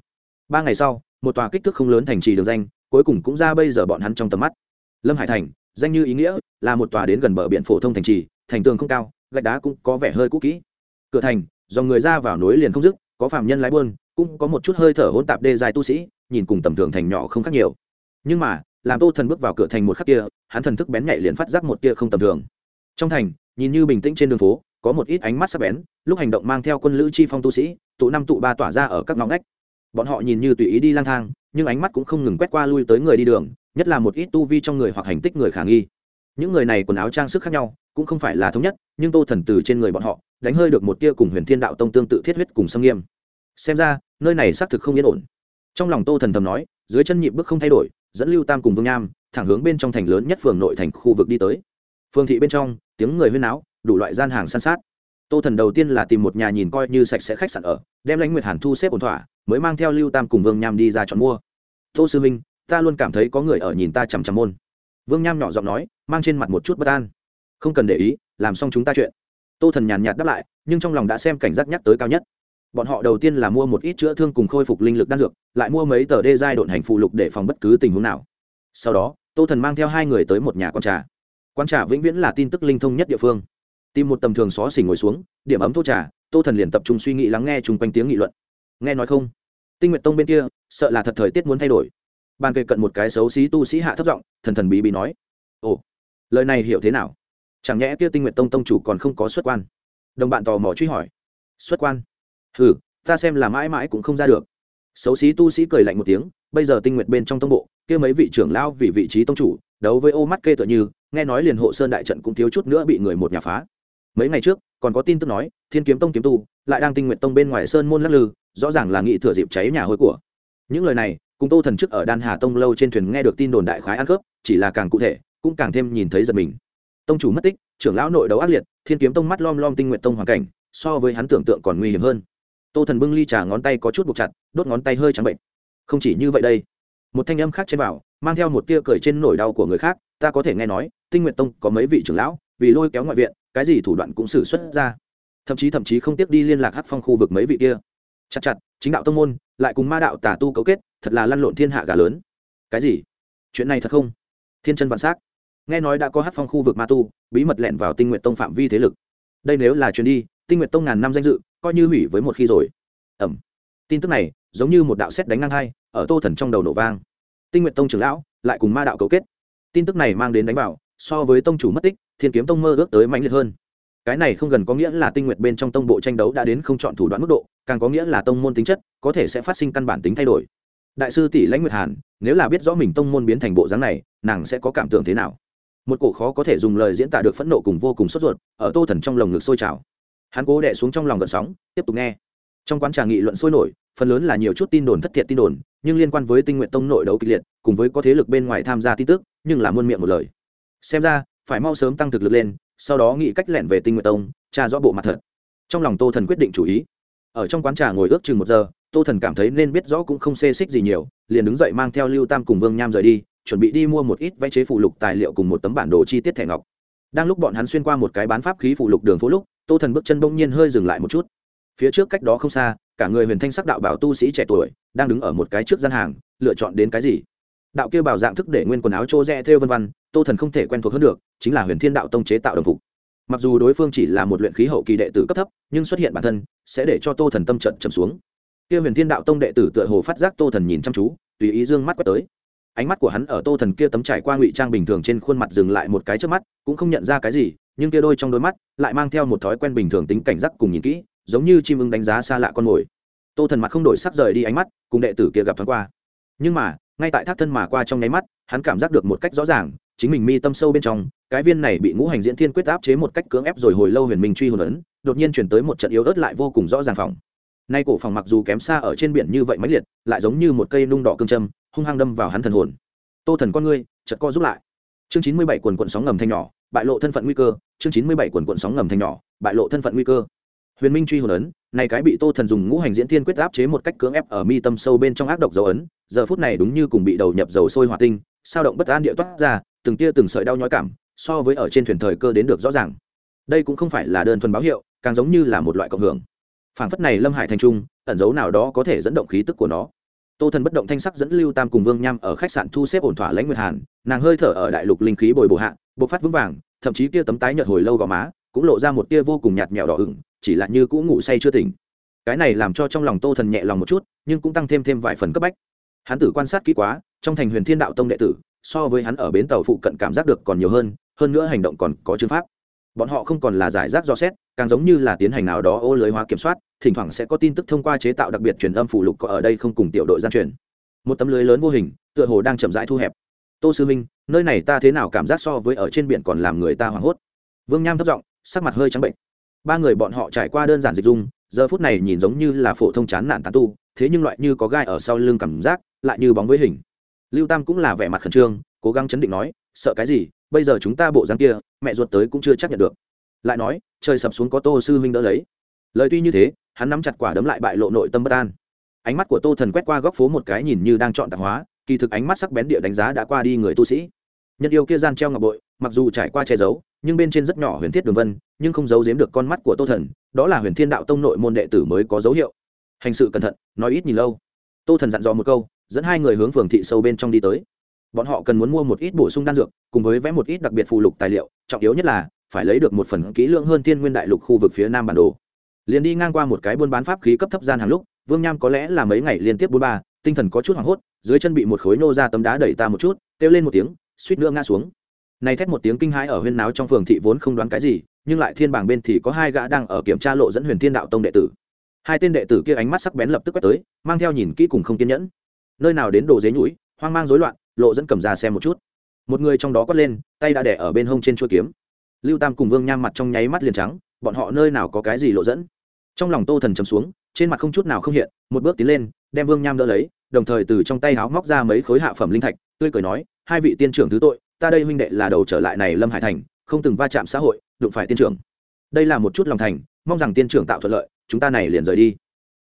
Ba ngày sau một tòa kích thước không lớn thành trì đường danh, cuối cùng cũng ra bây giờ bọn hắn trong tầm mắt. Lâm hải thành, danh như ý nghĩa, là một tòa đến gần bờ biển phổ thông thành trì, thành tường không cao, gạch đá cũng có vẻ hơi cũ kỹ. Cửa thành, dòng người ra vào nối liền không dứt, có phạm nhân lái buôn, cũng có một chút hơi thở hỗn tạp đê dài tu sĩ, nhìn cùng tầm thường thành nhỏ không khác nhiều. Nhưng mà, làm tô thần bước vào cửa thành một khắc kia, hắn thần thức bén nhạy liền phát giác một kia không tầm thường. Trong thành, nhìn như bình tĩnh trên đường phố, có một ít ánh mắt sắc bén, lúc hành động mang theo quân lữ chi phong tu sĩ, tụ năm tụ ba tỏa ra ở các ngõ ngách bọn họ nhìn như tùy ý đi lang thang, nhưng ánh mắt cũng không ngừng quét qua lui tới người đi đường, nhất là một ít tu vi trong người hoặc hành tích người khả nghi. Những người này quần áo trang sức khác nhau, cũng không phải là thống nhất, nhưng tô thần từ trên người bọn họ, đánh hơi được một tia cùng huyền thiên đạo tông tương tự thiết huyết cùng xâm nghiêm. Xem ra, nơi này xác thực không yên ổn. Trong lòng tô thần thầm nói, dưới chân nhịp bước không thay đổi, dẫn lưu tam cùng vương nham, thẳng hướng bên trong thành lớn nhất phường nội thành khu vực đi tới. Phương thị bên trong, tiếng người huyên áo đủ loại gian hàng san sát. Tô thần đầu tiên là tìm một nhà nhìn coi như sạch sẽ khách sạn ở đem lãnh nguyệt hàn thu xếp ổn thỏa, mới mang theo lưu tam cùng vương nham đi ra chọn mua. Tô sư minh ta luôn cảm thấy có người ở nhìn ta chằm chằm môn. Vương nham nhỏ giọng nói, mang trên mặt một chút bất an. Không cần để ý, làm xong chúng ta chuyện. Tô thần nhàn nhạt đáp lại, nhưng trong lòng đã xem cảnh giác nhắc tới cao nhất. Bọn họ đầu tiên là mua một ít chữa thương cùng khôi phục linh lực đan dược, lại mua mấy tờ đê giai độn hành phụ lục để phòng bất cứ tình huống nào. Sau đó, tô thần mang theo hai người tới một nhà con trà. Quan trà vĩnh viễn là tin tức linh thông nhất địa phương tìm một tầm thường xó xỉnh ngồi xuống, điểm ấm thô trà, tô thần liền tập trung suy nghĩ lắng nghe chung quanh tiếng nghị luận. Nghe nói không? Tinh nguyện tông bên kia, sợ là thật thời tiết muốn thay đổi. Bàn kề cận một cái xấu xí tu sĩ hạ thấp giọng, thần thần bí bí nói, ồ, lời này hiểu thế nào? Chẳng nhẽ kia tinh nguyện tông tông chủ còn không có xuất quan? Đồng bạn tò mò truy hỏi, xuất quan? Hừ, ta xem là mãi mãi cũng không ra được. Xấu xí tu sĩ cười lạnh một tiếng, bây giờ tinh nguyện bên trong tông bộ, kia mấy vị trưởng lao vì vị trí tông chủ, đấu với ô mắt kê tựa như, nghe nói liền hộ sơn đại trận cũng thiếu chút nữa bị người một nhà phá mấy ngày trước, còn có tin tức nói, thiên kiếm tông kiếm tu lại đang tinh nguyện tông bên ngoài sơn môn lắc lư, rõ ràng là nghị thừa dịp cháy nhà hôi của. Những lời này, cùng tô thần chức ở đan hà tông lâu trên thuyền nghe được tin đồn đại khái ăn khớp chỉ là càng cụ thể, cũng càng thêm nhìn thấy giật mình. Tông chủ mất tích, trưởng lão nội đấu ác liệt, thiên kiếm tông mắt lom lom tinh nguyện tông hoàn cảnh, so với hắn tưởng tượng còn nguy hiểm hơn. Tô thần bưng ly trà ngón tay có chút buộc chặt, đốt ngón tay hơi trắng bệnh. Không chỉ như vậy đây, một thanh âm khác trên vào mang theo một tia cười trên nỗi đau của người khác, ta có thể nghe nói, tinh nguyện tông có mấy vị trưởng lão, vì lôi kéo ngoại viện cái gì thủ đoạn cũng xử xuất ra. Thậm chí thậm chí không tiếc đi liên lạc hát phong khu vực mấy vị kia. Chặt chặt, chính đạo tông môn, lại cùng ma đạo tà tu cấu kết, thật là lăn lộn thiên hạ gà lớn. Cái gì? Chuyện này thật không? Thiên chân vạn s á c nghe nói đã có hát phong khu vực ma tu, bí mật lẹn vào tinh nguyện tông phạm vi thế lực. Đây nếu là chuyến đi, tinh nguyện tông ngàn năm danh dự, coi như hủy với một khi rồi. Ẩm. Tin tức này, giống như một đạo xét đánh ngang hai, ở tô thần trong đầu nổ vang. Tinh nguyện tông trưởng lão, lại cùng ma đạo cấu kết. Tin tức này mang đến đánh vào so với tông chủ mất tích, thiên kiếm tông mơ ước tới mãnh liệt hơn. Cái này không gần có nghĩa là tinh nguyện bên trong tông bộ tranh đấu đã đến không chọn thủ đoạn mức độ, càng có nghĩa là tông môn tính chất có thể sẽ phát sinh căn bản tính thay đổi. Đại sư tỷ lãnh nguyệt hàn, nếu là biết rõ mình tông môn biến thành bộ dáng này, nàng sẽ có cảm tưởng thế nào? Một cổ khó có thể dùng lời diễn tả được phẫn nộ cùng vô cùng sốt ruột, ở tô thần trong lồng ngực sôi trào. Hắn cố đẻ xuống trong lòng gợn sóng, tiếp tục nghe. Trong quán trà nghị luận sôi nổi, phần lớn là nhiều chút tin đồn thất thiệt tin đồn, nhưng liên quan với tinh nguyện tông nội đấu kịch liệt, cùng với có thế lực bên ngoài tham gia tin tức, nhưng là muôn miệng một lời xem ra, phải mau sớm tăng thực lực lên, sau đó nghĩ cách lẻn về tinh nguyện tông, tra rõ bộ mặt thật. Trong lòng tô thần quyết định chủ ý. Ở trong quán trà ngồi ước chừng một giờ, tô thần cảm thấy nên biết rõ cũng không xê xích gì nhiều, liền đứng dậy mang theo lưu tam cùng vương nham rời đi, chuẩn bị đi mua một ít vẽ chế phụ lục tài liệu cùng một tấm bản đồ chi tiết thẻ ngọc. Đang lúc bọn hắn xuyên qua một cái bán pháp khí phụ lục đường phố lúc, tô thần bước chân bỗng nhiên hơi dừng lại một chút. Phía trước cách đó không xa, cả người huyền thanh sắc đạo bảo tu sĩ trẻ tuổi, đang đứng ở một cái trước gian hàng, lựa chọn đến cái gì. Đạo kia bảo dạng thức để nguyên quần áo trô rẽ theo vân văn tô thần không thể quen thuộc hơn được, chính là huyền thiên đạo tông chế tạo đồng phục. Mặc dù đối phương chỉ là một luyện khí hậu kỳ đệ tử cấp thấp, nhưng xuất hiện bản thân, sẽ để cho tô thần tâm trận chầm xuống. Kia huyền thiên đạo tông đệ tử tựa hồ phát giác tô thần nhìn chăm chú, tùy ý dương mắt quét tới. Ánh mắt của hắn ở tô thần kia tấm trải qua ngụy trang bình thường trên khuôn mặt dừng lại một cái trước mắt, cũng không nhận ra cái gì, nhưng kia đôi trong đôi mắt lại mang theo một thói quen bình thường tính cảnh giác cùng nhìn kỹ, giống như chim ưng đánh giá xa lạ con mồi. Tô thần mặt không đổi sắc rời đi ánh mắt, cùng đệ tử kia gặp thoáng qua. Nhưng mà, ngay tại thác thân mà qua trong nháy mắt, hắn cảm giác được một cách rõ ràng chính mình mi tâm sâu bên trong, cái viên này bị ngũ hành diễn thiên quyết áp chế một cách cưỡng ép rồi hồi lâu huyền minh truy hồn ấn, đột nhiên chuyển tới một trận yếu ớt lại vô cùng rõ ràng phòng. Nay cổ phòng mặc dù kém xa ở trên biển như vậy máy liệt, lại giống như một cây nung đỏ cương châm, hung hăng đâm vào hắn thần hồn. Tô thần con ngươi, chợt co giúp lại. Chương chín mươi bảy quần quận sóng ngầm thanh nhỏ, bại lộ thân phận nguy cơ. Chương chín mươi bảy quần quận sóng ngầm thanh nhỏ, bại lộ thân phận nguy cơ. Huyền minh truy hồn ấn, này cái bị tô thần dùng ngũ hành diễn thiên quyết áp chế một cách cưỡng ép ở mi tâm sâu bên trong ác độc dấu ấn, giờ phút này đúng như cùng bị đầu nhập dầu sôi hỏa tinh, sao động bất an địa toát ra từng tia từng sợi đau nhói cảm, so với ở trên thuyền thời cơ đến được rõ ràng. Đây cũng không phải là đơn thuần báo hiệu, càng giống như là một loại cộng hưởng. Phảng phất này lâm hải thành trung, ẩn dấu nào đó có thể dẫn động khí tức của nó. Tô thần bất động thanh sắc dẫn lưu tam cùng vương nham ở khách sạn thu xếp ổn thỏa lãnh nguyệt hàn, nàng hơi thở ở đại lục linh khí bồi bổ hạ, bộc phát vững vàng, thậm chí kia tấm tái nhợt hồi lâu gò má, cũng lộ ra một tia vô cùng nhạt mèo đỏ ửng, chỉ là như cũ ngủ say chưa tỉnh. Cái này làm cho trong lòng tô thần nhẹ lòng một chút, nhưng cũng tăng thêm thêm vài phần cấp bách. Hắn tử quan sát kỹ quá, trong thành huyền thiên đạo tông đệ tử so với hắn ở bến tàu phụ cận cảm giác được còn nhiều hơn hơn nữa hành động còn có chương pháp. Bọn họ không còn là giải rác do xét, càng giống như là tiến hành nào đó ô lưới hóa kiểm soát, thỉnh thoảng sẽ có tin tức thông qua chế tạo đặc biệt truyền âm phụ lục có ở đây không cùng tiểu đội gian truyền. Một tấm lưới lớn vô hình, tựa hồ đang chậm rãi thu hẹp. Tô sư minh nơi này ta thế nào cảm giác so với ở trên biển còn làm người ta hoảng hốt. Vương nham thấp giọng, sắc mặt hơi trắng bệnh. Ba người bọn họ trải qua đơn giản dịch dung, giờ phút này nhìn giống như là phổ thông chán nản tán tu, thế nhưng loại như có gai ở sau lưng cảm giác, lại như bóng với hình lưu tam cũng là vẻ mặt khẩn trương, cố gắng chấn định nói, sợ cái gì? Bây giờ chúng ta bộ dáng kia, mẹ ruột tới cũng chưa chắc nhận được. Lại nói, trời sập xuống có tô sư huynh đỡ lấy. Lời tuy như thế, hắn nắm chặt quả đấm lại bại lộ nội tâm bất an. Ánh mắt của tô thần quét qua góc phố một cái nhìn như đang chọn tạp hóa, kỳ thực ánh mắt sắc bén địa đánh giá đã qua đi người tu sĩ. Nhân yêu kia gian treo ngọc bội, mặc dù trải qua che giấu, nhưng bên trên rất nhỏ huyền thiết đường vân, nhưng không giấu giếm được con mắt của tô thần, đó là huyền thiên đạo tông nội môn đệ tử mới có dấu hiệu. Hành sự cẩn thận, nói ít nhìn lâu. Tô thần dặn dò một câu dẫn hai người hướng phường thị sâu bên trong đi tới. Bọn họ cần muốn mua một ít bổ sung đan dược, cùng với vẽ một ít đặc biệt phụ lục tài liệu, trọng yếu nhất là phải lấy được một phần kỹ lượng hơn thiên nguyên đại lục khu vực phía nam bản đồ. Liền đi ngang qua một cái buôn bán pháp khí cấp thấp gian hàng lúc, vương nham có lẽ là mấy ngày liên tiếp bốn ba, tinh thần có chút hoảng hốt, dưới chân bị một khối nô ra tấm đá đẩy ta một chút, kêu lên một tiếng, suýt nữa ngã xuống. Này thét một tiếng kinh hãi ở huyên náo trong phường thị vốn không đoán cái gì, nhưng lại thiên bảng bên thì có hai gã đang ở kiểm tra lộ dẫn huyền thiên đạo tông đệ tử. Hai tên đệ tử kia ánh mắt sắc bén lập tức quét tới, mang theo nhìn kỹ cùng không kiên nhẫn nơi nào đến đồ dế nhũi, hoang mang rối loạn, lộ dẫn cầm ra xem một chút. Một người trong đó quát lên, tay đã đẻ ở bên hông trên chuôi kiếm. Lưu tam cùng vương nham mặt trong nháy mắt liền trắng, bọn họ nơi nào có cái gì lộ dẫn? Trong lòng tô thần chầm xuống, trên mặt không chút nào không hiện, một bước tiến lên, đem vương nham đỡ lấy, đồng thời từ trong tay háo móc ra mấy khối hạ phẩm linh thạch, tươi cười nói, hai vị tiên trưởng thứ tội, ta đây huynh đệ là đầu trở lại này lâm hải thành, không từng va chạm xã hội, đụng phải tiên trưởng. Đây là một chút lòng thành, mong rằng tiên trưởng tạo thuận lợi, chúng ta này liền rời đi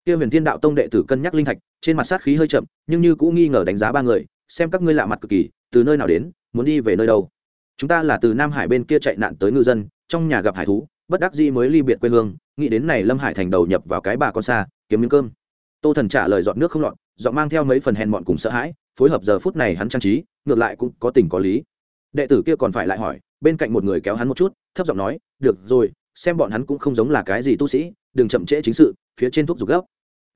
kia huyền thiên đạo tông đệ tử cân nhắc linh thạch, trên mặt sát khí hơi chậm, nhưng như cũng nghi ngờ đánh giá ba người, xem các ngươi lạ mặt cực kỳ, từ nơi nào đến, muốn đi về nơi đâu. Chúng ta là từ nam hải bên kia chạy nạn tới ngư dân, trong nhà gặp hải thú, bất đắc dĩ mới ly biệt quê hương, nghĩ đến này lâm hải thành đầu nhập vào cái bà con xa, kiếm miếng cơm. Tô thần trả lời dọn nước không lọt dọn mang theo mấy phần hèn mọn cùng sợ hãi, phối hợp giờ phút này hắn trang trí, ngược lại cũng có tình có lý. Đệ tử kia còn phải lại hỏi, bên cạnh một người kéo hắn một chút, thấp giọng nói, được rồi, xem bọn hắn cũng không giống là cái gì tu sĩ, đừng chậm trễ chính sự phía trên thuốc dục gấp.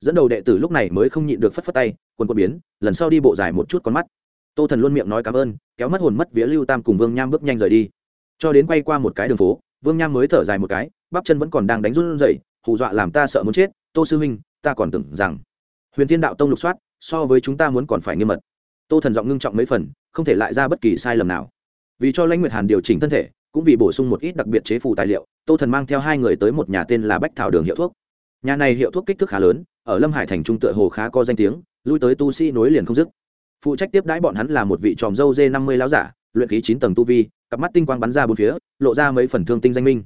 Dẫn đầu đệ tử lúc này mới không nhịn được phất phất tay, quần quần biến, lần sau đi bộ dài một chút con mắt. Tô thần luôn miệng nói cảm ơn, kéo mất hồn mất vía lưu tam cùng vương nham bước nhanh rời đi. Cho đến quay qua một cái đường phố, vương nham mới thở dài một cái, bắp chân vẫn còn đang đánh run rẩy, hù dọa làm ta sợ muốn chết, tô sư huynh, ta còn tưởng rằng huyền thiên đạo tông lục soát, so với chúng ta muốn còn phải nghiêm mật. Tô thần giọng ngưng trọng mấy phần, không thể lại ra bất kỳ sai lầm nào. Vì cho lãnh nguyệt hàn điều chỉnh thân thể, cũng vì bổ sung một ít đặc biệt chế phù tài liệu, tô thần mang theo hai người tới một nhà tên là bách thảo đường hiệu thuốc nhà này hiệu thuốc kích thước khá lớn, ở lâm hải thành trung tựa hồ khá có danh tiếng, lui tới tu sĩ nối liền không dứt. Phụ trách tiếp đãi bọn hắn là một vị tròm dâu dê năm mươi láo giả, luyện khí chín tầng tu vi, cặp mắt tinh quang bắn ra bốn phía, lộ ra mấy phần thương tinh danh minh.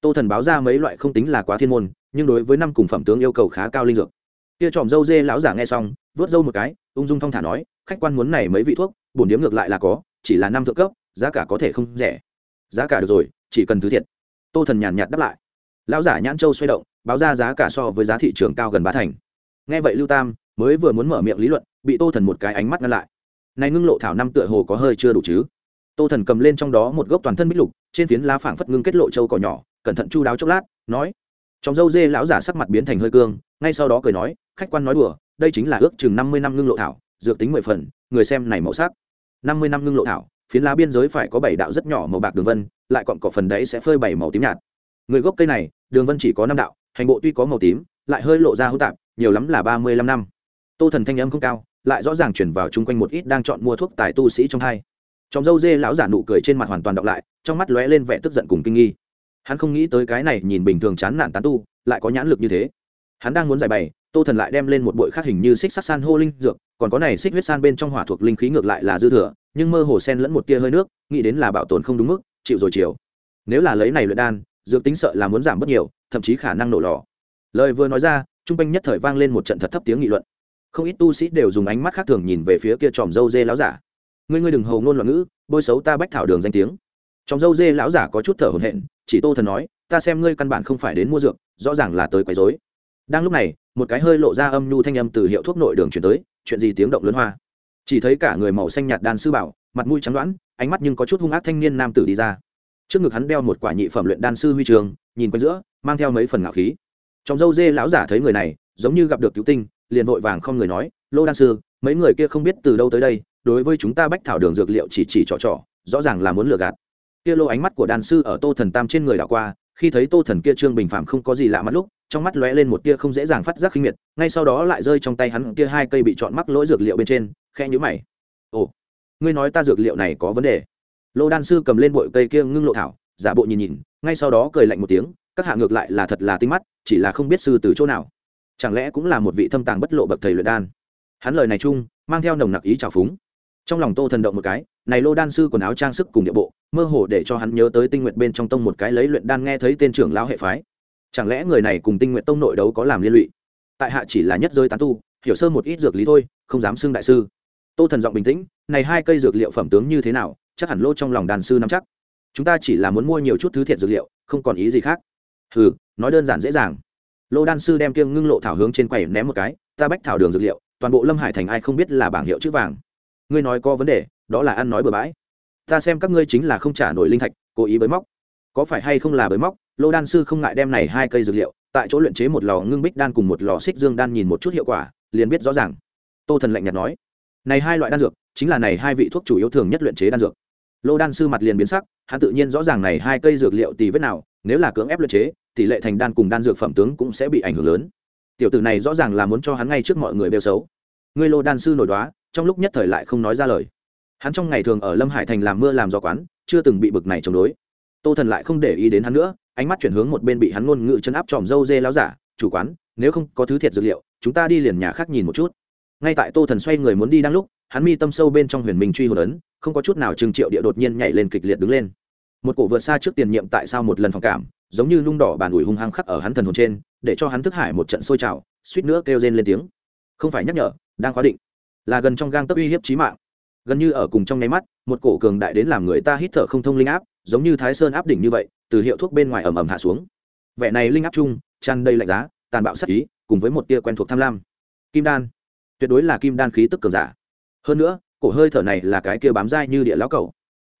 Tô thần báo ra mấy loại không tính là quá thiên môn, nhưng đối với năm cùng phẩm tướng yêu cầu khá cao linh dược. Kia tròm dâu dê lão giả nghe xong, vớt dâu một cái, ung dung thong thả nói, khách quan muốn này mấy vị thuốc, bổn điếm ngược lại là có, chỉ là năm thượng cấp, giá cả có thể không rẻ. Giá cả được rồi, chỉ cần thứ thiệt. Tô thần nhàn nhạt đáp lại. Lão giả nhãn châu xoay động báo ra giá cả so với giá thị trường cao gần bá thành. Nghe vậy lưu tam mới vừa muốn mở miệng lý luận, bị tô thần một cái ánh mắt ngăn lại. Này ngưng lộ thảo năm tựa hồ có hơi chưa đủ chứ? Tô thần cầm lên trong đó một gốc toàn thân bích lục, trên phiến lá phảng phất ngưng kết lộ châu cỏ nhỏ, cẩn thận chu đáo chốc lát, nói, trong dâu dê lão giả sắc mặt biến thành hơi cương, ngay sau đó cười nói, khách quan nói đùa, đây chính là ước chừng năm mươi năm ngưng lộ thảo, dược tính mười phần, người xem này màu sắc. Năm mươi năm ngưng lộ thảo, phiến lá biên giới phải có bảy đạo rất nhỏ màu bạc đường vân, lại còn có phần đấy sẽ phơi bảy màu tím nhạt. Người gốc cây này, đường vân chỉ có năm đạo hành bộ tuy có màu tím, lại hơi lộ ra hỗn tạp, nhiều lắm là ba mươi lăm năm. Tô thần thanh âm không cao, lại rõ ràng chuyển vào chung quanh một ít đang chọn mua thuốc tài tu sĩ trong hai. Trong dâu dê lão giả nụ cười trên mặt hoàn toàn đọng lại, trong mắt lóe lên vẻ tức giận cùng kinh nghi. Hắn không nghĩ tới cái này nhìn bình thường chán nản tán tu, lại có nhãn lực như thế. Hắn đang muốn giải bày, tô thần lại đem lên một bội khác hình như xích sắc san hô linh dược, còn có này xích huyết san bên trong hỏa thuộc linh khí ngược lại là dư thừa, nhưng mơ hồ sen lẫn một tia hơi nước, nghĩ đến là bảo tồn không đúng mức, chịu rồi chiều. Nếu là lấy này luyện đan, dược tính sợ là muốn giảm bớt nhiều thậm chí khả năng nổ lò. Lời vừa nói ra, trung quanh nhất thời vang lên một trận thật thấp tiếng nghị luận. Không ít tu sĩ đều dùng ánh mắt khác thường nhìn về phía kia tròm dâu dê láo giả. Ngươi ngươi đừng hầu ngôn loạn ngữ, bôi xấu ta bách thảo đường danh tiếng. Tròm dâu dê lão giả có chút thở hổn hển, chỉ tô thần nói, ta xem ngươi căn bản không phải đến mua dược, rõ ràng là tới quấy rối. Đang lúc này, một cái hơi lộ ra âm nhu thanh âm từ hiệu thuốc nội đường chuyển tới, chuyện gì tiếng động lớn hoa. Chỉ thấy cả người màu xanh nhạt đan sư bảo, mặt mũi trắng đoãn ánh mắt nhưng có chút hung ác thanh niên nam tử đi ra. Trước ngực hắn đeo một quả nhị phẩm luyện đan sư huy trường, nhìn quanh giữa mang theo mấy phần ngạo khí. Trong dâu dê lão giả thấy người này, giống như gặp được cứu tinh, liền vội vàng không người nói, lô đan sư, mấy người kia không biết từ đâu tới đây, đối với chúng ta bách thảo đường dược liệu chỉ chỉ trỏ trỏ rõ ràng là muốn lừa gạt. Kia lô ánh mắt của đan sư ở tô thần tam trên người đảo qua, khi thấy tô thần kia trương bình phạm không có gì lạ mắt lúc, trong mắt lóe lên một tia không dễ dàng phát giác khinh miệt, ngay sau đó lại rơi trong tay hắn kia hai cây bị chọn mắc lỗi dược liệu bên trên khe nhũ mày. Ồ, ngươi nói ta dược liệu này có vấn đề? Lô đan sư cầm lên bội cây kia ngưng lộ thảo, giả bộ nhìn nhìn, ngay sau đó cười lạnh một tiếng các hạ ngược lại là thật là tinh mắt, chỉ là không biết sư từ chỗ nào. Chẳng lẽ cũng là một vị thâm tàng bất lộ bậc thầy luyện đan? Hắn lời này chung, mang theo nồng nặc ý trào phúng. Trong lòng tô thần động một cái, này lô đan sư quần áo trang sức cùng địa bộ, mơ hồ để cho hắn nhớ tới tinh nguyện bên trong tông một cái lấy luyện đan nghe thấy tên trưởng lão hệ phái. Chẳng lẽ người này cùng tinh nguyện tông nội đấu có làm liên lụy? Tại hạ chỉ là nhất giới tán tu, hiểu sơ một ít dược lý thôi, không dám xưng đại sư. Tô thần giọng bình tĩnh, này hai cây dược liệu phẩm tướng như thế nào, chắc hẳn lô trong lòng đàn sư nắm chắc. Chúng ta chỉ là muốn mua nhiều chút thứ thiệt dược liệu, không còn ý gì khác hừ, nói đơn giản dễ dàng. Lô đan sư đem kiêng ngưng lộ thảo hướng trên quầy ném một cái, ta bách thảo đường dược liệu, toàn bộ lâm hải thành ai không biết là bảng hiệu chữ vàng. Ngươi nói có vấn đề, đó là ăn nói bừa bãi. Ta xem các ngươi chính là không trả nổi linh thạch, cố ý bới móc. Có phải hay không là bới móc? Lô đan sư không ngại đem này hai cây dược liệu, tại chỗ luyện chế một lò ngưng bích đan cùng một lò xích dương đan nhìn một chút hiệu quả, liền biết rõ ràng. Tô thần lạnh nhạt nói, này hai loại đan dược, chính là này hai vị thuốc chủ yếu thường nhất luyện chế đan dược. Lô đan sư mặt liền biến sắc, hắn tự nhiên rõ ràng này hai cây dược liệu tì vết nào, nếu là cưỡng ép luyện chế tỷ lệ thành đan cùng đan dược phẩm tướng cũng sẽ bị ảnh hưởng lớn. Tiểu tử này rõ ràng là muốn cho hắn ngay trước mọi người bêu xấu. Ngươi lô đan sư nổi đoá, trong lúc nhất thời lại không nói ra lời. Hắn trong ngày thường ở lâm hải thành làm mưa làm gió quán, chưa từng bị bực này chống đối. Tô thần lại không để ý đến hắn nữa, ánh mắt chuyển hướng một bên bị hắn ngôn ngữ chấn áp tròm dâu dê láo giả, chủ quán, nếu không có thứ thiệt dược liệu, chúng ta đi liền nhà khác nhìn một chút. Ngay tại tô thần xoay người muốn đi đang lúc, hắn mi tâm sâu bên trong huyền minh truy hồn ấn, không có chút nào trừng triệu địa đột nhiên nhảy lên kịch liệt đứng lên. Một cổ vượt xa trước tiền nhiệm tại sao một lần phản cảm giống như lung đỏ bàn ủi hung hăng khắc ở hắn thần hồn trên, để cho hắn thức hải một trận sôi trào, suýt nữa kêu rên lên tiếng. Không phải nhắc nhở, đang khóa định. Là gần trong gang tấc uy hiếp chí mạng. Gần như ở cùng trong nháy mắt, một cổ cường đại đến làm người ta hít thở không thông linh áp, giống như thái sơn áp đỉnh như vậy, từ hiệu thuốc bên ngoài ẩm ẩm hạ xuống. Vẻ này linh áp chung, tràn đầy lạnh giá, tàn bạo sắc ý, cùng với một tia quen thuộc tham lam. Kim đan. Tuyệt đối là kim đan khí tức cường giả. Hơn nữa, cổ hơi thở này là cái kia bám dai như địa lão cầu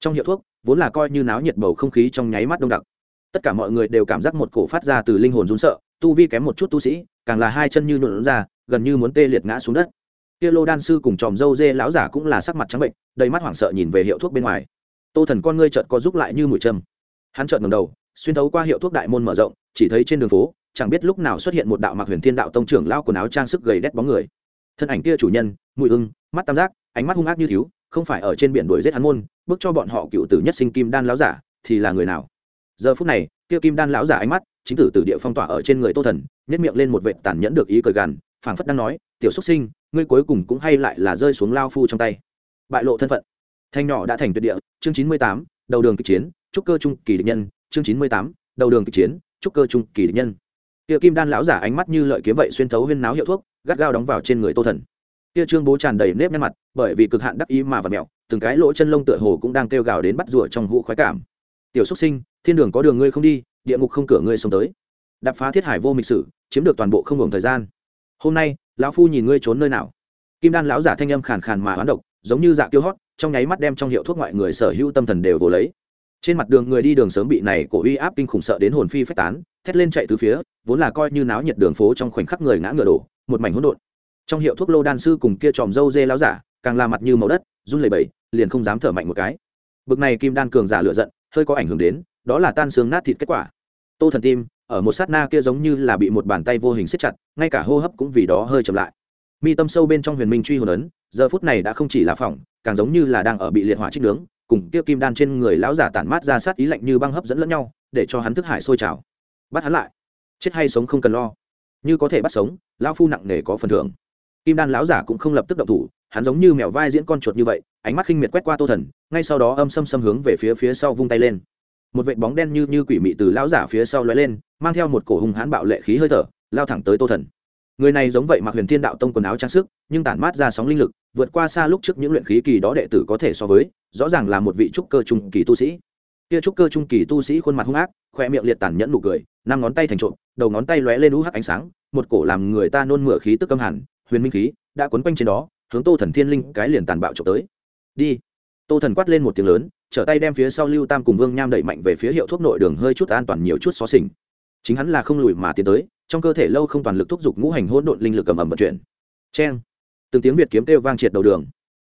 trong hiệu thuốc, vốn là coi như náo nhiệt bầu không khí trong nháy mắt đông đặc tất cả mọi người đều cảm giác một cổ phát ra từ linh hồn run sợ, tu vi kém một chút tu sĩ, càng là hai chân như nhuộn ra, gần như muốn tê liệt ngã xuống đất. Kia lô đan sư cùng tròm dâu dê lão giả cũng là sắc mặt trắng bệnh, đầy mắt hoảng sợ nhìn về hiệu thuốc bên ngoài. Tô thần con ngươi trợt có giúp lại như mũi châm. Hắn trợt ngầm đầu, xuyên thấu qua hiệu thuốc đại môn mở rộng, chỉ thấy trên đường phố, chẳng biết lúc nào xuất hiện một đạo mặc huyền thiên đạo tông trưởng lao quần áo trang sức gầy đét bóng người. Thân ảnh kia chủ nhân mùi ưng mắt tam giác, ánh mắt hung ác như thiếu, không phải ở trên biển đuổi giết hắn môn, bước cho bọn họ cựu tử nhất sinh kim đan lão giả, thì là người nào? Giờ phút này, kia kim đan lão giả ánh mắt, chính tử từ địa phong tỏa ở trên người tô thần nhét miệng lên một vệ tàn nhẫn được ý cười gằn, phảng phất đang nói, tiểu xuất sinh, ngươi cuối cùng cũng hay lại là rơi xuống lao phu trong tay. Bại lộ thân phận. Thanh nhỏ đã thành tuyệt địa, chương chín mươi tám, đầu đường kịch chiến trúc cơ trung kỳ địch nhân, chương chín mươi tám, đầu đường kịch chiến trúc cơ trung kỳ địch nhân. Kia kim đan lão giả ánh mắt như lợi kiếm vậy xuyên thấu huyên náo hiệu thuốc, gắt gao đóng vào trên người tô thần. Kia trương bố tràn đầy nếp nhăn mặt, bởi vì cực hạn đắc ý mà vật mẹo, từng cái lỗ chân lông tựa hồ cũng đang kêu gào đến bắt rùa trong hũ khoái cảm tiểu xuất sinh, thiên đường có đường ngươi không đi, địa ngục không cửa ngươi xông tới. Đập phá thiết hải vô mịch sử, chiếm được toàn bộ không ngừng thời gian. Hôm nay, lão phu nhìn ngươi trốn nơi nào? Kim đan lão giả thanh âm khàn khàn mà hoán độc, giống như dạ tiêu hót, trong nháy mắt đem trong hiệu thuốc ngoại người sở hữu tâm thần đều vồ lấy. Trên mặt đường người đi đường sớm bị này cổ uy áp kinh khủng sợ đến hồn phi phách tán, thét lên chạy từ phía, vốn là coi như náo nhiệt đường phố trong khoảnh khắc người ngã ngựa đổ, một mảnh hỗn độn. Trong hiệu thuốc lô đan sư cùng kia tròm dâu dê lão giả, càng la mặt như màu đất, run lẩy bẩy, liền không dám thở mạnh một cái. Bực này kim đan cường giả lựa giận hơi có ảnh hưởng đến, đó là tan xương nát thịt kết quả. Tô thần tim, ở một sát na kia giống như là bị một bàn tay vô hình siết chặt, ngay cả hô hấp cũng vì đó hơi chậm lại. Mi tâm sâu bên trong huyền minh truy hồn ấn, giờ phút này đã không chỉ là phỏng, càng giống như là đang ở bị liệt hỏa trích nướng, cùng kia kim đan trên người lão giả tản mát ra sát ý lạnh như băng hấp dẫn lẫn nhau, để cho hắn thức hải sôi trào. Bắt hắn lại. Chết hay sống không cần lo. Như có thể bắt sống, lão phu nặng nề có phần thưởng. Kim đan lão giả cũng không lập tức động thủ hắn giống như mèo vai diễn con chuột như vậy, ánh mắt khinh miệt quét qua tô thần, ngay sau đó âm xâm xâm hướng về phía phía sau vung tay lên. Một vệt bóng đen như như quỷ mị từ lão giả phía sau lóe lên, mang theo một cổ hung hãn bạo lệ khí hơi thở, lao thẳng tới tô thần. Người này giống vậy mặc huyền thiên đạo tông quần áo trang sức, nhưng tản mát ra sóng linh lực, vượt qua xa lúc trước những luyện khí kỳ đó đệ tử có thể so với, rõ ràng là một vị trúc cơ trung kỳ tu sĩ. Kia trúc cơ trung kỳ tu sĩ khuôn mặt hung ác, khoe miệng liệt tàn nhẫn nụ cười, năm ngón tay thành trộm, đầu ngón tay lóe lên u hắc ánh sáng, một cổ làm người ta nôn mửa khí tức căm hẳn, huyền minh khí, đã quấn quanh trên đó hướng tô thần thiên linh cái liền tàn bạo trộm tới. Đi. Tô thần quát lên một tiếng lớn, trở tay đem phía sau lưu tam cùng vương nham đẩy mạnh về phía hiệu thuốc nội đường hơi chút an toàn nhiều chút xó xỉnh. Chính hắn là không lùi mà tiến tới, trong cơ thể lâu không toàn lực thúc giục ngũ hành hỗn độn linh lực cầm ẩm vận chuyển. Cheng. Từng tiếng việt kiếm kêu vang triệt đầu đường.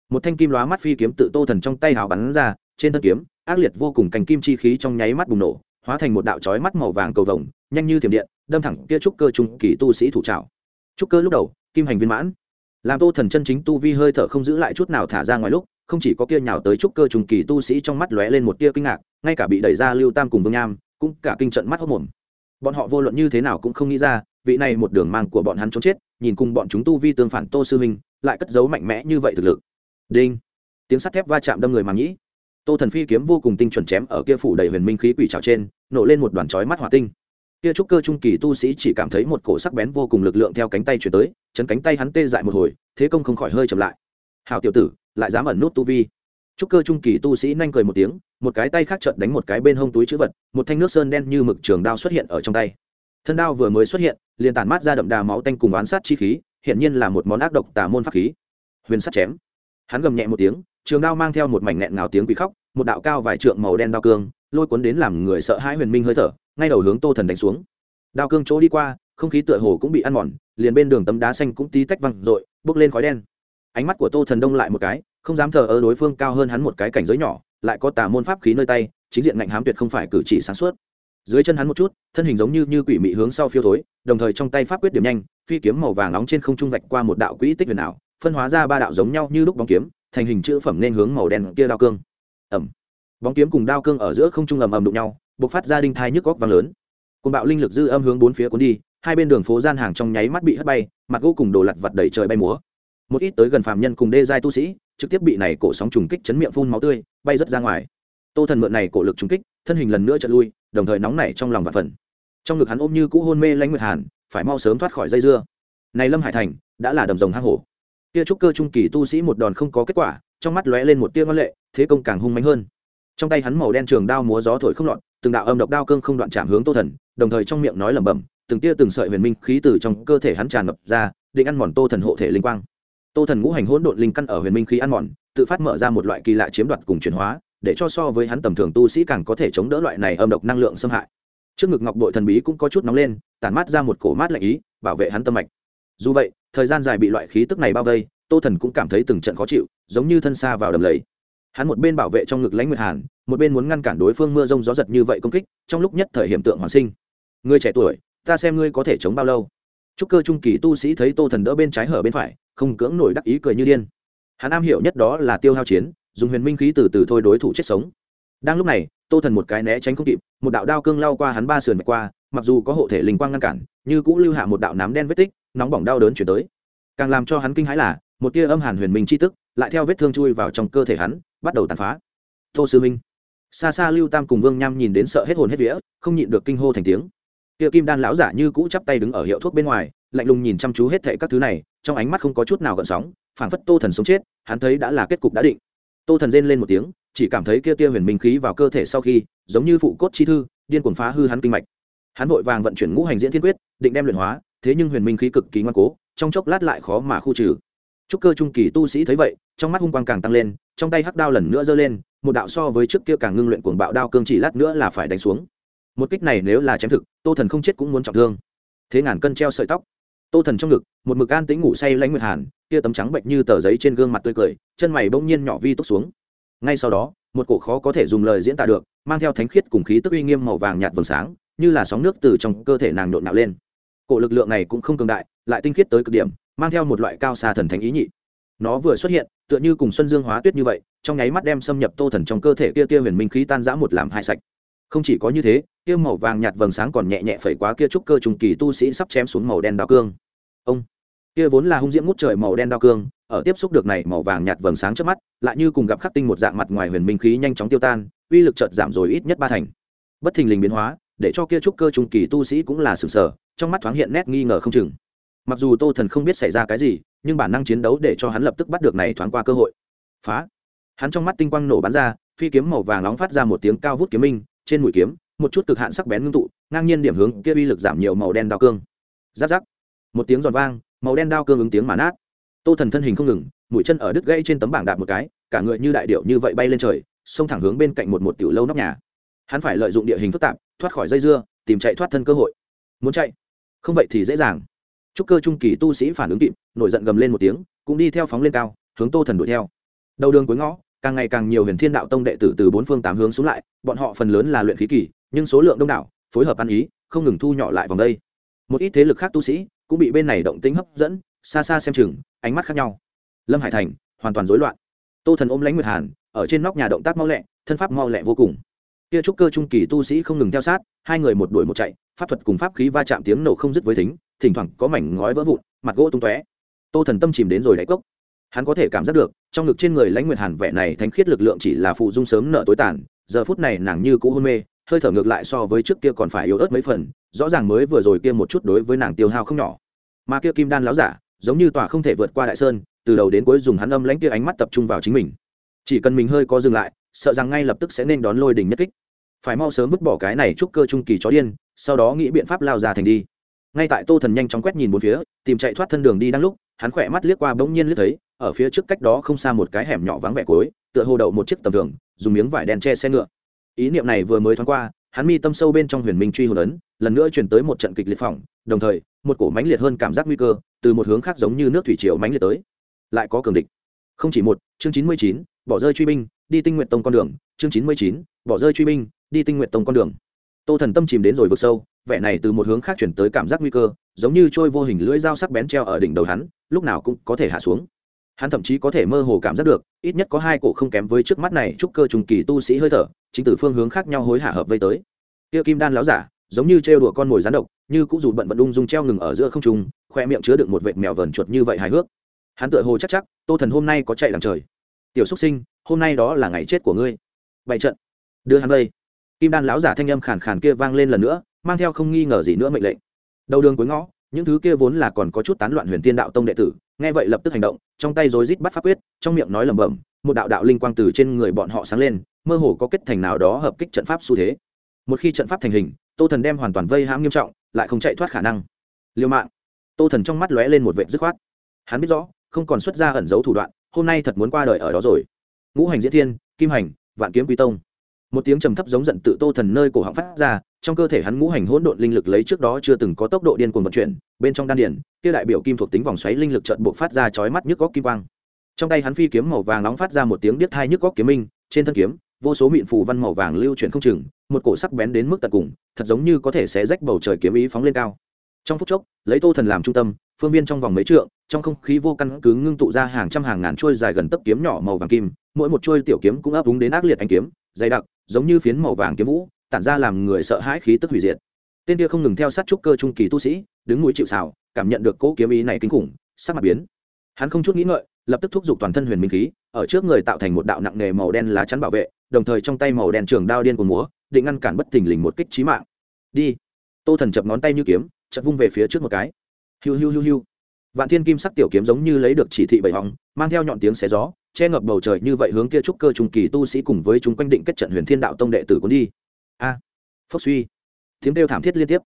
Một thanh kim lóa mắt phi kiếm tự tô thần trong tay hào bắn ra, trên thân kiếm, ác liệt vô cùng cành kim chi khí trong nháy mắt bùng nổ, hóa thành một đạo chói mắt màu vàng cầu vồng, nhanh như thiểm điện, đâm thẳng kia trúc cơ trung kỳ tu sĩ thủ trào trúc cơ lúc đầu, kim hành viên mãn làm tô thần chân chính tu vi hơi thở không giữ lại chút nào thả ra ngoài lúc, không chỉ có kia nhào tới trúc cơ trùng kỳ tu sĩ trong mắt lóe lên một tia kinh ngạc, ngay cả bị đẩy ra lưu tam cùng vương nham, cũng cả kinh trận mắt hốc mồm. Bọn họ vô luận như thế nào cũng không nghĩ ra, vị này một đường mang của bọn hắn trốn chết, nhìn cùng bọn chúng tu vi tương phản tô sư huynh lại cất giấu mạnh mẽ như vậy thực lực. Đinh. Tiếng sắt thép va chạm đâm người mà nghĩ. Tô thần phi kiếm vô cùng tinh chuẩn chém ở kia phủ đầy huyền minh khí quỷ trào trên, nổ lên một đoàn chói mắt hỏa tinh kia trúc cơ trung kỳ tu sĩ chỉ cảm thấy một cổ sắc bén vô cùng lực lượng theo cánh tay chuyển tới, chấn cánh tay hắn tê dại một hồi, thế công không khỏi hơi chậm lại. Hào tiểu tử, lại dám ẩn nút tu vi. Trúc cơ trung kỳ tu sĩ nhanh cười một tiếng, một cái tay khác trợn đánh một cái bên hông túi chữ vật, một thanh nước sơn đen như mực trường đao xuất hiện ở trong tay. Thân đao vừa mới xuất hiện, liền tản mát ra đậm đà máu tanh cùng oán sát chi khí hiện nhiên là một món ác độc tà môn pháp khí. Huyền sắt chém. Hắn gầm nhẹ một tiếng, trường đao mang theo một mảnh nghẹn ngào tiếng quỷ khóc, một đạo cao vài trượng màu đen đao cương, lôi cuốn đến làm người sợ hãi huyền minh hơi thở ngay đầu hướng tô thần đánh xuống. Đao cương chỗ đi qua, không khí tựa hồ cũng bị ăn mòn, liền bên đường tấm đá xanh cũng tí tách văng r ộ i bốc lên khói đen. Ánh mắt của tô thần đông lại một cái, không dám thờ ơ đối phương cao hơn hắn một cái cảnh giới nhỏ, lại có tà môn pháp khí nơi tay, chính diện ngạnh hám tuyệt không phải cử chỉ sáng suốt. Dưới chân hắn một chút, thân hình giống như như quỷ mị hướng sau phiêu thối, đồng thời trong tay pháp quyết điểm nhanh, phi kiếm màu vàng nóng trên không trung vạch qua một đạo quỹ tích huyền ảo, phân hóa ra ba đạo giống nhau như lúc bóng kiếm, thành hình chữ phẩm nên hướng màu đen kia đao cương. Ẩm bóng kiếm cùng đao cương ở giữa không trung ầm ầm đụng nhau bộc phát ra đinh thai nhức góc vang lớn. Côn bạo linh lực dư âm hướng bốn phía cuốn đi, hai bên đường phố gian hàng trong nháy mắt bị hất bay, mặt gỗ cùng đồ lặt vặt đầy trời bay múa. Một ít tới gần phạm nhân cùng đê giai tu sĩ, trực tiếp bị này cổ sóng trùng kích chấn miệng phun máu tươi, bay rớt ra ngoài. Tô thần mượn này cổ lực trùng kích, thân hình lần nữa trật lui, đồng thời nóng nảy trong lòng và phần. Trong ngực hắn ôm như cũ hôn mê lãnh nguyệt hàn, phải mau sớm thoát khỏi dây dưa. Này lâm hải thành, đã là đầm rồng hang hổ. Kia trúc cơ trung kỳ tu sĩ một đòn không có kết quả, trong mắt lóe lên một tia ngân lệ, thế công càng hung mạnh hơn. Trong tay hắn màu đen trường đao múa gió thổi không lọt từng đạo âm độc đao cương không đoạn chạm hướng tô thần, đồng thời trong miệng nói lẩm bẩm, từng tia từng sợi huyền minh khí từ trong cơ thể hắn tràn ngập ra, định ăn mòn tô thần hộ thể linh quang. Tô thần ngũ hành hỗn độn linh căn ở huyền minh khí ăn mòn, tự phát mở ra một loại kỳ lạ chiếm đoạt cùng chuyển hóa, để cho so với hắn tầm thường tu sĩ càng có thể chống đỡ loại này âm độc năng lượng xâm hại. Trước ngực ngọc bội thần bí cũng có chút nóng lên, tản mát ra một cổ mát lạnh ý, bảo vệ hắn tâm mạch. Dù vậy, thời gian dài bị loại khí tức này bao vây, tô thần cũng cảm thấy từng trận khó chịu, giống như thân xa vào đầm lầy hắn một bên bảo vệ trong ngực lãnh nguyệt hàn, một bên muốn ngăn cản đối phương mưa rông gió giật như vậy công kích, trong lúc nhất thời hiểm tượng hoàn sinh. Người trẻ tuổi, ta xem ngươi có thể chống bao lâu. Chúc cơ trung kỳ tu sĩ thấy tô thần đỡ bên trái hở bên phải, không cưỡng nổi đắc ý cười như điên. Hắn am hiểu nhất đó là tiêu hao chiến, dùng huyền minh khí từ từ thôi đối thủ chết sống. Đang lúc này, tô thần một cái né tránh không kịp, một đạo đao cương lao qua hắn ba sườn vạch qua, mặc dù có hộ thể linh quang ngăn cản, như cũng lưu hạ một đạo nám đen vết tích, nóng bỏng đau đớn chuyển tới. Càng làm cho hắn kinh hãi là, một tia âm hàn huyền minh c h i tức, lại theo vết thương chui vào trong cơ thể hắn bắt đầu tàn phá. Tô sư minh. Xa xa lưu tam cùng vương nham nhìn đến sợ hết hồn hết vía, không nhịn được kinh hô thành tiếng. Tia kim đan lão giả như cũ chắp tay đứng ở hiệu thuốc bên ngoài, lạnh lùng nhìn chăm chú hết thệ các thứ này, trong ánh mắt không có chút nào gợn sóng, phảng phất tô thần sống chết, hắn thấy đã là kết cục đã định. Tô thần rên lên một tiếng, chỉ cảm thấy kia tia huyền minh khí vào cơ thể sau khi, giống như phụ cốt chi thư, điên cuồng phá hư hắn kinh mạch. Hắn vội vàng vận chuyển ngũ hành diễn thiên quyết, định đem luyện hóa, thế nhưng huyền minh khí cực kỳ ngoan cố, trong chốc lát lại khó mà khu trừ trúc cơ trung kỳ tu sĩ thấy vậy, trong mắt hung quang càng tăng lên, trong tay hắc đao lần nữa giơ lên, một đạo so với trước kia càng ngưng luyện cuồng bạo đao cương chỉ lát nữa là phải đánh xuống. Một kích này nếu là chém thực, tô thần không chết cũng muốn trọng thương. Thế ngàn cân treo sợi tóc. Tô thần trong ngực, một mực an tĩnh ngủ say lãnh nguyệt hàn kia tấm trắng bệnh như tờ giấy trên gương mặt tươi cười, chân mày bỗng nhiên nhỏ vi túc xuống. Ngay sau đó, một cổ khó có thể dùng lời diễn tả được, mang theo thánh khiết cùng khí tức uy nghiêm màu vàng nhạt vầng sáng, như là sóng nước từ trong cơ thể nàng nhộn nạo lên. Cổ lực lượng này cũng không cường đại, lại tinh khiết tới cực điểm mang theo một loại cao xa thần thánh ý nhị. Nó vừa xuất hiện, tựa như cùng xuân dương hóa tuyết như vậy, trong nháy mắt đem xâm nhập tô thần trong cơ thể kia tia huyền minh khí tan rã một làm hai sạch. Không chỉ có như thế kia màu vàng nhạt vầng sáng còn nhẹ nhẹ phẩy quá kia trúc cơ trùng kỳ tu sĩ sắp chém xuống màu đen đao cương. Ông! Kia vốn là hung diễm ngút trời màu đen đao cương, ở tiếp xúc được này màu vàng nhạt vầng sáng trước mắt, lại như cùng gặp khắc tinh một dạng mặt ngoài huyền minh khí nhanh chóng tiêu tan, uy lực chợt giảm rồi ít nhất ba thành. Bất thình lình biến hóa, để cho kia trúc cơ trùng kỳ tu sĩ cũng là sừng sờ trong mắt thoáng hiện nét nghi ngờ không chừng mặc dù tô thần không biết xảy ra cái gì, nhưng bản năng chiến đấu để cho hắn lập tức bắt được này thoáng qua cơ hội. Phá! Hắn trong mắt tinh quang nổ bắn ra, phi kiếm màu vàng nóng phát ra một tiếng cao vút kiếm minh, trên mũi kiếm, một chút cực hạn sắc bén ngưng tụ, ngang nhiên điểm hướng kia uy lực giảm nhiều màu đen đao cương. Giáp giáp! Một tiếng giòn vang, màu đen đao cương ứng tiếng mà nát. Tô thần thân hình không ngừng, mũi chân ở đứt gãy trên tấm bảng đạp một cái, cả người như đại điệu như vậy bay lên trời, xông thẳng hướng bên cạnh một một tiểu lâu nóc nhà. Hắn phải lợi dụng địa hình phức tạp, thoát khỏi dây dưa, tìm chạy thoát thân cơ hội. Muốn chạy? Không vậy thì dễ dàng chúc cơ trung kỳ tu sĩ phản ứng kịp, nổi giận gầm lên một tiếng, cũng đi theo phóng lên cao, hướng tô thần đuổi theo. Đầu đường cuối ngõ, càng ngày càng nhiều huyền thiên đạo tông đệ tử từ bốn phương tám hướng xuống lại, bọn họ phần lớn là luyện khí kỳ, nhưng số lượng đông đảo, phối hợp ăn ý, không ngừng thu nhỏ lại vòng đây. Một ít thế lực khác tu sĩ, cũng bị bên này động tính hấp dẫn, xa xa xem chừng, ánh mắt khác nhau. Lâm hải thành, hoàn toàn rối loạn. Tô thần ôm lãnh nguyệt hàn, ở trên nóc nhà động tác mau lẹ, thân pháp mau lẹ vô cùng. Kia trúc cơ trung kỳ tu sĩ không ngừng theo sát, hai người một đuổi một chạy, pháp thuật cùng pháp khí va chạm tiếng nổ không dứt với thính thỉnh thoảng có mảnh ngói vỡ vụn, mặt gỗ tung tóe. Tô thần tâm chìm đến rồi đáy cốc. Hắn có thể cảm giác được, trong ngực trên người lãnh nguyệt hàn vẻ này thánh khiết lực lượng chỉ là phụ dung sớm nợ tối tàn, giờ phút này nàng như cũ hôn mê, hơi thở ngược lại so với trước kia còn phải yếu ớt mấy phần, rõ ràng mới vừa rồi kia một chút đối với nàng tiêu hao không nhỏ. Mà kia kim đan láo giả, giống như tòa không thể vượt qua đại sơn, từ đầu đến cuối dùng hắn âm lãnh kia ánh mắt tập trung vào chính mình. Chỉ cần mình hơi có dừng lại, sợ rằng ngay lập tức sẽ nên đón lôi đỉnh nhất kích. Phải mau sớm vứt bỏ cái này chúc cơ trung kỳ chó điên, sau đó nghĩ biện pháp lao ra thành đi ngay tại tô thần nhanh chóng quét nhìn bốn phía, tìm chạy thoát thân đường đi đang lúc, hắn khỏe mắt liếc qua bỗng nhiên liếc thấy, ở phía trước cách đó không xa một cái hẻm nhỏ vắng vẻ cối tựa hồ đậu một chiếc tầm thường, dùng miếng vải đen che xe ngựa. Ý niệm này vừa mới thoáng qua, hắn mi tâm sâu bên trong huyền minh truy hồn ấn, lần nữa chuyển tới một trận kịch liệt phỏng, đồng thời, một cổ mãnh liệt hơn cảm giác nguy cơ, từ một hướng khác giống như nước thủy triều mãnh liệt tới. Lại có cường địch. Không chỉ một, chương chín mươi chín, bỏ rơi truy binh, đi tinh nguyện tông con đường, chương chín mươi chín, bỏ rơi truy binh, đi tinh nguyện tông con đường. Tô thần tâm chìm đến rồi vực sâu vẻ này từ một hướng khác chuyển tới cảm giác nguy cơ, giống như trôi vô hình lưỡi dao sắc bén treo ở đỉnh đầu hắn, lúc nào cũng có thể hạ xuống. Hắn thậm chí có thể mơ hồ cảm giác được, ít nhất có hai cổ không kém với trước mắt này chúc cơ trùng kỳ tu sĩ hơi thở, chính từ phương hướng khác nhau hối hả hợp vây tới. Kia kim đan láo giả, giống như trêu đùa con mồi rán độc, như cũng dù bận vận ung dung treo ngừng ở giữa không trung, khoe miệng chứa được một vệt mèo vờn chuột như vậy hài hước. Hắn tựa hồ chắc chắc, tô thần hôm nay có chạy làm trời. Tiểu xúc sinh, hôm nay đó là ngày chết của ngươi. Bày trận. Đưa hắn vây kim đan lão giả thanh âm khàn khàn kia vang lên lần nữa mang theo không nghi ngờ gì nữa mệnh lệnh. Đầu đường cuối ngõ, những thứ kia vốn là còn có chút tán loạn huyền tiên đạo tông đệ tử, nghe vậy lập tức hành động, trong tay rối rít bắt pháp quyết, trong miệng nói lẩm bẩm, một đạo đạo linh quang từ trên người bọn họ sáng lên, mơ hồ có kết thành nào đó hợp kích trận pháp xu thế. Một khi trận pháp thành hình, tô thần đem hoàn toàn vây hãm nghiêm trọng, lại không chạy thoát khả năng. Liêu mạng. Tô thần trong mắt lóe lên một vệ dứt khoát. Hắn biết rõ, không còn xuất ra ẩn giấu thủ đoạn, hôm nay thật muốn qua đời ở đó rồi. Ngũ hành diễn thiên, kim hành, vạn kiếm quy tông một tiếng trầm thấp giống giận tự tô thần nơi cổ họng phát ra, trong cơ thể hắn ngũ hành hỗn độn linh lực lấy trước đó chưa từng có tốc độ điên cuồng vận chuyển, bên trong đan điển kia đại biểu kim thuộc tính vòng xoáy linh lực trợn buộc phát ra chói mắt nhức góc kim quang. Trong tay hắn phi kiếm màu vàng nóng phát ra một tiếng biết thai nhức góc kiếm minh, trên thân kiếm, vô số mịn phù văn màu vàng lưu chuyển không chừng, một cổ sắc bén đến mức tận cùng, thật giống như có thể sẽ rách bầu trời kiếm ý phóng lên cao. Trong phút chốc, lấy tô thần làm trung tâm, phương viên trong vòng mấy trượng, trong không khí vô căn cứ ngưng tụ ra hàng trăm hàng ngàn trôi dài gần tấc kiếm nhỏ màu vàng kim, mỗi một trôi tiểu kiếm cũng ấp úng đến ác liệt anh kiếm, dày đặc giống như phiến màu vàng kiếm vũ, tản ra làm người sợ hãi khí tức hủy diệt. Tên kia không ngừng theo sát trúc cơ trung kỳ tu sĩ, đứng núi chịu xào cảm nhận được cỗ kiếm ý này kinh khủng, sắc mặt biến. Hắn không chút nghĩ ngợi, lập tức thúc giục toàn thân huyền minh khí, ở trước người tạo thành một đạo nặng nề màu đen lá chắn bảo vệ, đồng thời trong tay màu đen trường đao điên của múa, định ngăn cản bất thình lình một kích trí mạng. Đi. Tô thần chập ngón tay như kiếm chập vung về phía trước một cái. Hiu hiu hiu hiu vạn thiên kim sắc tiểu kiếm giống như lấy được chỉ thị bảy hòng mang theo nhọn tiếng xé gió che ngập bầu trời như vậy hướng kia trúc cơ trung kỳ tu sĩ cùng với chúng quanh định kết trận huyền thiên đạo tông đệ tử cuốn đi. A à, phốc suy. Tiếng kêu thảm thiết liên tiếp.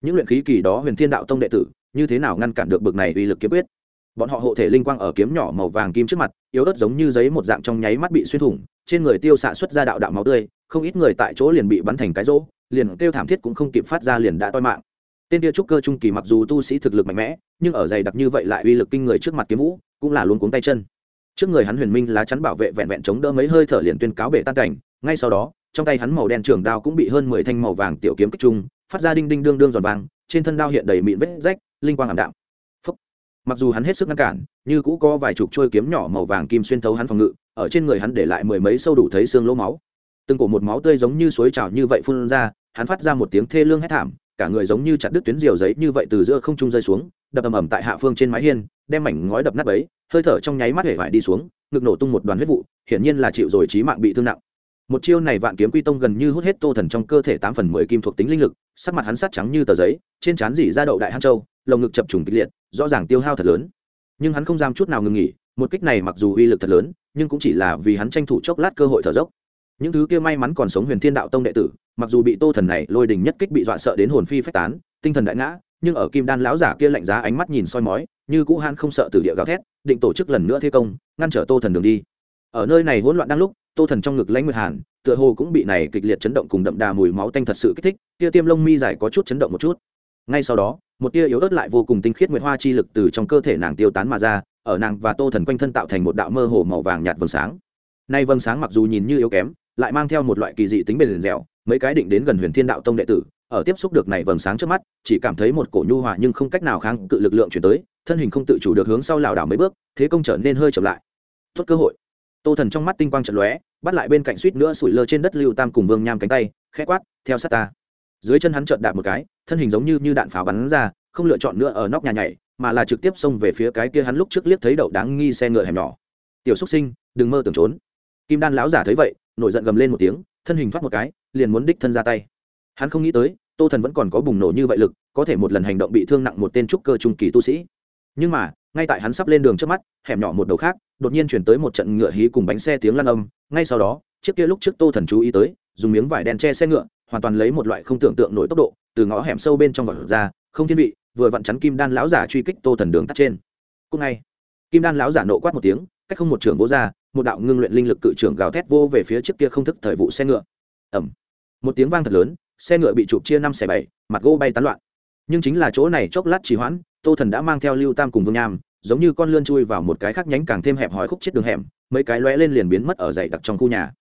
Những luyện khí kỳ đó huyền thiên đạo tông đệ tử như thế nào ngăn cản được bực này uy lực kiếm quyết? Bọn họ hộ thể linh quang ở kiếm nhỏ màu vàng kim trước mặt yếu ớt giống như giấy một dạng trong nháy mắt bị xuyên thủng trên người tiêu xạ xuất ra đạo đạo máu tươi không ít người tại chỗ liền bị bắn thành cái rỗ liền kêu thảm thiết cũng không kịp phát ra liền đã toi mạng. Tên Tiêu trúc cơ trung kỳ mặc dù tu sĩ thực lực mạnh mẽ nhưng ở dày đặc như vậy lại uy lực kinh người trước mặt kiếm vũ cũng là luôn cuống tay chân trước người hắn huyền minh lá chắn bảo vệ vẹn vẹn chống đỡ mấy hơi thở liền tuyên cáo bể tan cảnh, ngay sau đó, trong tay hắn màu đen trường đao cũng bị hơn mười thanh màu vàng tiểu kiếm kích trung phát ra đinh đinh đương đương giòn vàng, trên thân đao hiện đầy mịn vết rách, linh quang ảm đạm Phúc. mặc dù hắn hết sức ngăn cản, như cũ có vài chục trôi kiếm nhỏ màu vàng kim xuyên thấu hắn phòng ngự, ở trên người hắn để lại mười mấy sâu đủ thấy xương lỗ máu từng cổ một máu tươi giống như suối trào như vậy phun ra, hắn phát ra một tiếng thê lương hét thảm cả người giống như chặt đứt tuyến diều giấy như vậy từ giữa không trung rơi xuống, đập ầm ầm tại hạ phương trên mái hiên, đem mảnh ngói đập nát ấy hơi thở trong nháy mắt hể vải đi xuống, ngực nổ tung một đoàn huyết vụ, hiển nhiên là chịu rồi trí mạng bị thương nặng. Một chiêu này vạn kiếm quy tông gần như hút hết tô thần trong cơ thể tám phần mười kim thuộc tính linh lực, sắc mặt hắn sắt trắng như tờ giấy, trên trán dỉ ra đậu đại hang châu, lồng ngực chập trùng kịch liệt, rõ ràng tiêu hao thật lớn. Nhưng hắn không dám chút nào ngừng nghỉ, một kích này mặc dù uy lực thật lớn, nhưng cũng chỉ là vì hắn tranh thủ chốc lát cơ hội thở dốc những thứ kia may mắn còn sống huyền thiên đạo tông đệ tử, mặc dù bị tô thần này lôi đình nhất kích bị dọa sợ đến hồn phi phách tán, tinh thần đại ngã, nhưng ở kim đan lão giả kia lạnh giá ánh mắt nhìn soi mói, như cũ han không sợ từ địa gào thét, định tổ chức lần nữa thi công, ngăn trở tô thần đường đi. Ở nơi này hỗn loạn đang lúc, tô thần trong ngực lãnh nguyệt hàn, tựa hồ cũng bị này kịch liệt chấn động cùng đậm đà mùi máu tanh thật sự kích thích, tia tiêm lông mi dài có chút chấn động một chút. Ngay sau đó, một tia yếu ớt lại vô cùng tinh khiết nguyệt hoa chi lực từ trong cơ thể nàng tiêu tán mà ra, ở nàng và tô thần quanh thân tạo thành một đạo mơ hồ màu vàng nhạt vầng sáng. Nay vầng sáng mặc dù nhìn như yếu kém lại mang theo một loại kỳ dị tính bền dẻo, mấy cái định đến gần huyền thiên đạo tông đệ tử, ở tiếp xúc được này vầng sáng trước mắt, chỉ cảm thấy một cổ nhu hòa nhưng không cách nào kháng cự lực lượng chuyển tới, thân hình không tự chủ được hướng sau lảo đảo mấy bước, thế công trở nên hơi chậm lại. Tốt cơ hội. Tô thần trong mắt tinh quang trận lóe, bắt lại bên cạnh suýt nữa sủi lơ trên đất lưu tam cùng vương nham cánh tay, khẽ quát, theo sát ta. Dưới chân hắn trợn đạp một cái, thân hình giống như như đạn pháo bắn ra, không lựa chọn nữa ở nóc nhà nhảy, mà là trực tiếp xông về phía cái kia hắn lúc trước liếc thấy đậu đáng nghi xe ngựa hẻm nhỏ. Tiểu xúc sinh, đừng mơ tưởng trốn. Kim đan lão giả thấy vậy nổi giận gầm lên một tiếng, thân hình thoát một cái, liền muốn đích thân ra tay. Hắn không nghĩ tới, tô thần vẫn còn có bùng nổ như vậy lực, có thể một lần hành động bị thương nặng một tên trúc cơ trung kỳ tu sĩ. Nhưng mà, ngay tại hắn sắp lên đường trước mắt, hẻm nhỏ một đầu khác, đột nhiên chuyển tới một trận ngựa hí cùng bánh xe tiếng lăn âm. Ngay sau đó, chiếc kia lúc trước tô thần chú ý tới, dùng miếng vải đen che xe ngựa, hoàn toàn lấy một loại không tưởng tượng nổi tốc độ, từ ngõ hẻm sâu bên trong vỏ ra, không thiên vị, vừa vặn chắn kim đan lão giả truy kích tô thần đường tắt trên. Cùng ngay, kim đan lão giả nộ quát một tiếng, cách không một trường vỗ ra một đạo ngưng luyện linh lực cự trưởng gào thét vô về phía trước kia không thức thời vụ xe ngựa. Ẩm một tiếng vang thật lớn, xe ngựa bị chụp chia năm xẻ bảy, mặt gỗ bay tán loạn. Nhưng chính là chỗ này chốc lát trì hoãn, tô thần đã mang theo lưu tam cùng vương nham, giống như con lươn chui vào một cái khác nhánh càng thêm hẹp hòi khúc chết đường hẻm, mấy cái lóe lên liền biến mất ở dày đặc trong khu nhà.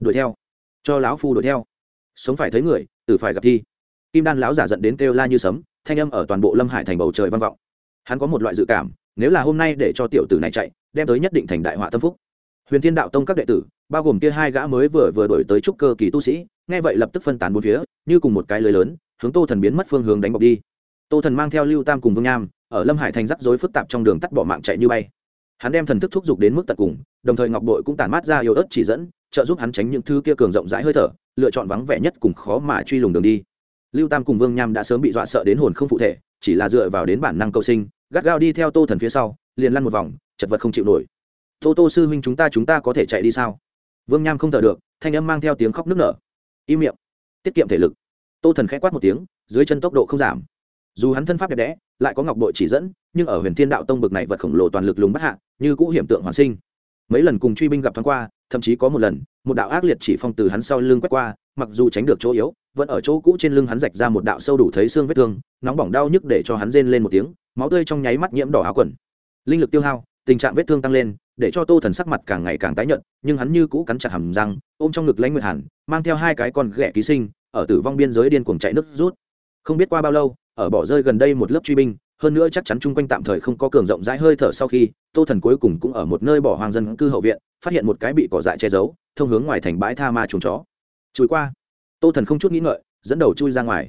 Đuổi theo. Cho lão phu đuổi theo. Sống phải thấy người, tử phải gặp thi. Kim đan lão giả giận đến kêu la như sấm, thanh âm ở toàn bộ lâm hải thành bầu trời vang vọng. Hắn có một loại dự cảm, nếu là hôm nay để cho tiểu tử này chạy, đem tới nhất định thành đại họa tâm phúc huyền thiên đạo tông các đệ tử, bao gồm kia hai gã mới vừa vừa đổi tới trúc cơ kỳ tu sĩ, nghe vậy lập tức phân tán bốn phía, như cùng một cái lưới lớn, hướng tô thần biến mất phương hướng đánh bọc đi. Tô thần mang theo lưu tam cùng vương nham, ở lâm hải thành rắc rối phức tạp trong đường tắt bỏ mạng chạy như bay. Hắn đem thần thức thúc giục đến mức tận cùng, đồng thời ngọc bội cũng tản mát ra yếu ớt chỉ dẫn, trợ giúp hắn tránh những thứ kia cường rộng rãi hơi thở, lựa chọn vắng vẻ nhất cùng khó mà truy lùng đường đi. Lưu tam cùng vương nham đã sớm bị dọa sợ đến hồn không phụ thể, chỉ là dựa vào đến bản năng cầu sinh, gắt gao đi theo tô thần phía sau, liền lăn một vòng, chật vật không chịu nổi tô tô sư huynh chúng ta chúng ta có thể chạy đi sao? Vương nham không thở được, thanh âm mang theo tiếng khóc nức nở. Im miệng. Tiết kiệm thể lực. Tô thần k h ẽ quát một tiếng, dưới chân tốc độ không giảm. Dù hắn thân pháp đẹp đẽ, lại có ngọc bội chỉ dẫn, nhưng ở huyền thiên đạo tông bực này vật khổng lồ toàn lực lùng bắt hạ, như cũ hiểm tượng hoàn sinh. Mấy lần cùng truy binh gặp thoáng qua, thậm chí có một lần, một đạo ác liệt chỉ phong từ hắn sau lưng quét qua, mặc dù tránh được chỗ yếu, vẫn ở chỗ cũ trên lưng hắn rạch ra một đạo sâu đủ thấy xương vết thương, nóng bỏng đau nhức để cho hắn rên lên một tiếng, máu tươi trong nháy mắt nhiễm đỏ áo quần. Linh lực tiêu hao, tình trạng vết thương tăng lên để cho tô thần sắc mặt càng ngày càng tái nhợt, nhưng hắn như cũ cắn chặt hầm răng, ôm trong ngực lãnh nguyệt hàn, mang theo hai cái con ghẻ ký sinh, ở tử vong biên giới điên cuồng chạy nước rút. Không biết qua bao lâu, ở bỏ rơi gần đây một lớp truy binh, hơn nữa chắc chắn chung quanh tạm thời không có cường rộng rãi hơi thở sau khi, tô thần cuối cùng cũng ở một nơi bỏ hoang dân cư hậu viện, phát hiện một cái bị cỏ dại che giấu, thông hướng ngoài thành bãi tha ma chuồng chó. Chui qua, tô thần không chút nghĩ ngợi, dẫn đầu chui ra ngoài.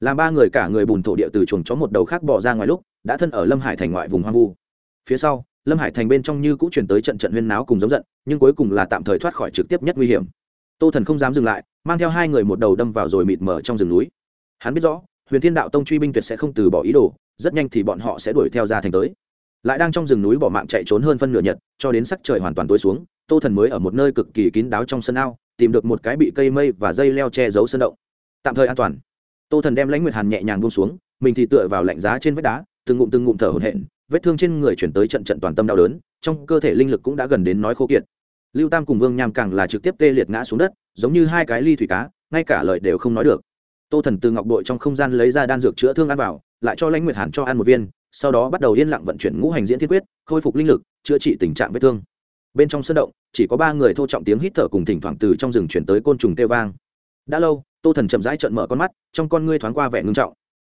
Làm ba người cả người bùn thổ địa từ chuồng chó một đầu khác bỏ ra ngoài lúc, đã thân ở lâm hải thành ngoại vùng hoang vu. Phía sau lâm hải thành bên trong như cũng chuyển tới trận trận huyên náo cùng giống giận, nhưng cuối cùng là tạm thời thoát khỏi trực tiếp nhất nguy hiểm. Tô thần không dám dừng lại, mang theo hai người một đầu đâm vào rồi mịt mở trong rừng núi. Hắn biết rõ, huyền thiên đạo tông truy binh tuyệt sẽ không từ bỏ ý đồ, rất nhanh thì bọn họ sẽ đuổi theo ra thành tới. Lại đang trong rừng núi bỏ mạng chạy trốn hơn phân nửa nhật, cho đến sắc trời hoàn toàn tối xuống, tô thần mới ở một nơi cực kỳ kín đáo trong sân ao, tìm được một cái bị cây mây và dây leo che giấu sân động. Tạm thời an toàn. Tô thần đem lãnh nguyệt hàn nhẹ nhàng buông xuống, mình thì tựa vào lạnh giá trên vách đá, từng ngụm từng ngụm thở hổn hển vết thương trên người chuyển tới trận trận toàn tâm đau đớn, trong cơ thể linh lực cũng đã gần đến nói khô kiệt. Lưu tam cùng vương nham càng là trực tiếp tê liệt ngã xuống đất, giống như hai cái ly thủy cá, ngay cả lời đều không nói được. Tô thần từ ngọc đội trong không gian lấy ra đan dược chữa thương ăn vào, lại cho lãnh nguyệt hàn cho ăn một viên, sau đó bắt đầu yên lặng vận chuyển ngũ hành diễn thiên quyết, khôi phục linh lực, chữa trị tình trạng vết thương. Bên trong sân động, chỉ có ba người thô trọng tiếng hít thở cùng thỉnh thoảng từ trong rừng chuyển tới côn trùng kêu vang. Đã lâu, tô thần chậm rãi trợn mở con mắt, trong con ngươi thoáng qua vẻ ngưng trọng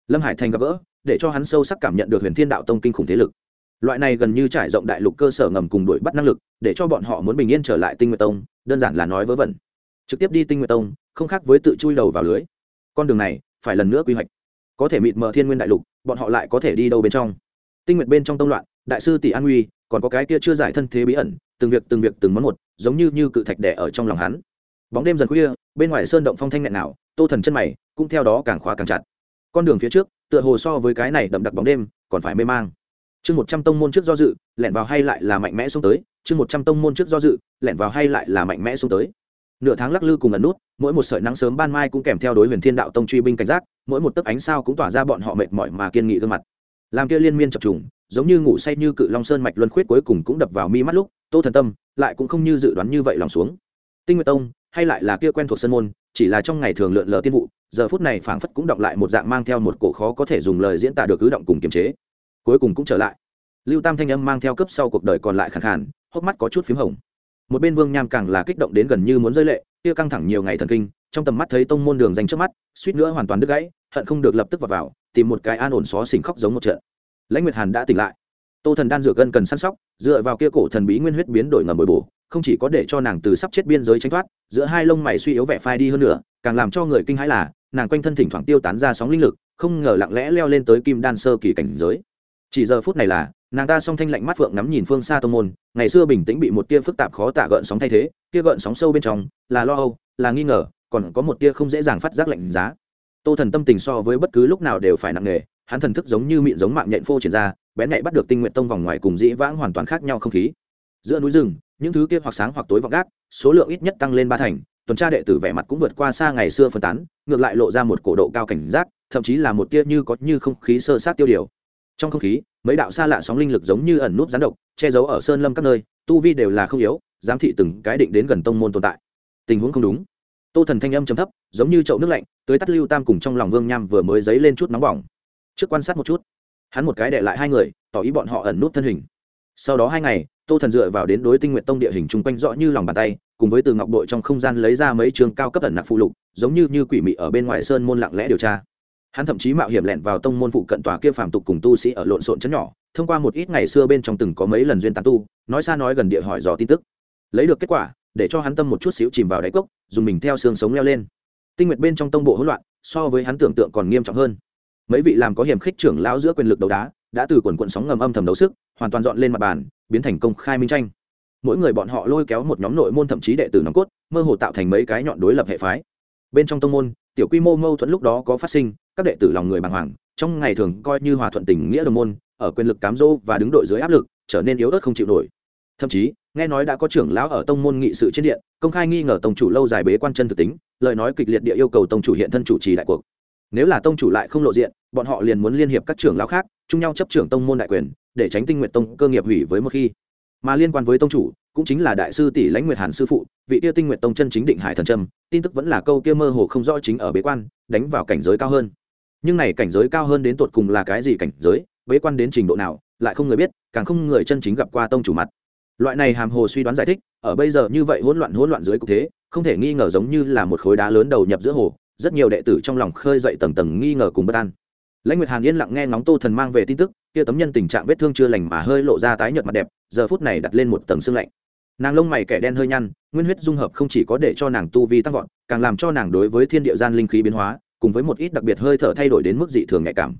lâm hải thành gặp gỡ, để cho hắn sâu sắc cảm nhận được huyền thiên đạo tông kinh khủng thế lực. Loại này gần như trải rộng đại lục cơ sở ngầm cùng đuổi bắt năng lực, để cho bọn họ muốn bình yên trở lại tinh nguyệt tông, đơn giản là nói vớ vẩn. Trực tiếp đi tinh nguyệt tông, không khác với tự chui đầu vào lưới. Con đường này, phải lần nữa quy hoạch. Có thể mịt mờ thiên nguyên đại lục, bọn họ lại có thể đi đâu bên trong? Tinh nguyệt bên trong tông loạn, đại sư tỷ an uy còn có cái kia chưa giải thân thế bí ẩn, từng việc từng việc từng món một, giống như như cự thạch đẻ ở trong lòng hắn. Bóng đêm dần khuya, bên ngoài sơn động phong thanh nghẹn nào tô thần chân mày cũng theo đó càng khóa càng chặt con đường phía trước, tựa hồ so với cái này đậm đặc bóng đêm, còn phải mê mang. Chương một trăm tông môn trước do dự, lẻn vào hay lại là mạnh mẽ xuống tới. Chương một trăm tông môn trước do dự, lẻn vào hay lại là mạnh mẽ xuống tới. Nửa tháng lắc lư cùng ẩn nút, mỗi một sợi nắng sớm ban mai cũng kèm theo đối huyền thiên đạo tông truy binh cảnh giác, mỗi một tấc ánh sao cũng tỏa ra bọn họ mệt mỏi mà kiên nghị gương mặt. Làm kia liên miên chập trùng, giống như ngủ say như cự long sơn mạch luân khuyết cuối cùng cũng đập vào mi mắt lúc, tô thần tâm lại cũng không như dự đoán như vậy lòng xuống. Tinh nguyệt tông, hay lại là kia quen thuộc sân môn chỉ là trong ngày thường lượn lờ tiên vụ giờ phút này phảng phất cũng động lại một dạng mang theo một cổ khó có thể dùng lời diễn tả được cứ động cùng kiềm chế. Cuối cùng cũng trở lại. Lưu tam thanh âm mang theo cấp sau cuộc đời còn lại khẳng khàn hốc mắt có chút p h í m hồng. Một bên vương nham càng là kích động đến gần như muốn rơi lệ kia căng thẳng nhiều ngày thần kinh trong tầm mắt thấy tông môn đường dành trước mắt suýt nữa hoàn toàn đứt gãy hận không được lập tức vào, vào tìm một cái an ổn xó xỉnh khóc giống một trận. Lãnh nguyệt hàn đã tỉnh lại. Tô thần đan dược gân cần săn sóc dựa vào kia cổ thần bí nguyên huyết biến đổi ngầm bồi bổ không chỉ có để cho nàng từ sắp chết biên giới tránh thoát, giữa hai lông mày suy yếu vẻ phai đi hơn nữa, càng làm cho người kinh hãi là, nàng quanh thân thỉnh thoảng tiêu tán ra sóng linh lực, không ngờ lặng lẽ leo lên tới kim đan sơ kỳ cảnh giới. Chỉ giờ phút này là, nàng ta song thanh lạnh mắt phượng ngắm nhìn phương xa tô môn, ngày xưa bình tĩnh bị một tia phức tạp khó tạ gợn sóng thay thế tia gợn sóng sâu bên trong, là lo âu, là nghi ngờ, còn có một tia không dễ dàng phát giác lạnh giá. Tô thần tâm tình so với bất cứ lúc nào đều phải nặng nề, hắn thần thức giống như miệng giống mạng nhện phô triển ra, bén nhạy bắt được tinh nguyện tông vòng ngoài cùng dĩ vãng hoàn toàn khác nhau không khí giữa núi rừng, những thứ kia hoặc sáng hoặc tối vọng gác, số lượng ít nhất tăng lên ba thành, tuần tra đệ tử vẻ mặt cũng vượt qua xa ngày xưa phân tán, ngược lại lộ ra một cổ độ cao cảnh giác, thậm chí là một tia như có như không khí sơ sát tiêu điều. Trong không khí, mấy đạo xa lạ sóng linh lực giống như ẩn núp gián độc, che giấu ở sơn lâm các nơi, tu vi đều là không yếu, giám thị từng cái định đến gần tông môn tồn tại. Tình huống không đúng. Tô thần thanh âm trầm thấp, giống như chậu nước lạnh tới tắt lưu tam cùng trong lòng vương nham vừa mới dấy lên chút nóng bỏng. Trước quan sát một chút, hắn một cái đệ lại hai người, tỏ ý bọn họ ẩn nút thân hình. Sau đó hai ngày tô thần dựa vào đến đối tinh nguyện tông địa hình chung quanh rõ như lòng bàn tay, cùng với từ ngọc đội trong không gian lấy ra mấy trường cao cấp ẩn nặc phụ lục, giống như như quỷ mị ở bên ngoài sơn môn lặng lẽ điều tra. Hắn thậm chí mạo hiểm lẹn vào tông môn phụ cận tòa kia phàm tục cùng tu sĩ ở lộn xộn chấn nhỏ, thông qua một ít ngày xưa bên trong từng có mấy lần duyên tán tu, nói xa nói gần địa hỏi dò tin tức. Lấy được kết quả, để cho hắn tâm một chút xíu chìm vào đáy cốc, dùng mình theo xương sống leo lên. Tinh nguyệt bên trong tông bộ hỗn loạn, so với hắn tưởng tượng còn nghiêm trọng hơn. Mấy vị làm có hiểm khích trưởng lão giữa quyền lực đấu đá, đã từ quần quận sóng ngầm âm thầm đấu sức, hoàn toàn dọn lên mặt bàn biến thành công khai minh tranh. Mỗi người bọn họ lôi kéo một nhóm nội môn thậm chí đệ tử nòng cốt, mơ hồ tạo thành mấy cái nhọn đối lập hệ phái. Bên trong tông môn, tiểu quy mô mâu thuẫn lúc đó có phát sinh, các đệ tử lòng người bàng hoàng, trong ngày thường coi như hòa thuận tình nghĩa đồng môn, ở quyền lực cám dỗ và đứng đội dưới áp lực, trở nên yếu ớt không chịu nổi. Thậm chí, nghe nói đã có trưởng lão ở tông môn nghị sự trên điện, công khai nghi ngờ tông chủ lâu dài bế quan chân thực tính, lời nói kịch liệt địa yêu cầu tông chủ hiện thân chủ trì đại cuộc. Nếu là tông chủ lại không lộ diện, bọn họ liền muốn liên hiệp các trưởng lão khác, chung nhau chấp trưởng tông môn đại quyền để tránh tinh nguyện tông cơ nghiệp hủy với một khi. Mà liên quan với tông chủ, cũng chính là đại sư tỷ lãnh nguyệt hàn sư phụ, vị tiêu tinh nguyệt tông chân chính định hải thần trâm, tin tức vẫn là câu kia mơ hồ không rõ chính ở bế quan, đánh vào cảnh giới cao hơn. Nhưng này cảnh giới cao hơn đến tột cùng là cái gì cảnh giới, bế quan đến trình độ nào, lại không người biết, càng không người chân chính gặp qua tông chủ mặt. Loại này hàm hồ suy đoán giải thích, ở bây giờ như vậy hỗn loạn hỗn loạn dưới cục thế, không thể nghi ngờ giống như là một khối đá lớn đầu nhập giữa hồ, rất nhiều đệ tử trong lòng khơi dậy tầng tầng nghi ngờ cùng bất an lãnh nguyệt hàn yên lặng nghe ngóng tô thần mang về tin tức, kia tấm nhân tình trạng vết thương chưa lành mà hơi lộ ra tái nhợt mặt đẹp, giờ phút này đặt lên một tầng xương lạnh. Nàng lông mày kẻ đen hơi nhăn, nguyên huyết dung hợp không chỉ có để cho nàng tu vi tăng vọt, càng làm cho nàng đối với thiên địa gian linh khí biến hóa, cùng với một ít đặc biệt hơi thở thay đổi đến mức dị thường nhạy cảm.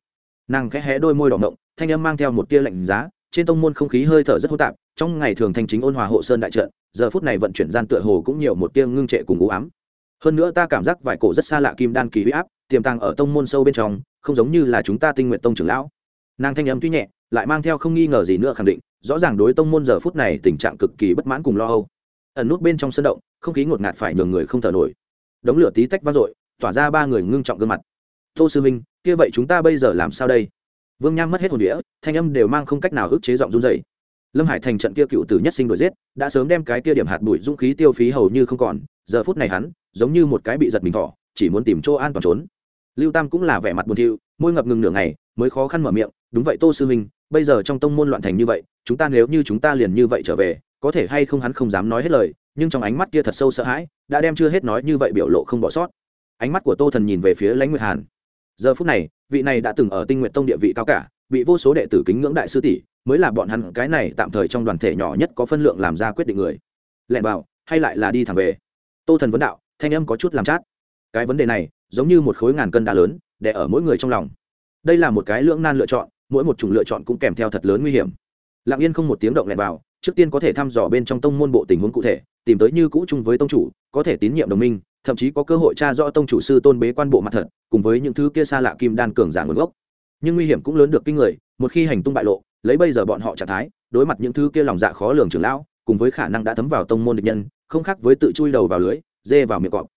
Nàng khẽ hé đôi môi đỏ ngộng, thanh âm mang theo một tia lạnh giá, trên tông môn không khí hơi thở rất hô tạp, trong ngày thường thanh chính ôn hòa hộ sơn đại trận, giờ phút này vận chuyển gian tựa hồ cũng nhiều một tia ngưng trệ cùng u ám. Hơn nữa ta cảm giác vài cổ rất xa lạ kim đan kỳ huy áp tiềm tàng ở tông môn sâu bên trong, không giống như là chúng ta tinh nguyện tông trưởng lão. Nàng thanh âm tuy nhẹ, lại mang theo không nghi ngờ gì nữa khẳng định, rõ ràng đối tông môn giờ phút này tình trạng cực kỳ bất mãn cùng lo âu. Ẩn nút bên trong sân động, không khí ngột ngạt phải nhường người không thở nổi. Đống lửa tí tách vang dội, tỏa ra ba người ngưng trọng gương mặt. Tô sư minh kia vậy chúng ta bây giờ làm sao đây? Vương nham mất hết hồn đĩa thanh âm đều mang không cách nào ức chế giọng run dày lâm hải thành trận kia cựu tử nhất sinh đuổi giết, đã sớm đem cái kia điểm hạt bụi dũng khí tiêu phí hầu như không còn, giờ phút này hắn, giống như một cái bị giật mình thỏ, chỉ muốn tìm chỗ an toàn trốn lưu tam cũng là vẻ mặt buồn thiu, môi ngập ngừng nửa ngày, mới khó khăn mở miệng, đúng vậy tô sư minh, bây giờ trong tông môn loạn thành như vậy, chúng ta nếu như chúng ta liền như vậy trở về, có thể hay không hắn không dám nói hết lời, nhưng trong ánh mắt kia thật sâu sợ hãi, đã đem chưa hết nói như vậy biểu lộ không bỏ sót. Ánh mắt của tô thần nhìn về phía lãnh nguyệt hàn. Giờ phút này, vị này đã từng ở tinh nguyện tông địa vị cao cả, bị vô số đệ tử kính ngưỡng đại sư tỷ, mới là bọn hắn cái này tạm thời trong đoàn thể nhỏ nhất có phân lượng làm ra quyết định người. Lẹn vào, hay lại là đi thẳng về. Tô thần vấn đạo, thanh âm có chút làm chát. Cái vấn đề này giống như một khối ngàn cân đá lớn để ở mỗi người trong lòng. Đây là một cái lưỡng nan lựa chọn, mỗi một chủng lựa chọn cũng kèm theo thật lớn nguy hiểm. Lặng yên không một tiếng động lẹn vào, trước tiên có thể thăm dò bên trong tông môn bộ tình huống cụ thể, tìm tới như cũ chung với tông chủ, có thể tín nhiệm đồng minh, thậm chí có cơ hội tra rõ tông chủ sư tôn bế quan bộ mặt thật, cùng với những thứ kia xa lạ kim đan cường giả nguồn gốc. Nhưng nguy hiểm cũng lớn được kinh người, một khi hành tung bại lộ, lấy bây giờ bọn họ trạng thái, đối mặt những thứ kia lòng dạ khó lường trưởng lão, cùng với khả năng đã thấm vào tông môn địch nhân, không khác với tự chui đầu vào lưới, dê vào miệng cọp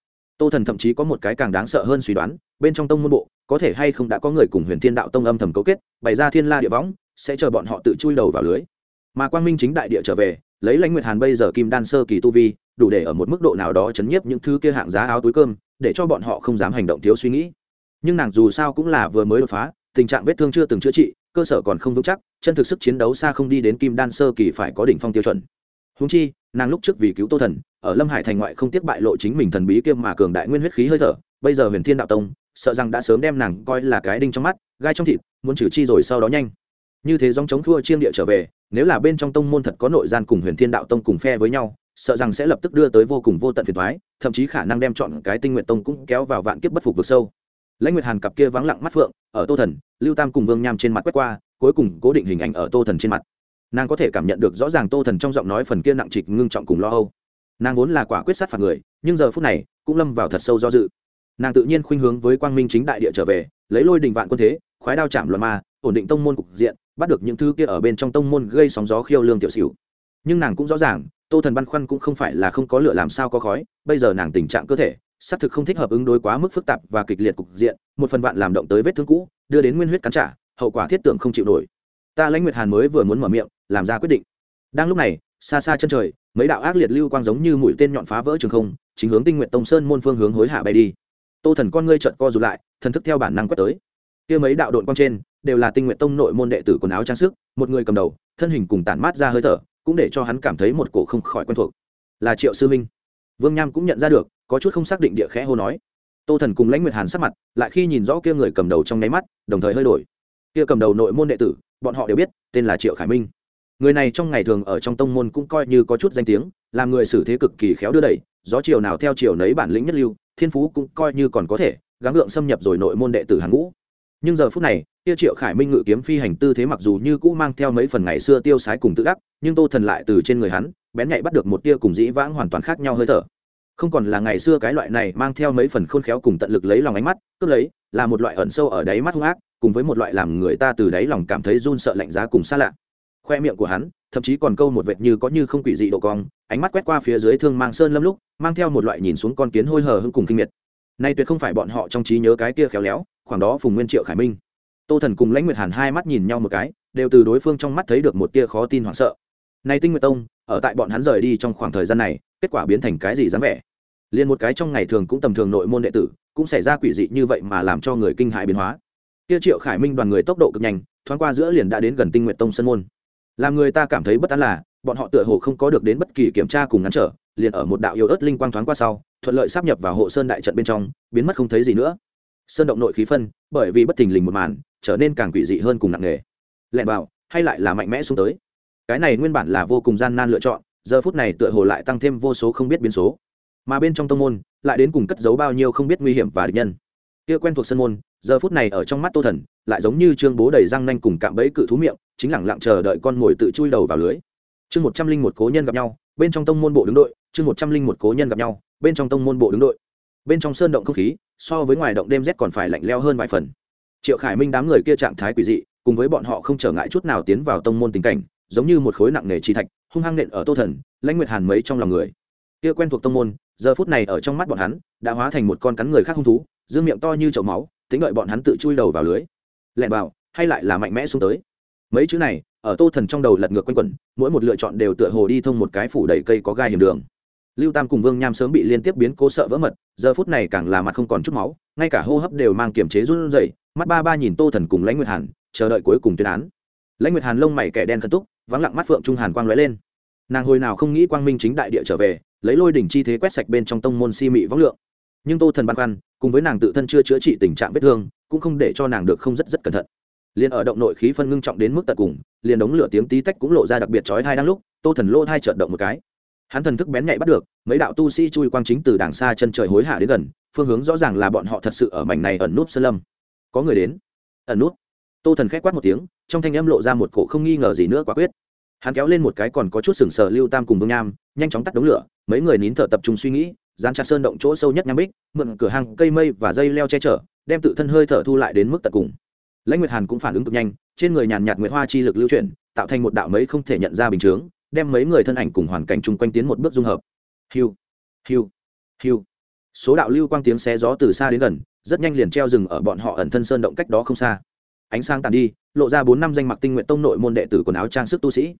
tô thần thậm chí có một cái càng đáng sợ hơn suy đoán, bên trong tông môn bộ, có thể hay không đã có người cùng huyền thiên đạo tông âm thầm cấu kết, bày ra thiên la địa võng, sẽ chờ bọn họ tự chui đầu vào lưới. Mà quang minh chính đại địa trở về, lấy lãnh nguyệt hàn bây giờ kim đan sơ kỳ tu vi, đủ để ở một mức độ nào đó chấn nhiếp những thứ kia hạng giá áo túi cơm, để cho bọn họ không dám hành động thiếu suy nghĩ. Nhưng nàng dù sao cũng là vừa mới đột phá, tình trạng vết thương chưa từng chữa trị, cơ sở còn không vững chắc, chân thực sức chiến đấu xa không đi đến kim đan sơ kỳ phải có đỉnh phong tiêu chuẩn húng chi, nàng lúc trước vì cứu tô thần, ở lâm hải thành ngoại không tiếc bại lộ chính mình thần bí kiêm mà cường đại nguyên huyết khí hơi thở, bây giờ huyền thiên đạo tông, sợ rằng đã sớm đem nàng coi là cái đinh trong mắt, gai trong thịt, muốn trừ chi rồi sau đó nhanh. Như thế dòng chống thua chiêng địa trở về, nếu là bên trong tông môn thật có nội gian cùng huyền thiên đạo tông cùng phe với nhau, sợ rằng sẽ lập tức đưa tới vô cùng vô tận phiền thoái thậm chí khả năng đem chọn cái tinh nguyện tông cũng kéo vào vạn kiếp bất phục vực sâu. Lãnh nguyệt hàn cặp kia vắng lặng mắt phượng, ở tô thần, lưu tam cùng vương nham trên mặt quét qua, cuối cùng cố định hình ảnh ở tô thần trên mặt nàng có thể cảm nhận được rõ ràng tô thần trong giọng nói phần kia nặng trịch ngưng trọng cùng lo âu. Nàng vốn là quả quyết sát phạt người, nhưng giờ phút này, cũng lâm vào thật sâu do dự. Nàng tự nhiên khuynh hướng với quang minh chính đại địa trở về, lấy lôi đình vạn quân thế, khoái đao chạm loạn ma, ổn định tông môn cục diện, bắt được những thứ kia ở bên trong tông môn gây sóng gió khiêu lương tiểu xỉu. Nhưng nàng cũng rõ ràng, tô thần băn khoăn cũng không phải là không có lửa làm sao có khói, bây giờ nàng tình trạng cơ thể, xác thực không thích hợp ứng đối quá mức phức tạp và kịch liệt cục diện, một phần vạn làm động tới vết thương cũ, đưa đến nguyên huyết cắn trả, hậu quả thiết tưởng không chịu nổi. Ta lãnh nguyệt hàn mới vừa muốn mở miệng làm ra quyết định. Đang lúc này, xa xa chân trời, mấy đạo ác liệt lưu quang giống như mũi tên nhọn phá vỡ trường không, chính hướng tinh nguyện tông sơn môn phương hướng hối hạ bay đi. Tô thần con ngươi trợn co rụt lại, thần thức theo bản năng quét tới. Kia mấy đạo đội quang trên, đều là tinh nguyện tông nội môn đệ tử quần áo trang sức, một người cầm đầu, thân hình cùng tản mát ra hơi thở, cũng để cho hắn cảm thấy một cổ không khỏi quen thuộc. Là triệu sư minh. Vương nham cũng nhận ra được, có chút không xác định địa khẽ hô nói. Tô thần cùng lãnh nguyệt hàn sắc mặt, lại khi nhìn rõ kia người cầm đầu trong nháy mắt, đồng thời hơi đổi. Kia cầm đầu nội môn đệ tử, bọn họ đều biết, tên là triệu khải minh người này trong ngày thường ở trong tông môn cũng coi như có chút danh tiếng, làm người xử thế cực kỳ khéo đưa đẩy, gió chiều nào theo chiều nấy bản lĩnh nhất lưu, thiên phú cũng coi như còn có thể, gắng gượng xâm nhập rồi nội môn đệ tử hàng ngũ. Nhưng giờ phút này Tiêu triệu khải minh ngự kiếm phi hành tư thế mặc dù như cũ mang theo mấy phần ngày xưa tiêu sái cùng tự đắc, nhưng tô thần lại từ trên người hắn, bén nhạy bắt được một tia cùng dĩ vãng hoàn toàn khác nhau hơi thở. Không còn là ngày xưa cái loại này mang theo mấy phần khôn khéo cùng tận lực lấy lòng ánh mắt, cướp lấy, là một loại ẩn sâu ở đáy mắt hung ác, cùng với một loại làm người ta từ đáy lòng cảm thấy run sợ lạnh giá cùng xa lạ khoe miệng của hắn, thậm chí còn câu một vệt như có như không quỷ dị độ cong, ánh mắt quét qua phía dưới thương mang sơn lâm lúc, mang theo một loại nhìn xuống con kiến hôi hờ hưng cùng kinh miệt. Nay tuyệt không phải bọn họ trong trí nhớ cái kia khéo léo, khoảng đó phùng nguyên triệu khải minh. Tô thần cùng lãnh nguyệt hàn hai mắt nhìn nhau một cái, đều từ đối phương trong mắt thấy được một tia khó tin hoảng sợ. Nay tinh nguyệt tông, ở tại bọn hắn rời đi trong khoảng thời gian này, kết quả biến thành cái gì dám vẻ? Liền một cái trong ngày thường cũng tầm thường nội môn đệ tử, cũng xảy ra quỷ dị như vậy mà làm cho người kinh hại biến hóa. Kia triệu khải minh đoàn người tốc độ cực nhanh, thoáng qua giữa liền đã đến gần tinh nguyệt tông sân môn làm người ta cảm thấy bất an là, bọn họ tựa hồ không có được đến bất kỳ kiểm tra cùng ngăn trở, liền ở một đạo yếu ớt linh quang thoáng qua sau, thuận lợi sắp nhập vào hộ sơn đại trận bên trong, biến mất không thấy gì nữa. Sơn động nội khí phân, bởi vì bất thình lình một màn, trở nên càng quỷ dị hơn cùng nặng nề. Lẹn vào hay lại là mạnh mẽ xuống tới. Cái này nguyên bản là vô cùng gian nan lựa chọn, giờ phút này tựa hồ lại tăng thêm vô số không biết biến số. Mà bên trong tông môn, lại đến cùng cất giấu bao nhiêu không biết nguy hiểm và địch nhân. Kia quen thuộc sân môn, giờ phút này ở trong mắt tô thần lại giống như trương bố đầy răng nanh cùng cạm bẫy cự thú miệng, chính lẳng lặng chờ đợi con mồi tự chui đầu vào lưới. Chương một trăm linh một cố nhân gặp nhau, bên trong tông môn bộ đứng đội, chương một trăm linh một cố nhân gặp nhau, bên trong tông môn bộ đứng đội. Bên trong sơn động không khí, so với ngoài động đêm rét còn phải lạnh leo hơn vài phần. Triệu khải minh đám người kia trạng thái quỷ dị, cùng với bọn họ không trở ngại chút nào tiến vào tông môn tình cảnh, giống như một khối nặng nề chi thạch, hung hăng nện ở tô thần, lãnh nguyệt hàn mấy trong lòng người. Kia quen thuộc tông môn, giờ phút này ở trong mắt bọn hắn, đã hóa thành một con cắn người khác hung thú, dương miệng to như chậu máu, tính đợi bọn hắn tự chui đầu vào lưới lẹn vào, hay lại là mạnh mẽ xuống tới. Mấy chữ này, ở tô thần trong đầu lật ngược quanh quẩn, mỗi một lựa chọn đều tựa hồ đi thông một cái phủ đầy cây có gai hiểm đường. Lưu tam cùng vương nham sớm bị liên tiếp biến cố sợ vỡ mật, giờ phút này càng là mặt không còn chút máu, ngay cả hô hấp đều mang kiềm chế run rẩy, mắt ba ba nhìn tô thần cùng lãnh nguyệt hàn, chờ đợi cuối cùng tuyên án. Lãnh nguyệt hàn lông mày kẻ đen khẩn túc, vắng lặng mắt phượng trung hàn quang lóe lên. Nàng hồi nào không nghĩ quang minh chính đại địa trở về, lấy lôi đỉnh chi thế quét sạch bên trong tông môn si mị võng lượng nhưng tô thần băn khoăn, cùng với nàng tự thân chưa chữa trị tình trạng vết thương, cũng không để cho nàng được không rất rất cẩn thận. Liền ở động nội khí phân ngưng trọng đến mức tận cùng, liền đống lửa tiếng tí tách cũng lộ ra đặc biệt chói thai đang lúc, tô thần lô thai trợt động một cái. Hắn thần thức bén nhạy bắt được, mấy đạo tu sĩ chui quang chính từ đàng xa chân trời hối hả đến gần, phương hướng rõ ràng là bọn họ thật sự ở mảnh này ẩn núp sơn lâm. Có người đến. Ẩn núp tô thần khép quát một tiếng, trong thanh âm lộ ra một cổ không nghi ngờ gì nữa quả quyết. Hắn kéo lên một cái còn có chút sừng sờ lưu tam cùng vương nham, nhanh chóng tắt đống lửa, mấy người nín thở tập trung suy nghĩ dán chặt sơn động chỗ sâu nhất nham bích, mượn cửa hàng cây mây và dây leo che chở, đem tự thân hơi thở thu lại đến mức tận cùng. Lãnh nguyệt hàn cũng phản ứng cực nhanh, trên người nhàn nhạt nguyệt hoa chi lực lưu chuyển, tạo thành một đạo mấy không thể nhận ra bình chướng, đem mấy người thân ảnh cùng hoàn cảnh chung quanh tiến một bước dung hợp. Hiu hiu hiu. Số đạo lưu quang tiếng xé gió từ xa đến gần, rất nhanh liền treo rừng ở bọn họ ẩn thân sơn động cách đó không xa. Ánh sáng tàn đi, lộ ra bốn năm danh mặc tinh nguyện tông nội môn đệ tử quần áo trang sức tu sĩ.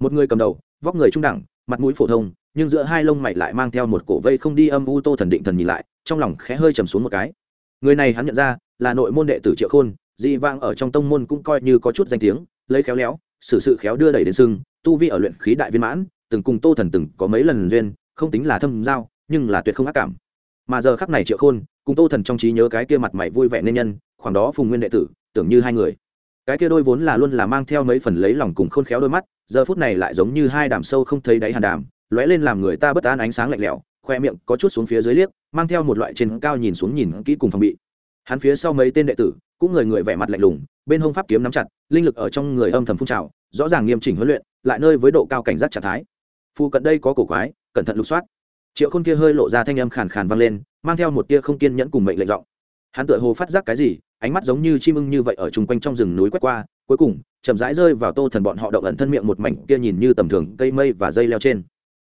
Một người cầm đầu, vóc người trung đẳng, mặt mũi phổ thông nhưng giữa hai lông mày lại mang theo một cổ vây không đi âm u tô thần định thần nhìn lại, trong lòng khẽ hơi trầm xuống một cái. Người này hắn nhận ra, là nội môn đệ tử triệu khôn, dị vang ở trong tông môn cũng coi như có chút danh tiếng, lấy khéo léo, xử sự khéo đưa đẩy đến sưng, tu vi ở luyện khí đại viên mãn, từng cùng tô thần từng có mấy lần duyên, không tính là thâm giao, nhưng là tuyệt không ác cảm. Mà giờ khắc này triệu khôn, cùng tô thần trong trí nhớ cái kia mặt mày vui vẻ nên nhân, khoảng đó phùng nguyên đệ tử, tưởng như hai người. Cái kia đôi vốn là luôn là mang theo mấy phần lấy lòng cùng khôn khéo đôi mắt, giờ phút này lại giống như hai đàm sâu không thấy đáy hàn đàm lóe lên làm người ta bất an ánh sáng lạnh lẽo, khoe miệng có chút xuống phía dưới liếc, mang theo một loại trên cao nhìn xuống nhìn kỹ cùng phòng bị. Hắn phía sau mấy tên đệ tử, cũng người người vẻ mặt lạnh lùng, bên hông pháp kiếm nắm chặt, linh lực ở trong người âm thầm phun trào, rõ ràng nghiêm chỉnh huấn luyện, lại nơi với độ cao cảnh giác trạng thái. Phu cận đây có cổ quái, cẩn thận lục soát. Triệu khôn kia hơi lộ ra thanh âm khàn khàn vang lên, mang theo một tia không kiên nhẫn cùng mệnh lệnh giọng. Hắn tựa hồ phát giác cái gì, ánh mắt giống như chim ưng như vậy ở chung quanh trong rừng núi quét qua, cuối cùng, chậm rãi rơi vào tô thần bọn họ động ẩn thân miệng một mảnh kia nhìn như tầm thường, cây mây và dây leo trên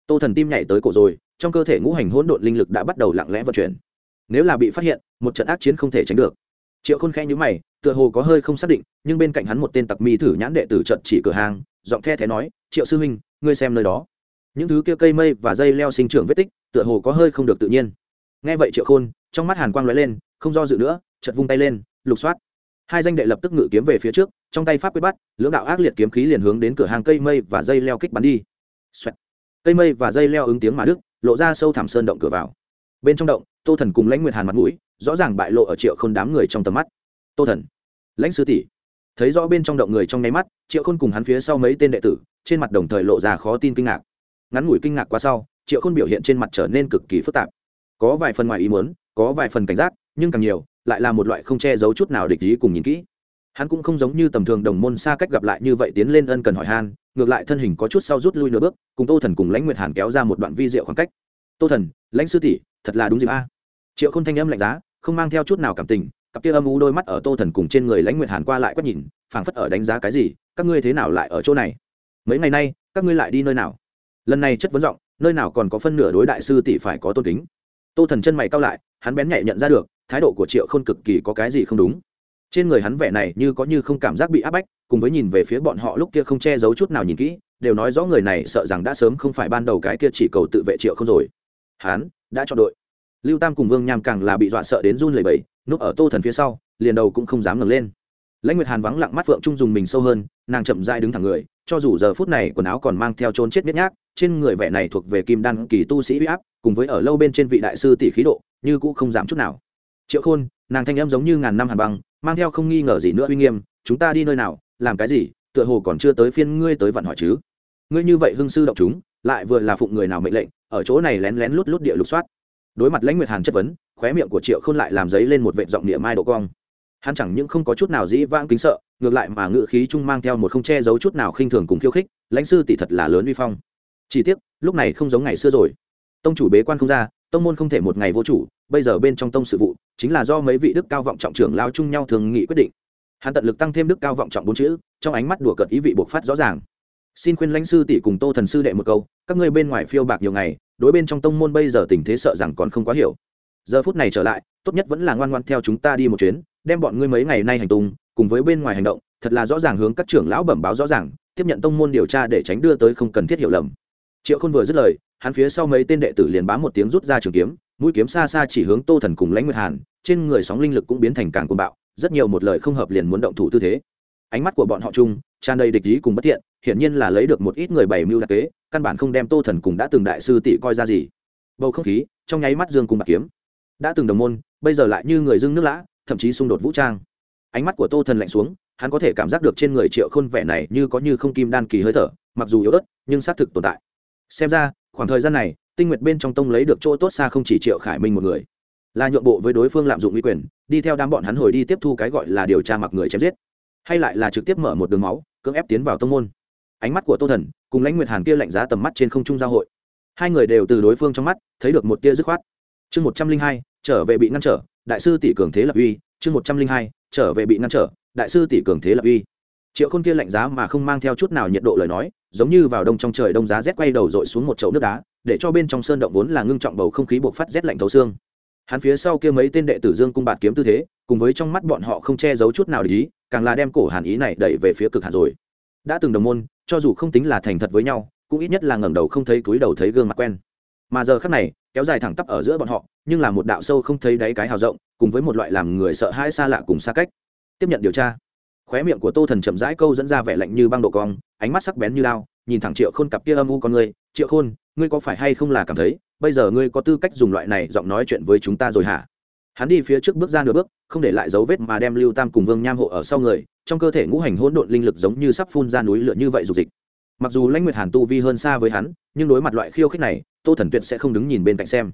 tô thần tim nhảy tới cổ rồi, trong cơ thể ngũ hành hỗn độn linh lực đã bắt đầu lặng lẽ vận chuyển. Nếu là bị phát hiện, một trận ác chiến không thể tránh được. Triệu khôn khẽ nhữ mày, tựa hồ có hơi không xác định, nhưng bên cạnh hắn một tên tặc mi thử nhãn đệ tử trận chỉ cửa hàng, giọng the thé nói, triệu sư huynh, ngươi xem nơi đó. Những thứ kia cây mây và dây leo sinh trưởng vết tích, tựa hồ có hơi không được tự nhiên. Nghe vậy triệu khôn, trong mắt hàn quang lóe lên, không do dự nữa chật vung tay lên, lục soát. Hai danh đệ lập tức ngự kiếm về phía trước, trong tay pháp quyết bắt, lưỡng đạo ác liệt kiếm khí liền hướng đến cửa hàng cây mây và dây leo kích bắn đi. Xoẹt cây mây và dây leo ứng tiếng mà đức, lộ ra sâu thẳm sơn động cửa vào. Bên trong động, tô thần cùng lãnh nguyệt hàn mặt mũi, rõ ràng bại lộ ở triệu khôn đám người trong tầm mắt. Tô thần. Lãnh sư tỷ. Thấy rõ bên trong động người trong nháy mắt, triệu khôn cùng hắn phía sau mấy tên đệ tử, trên mặt đồng thời lộ ra khó tin kinh ngạc. Ngắn ngủi kinh ngạc qua sau, triệu khôn biểu hiện trên mặt trở nên cực kỳ phức tạp. Có vài phần ngoài ý muốn, có vài phần cảnh giác, nhưng càng nhiều, lại là một loại không che giấu chút nào địch ý cùng nhìn kỹ hắn cũng không giống như tầm thường đồng môn xa cách gặp lại như vậy tiến lên ân cần hỏi han, ngược lại thân hình có chút sau rút lui nửa bước, cùng tô thần cùng lãnh nguyệt hàn kéo ra một đoạn vi diệu khoảng cách. Tô thần, lãnh sư tỷ, thật là đúng dịp a. Triệu k h ô n thanh âm lạnh giá, không mang theo chút nào cảm tình, cặp kia âm u đôi mắt ở tô thần cùng trên người lãnh nguyệt hàn qua lại quét nhìn, phảng phất ở đánh giá cái gì, các ngươi thế nào lại ở chỗ này? Mấy ngày nay, các ngươi lại đi nơi nào? Lần này chất vấn giọng, nơi nào còn có phân nửa đối đại sư tỷ phải có tôn kính. Tô thần chân mày cao lại, hắn bén nhạy nhận ra được, thái độ của triệu khôn cực kỳ có cái gì không đúng trên người hắn vẻ này như có như không cảm giác bị áp bách, cùng với nhìn về phía bọn họ lúc kia không che giấu chút nào nhìn kỹ, đều nói rõ người này sợ rằng đã sớm không phải ban đầu cái kia chỉ cầu tự vệ triệu không rồi. Hắn đã chọn đội. Lưu tam cùng vương nham càng là bị dọa sợ đến run lẩy bẩy, núp ở tô thần phía sau, liền đầu cũng không dám ngẩng lên. Lãnh nguyệt hàn vắng lặng mắt phượng trung dùng mình sâu hơn, nàng chậm dai đứng thẳng người, cho dù giờ phút này quần áo còn mang theo trốn chết miết nhác, trên người vẻ này thuộc về kim đan kỳ tu sĩ huy áp, cùng với ở lâu bên trên vị đại sư tỷ khí độ, như cũ không giảm chút nào. Triệu khôn nàng thanh em giống như ngàn năm hàn băng, mang theo không nghi ngờ gì nữa uy nghiêm, chúng ta đi nơi nào? Làm cái gì? Tựa hồ còn chưa tới phiên ngươi tới vận hỏi chứ? Ngươi như vậy hưng sư động chúng, lại vừa là phụng người nào mệnh lệnh, ở chỗ này lén lén lút lút địa lục soát. Đối mặt lãnh nguyệt hàn chất vấn, khóe miệng của triệu không lại làm giấy lên một vệ giọng địa mai độ cong. Hắn chẳng những không có chút nào dĩ vãng kính sợ, ngược lại mà ngự khí trung mang theo một không che giấu chút nào khinh thường cùng khiêu khích, lãnh sư tỷ thật là lớn uy phong. Chỉ tiếc, lúc này không giống ngày xưa rồi. Tông chủ bế quan không ra tông môn không thể một ngày vô chủ, bây giờ bên trong tông sự vụ, chính là do mấy vị đức cao vọng trọng trưởng lao chung nhau thường nghị quyết định. Hắn tận lực tăng thêm đức cao vọng trọng bốn chữ, trong ánh mắt đùa cợt ý vị bộc phát rõ ràng. Xin khuyên lãnh sư tỷ cùng tô thần sư đệ một câu, các ngươi bên ngoài phiêu bạc nhiều ngày, đối bên trong tông môn bây giờ tình thế sợ rằng còn không quá hiểu. Giờ phút này trở lại, tốt nhất vẫn là ngoan ngoan theo chúng ta đi một chuyến, đem bọn ngươi mấy ngày nay hành tung, cùng với bên ngoài hành động, thật là rõ ràng hướng các trưởng lão bẩm báo rõ ràng, tiếp nhận tông môn điều tra để tránh đưa tới không cần thiết hiểu lầm triệu khôn vừa dứt lời, hắn phía sau mấy tên đệ tử liền bám một tiếng rút ra trường kiếm, mũi kiếm xa xa chỉ hướng tô thần cùng lãnh nguyệt hàn, trên người sóng linh lực cũng biến thành càng cuồng bạo, rất nhiều một lời không hợp liền muốn động thủ tư thế. Ánh mắt của bọn họ chung, tràn đầy địch ý cùng bất thiện, hiển nhiên là lấy được một ít người bày mưu đặc kế, căn bản không đem tô thần cùng đã từng đại sư tỷ coi ra gì. Bầu không khí, trong nháy mắt dương cùng bạc kiếm. Đã từng đồng môn, bây giờ lại như người dưng nước lã, thậm chí xung đột vũ trang. Ánh mắt của tô thần lạnh xuống, hắn có thể cảm giác được trên người triệu khôn vẻ này như có như không kim đan kỳ hơi thở, mặc dù yếu ớt, nhưng xác thực tồn tại xem ra, khoảng thời gian này, tinh nguyệt bên trong tông lấy được chỗ tốt xa không chỉ triệu khải minh một người. Là nhượng bộ với đối phương lạm dụng uy quyền, đi theo đám bọn hắn hồi đi tiếp thu cái gọi là điều tra mặc người chém giết. Hay lại là trực tiếp mở một đường máu, cưỡng ép tiến vào tông môn. Ánh mắt của tô thần, cùng lãnh nguyệt hàn kia lạnh giá tầm mắt trên không trung giao hội. Hai người đều từ đối phương trong mắt, thấy được một tia dứt khoát. Chương một trăm linh hai, trở về bị ngăn trở, đại sư tỷ cường thế lập uy. Chương một trăm linh hai, trở về bị ngăn trở, đại sư tỷ cường thế lập uy triệu khôn kia lạnh giá mà không mang theo chút nào nhiệt độ lời nói, giống như vào đông trong trời đông giá rét quay đầu dội xuống một chậu nước đá, để cho bên trong sơn động vốn là ngưng trọng bầu không khí buộc phát rét lạnh thấu xương. Hắn phía sau kia mấy tên đệ tử dương cung bạt kiếm tư thế, cùng với trong mắt bọn họ không che giấu chút nào để ý, càng là đem cổ hàn ý này đẩy về phía cực hàn rồi. Đã từng đồng môn, cho dù không tính là thành thật với nhau, cũng ít nhất là ngẩng đầu không thấy túi đầu thấy gương mặt quen. Mà giờ khắc này, kéo dài thẳng tắp ở giữa bọn họ, nhưng là một đạo sâu không thấy đáy cái hào rộng, cùng với một loại làm người sợ hãi xa lạ cùng xa cách. Tiếp nhận điều tra khóe miệng của tô thần chậm rãi câu dẫn ra vẻ lạnh như băng độ cong, ánh mắt sắc bén như lao, nhìn thẳng triệu khôn cặp kia âm u con ngươi triệu khôn, ngươi có phải hay không là cảm thấy, bây giờ ngươi có tư cách dùng loại này giọng nói chuyện với chúng ta rồi hả? Hắn đi phía trước bước ra nửa bước, không để lại dấu vết mà đem lưu tam cùng vương nham hộ ở sau người, trong cơ thể ngũ hành hỗn độn linh lực giống như sắp phun ra núi lửa như vậy dục dịch. Mặc dù lãnh nguyệt hàn tu vi hơn xa với hắn, nhưng đối mặt loại khiêu khích này, tô thần tuyệt sẽ không đứng nhìn bên cạnh xem.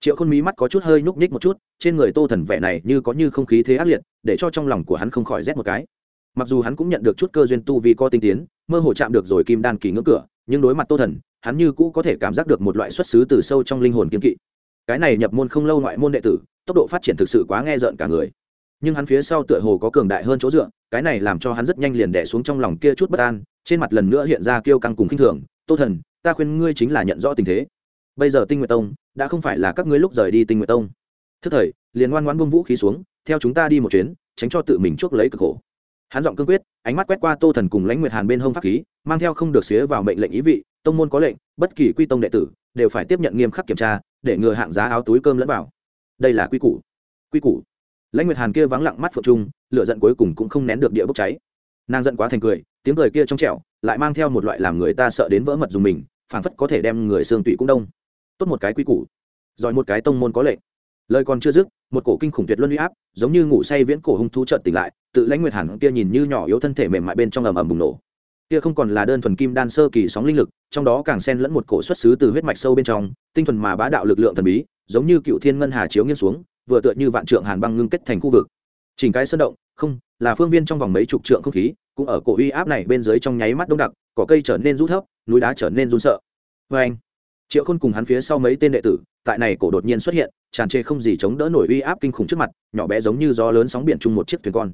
Triệu khôn mí mắt có chút hơi nhúc nhích một chút, trên người tô thần vẻ này như có như không khí thế ác liệt, để cho trong lòng của hắn không khỏi rét một cái mặc dù hắn cũng nhận được chút cơ duyên tu vi co tinh tiến, mơ hồ chạm được rồi kim đan kỳ ngưỡng cửa, nhưng đối mặt tô thần, hắn như cũ có thể cảm giác được một loại xuất xứ từ sâu trong linh hồn kiên kỵ. Cái này nhập môn không lâu ngoại môn đệ tử, tốc độ phát triển thực sự quá nghe rợn cả người. Nhưng hắn phía sau tựa hồ có cường đại hơn chỗ dựa, cái này làm cho hắn rất nhanh liền đẻ xuống trong lòng kia chút bất an, trên mặt lần nữa hiện ra kêu căng cùng khinh thường, tô thần, ta khuyên ngươi chính là nhận rõ tình thế. Bây giờ tinh nguyệt tông, đã không phải là các ngươi lúc rời đi tinh nguyệt tông. Thức thời, liền ngoan ngoãn buông vũ khí xuống, theo chúng ta đi một chuyến, tránh cho tự mình chuốc lấy cực khổ hắn giọng cương quyết, ánh mắt quét qua tô thần cùng lãnh nguyệt hàn bên hông pháp khí, mang theo không được xía vào mệnh lệnh ý vị, tông môn có lệnh, bất kỳ quy tông đệ tử đều phải tiếp nhận nghiêm khắc kiểm tra, để ngừa hạng giá áo túi cơm lẫn vào. Đây là quy củ. Quy củ. Lãnh nguyệt hàn kia vắng lặng mắt phượng trung, lửa giận cuối cùng cũng không nén được địa bốc cháy. Nàng giận quá thành cười, tiếng cười kia trong trẻo, lại mang theo một loại làm người ta sợ đến vỡ mật dùng mình, phảng phất có thể đem người xương tụy cũng đông. Tốt một cái quy củ. Giỏi một cái tông môn có lệnh lời còn chưa dứt, một cổ kinh khủng tuyệt luân uy áp, giống như ngủ say viễn cổ hung thú trợn tỉnh lại, tự lãnh nguyệt hàn kia nhìn như nhỏ yếu thân thể mềm mại bên trong ầm ầm bùng nổ. Kia không còn là đơn thuần kim đan sơ kỳ sóng linh lực, trong đó càng xen lẫn một cổ xuất xứ từ huyết mạch sâu bên trong, tinh thuần mà bá đạo lực lượng thần bí, giống như cựu thiên ngân hà chiếu nghiêng xuống, vừa tựa như vạn trượng hàn băng ngưng kết thành khu vực. Chỉnh cái sơn động, không, là phương viên trong vòng mấy chục trượng không khí, cũng ở cổ uy áp này bên dưới trong nháy mắt đông đặc, cỏ cây trở nên rút thấp, núi đá trở nên run sợ. Vê anh triệu khôn cùng hắn phía sau mấy tên đệ tử tại này cổ đột nhiên xuất hiện, tràn trề không gì chống đỡ nổi uy áp kinh khủng trước mặt, nhỏ bé giống như gió lớn sóng biển chung một chiếc thuyền con.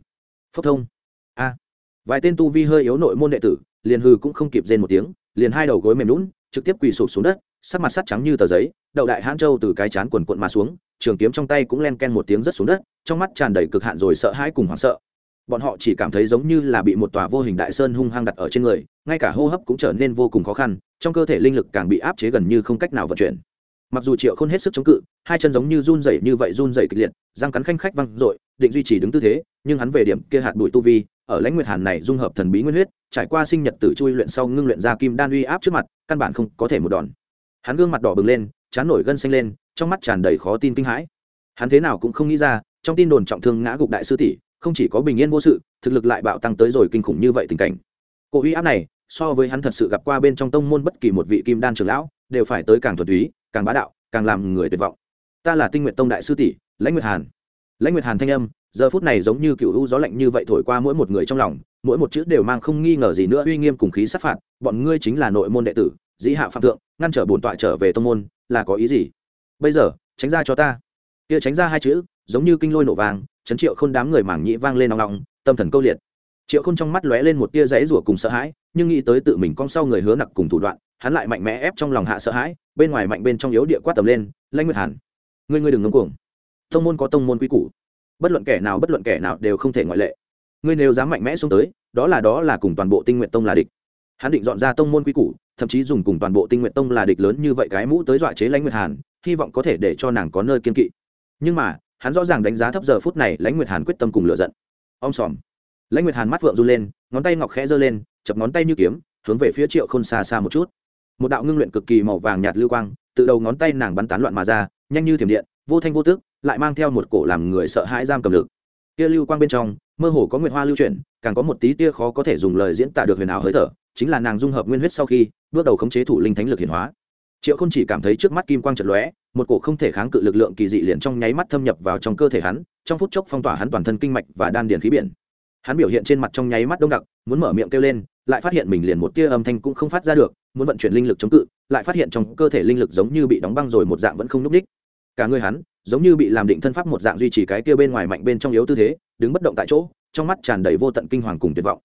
Phốc thông. A. Vài tên tu vi hơi yếu nội môn đệ tử, liền hư cũng không kịp rên một tiếng, liền hai đầu gối mềm lún trực tiếp quỳ sụp xuống đất, sắc mặt sắt trắng như tờ giấy, đậu đại hãn châu từ cái chán quần quận mà xuống, trường kiếm trong tay cũng len ken một tiếng rất xuống đất, trong mắt tràn đầy cực hạn rồi sợ hãi cùng hoảng sợ. Bọn họ chỉ cảm thấy giống như là bị một tòa vô hình đại sơn hung hăng đặt ở trên người, ngay cả hô hấp cũng trở nên vô cùng khó khăn, trong cơ thể linh lực càng bị áp chế gần như không cách nào vận chuyển mặc dù triệu khôn hết sức chống cự, hai chân giống như run rẩy như vậy run rẩy kịch liệt, răng cắn khanh khách văng r ộ i định duy trì đứng tư thế, nhưng hắn về điểm kia hạt bụi tu vi, ở lãnh nguyệt hàn này dung hợp thần bí nguyên huyết, trải qua sinh nhật tử chui luyện sau ngưng luyện ra kim đan uy áp trước mặt, căn bản không có thể một đòn. Hắn gương mặt đỏ bừng lên chán nổi gân xanh lên, trong mắt tràn đầy khó tin kinh hãi. Hắn thế nào cũng không nghĩ ra, trong tin đồn trọng thương ngã gục đại sư tỷ, không chỉ có bình yên vô sự, thực lực lại bạo tăng tới rồi kinh khủng như vậy tình cảnh. Cổ uy áp này, so với hắn thật sự gặp qua bên trong tông môn bất kỳ một vị kim đan trưởng lão, đều phải tới càng thuần túy càng bá đạo, càng làm người tuyệt vọng. Ta là tinh nguyện tông đại sư tỷ, lãnh nguyệt hàn. Lãnh nguyệt hàn thanh âm, giờ phút này giống như cựu u gió lạnh như vậy thổi qua mỗi một người trong lòng, mỗi một chữ đều mang không nghi ngờ gì nữa uy nghiêm cùng khí sát phạt, bọn ngươi chính là nội môn đệ tử, dĩ hạ phạm thượng, ngăn trở bổn tọa trở về tông môn, là có ý gì? Bây giờ, tránh ra cho ta. Kia tránh ra hai chữ, giống như kinh lôi nổ vàng chấn triệu khôn đám người mảng nhĩ vang lên nòng nòng, tâm thần câu liệt. Triệu khôn trong mắt lóe lên một tia rẫy rủa cùng sợ hãi, nhưng nghĩ tới tự mình cong sau người hứa nặc cùng thủ đoạn hắn lại mạnh mẽ ép trong lòng hạ sợ hãi, bên ngoài mạnh bên trong yếu địa quát tầm lên lanh nguyệt hàn, ngươi ngươi đừng ngấm cuồng. Tông môn có tông môn quy củ. Bất luận kẻ nào, bất luận kẻ nào đều không thể ngoại lệ. Ngươi nếu dám mạnh mẽ xuống tới, đó là đó là cùng toàn bộ tinh nguyện tông là địch. Hắn định dọn ra tông môn quy củ, thậm chí dùng cùng toàn bộ tinh nguyện tông là địch lớn như vậy cái mũ tới dọa chế lãnh nguyệt hàn, hy vọng có thể để cho nàng có nơi kiên kỵ. Nhưng mà, hắn rõ ràng đánh giá thấp giờ phút này lãnh nguyệt hàn quyết tâm cùng lựa giận. Ông xòm lãnh nguyệt hàn mắt vượng run lên, ngón tay ngọc khẽ giơ lên, chập ngón tay như kiếm, hướng về phía triệu khôn xa xa một chút một đạo ngưng luyện cực kỳ màu vàng nhạt lưu quang, từ đầu ngón tay nàng bắn tán loạn mà ra, nhanh như thiểm điện, vô thanh vô tức, lại mang theo một cổ làm người sợ hãi giam cầm lực. Kia lưu quang bên trong, mơ hồ có nguyệt hoa lưu chuyển, càng có một tí tia khó có thể dùng lời diễn tả được huyền ảo hơi thở, chính là nàng dung hợp nguyên huyết sau khi, bước đầu khống chế thủ linh thánh lực hiển hóa. Triệu không chỉ cảm thấy trước mắt kim quang chật lóe, một cổ không thể kháng cự lực lượng kỳ dị liền trong nháy mắt thâm nhập vào trong cơ thể hắn, trong phút chốc phong tỏa hắn toàn thân kinh mạch và đan điền khí biển. Hắn biểu hiện trên mặt trong nháy mắt đông đặc, muốn mở miệng kêu lên, lại phát hiện mình liền một tia âm thanh cũng không phát ra được muốn vận chuyển linh lực chống cự, lại phát hiện trong cơ thể linh lực giống như bị đóng băng rồi một dạng vẫn không núp ních cả người hắn, giống như bị làm định thân pháp một dạng duy trì cái kia bên ngoài mạnh bên trong yếu tư thế, đứng bất động tại chỗ, trong mắt tràn đầy vô tận kinh hoàng cùng tuyệt vọng.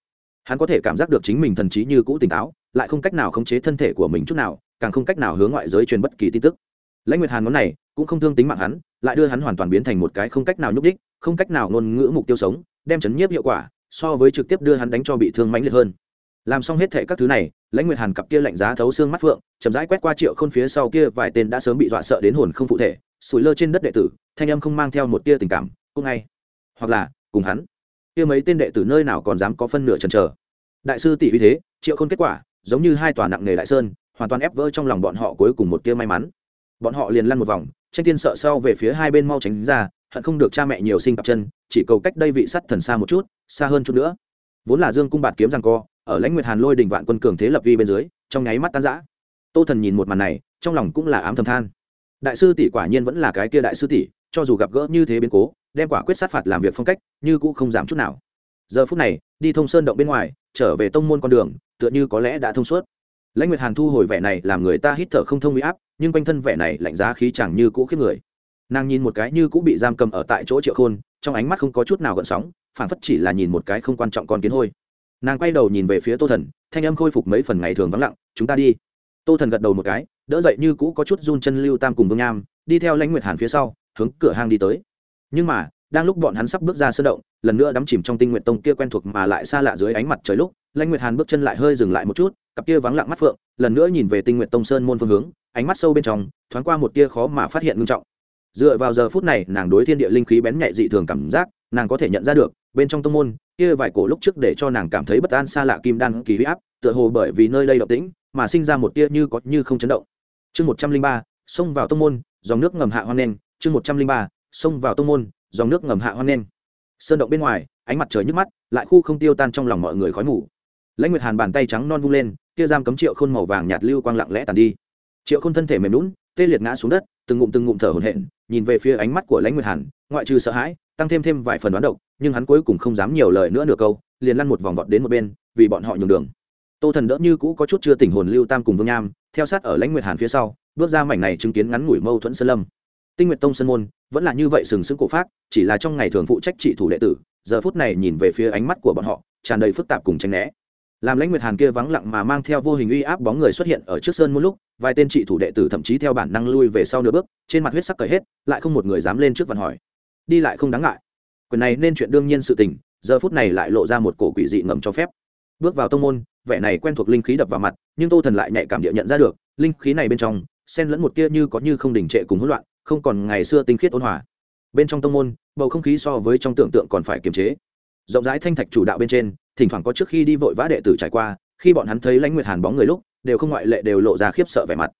Hắn có thể cảm giác được chính mình thần trí như cũ tỉnh táo, lại không cách nào khống chế thân thể của mình chút nào, càng không cách nào hướng ngoại giới truyền bất kỳ tin tức. Lãnh nguyệt hàn ngón này cũng không thương tính mạng hắn, lại đưa hắn hoàn toàn biến thành một cái không cách nào nhúc đích không cách nào ngôn ngữ mục tiêu sống, đem chấn nhiếp hiệu quả so với trực tiếp đưa hắn đánh cho bị thương mãnh liệt hơn làm xong hết thệ các thứ này, lãnh nguyệt hàn cặp kia lạnh giá thấu xương mắt phượng, chậm rãi quét qua triệu khôn phía sau kia, vài tên đã sớm bị dọa sợ đến hồn không phụ thể, sủi lơ trên đất đệ tử, thanh âm không mang theo một tia tình cảm cũng ngay. Hoặc là, cùng hắn. Kia mấy tên đệ tử nơi nào còn dám có phân nửa chần chờ. Đại sư tỷ uy thế, triệu khôn kết quả, giống như hai tòa nặng nề đại sơn, hoàn toàn ép vỡ trong lòng bọn họ cuối cùng một tia may mắn. Bọn họ liền lăn một vòng, tranh tiên sợ sau về phía hai bên mau tránh ra, hận không được cha mẹ nhiều sinh cặp chân, chỉ cầu cách đây vị sắt thần xa một chút, xa hơn chút nữa. Vốn là dương cung bạt kiếm rằng co ở lãnh nguyệt hàn lôi đình vạn quân cường thế lập vi bên dưới, trong nháy mắt tan rã. Tô thần nhìn một màn này, trong lòng cũng là ám thầm than. Đại sư tỷ quả nhiên vẫn là cái kia đại sư tỷ, cho dù gặp gỡ như thế biến cố, đem quả quyết sát phạt làm việc phong cách, như cũ không giảm chút nào. Giờ phút này, đi thông sơn động bên ngoài, trở về tông môn con đường, tựa như có lẽ đã thông suốt. Lãnh nguyệt hàn thu hồi vẻ này làm người ta hít thở không thông huy áp, nhưng quanh thân vẻ này lạnh giá khí chẳng như cũ khiếp người. Nàng nhìn một cái như cũ bị giam cầm ở tại chỗ triệu khôn, trong ánh mắt không có chút nào gợn sóng phản phất chỉ là nhìn một cái không quan trọng con kiến hôi nàng quay đầu nhìn về phía tô thần, thanh âm khôi phục mấy phần ngày thường vắng lặng, chúng ta đi. Tô thần gật đầu một cái, đỡ dậy như cũ có chút run chân lưu tam cùng vương nham, đi theo lãnh nguyệt hàn phía sau, hướng cửa hang đi tới. Nhưng mà, đang lúc bọn hắn sắp bước ra sân động, lần nữa đắm chìm trong tinh nguyện tông kia quen thuộc mà lại xa lạ dưới ánh mặt trời lúc, lãnh nguyệt hàn bước chân lại hơi dừng lại một chút, cặp kia vắng lặng mắt phượng, lần nữa nhìn về tinh nguyện tông sơn môn phương hướng, ánh mắt sâu bên trong, thoáng qua một tia khó mà phát hiện ngưng trọng. Dựa vào giờ phút này, nàng đối thiên địa linh khí bén nhạy dị thường cảm giác nàng có thể nhận ra được, bên trong tông môn, kia vài cổ lúc trước để cho nàng cảm thấy bất an xa lạ kim đan kỳ huy áp, tựa hồ bởi vì nơi đây động tĩnh mà sinh ra một tia như có như không chấn động. Chương một trăm linh ba, xông vào tông môn, dòng nước ngầm hạ hoan nen chương một trăm linh ba, xông vào tông môn, dòng nước ngầm hạ hoan nen sơn động bên ngoài, ánh mặt trời nhức mắt, lại khu không tiêu tan trong lòng mọi người khói mù. Lãnh nguyệt hàn bàn tay trắng non vung lên, kia giam cấm triệu khôn màu vàng nhạt lưu quang lặng lẽ tàn đi. Triệu khôn thân thể mềm lún tê liệt ngã xuống đất, từng ngụm từng ngụm thở hổn hển, nhìn về phía ánh mắt của lãnh nguyệt hàn, ngoại trừ sợ hãi tăng thêm thêm vài phần đoán độc, nhưng hắn cuối cùng không dám nhiều lời nữa nửa câu, liền lăn một vòng vọt đến một bên, vì bọn họ nhường đường. Tô thần đỡ như cũ có chút chưa tỉnh hồn lưu tam cùng vương nham, theo sát ở lãnh nguyệt hàn phía sau, bước ra mảnh này chứng kiến ngắn ngủi mâu thuẫn sơn lâm. Tinh nguyệt tông sơn môn vẫn là như vậy sừng sững cổ phát chỉ là trong ngày thường phụ trách trị thủ đệ tử, giờ phút này nhìn về phía ánh mắt của bọn họ, tràn đầy phức tạp cùng tranh né. Làm lãnh nguyệt hàn kia vắng lặng mà mang theo vô hình uy áp bóng người xuất hiện ở trước sơn một lúc, vài tên trị thủ đệ tử thậm chí theo bản năng lui về sau nửa bước, trên mặt huyết sắc cởi hết, lại không một người dám lên trước văn hỏi đi lại không đáng ngại. Quyền này nên chuyện đương nhiên sự tình, giờ phút này lại lộ ra một cổ quỷ dị ngầm cho phép. Bước vào tông môn, vẻ này quen thuộc linh khí đập vào mặt, nhưng tô thần lại nhạy cảm địa nhận ra được, linh khí này bên trong, xen lẫn một tia như có như không đình trệ cùng hỗn loạn, không còn ngày xưa tinh khiết ôn hòa. Bên trong tông môn, bầu không khí so với trong tưởng tượng còn phải kiềm chế. Rộng rãi thanh thạch chủ đạo bên trên, thỉnh thoảng có trước khi đi vội vã đệ tử trải qua, khi bọn hắn thấy lãnh nguyệt hàn bóng người lúc, đều không ngoại lệ đều lộ ra khiếp sợ vẻ mặt.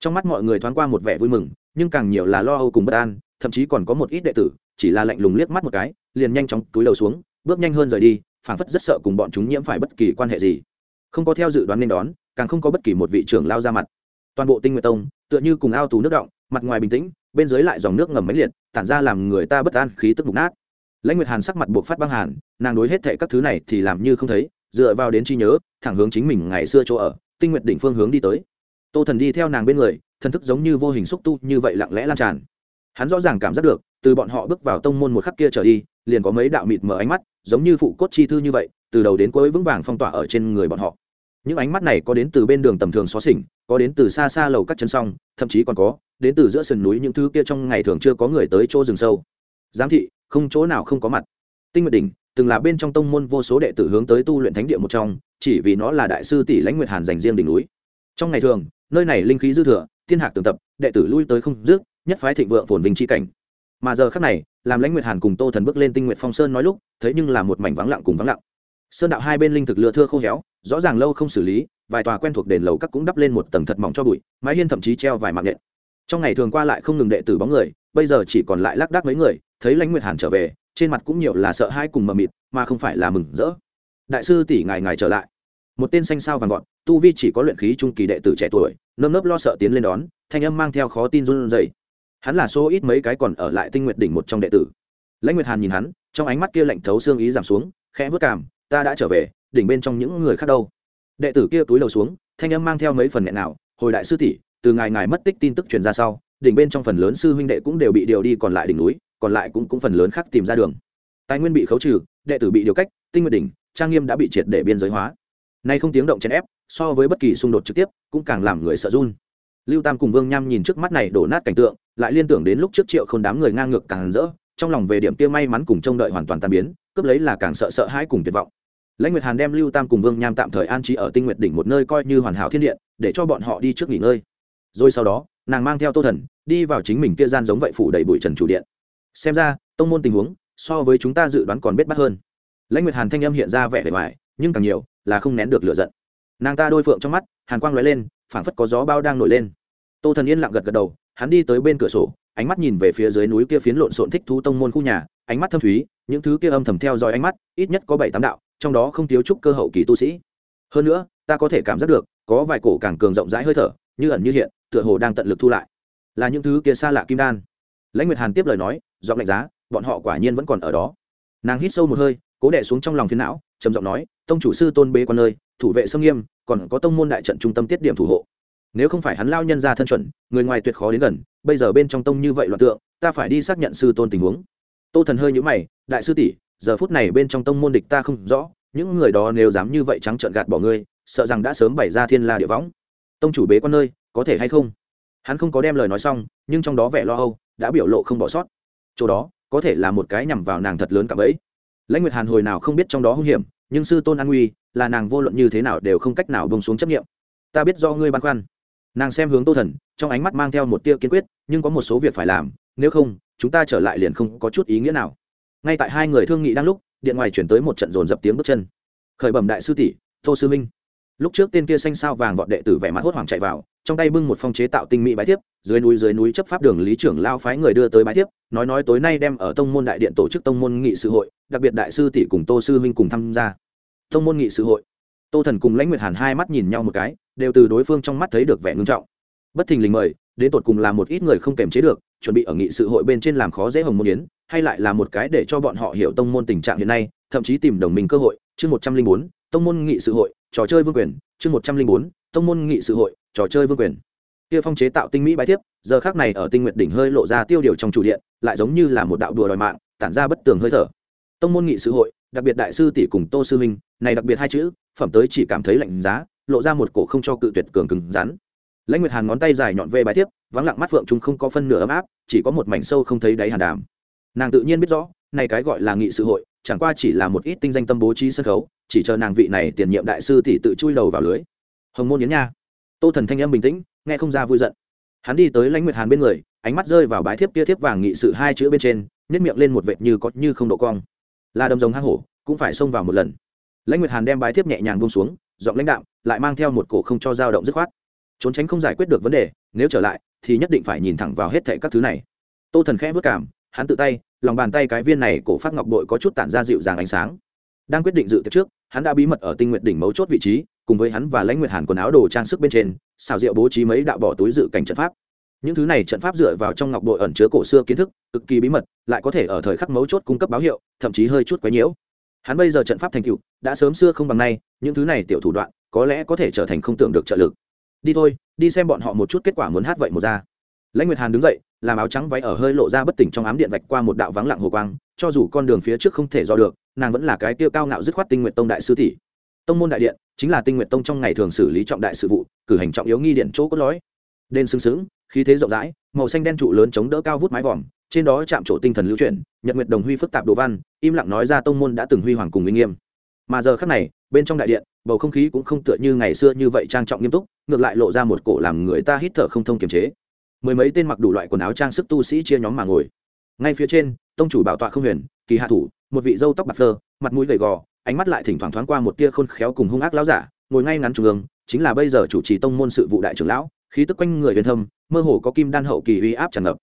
Trong mắt mọi người thoáng qua một vẻ vui mừng, nhưng càng nhiều là lo âu cùng bất an, thậm chí còn có một ít đệ tử chỉ là lạnh lùng liếc mắt một cái, liền nhanh chóng túi đầu xuống, bước nhanh hơn rời đi, phảng phất rất sợ cùng bọn chúng nhiễm phải bất kỳ quan hệ gì. Không có theo dự đoán nên đón, càng không có bất kỳ một vị trưởng lao ra mặt. Toàn bộ tinh nguyệt tông, tựa như cùng ao tù nước động, mặt ngoài bình tĩnh, bên dưới lại dòng nước ngầm máy liệt, tản ra làm người ta bất an khí tức mục nát. Lãnh nguyệt hàn sắc mặt buộc phát băng hàn, nàng đối hết thệ các thứ này thì làm như không thấy, dựa vào đến trí nhớ, thẳng hướng chính mình ngày xưa chỗ ở, tinh nguyệt đỉnh phương hướng đi tới. Tô thần đi theo nàng bên người, thần thức giống như vô hình xúc tu như vậy lặng lẽ lan tràn. Hắn rõ ràng cảm giác được từ bọn họ bước vào tông môn một khắc kia trở đi, liền có mấy đạo mịt mở ánh mắt, giống như phụ cốt chi thư như vậy, từ đầu đến cuối vững vàng phong tỏa ở trên người bọn họ. Những ánh mắt này có đến từ bên đường tầm thường xó xỉnh, có đến từ xa xa lầu các chân song, thậm chí còn có đến từ giữa sườn núi những thứ kia trong ngày thường chưa có người tới chỗ rừng sâu. Giám thị, không chỗ nào không có mặt. Tinh nguyệt đỉnh, từng là bên trong tông môn vô số đệ tử hướng tới tu luyện thánh địa một trong, chỉ vì nó là đại sư tỷ lãnh nguyệt hàn dành riêng đỉnh núi. Trong ngày thường, nơi này linh khí dư thừa, thiên hạc tường tập, đệ tử lui tới không dứt, nhất phái thịnh vượng phồn vinh chi cảnh mà giờ khắc này, làm lãnh nguyệt hàn cùng tô thần bước lên tinh nguyện phong sơn nói lúc, thấy nhưng là một mảnh vắng lặng cùng vắng lặng. Sơn đạo hai bên linh thực lừa thưa khô héo, rõ ràng lâu không xử lý, vài tòa quen thuộc đền lầu các cũng đắp lên một tầng thật mỏng cho bụi, mái hiên thậm chí treo vài mạng nhện. Trong ngày thường qua lại không ngừng đệ tử bóng người, bây giờ chỉ còn lại lác đác mấy người, thấy lãnh nguyệt hàn trở về, trên mặt cũng nhiều là sợ hãi cùng mờ mịt, mà không phải là mừng rỡ. Đại sư tỷ ngày ngày trở lại. Một tên xanh sao vàng vọt tu vi chỉ có luyện khí trung kỳ đệ tử trẻ tuổi, nơm nớp lo sợ tiến lên đón, thanh âm mang theo khó tin run rẩy hắn là số ít mấy cái còn ở lại tinh nguyệt đỉnh một trong đệ tử. Lãnh nguyệt hàn nhìn hắn, trong ánh mắt kia lạnh thấu xương ý giảm xuống, khẽ vớt cảm ta đã trở về, đỉnh bên trong những người khác đâu? Đệ tử kia túi lầu xuống, thanh âm mang theo mấy phần nghẹn nào hồi đại sư tỷ, từ ngài ngài mất tích tin tức truyền ra sau, đỉnh bên trong phần lớn sư huynh đệ cũng đều bị điều đi còn lại đỉnh núi, còn lại cũng cũng phần lớn khác tìm ra đường. Tài nguyên bị khấu trừ, đệ tử bị điều cách, tinh nguyệt đỉnh, trang nghiêm đã bị triệt để biên giới hóa. Nay không tiếng động chèn ép, so với bất kỳ xung đột trực tiếp, cũng càng làm người sợ run lưu tam cùng vương nham nhìn trước mắt này đổ nát cảnh tượng, lại liên tưởng đến lúc trước triệu không đám người ngang ngược càng rỡ, trong lòng về điểm kia may mắn cùng trông đợi hoàn toàn tan biến, cướp lấy là càng sợ sợ hãi cùng tuyệt vọng. Lãnh nguyệt hàn đem lưu tam cùng vương nham tạm thời an trí ở tinh nguyệt đỉnh một nơi coi như hoàn hảo thiên điện, để cho bọn họ đi trước nghỉ ngơi. Rồi sau đó, nàng mang theo tô thần, đi vào chính mình kia gian giống vậy phủ đầy bụi trần chủ điện. Xem ra, tông môn tình huống, so với chúng ta dự đoán còn biết bắt hơn. Lãnh nguyệt hàn thanh âm hiện ra vẻ vẻ vải nhưng càng nhiều là không nén được lửa giận. Nàng ta đôi phượng trong mắt, hàn quang lóe lên phảng phất có gió bao đang nổi lên. Tô thần yên lặng gật gật đầu, hắn đi tới bên cửa sổ, ánh mắt nhìn về phía dưới núi kia phiến lộn xộn thích thú tông môn khu nhà, ánh mắt thâm thúy, những thứ kia âm thầm theo dõi ánh mắt, ít nhất có bảy tám đạo, trong đó không thiếu chút cơ hậu kỳ tu sĩ. Hơn nữa, ta có thể cảm giác được, có vài cổ càng cường rộng rãi hơi thở, như ẩn như hiện, tựa hồ đang tận lực thu lại. Là những thứ kia xa lạ kim đan. Lãnh nguyệt hàn tiếp lời nói, giọng lạnh giá, bọn họ quả nhiên vẫn còn ở đó. Nàng hít sâu một hơi, cố đẻ xuống trong lòng phiến não, trầm giọng nói, tông chủ sư tôn bế quan nơi thủ vệ sông nghiêm, còn có tông môn đại trận trung tâm tiết điểm thủ hộ. Nếu không phải hắn lao nhân ra thân chuẩn, người ngoài tuyệt khó đến gần, bây giờ bên trong tông như vậy loạn tượng, ta phải đi xác nhận sư tôn tình huống. Tô thần hơi nhũ mày, đại sư tỷ, giờ phút này bên trong tông môn địch ta không rõ, những người đó nếu dám như vậy trắng trợn gạt bỏ ngươi, sợ rằng đã sớm bày ra thiên la địa võng. Tông chủ bế con nơi, có thể hay không? Hắn không có đem lời nói xong, nhưng trong đó vẻ lo âu đã biểu lộ không bỏ sót. Chỗ đó, có thể là một cái nhằm vào nàng thật lớn cả bẫy. Lãnh nguyệt hàn hồi nào không biết trong đó hung hiểm, nhưng sư tôn an nguy là nàng vô luận như thế nào đều không cách nào bông xuống chấp nghiệm ta biết do ngươi băn khoăn. Nàng xem hướng tô thần, trong ánh mắt mang theo một tia kiên quyết, nhưng có một số việc phải làm, nếu không, chúng ta trở lại liền không có chút ý nghĩa nào. Ngay tại hai người thương nghị đang lúc, điện ngoài chuyển tới một trận dồn dập tiếng bước chân. Khởi bẩm đại sư tỷ, tô sư minh. Lúc trước tên kia xanh sao vàng vọt đệ tử vẻ mặt hốt hoảng chạy vào, trong tay bưng một phong chế tạo tinh mỹ bái thiếp, dưới núi dưới núi chấp pháp đường lý trưởng lao phái người đưa tới bái thiếp, nói nói tối nay đem ở tông môn đại điện tổ chức tông môn nghị sự hội, đặc biệt đại sư tỷ cùng tô sư huynh cùng tham gia tông môn nghị sự hội. Tô thần cùng lãnh nguyệt hàn hai mắt nhìn nhau một cái, đều từ đối phương trong mắt thấy được vẻ ngưng trọng. Bất thình lình mời, đến tột cùng là một ít người không kềm chế được, chuẩn bị ở nghị sự hội bên trên làm khó dễ hồng môn yến, hay lại là một cái để cho bọn họ hiểu tông môn tình trạng hiện nay, thậm chí tìm đồng minh cơ hội. Chương một trăm linh bốn, tông môn nghị sự hội, trò chơi vương quyền. Chương một trăm linh bốn, tông môn nghị sự hội, trò chơi vương quyền. Kia phong chế tạo tinh mỹ bái thiếp, giờ khác này ở tinh nguyện đỉnh hơi lộ ra tiêu điều trong chủ điện, lại giống như là một đạo đùa đòi mạng, tản ra bất tường hơi thở. Tông môn nghị sự hội đặc biệt đại sư tỷ cùng tô sư minh này đặc biệt hai chữ, phẩm tới chỉ cảm thấy lạnh giá, lộ ra một cổ không cho cự tuyệt cường cứng rắn. Lãnh nguyệt hàn ngón tay dài nhọn vê bài tiếp vắng lặng mắt phượng chúng không có phân nửa ấm áp, chỉ có một mảnh sâu không thấy đáy hàn đàm. Nàng tự nhiên biết rõ, này cái gọi là nghị sự hội, chẳng qua chỉ là một ít tinh danh tâm bố trí sân khấu, chỉ chờ nàng vị này tiền nhiệm đại sư tỷ tự chui đầu vào lưới. Hồng môn yến nha. Tô thần thanh âm bình tĩnh, nghe không ra vui giận. Hắn đi tới lãnh nguyệt hàn bên người, ánh mắt rơi vào bái thiếp kia thiếp vàng nghị sự hai chữ bên trên nhét miệng lên một vệt như có như không độ cong là đầm rồng hang hổ, cũng phải xông vào một lần. Lãnh nguyệt hàn đem bái thiếp nhẹ nhàng buông xuống, giọng lãnh đạm, lại mang theo một cổ không cho dao động dứt khoát. Trốn tránh không giải quyết được vấn đề, nếu trở lại, thì nhất định phải nhìn thẳng vào hết thệ các thứ này. Tô thần khẽ vất cảm, hắn tự tay, lòng bàn tay cái viên này cổ phát ngọc bội có chút tản ra dịu dàng ánh sáng. Đang quyết định dự tiệc trước, hắn đã bí mật ở tinh nguyện đỉnh mấu chốt vị trí, cùng với hắn và lãnh nguyệt hàn quần áo đồ trang sức bên trên, xào rượu bố trí mấy đạo bỏ túi dự cảnh trận pháp những thứ này trận pháp dựa vào trong ngọc bội ẩn chứa cổ xưa kiến thức, cực kỳ bí mật, lại có thể ở thời khắc mấu chốt cung cấp báo hiệu, thậm chí hơi chút quấy nhiễu. Hắn bây giờ trận pháp thành cựu đã sớm xưa không bằng nay, những thứ này tiểu thủ đoạn, có lẽ có thể trở thành không tưởng được trợ lực. Đi thôi, đi xem bọn họ một chút kết quả muốn hát vậy một ra. Lãnh nguyệt hàn đứng dậy, làm áo trắng váy ở hơi lộ ra bất tỉnh trong ám điện vạch qua một đạo vắng lặng hồ quang, cho dù con đường phía trước không thể do được, nàng vẫn là cái tiêu cao ngạo dứt khoát tinh nguyện tông đại sư tỷ. Tông môn đại điện, chính là tinh nguyện tông trong ngày thường xử lý trọng đại sự vụ, cử hành trọng yếu nghi điện chỗ cốt lõi đen sưng sững, khí thế rộng rãi, màu xanh đen trụ lớn chống đỡ cao vút mái vòm, trên đó chạm trổ tinh thần lưu chuyển, nhật nguyệt đồng huy phức tạp đồ văn, im lặng nói ra tông môn đã từng huy hoàng cùng uy nghiêm. Mà giờ khắc này, bên trong đại điện, bầu không khí cũng không tựa như ngày xưa như vậy trang trọng nghiêm túc, ngược lại lộ ra một cổ làm người ta hít thở không thông kiềm chế. Mười mấy tên mặc đủ loại quần áo trang sức tu sĩ chia nhóm mà ngồi. Ngay phía trên, tông chủ bảo tọa không huyền, kỳ hạ thủ, một vị dâu tóc bạc phơ, mặt mũi gầy gò, ánh mắt lại thỉnh thoảng thoáng qua một tia khôn khéo cùng hung ác lão giả, ngồi ngay ngắn trung ương, chính là bây giờ chủ trì tông môn sự vụ đại trưởng lão khí tức quanh người huyền thâm, mơ hồ có kim đan hậu kỳ uy áp tràn ngập.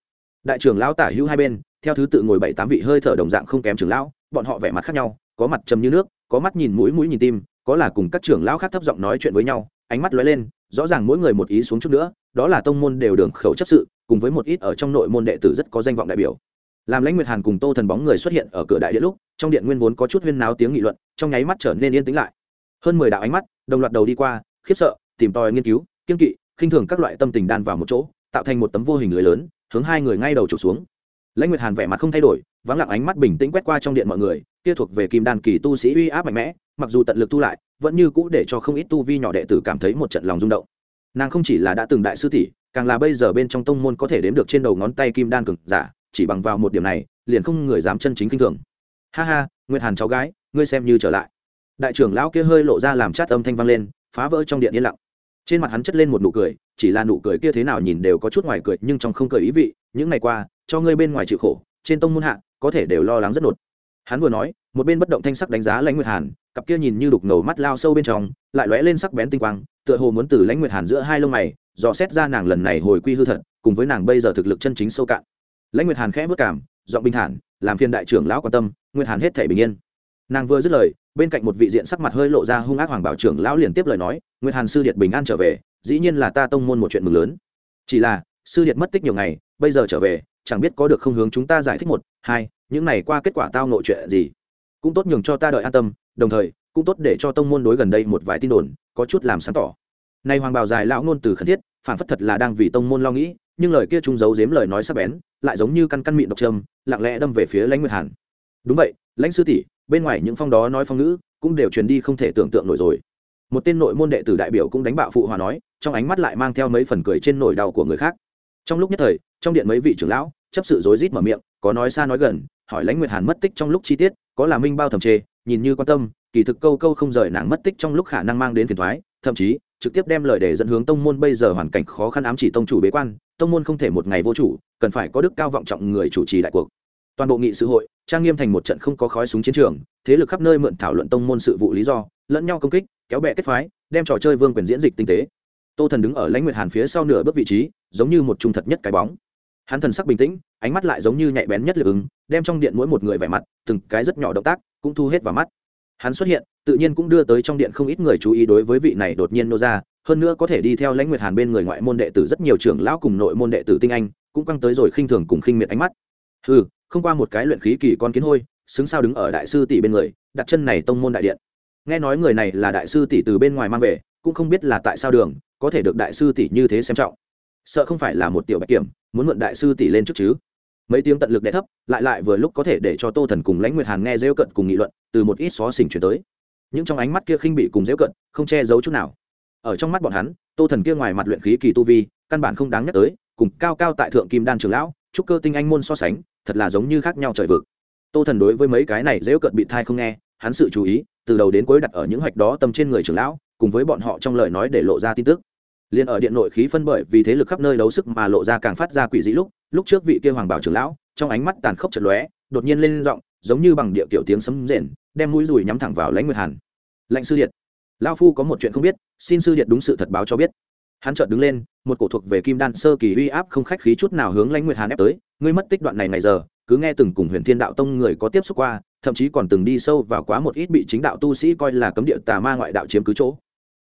Đại trưởng lão tả hữu hai bên, theo thứ tự ngồi bảy tám vị hơi thở đồng dạng không kém trưởng lão, bọn họ vẻ mặt khác nhau, có mặt trầm như nước, có mắt nhìn mũi mũi nhìn tim, có là cùng các trưởng lão khác thấp giọng nói chuyện với nhau, ánh mắt lóe lên, rõ ràng mỗi người một ý xuống chút nữa, đó là tông môn đều đường khẩu chấp sự, cùng với một ít ở trong nội môn đệ tử rất có danh vọng đại biểu. Làm lãnh nguyệt hàn cùng tô thần bóng người xuất hiện ở cửa đại điện lúc, trong điện nguyên vốn có chút huyên náo tiếng nghị luận, trong nháy mắt trở nên yên tĩnh lại. Hơn mười đạo ánh mắt, đồng loạt đầu đi qua, khiếp sợ, tìm tòi nghiên cứu kiên kỵ khinh thường các loại tâm tình đan vào một chỗ, tạo thành một tấm vô hình lưới lớn, hướng hai người ngay đầu trục xuống. Lãnh nguyệt hàn vẻ mặt không thay đổi, vắng lặng ánh mắt bình tĩnh quét qua trong điện mọi người, kia thuộc về kim đan kỳ tu sĩ uy áp mạnh mẽ, mặc dù tận lực tu lại, vẫn như cũ để cho không ít tu vi nhỏ đệ tử cảm thấy một trận lòng rung động. Nàng không chỉ là đã từng đại sư tỷ, càng là bây giờ bên trong tông môn có thể đếm được trên đầu ngón tay kim đan cực giả, chỉ bằng vào một điểm này, liền không người dám chân chính kinh thường. Ha ha, nguyệt hàn cháu gái, ngươi xem như trở lại. Đại trưởng lão kia hơi lộ ra làm chát âm thanh vang lên, phá vỡ trong điện yên lặng trên mặt hắn chất lên một nụ cười, chỉ là nụ cười kia thế nào nhìn đều có chút ngoài cười, nhưng trong không cười ý vị, những ngày qua, cho ngươi bên ngoài chịu khổ, trên tông môn hạ, có thể đều lo lắng rất nột. Hắn vừa nói, một bên bất động thanh sắc đánh giá lãnh nguyệt hàn, cặp kia nhìn như đục ngầu mắt lao sâu bên trong, lại lóe lên sắc bén tinh quang, tựa hồ muốn từ lãnh nguyệt hàn giữa hai lông mày, dò xét ra nàng lần này hồi quy hư thật, cùng với nàng bây giờ thực lực chân chính sâu cạn. Lãnh nguyệt hàn khẽ vất cảm, giọng bình thản, làm phiên đại trưởng lão quan tâm, nguyệt hàn hết thể bình yên. Nàng vừa dứt lời bên cạnh một vị diện sắc mặt hơi lộ ra hung ác hoàng bảo trưởng lão liền tiếp lời nói, nguyệt hàn sư điệt bình an trở về, dĩ nhiên là ta tông môn một chuyện mừng lớn. Chỉ là, sư điệt mất tích nhiều ngày, bây giờ trở về, chẳng biết có được không hướng chúng ta giải thích một, hai, những này qua kết quả tao nội chuyện gì? Cũng tốt nhường cho ta đợi an tâm, đồng thời, cũng tốt để cho tông môn đối gần đây một vài tin đồn, có chút làm sáng tỏ. Nay hoàng bảo dài lão ngôn từ khẩn thiết, phản phất thật là đang vì tông môn lo nghĩ, nhưng lời kia trung giấu giếm lời nói sắc bén, lại giống như căn căn mịn độc trâm, lặng lẽ đâm về phía lãnh nguyệt hàn. Đúng vậy, lãnh sư tỷ bên ngoài những phong đó nói phong ngữ, cũng đều truyền đi không thể tưởng tượng nổi rồi. Một tên nội môn đệ tử đại biểu cũng đánh bạo phụ hòa nói, trong ánh mắt lại mang theo mấy phần cười trên nỗi đau của người khác. Trong lúc nhất thời, trong điện mấy vị trưởng lão, chấp sự rối rít mở miệng, có nói xa nói gần, hỏi lãnh nguyệt hàn mất tích trong lúc chi tiết, có là minh bao thầm chê, nhìn như quan tâm, kỳ thực câu câu không rời nàng mất tích trong lúc khả năng mang đến phiền thoái thậm chí, trực tiếp đem lời để dẫn hướng tông môn bây giờ hoàn cảnh khó khăn ám chỉ tông chủ bế quan, tông môn không thể một ngày vô chủ, cần phải có đức cao vọng trọng người chủ trì đại cuộc toàn bộ nghị sự hội, trang nghiêm thành một trận không có khói súng chiến trường, thế lực khắp nơi mượn thảo luận tông môn sự vụ lý do, lẫn nhau công kích, kéo bẹ kết phái, đem trò chơi vương quyền diễn dịch tinh tế. Tô thần đứng ở lãnh nguyệt hàn phía sau nửa bước vị trí, giống như một trung thật nhất cái bóng. Hắn thần sắc bình tĩnh, ánh mắt lại giống như nhạy bén nhất lực ứng, đem trong điện mỗi một người vẻ mặt, từng cái rất nhỏ động tác, cũng thu hết vào mắt. Hắn xuất hiện, tự nhiên cũng đưa tới trong điện không ít người chú ý đối với vị này đột nhiên nô ra, hơn nữa có thể đi theo lãnh nguyệt hàn bên người ngoại môn đệ tử rất nhiều trưởng lão cùng nội môn đệ tử tinh anh, cũng căng tới rồi khinh thường cùng khinh miệt ánh mắt. Ừ không qua một cái luyện khí kỳ con kiến hôi, xứng sao đứng ở đại sư tỷ bên người, đặt chân này tông môn đại điện. Nghe nói người này là đại sư tỷ từ bên ngoài mang về, cũng không biết là tại sao đường, có thể được đại sư tỷ như thế xem trọng. Sợ không phải là một tiểu bạch kiểm, muốn mượn đại sư tỷ lên trước chứ. Mấy tiếng tận lực đẻ thấp, lại lại vừa lúc có thể để cho tô thần cùng lãnh nguyệt hàn nghe rêu cận cùng nghị luận, từ một ít xó xỉnh chuyển tới. Nhưng trong ánh mắt kia khinh bị cùng rêu cận, không che giấu chút nào. Ở trong mắt bọn hắn, tô thần kia ngoài mặt luyện khí kỳ tu vi, căn bản không đáng nhắc tới, cùng cao cao tại thượng kim đan trường lão trúc cơ tinh anh môn so sánh thật là giống như khác nhau trời vực. Tô thần đối với mấy cái này dễ cận bị thai không nghe, hắn sự chú ý, từ đầu đến cuối đặt ở những hoạch đó tâm trên người trưởng lão, cùng với bọn họ trong lời nói để lộ ra tin tức. Liền ở điện nội khí phân bởi vì thế lực khắp nơi đấu sức mà lộ ra càng phát ra quỷ dị lúc lúc trước vị kia hoàng bảo trưởng lão, trong ánh mắt tàn khốc chật lóe, đột nhiên lên giọng, giống như bằng địa kiểu tiếng sấm rền, đem mũi rùi nhắm thẳng vào lãnh nguyệt hàn. Lãnh sư điện lao phu có một chuyện không biết, xin sư điện đúng sự thật báo cho biết hắn chợt đứng lên, một cổ thuộc về kim đan sơ kỳ uy áp không khách khí chút nào hướng lãnh nguyệt hàn ép tới, ngươi mất tích đoạn này ngày giờ, cứ nghe từng cùng huyền thiên đạo tông người có tiếp xúc qua, thậm chí còn từng đi sâu vào quá một ít bị chính đạo tu sĩ coi là cấm địa tà ma ngoại đạo chiếm cứ chỗ.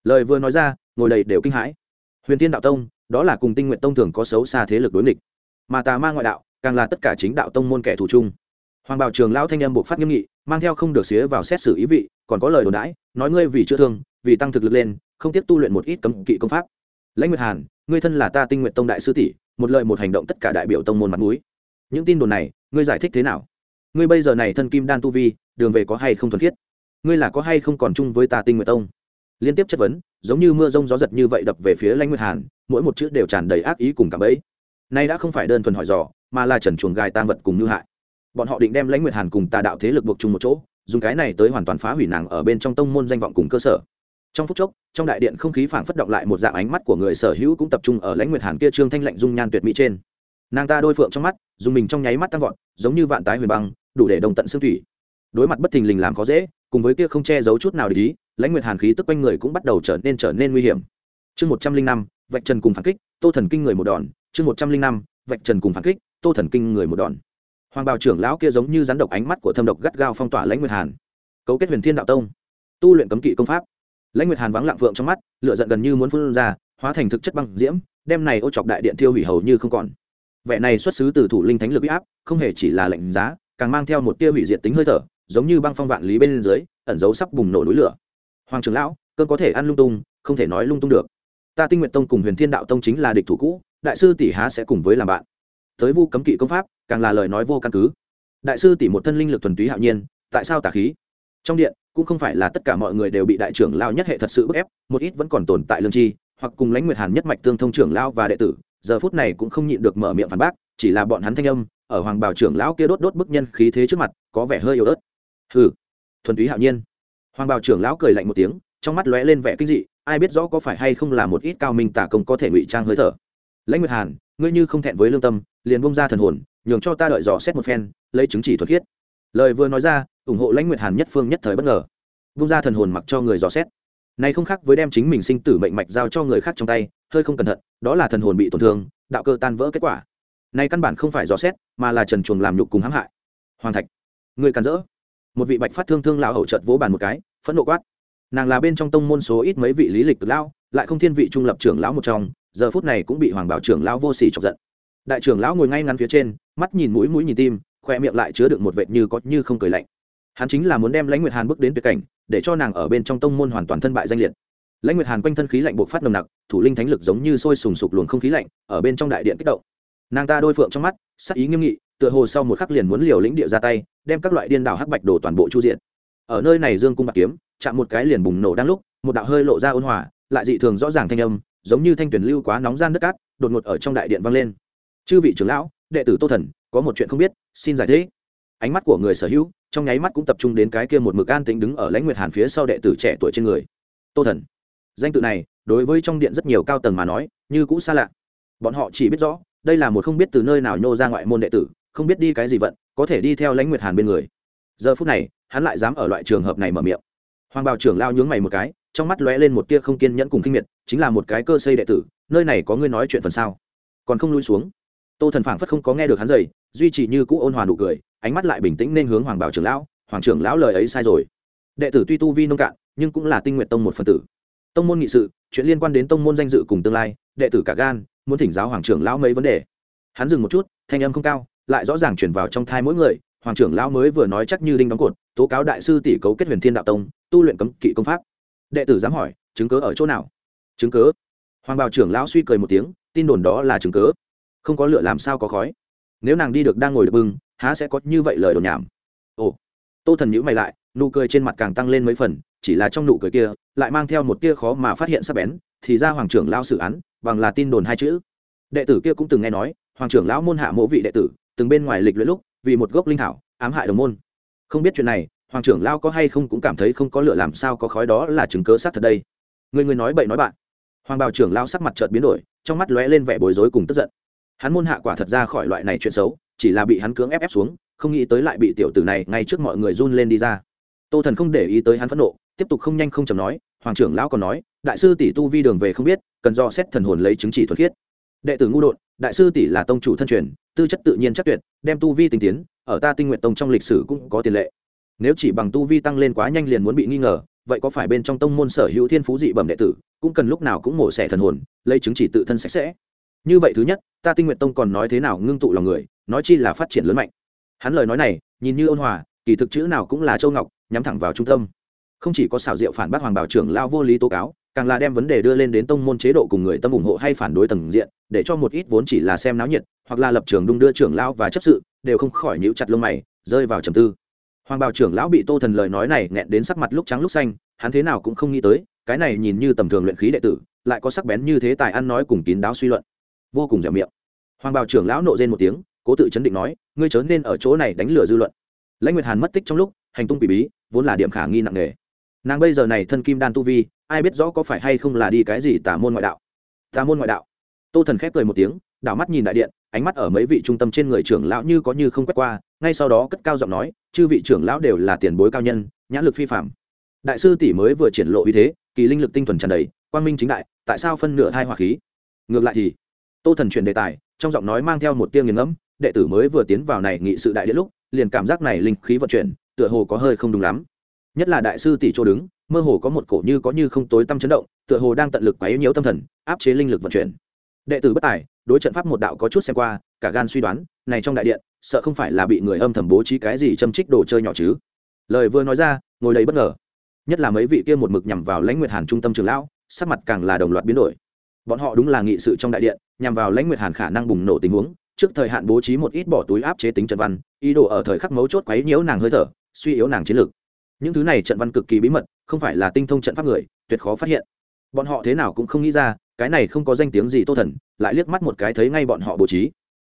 Lời vừa nói ra, ngồi đầy đều kinh hãi. Huyền thiên đạo tông, đó là cùng tinh nguyện tông thường có xấu xa thế lực đối nghịch. Mà tà ma ngoại đạo, càng là tất cả chính đạo tông môn kẻ thù chung. Hoàng bảo trường lão thanh âm buộc phát nghiêm nghị, mang theo không được xía vào xét xử ý vị, còn có lời đồn đãi, nói ngươi vì chữa thương, vì tăng thực lực lên, không tiếp tu luyện một ít cấm kỵ công pháp lãnh nguyệt hàn, ngươi thân là ta tinh nguyện tông đại sư tỷ, một lời một hành động tất cả đại biểu tông môn mặt mũi. Những tin đồn này, ngươi giải thích thế nào? Ngươi bây giờ này thân kim đan tu vi, đường về có hay không thuần khiết? Ngươi là có hay không còn chung với ta tinh nguyện tông? Liên tiếp chất vấn, giống như mưa rông gió giật như vậy đập về phía lãnh nguyệt hàn, mỗi một chữ đều tràn đầy ác ý cùng cảm ấy nay đã không phải đơn thuần hỏi dò, mà là trần chuồng gài tang vật cùng như hại. Bọn họ định đem lãnh nguyệt hàn cùng tà đạo thế lực buộc chung một chỗ, dùng cái này tới hoàn toàn phá hủy nàng ở bên trong tông môn danh vọng cùng cơ sở trong phút chốc, trong đại điện không khí phảng phất động lại một dạng ánh mắt của người sở hữu cũng tập trung ở lãnh nguyệt hàn kia trương thanh lạnh dung nhan tuyệt mỹ trên. Nàng ta đôi phượng trong mắt, dùng mình trong nháy mắt tăng vọt, giống như vạn tái huyền băng, đủ để đồng tận xương thủy. Đối mặt bất thình lình làm khó dễ, cùng với kia không che giấu chút nào để ý, lãnh nguyệt hàn khí tức quanh người cũng bắt đầu trở nên trở nên nguy hiểm. Chương một trăm linh năm, vạch trần cùng phản kích, tô thần kinh người một đòn. Chương một trăm linh năm, vạch trần cùng phản kích, tô thần kinh người một đòn. Hoàng bào trưởng lão kia giống như rắn độc ánh mắt của thâm độc gắt gao phong tỏa lãnh nguyệt hàn. Cấu kết huyền thiên đạo tông. Tu luyện cấm kỵ công pháp lãnh nguyệt hàn vắng lặng phượng trong mắt, lửa giận gần như muốn phun ra, hóa thành thực chất băng diễm, đem này ô chọc đại điện thiêu hủy hầu như không còn. Vẻ này xuất xứ từ thủ linh thánh lực uy áp, không hề chỉ là lạnh giá, càng mang theo một tia hủy diệt tính hơi thở, giống như băng phong vạn lý bên dưới, ẩn dấu sắp bùng nổ núi lửa. Hoàng trưởng lão, cơn có thể ăn lung tung, không thể nói lung tung được. Ta tinh nguyện tông cùng huyền thiên đạo tông chính là địch thủ cũ, đại sư tỷ há sẽ cùng với làm bạn. Tới vu cấm kỵ công pháp, càng là lời nói vô căn cứ. Đại sư tỷ một thân linh lực thuần túy hạo nhiên, tại sao tà khí? Trong điện, cũng không phải là tất cả mọi người đều bị đại trưởng lao nhất hệ thật sự bức ép, một ít vẫn còn tồn tại lương chi, hoặc cùng lãnh nguyệt hàn nhất mạch tương thông trưởng lao và đệ tử, giờ phút này cũng không nhịn được mở miệng phản bác, chỉ là bọn hắn thanh âm, ở hoàng bảo trưởng lão kia đốt đốt bức nhân khí thế trước mặt, có vẻ hơi yếu ớt. Hừ, thuần túy hạo nhiên. Hoàng bảo trưởng lão cười lạnh một tiếng, trong mắt lóe lên vẻ kinh dị, ai biết rõ có phải hay không là một ít cao minh tả công có thể ngụy trang hơi thở. Lãnh nguyệt hàn, ngươi như không thẹn với lương tâm, liền bông ra thần hồn, nhường cho ta đợi dò xét một phen, lấy chứng chỉ thuật khiết. Lời vừa nói ra ủng hộ lãnh nguyệt hàn nhất phương nhất thời bất ngờ vung ra thần hồn mặc cho người dò xét này không khác với đem chính mình sinh tử mệnh mạch giao cho người khác trong tay hơi không cẩn thận đó là thần hồn bị tổn thương đạo cơ tan vỡ kết quả này căn bản không phải dò xét mà là trần chuồng làm nhục cùng hãm hại hoàng thạch người càn rỡ một vị bạch phát thương thương lão hậu trợt vỗ bàn một cái phẫn nộ quát nàng là bên trong tông môn số ít mấy vị lý lịch lão lại không thiên vị trung lập trưởng lão một trong giờ phút này cũng bị hoàng bảo trưởng lão vô sỉ chọc giận đại trưởng lão ngồi ngay ngắn phía trên mắt nhìn mũi mũi nhìn tim khoe miệng lại chứa đựng một vệt như có như không cười lạnh hắn chính là muốn đem lãnh nguyệt hàn bước đến tuyệt cảnh, để cho nàng ở bên trong tông môn hoàn toàn thân bại danh liệt. Lãnh nguyệt hàn quanh thân khí lạnh bộc phát nồng nặc, thủ linh thánh lực giống như sôi sùng sục luồng không khí lạnh, ở bên trong đại điện kích động. Nàng ta đôi phượng trong mắt, sắc ý nghiêm nghị, tựa hồ sau một khắc liền muốn liều lĩnh địa ra tay, đem các loại điên đảo hắc bạch đổ toàn bộ chu diện ở nơi này dương cung bạc kiếm, chạm một cái liền bùng nổ đang lúc, một đạo hơi lộ ra ôn hòa, lại dị thường rõ ràng thanh âm, giống như thanh tuyển lưu quá nóng gian đất cát, đột ngột ở trong đại điện vang lên. Chư vị trưởng lão, đệ tử tô thần, có một chuyện không biết, xin giải thích. Ánh mắt của người sở hữu trong nháy mắt cũng tập trung đến cái kia một mực an tĩnh đứng ở lãnh nguyệt hàn phía sau đệ tử trẻ tuổi trên người. Tô thần danh tự này đối với trong điện rất nhiều cao tầng mà nói như cũ xa lạ. Bọn họ chỉ biết rõ đây là một không biết từ nơi nào nhô ra ngoại môn đệ tử không biết đi cái gì vận có thể đi theo lãnh nguyệt hàn bên người. Giờ phút này hắn lại dám ở loại trường hợp này mở miệng. Hoàng bào trưởng lao nhướng mày một cái trong mắt lóe lên một tia không kiên nhẫn cùng kinh miệt chính là một cái cơ xây đệ tử nơi này có ngươi nói chuyện phần sau, còn không lui xuống. Tô thần phảng phất không có nghe được hắn dày duy trì như cũ ôn hòa nụ cười ánh mắt lại bình tĩnh nên hướng hoàng bảo trưởng lão, hoàng trưởng lão lời ấy sai rồi. Đệ tử tuy tu vi nông cạn, nhưng cũng là tinh nguyện tông một phần tử. Tông môn nghị sự, chuyện liên quan đến tông môn danh dự cùng tương lai, đệ tử cả gan, muốn thỉnh giáo hoàng trưởng lão mấy vấn đề. Hắn dừng một chút, thanh âm không cao, lại rõ ràng chuyển vào trong thai mỗi người, hoàng trưởng lão mới vừa nói chắc như đinh đóng cột, tố cáo đại sư tỷ cấu kết huyền thiên đạo tông, tu luyện cấm kỵ công pháp. Đệ tử dám hỏi, chứng cớ ở chỗ nào? Chứng cớ hoàng bảo trưởng lão suy cười một tiếng, tin đồn đó là chứng cớ không có lửa làm sao có khói. Nếu nàng đi được đang ngồi được bưng há sẽ có như vậy lời đồn nhảm. Ồ, tô thần nhữ mày lại, nụ cười trên mặt càng tăng lên mấy phần, chỉ là trong nụ cười kia, lại mang theo một tia khó mà phát hiện sắp bén, thì ra hoàng trưởng lao xử án, bằng là tin đồn hai chữ. Đệ tử kia cũng từng nghe nói, hoàng trưởng lão môn hạ mỗ vị đệ tử, từng bên ngoài lịch luyện lúc, vì một gốc linh thảo, ám hại đồng môn. Không biết chuyện này, hoàng trưởng lao có hay không cũng cảm thấy không có lửa làm sao có khói đó là chứng cớ xác thật đây. Người người nói bậy nói bạn. Hoàng bào trưởng lao sắc mặt chợt biến đổi, trong mắt lóe lên vẻ bối rối cùng tức giận. Hắn môn hạ quả thật ra khỏi loại này chuyện xấu chỉ là bị hắn cưỡng ép ép xuống, không nghĩ tới lại bị tiểu tử này ngay trước mọi người run lên đi ra. Tô thần không để ý tới hắn phẫn nộ, tiếp tục không nhanh không chầm nói, hoàng trưởng lão còn nói, đại sư tỷ tu vi đường về không biết, cần do xét thần hồn lấy chứng chỉ thuật khiết. Đệ tử ngu đột, đại sư tỷ là tông chủ thân truyền, tư chất tự nhiên chắc tuyệt, đem tu vi tinh tiến, ở ta tinh nguyện tông trong lịch sử cũng có tiền lệ. Nếu chỉ bằng tu vi tăng lên quá nhanh liền muốn bị nghi ngờ, vậy có phải bên trong tông môn sở hữu thiên phú dị bẩm đệ tử, cũng cần lúc nào cũng mổ xẻ thần hồn, lấy chứng chỉ tự thân sạch sẽ? Như vậy thứ nhất, ta tinh nguyện tông còn nói thế nào ngưng tụ lòng người, nói chi là phát triển lớn mạnh. Hắn lời nói này, nhìn như ôn hòa, kỳ thực chữ nào cũng là châu ngọc, nhắm thẳng vào trung tâm. Không chỉ có xảo diệu phản bác hoàng bảo trưởng lao vô lý tố cáo, càng là đem vấn đề đưa lên đến tông môn chế độ cùng người tâm ủng hộ hay phản đối tầng diện, để cho một ít vốn chỉ là xem náo nhiệt, hoặc là lập trường đung đưa trưởng lao và chấp sự, đều không khỏi nhíu chặt lông mày, rơi vào trầm tư. Hoàng bảo trưởng lão bị tô thần lời nói này nghẹn đến sắc mặt lúc trắng lúc xanh, hắn thế nào cũng không nghĩ tới, cái này nhìn như tầm thường luyện khí đệ tử, lại có sắc bén như thế tài ăn nói cùng kín đáo suy luận vô cùng dẻo miệng. Hoàng bảo trưởng lão nộ rên một tiếng, cố tự chấn định nói, ngươi chớ nên ở chỗ này đánh lừa dư luận. Lãnh nguyệt hàn mất tích trong lúc, hành tung bị bí, vốn là điểm khả nghi nặng nề. Nàng bây giờ này thân kim đan tu vi, ai biết rõ có phải hay không là đi cái gì tà môn ngoại đạo. Tà môn ngoại đạo. Tô thần khép cười một tiếng, đảo mắt nhìn đại điện, ánh mắt ở mấy vị trung tâm trên người trưởng lão như có như không quét qua, ngay sau đó cất cao giọng nói, chư vị trưởng lão đều là tiền bối cao nhân, nhãn lực phi phạm đại sư tỷ mới vừa triển lộ uy thế, kỳ linh lực tinh thuần tràn đầy, quang minh chính đại, tại sao phân nửa hai hỏa khí? Ngược lại thì tô thần chuyển đề tài, trong giọng nói mang theo một tiếng nghiền ngẫm, đệ tử mới vừa tiến vào này nghị sự đại điện lúc, liền cảm giác này linh khí vận chuyển, tựa hồ có hơi không đúng lắm. Nhất là đại sư tỷ chỗ đứng, mơ hồ có một cổ như có như không tối tâm chấn động, tựa hồ đang tận lực quấy nhiễu tâm thần, áp chế linh lực vận chuyển. Đệ tử bất tài, đối trận pháp một đạo có chút xem qua, cả gan suy đoán, này trong đại điện, sợ không phải là bị người âm thầm bố trí cái gì châm trích đồ chơi nhỏ chứ. Lời vừa nói ra, ngồi đầy bất ngờ. Nhất là mấy vị kia một mực nhằm vào lãnh nguyệt hàn trung tâm trường lão, sắc mặt càng là đồng loạt biến đổi bọn họ đúng là nghị sự trong đại điện, nhằm vào lãnh nguyệt hàn khả năng bùng nổ tình huống, trước thời hạn bố trí một ít bỏ túi áp chế tính trận văn, ý đồ ở thời khắc mấu chốt quấy nhiễu nàng hơi thở, suy yếu nàng chiến lược những thứ này trận văn cực kỳ bí mật, không phải là tinh thông trận pháp người, tuyệt khó phát hiện. Bọn họ thế nào cũng không nghĩ ra, cái này không có danh tiếng gì tô thần, lại liếc mắt một cái thấy ngay bọn họ bố trí.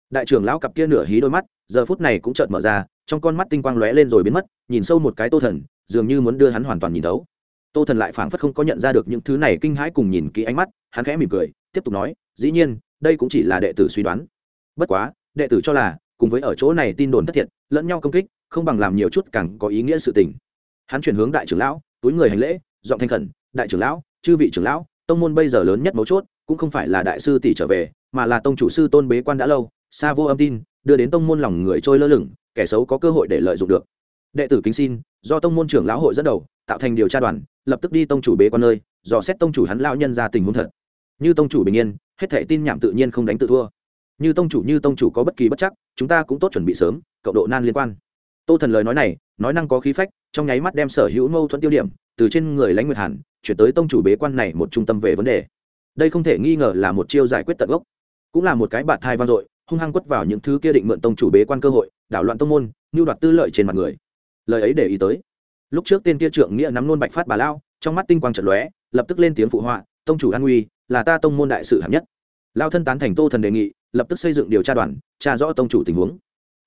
Đại trưởng lão cặp kia nửa hí đôi mắt, giờ phút này cũng chợt mở ra, trong con mắt tinh quang lóe lên rồi biến mất, nhìn sâu một cái tô thần, dường như muốn đưa hắn hoàn toàn nhìn thấu. Tô thần lại phảng phất không có nhận ra được những thứ này kinh hãi cùng nhìn kỹ ánh mắt hắn khẽ mỉm cười, tiếp tục nói, dĩ nhiên, đây cũng chỉ là đệ tử suy đoán. Bất quá, đệ tử cho là, cùng với ở chỗ này tin đồn thất thiệt, lẫn nhau công kích, không bằng làm nhiều chút càng có ý nghĩa sự tình. Hắn chuyển hướng đại trưởng lão, túi người hành lễ, giọng thanh khẩn, đại trưởng lão, chư vị trưởng lão, tông môn bây giờ lớn nhất mấu chốt, cũng không phải là đại sư tỷ trở về, mà là tông chủ sư tôn bế quan đã lâu, xa vô âm tin, đưa đến tông môn lòng người trôi lơ lửng, kẻ xấu có cơ hội để lợi dụng được. Đệ tử kính xin, do tông môn trưởng lão hội dẫn đầu, tạo thành điều tra đoàn, lập tức đi tông chủ bế quan nơi, dò xét tông chủ hắn lao nhân ra tình huống thật như tông chủ bình yên, hết thể tin nhảm tự nhiên không đánh tự thua. Như tông chủ, như tông chủ có bất kỳ bất chắc, chúng ta cũng tốt chuẩn bị sớm, cộng độ nan liên quan. Tô thần lời nói này, nói năng có khí phách, trong nháy mắt đem sở hữu mâu thuẫn tiêu điểm, từ trên người lãnh nguyệt hàn, chuyển tới tông chủ bế quan này một trung tâm về vấn đề. Đây không thể nghi ngờ là một chiêu giải quyết tận gốc. Cũng là một cái bạt thai vang dội, hung hăng quất vào những thứ kia định mượn tông chủ bế quan cơ hội, đảo loạn tông môn như đoạt tư lợi trên mặt người. Lời ấy để ý tới. Lúc trước tên kia trượng nghĩa nắm nôn bạch phát bà lao, trong mắt tinh quang trận lóe, lập tức lên tiếng phụ họa tông chủ an nguy, là ta tông môn đại sự hạng nhất. Lao thân tán thành tô thần đề nghị, lập tức xây dựng điều tra đoàn, tra rõ tông chủ tình huống.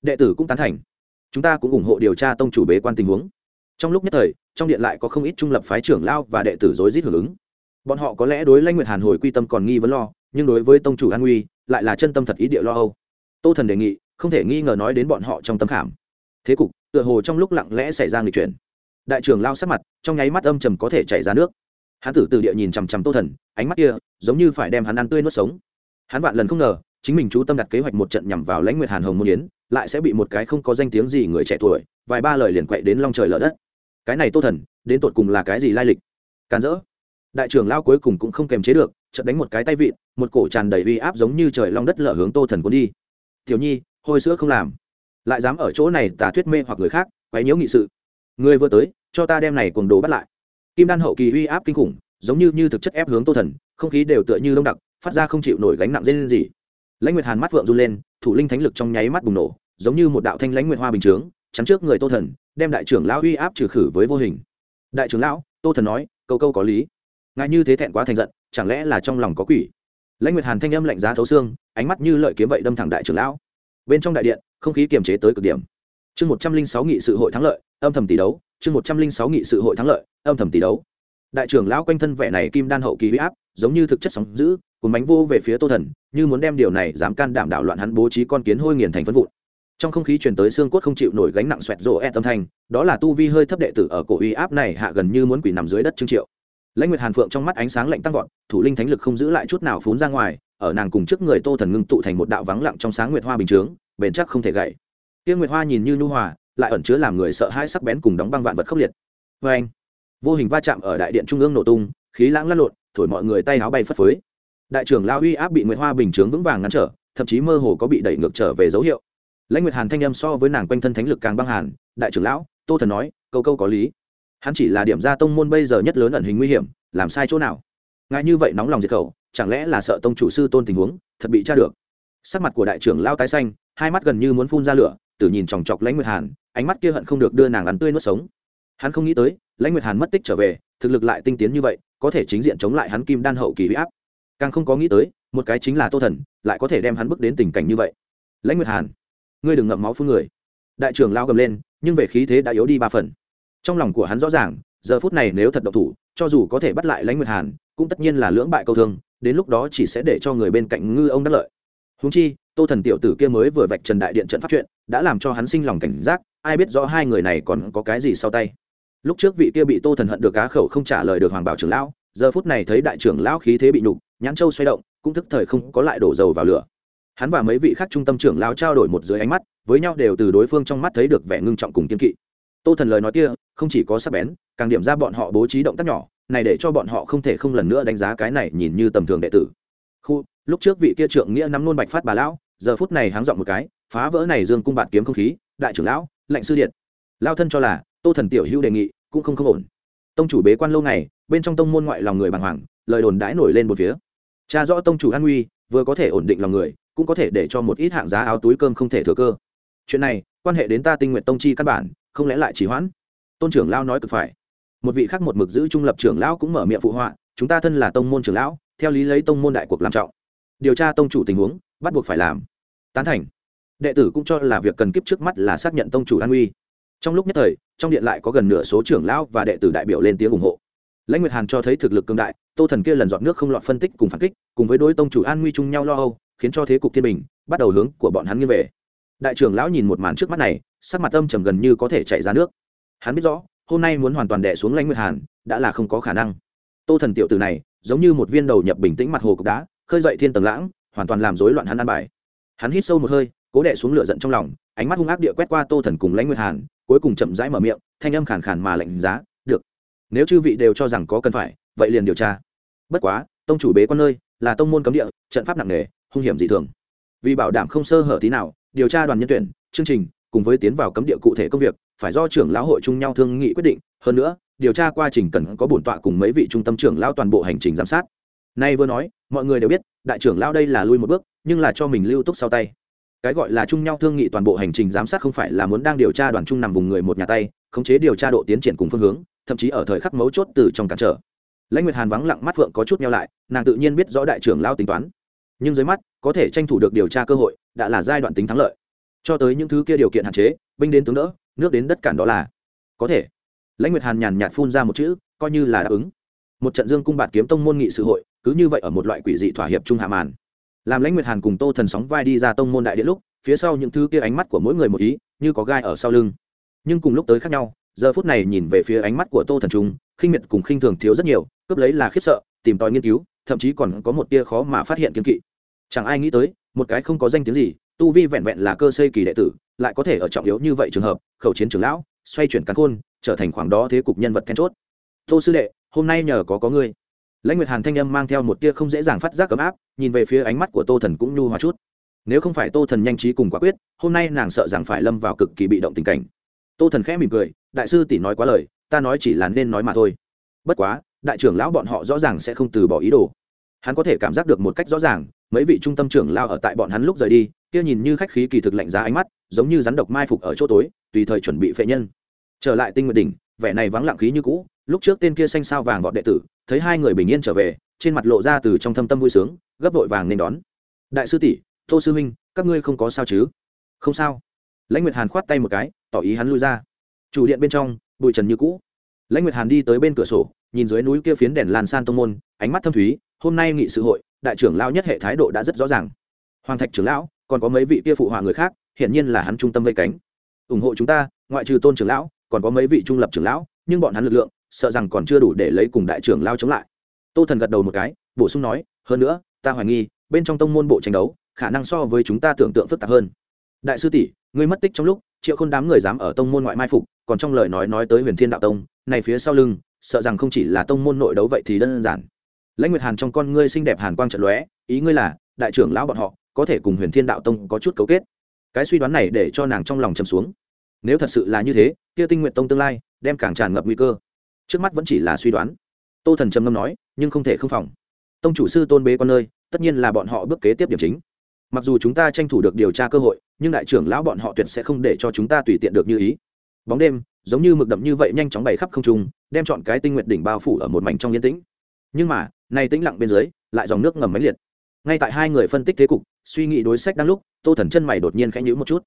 Đệ tử cũng tán thành. Chúng ta cũng ủng hộ điều tra tông chủ bế quan tình huống. Trong lúc nhất thời, trong điện lại có không ít trung lập phái trưởng lao và đệ tử rối rít hưởng ứng. Bọn họ có lẽ đối lãnh nguyệt hàn hồi quy tâm còn nghi vấn lo, nhưng đối với tông chủ an nguy, lại là chân tâm thật ý địa lo âu. Tô thần đề nghị, không thể nghi ngờ nói đến bọn họ trong tâm khảm. Thế cục, tựa hồ trong lúc lặng lẽ xảy ra người chuyển. Đại trưởng lao sắc mặt, trong nháy mắt âm trầm có thể chảy ra nước hắn tử từ địa nhìn chằm chằm tô thần, ánh mắt kia giống như phải đem hắn ăn tươi nuốt sống. Hắn vạn lần không ngờ, chính mình chú tâm đặt kế hoạch một trận nhằm vào lãnh nguyệt hàn hồng môn yến, lại sẽ bị một cái không có danh tiếng gì người trẻ tuổi, vài ba lời liền quậy đến long trời lở đất. Cái này tô thần, đến tột cùng là cái gì lai lịch? Càn rỡ. Đại trưởng lao cuối cùng cũng không kềm chế được, chợt đánh một cái tay vịn, một cổ tràn đầy uy áp giống như trời long đất lở hướng tô thần cuốn đi. Tiểu nhi, hôi sữa không làm. Lại dám ở chỗ này tả thuyết mê hoặc người khác, quấy nhiễu nghị sự. Người vừa tới, cho ta đem này cuồng đồ bắt lại kim đan hậu kỳ uy áp kinh khủng, giống như như thực chất ép hướng tô thần, không khí đều tựa như đông đặc, phát ra không chịu nổi gánh nặng dây lên gì. Lãnh nguyệt hàn mắt vượng run lên, thủ linh thánh lực trong nháy mắt bùng nổ, giống như một đạo thanh lãnh nguyệt hoa bình chướng, chắn trước người tô thần, đem đại trưởng lão uy áp trừ khử với vô hình. Đại trưởng lão, tô thần nói, câu câu có lý. Ngài như thế thẹn quá thành giận, chẳng lẽ là trong lòng có quỷ? Lãnh nguyệt hàn thanh âm lạnh giá thấu xương, ánh mắt như lợi kiếm vậy đâm thẳng đại trưởng lão. Bên trong đại điện, không khí kiềm chế tới cực điểm. Chương một trăm linh sáu nghị sự hội thắng lợi, âm thầm tỷ đấu chương một trăm linh sáu nghị sự hội thắng lợi, âm thầm tỷ đấu. Đại trưởng lão quanh thân vẻ này kim đan hậu kỳ huy áp, giống như thực chất sóng giữ cùng bánh vô về phía tô thần, như muốn đem điều này dám can đảm đảo loạn hắn bố trí con kiến hôi nghiền thành phân vụn. Trong không khí truyền tới xương cốt không chịu nổi gánh nặng xoẹt rộ e tâm thanh, đó là tu vi hơi thấp đệ tử ở cổ uy áp này hạ gần như muốn quỷ nằm dưới đất trương triệu. Lãnh nguyệt hàn phượng trong mắt ánh sáng lạnh tăng vọt, thủ linh thánh lực không giữ lại chút nào phún ra ngoài, ở nàng cùng trước người tô thần ngưng tụ thành một đạo vắng lặng trong sáng nguyệt hoa bình chướng, bền chắc không thể gãy. Tiêu nguyệt hoa nhìn như nhu hòa lại ẩn chứa làm người sợ hãi sắc bén cùng đóng băng vạn vật khốc liệt. Vê anh, vô hình va chạm ở đại điện trung ương nổ tung, khí lãng lăn lộn, thổi mọi người tay áo bay phất phới. Đại trưởng lao uy áp bị nguyệt hoa bình chướng vững vàng ngăn trở, thậm chí mơ hồ có bị đẩy ngược trở về dấu hiệu. Lãnh nguyệt hàn thanh âm so với nàng quanh thân thánh lực càng băng hàn, đại trưởng lão, tô thần nói, câu câu có lý. Hắn chỉ là điểm ra tông môn bây giờ nhất lớn ẩn hình nguy hiểm, làm sai chỗ nào? Ngại như vậy nóng lòng diệt khẩu, chẳng lẽ là sợ tông chủ sư tôn tình huống, thật bị tra được? Sắc mặt của đại trưởng lao tái xanh hai mắt gần như muốn phun ra lửa, tử nhìn chòng chọc lãnh nguyệt hàn, ánh mắt kia hận không được đưa nàng ăn tươi nuốt sống. Hắn không nghĩ tới, lãnh nguyệt hàn mất tích trở về, thực lực lại tinh tiến như vậy, có thể chính diện chống lại hắn kim đan hậu kỳ huy áp. Càng không có nghĩ tới, một cái chính là tô thần, lại có thể đem hắn bước đến tình cảnh như vậy. Lãnh nguyệt hàn, ngươi đừng ngậm máu phun người. Đại trưởng lao gầm lên, nhưng về khí thế đã yếu đi ba phần. Trong lòng của hắn rõ ràng, giờ phút này nếu thật độc thủ, cho dù có thể bắt lại lãnh nguyệt hàn, cũng tất nhiên là lưỡng bại câu thương, đến lúc đó chỉ sẽ để cho người bên cạnh ngư ông đắc lợi. Húng chi tô thần tiểu tử kia mới vừa vạch trần đại điện trận pháp chuyện, đã làm cho hắn sinh lòng cảnh giác, ai biết rõ hai người này còn có cái gì sau tay. Lúc trước vị kia bị tô thần hận được cá khẩu không trả lời được hoàng bảo trưởng lão, giờ phút này thấy đại trưởng lão khí thế bị nhục, nhãn châu xoay động, cũng thức thời không có lại đổ dầu vào lửa. Hắn và mấy vị khác trung tâm trưởng lão trao đổi một dưới ánh mắt, với nhau đều từ đối phương trong mắt thấy được vẻ ngưng trọng cùng kiên kỵ. Tô thần lời nói kia, không chỉ có sắc bén, càng điểm ra bọn họ bố trí động tác nhỏ, này để cho bọn họ không thể không lần nữa đánh giá cái này nhìn như tầm thường đệ tử. Khu, lúc trước vị kia trượng nghĩa nắm nôn bạch phát bà lão giờ phút này háng dọn một cái, phá vỡ này dương cung bạt kiếm không khí, đại trưởng lão, lệnh sư điện. Lao thân cho là, tô thần tiểu hữu đề nghị, cũng không không ổn. Tông chủ bế quan lâu ngày, bên trong tông môn ngoại lòng người bàng hoàng, lời đồn đãi nổi lên một phía. Cha rõ tông chủ an nguy, vừa có thể ổn định lòng người, cũng có thể để cho một ít hạng giá áo túi cơm không thể thừa cơ. Chuyện này, quan hệ đến ta tinh nguyện tông chi căn bản, không lẽ lại chỉ hoãn? Tôn trưởng lao nói cực phải. Một vị khác một mực giữ trung lập trưởng lão cũng mở miệng phụ họa, chúng ta thân là tông môn trưởng lão, theo lý lấy tông môn đại cuộc làm trọng. Điều tra tông chủ tình huống bắt buộc phải làm. Tán thành. Đệ tử cũng cho là việc cần kiếp trước mắt là xác nhận tông chủ an uy trong lúc nhất thời, trong điện lại có gần nửa số trưởng lão và đệ tử đại biểu lên tiếng ủng hộ. Lãnh nguyệt hàn cho thấy thực lực cường đại, tô thần kia lần dọn nước không lọt phân tích cùng phản kích, cùng với đối tông chủ an nguy chung nhau lo âu, khiến cho thế cục thiên bình, bắt đầu hướng của bọn hắn nghiêng về. Đại trưởng lão nhìn một màn trước mắt này, sắc mặt âm trầm gần như có thể chạy ra nước. Hắn biết rõ, hôm nay muốn hoàn toàn đẻ xuống lãnh nguyệt hàn, đã là không có khả năng. Tô thần tiểu từ này, giống như một viên đầu nhập bình tĩnh mặt hồ cục đá, khơi dậy thiên tầng lãng hoàn toàn làm rối loạn hắn ăn bài. Hắn hít sâu một hơi, cố đẻ xuống lửa giận trong lòng, ánh mắt hung ác địa quét qua tô thần cùng lãnh nguyệt hàn, cuối cùng chậm rãi mở miệng, thanh âm khàn khàn mà lạnh giá, được, nếu chư vị đều cho rằng có cần phải, vậy liền điều tra. Bất quá, tông chủ bế quan nơi, là tông môn cấm địa, trận pháp nặng nề, hung hiểm dị thường. Vì bảo đảm không sơ hở tí nào, điều tra đoàn nhân tuyển, chương trình, cùng với tiến vào cấm địa cụ thể công việc, phải do trưởng lão hội chung nhau thương nghị quyết định. Hơn nữa, điều tra quá trình cần có bổn tọa cùng mấy vị trung tâm trưởng lão toàn bộ hành trình giám sát nay vừa nói, mọi người đều biết, đại trưởng lão đây là lui một bước, nhưng là cho mình lưu túc sau tay. Cái gọi là chung nhau thương nghị toàn bộ hành trình giám sát không phải là muốn đang điều tra đoàn chung nằm vùng người một nhà tay, khống chế điều tra độ tiến triển cùng phương hướng, thậm chí ở thời khắc mấu chốt từ trong cản trở. Lãnh nguyệt hàn vắng lặng mắt phượng có chút nhau lại, nàng tự nhiên biết rõ đại trưởng lao tính toán. Nhưng dưới mắt, có thể tranh thủ được điều tra cơ hội, đã là giai đoạn tính thắng lợi. Cho tới những thứ kia điều kiện hạn chế, binh đến tướng đỡ, nước đến đất cản đó là có thể. Lãnh nguyệt hàn nhàn nhạt phun ra một chữ, coi như là đáp ứng. Một trận dương cung bạt kiếm tông môn nghị sự hội cứ như vậy ở một loại quỷ dị thỏa hiệp trung hạ màn. Làm lãnh nguyệt hàn cùng tô thần sóng vai đi ra tông môn đại điện lúc, phía sau những thứ kia ánh mắt của mỗi người một ý, như có gai ở sau lưng. Nhưng cùng lúc tới khác nhau, giờ phút này nhìn về phía ánh mắt của tô thần trung, khinh miệt cùng khinh thường thiếu rất nhiều, cướp lấy là khiếp sợ, tìm tòi nghiên cứu, thậm chí còn có một tia khó mà phát hiện kiên kỵ. Chẳng ai nghĩ tới, một cái không có danh tiếng gì, tu vi vẹn vẹn là cơ xây kỳ đệ tử, lại có thể ở trọng yếu như vậy trường hợp, khẩu chiến trưởng lão, xoay chuyển cán khôn, trở thành khoảng đó thế cục nhân vật then chốt. Tô sư đệ, hôm nay nhờ có có ngươi lãnh nguyệt hàn thanh âm mang theo một tia không dễ dàng phát giác ấm áp, nhìn về phía ánh mắt của tô thần cũng nhu hòa chút. Nếu không phải tô thần nhanh trí cùng quả quyết, hôm nay nàng sợ rằng phải lâm vào cực kỳ bị động tình cảnh. Tô thần khẽ mỉm cười, đại sư tỷ nói quá lời, ta nói chỉ là nên nói mà thôi. Bất quá, đại trưởng lão bọn họ rõ ràng sẽ không từ bỏ ý đồ. Hắn có thể cảm giác được một cách rõ ràng, mấy vị trung tâm trưởng lao ở tại bọn hắn lúc rời đi, kia nhìn như khách khí kỳ thực lạnh giá ánh mắt, giống như rắn độc mai phục ở chỗ tối, tùy thời chuẩn bị phệ nhân. Trở lại tinh nguyện đỉnh, vẻ này vắng lặng khí như cũ lúc trước tên kia xanh sao vàng vọt đệ tử, thấy hai người bình yên trở về, trên mặt lộ ra từ trong thâm tâm vui sướng, gấp vội vàng nên đón. Đại sư tỷ, tô sư huynh, các ngươi không có sao chứ? Không sao. Lãnh nguyệt hàn khoát tay một cái, tỏ ý hắn lui ra. Chủ điện bên trong, bụi trần như cũ. Lãnh nguyệt hàn đi tới bên cửa sổ, nhìn dưới núi kia phiến đèn lan san tông môn, ánh mắt thâm thúy, hôm nay nghị sự hội, đại trưởng lao nhất hệ thái độ đã rất rõ ràng. Hoàng thạch trưởng lão, còn có mấy vị kia phụ họa người khác, hiển nhiên là hắn trung tâm vây cánh. Ủng hộ chúng ta, ngoại trừ tôn trưởng lão, còn có mấy vị trung lập trưởng lão, nhưng bọn hắn lực lượng sợ rằng còn chưa đủ để lấy cùng đại trưởng lao chống lại. Tô thần gật đầu một cái, bổ sung nói, hơn nữa, ta hoài nghi, bên trong tông môn bộ tranh đấu, khả năng so với chúng ta tưởng tượng phức tạp hơn. Đại sư tỷ, ngươi mất tích trong lúc, triệu khôn đám người dám ở tông môn ngoại mai phục, còn trong lời nói nói tới huyền thiên đạo tông, này phía sau lưng, sợ rằng không chỉ là tông môn nội đấu vậy thì đơn giản. Lãnh nguyệt hàn trong con ngươi xinh đẹp hàn quang trận lóe, ý ngươi là, đại trưởng lão bọn họ, có thể cùng huyền thiên đạo tông có chút cấu kết? Cái suy đoán này để cho nàng trong lòng chầm xuống. Nếu thật sự là như thế, kia tinh nguyện tông tương lai, đem càng tràn ngập nguy cơ trước mắt vẫn chỉ là suy đoán. Tô thần trầm ngâm nói, nhưng không thể không phòng. Tông chủ sư tôn bế con nơi, tất nhiên là bọn họ bước kế tiếp điểm chính. Mặc dù chúng ta tranh thủ được điều tra cơ hội, nhưng đại trưởng lão bọn họ tuyệt sẽ không để cho chúng ta tùy tiện được như ý. Bóng đêm, giống như mực đậm như vậy nhanh chóng bày khắp không trung, đem chọn cái tinh nguyện đỉnh bao phủ ở một mảnh trong yên tĩnh. Nhưng mà, nay tĩnh lặng bên dưới, lại dòng nước ngầm máy liệt. Ngay tại hai người phân tích thế cục, suy nghĩ đối sách đang lúc, tô thần chân mày đột nhiên khẽ nhữ một chút.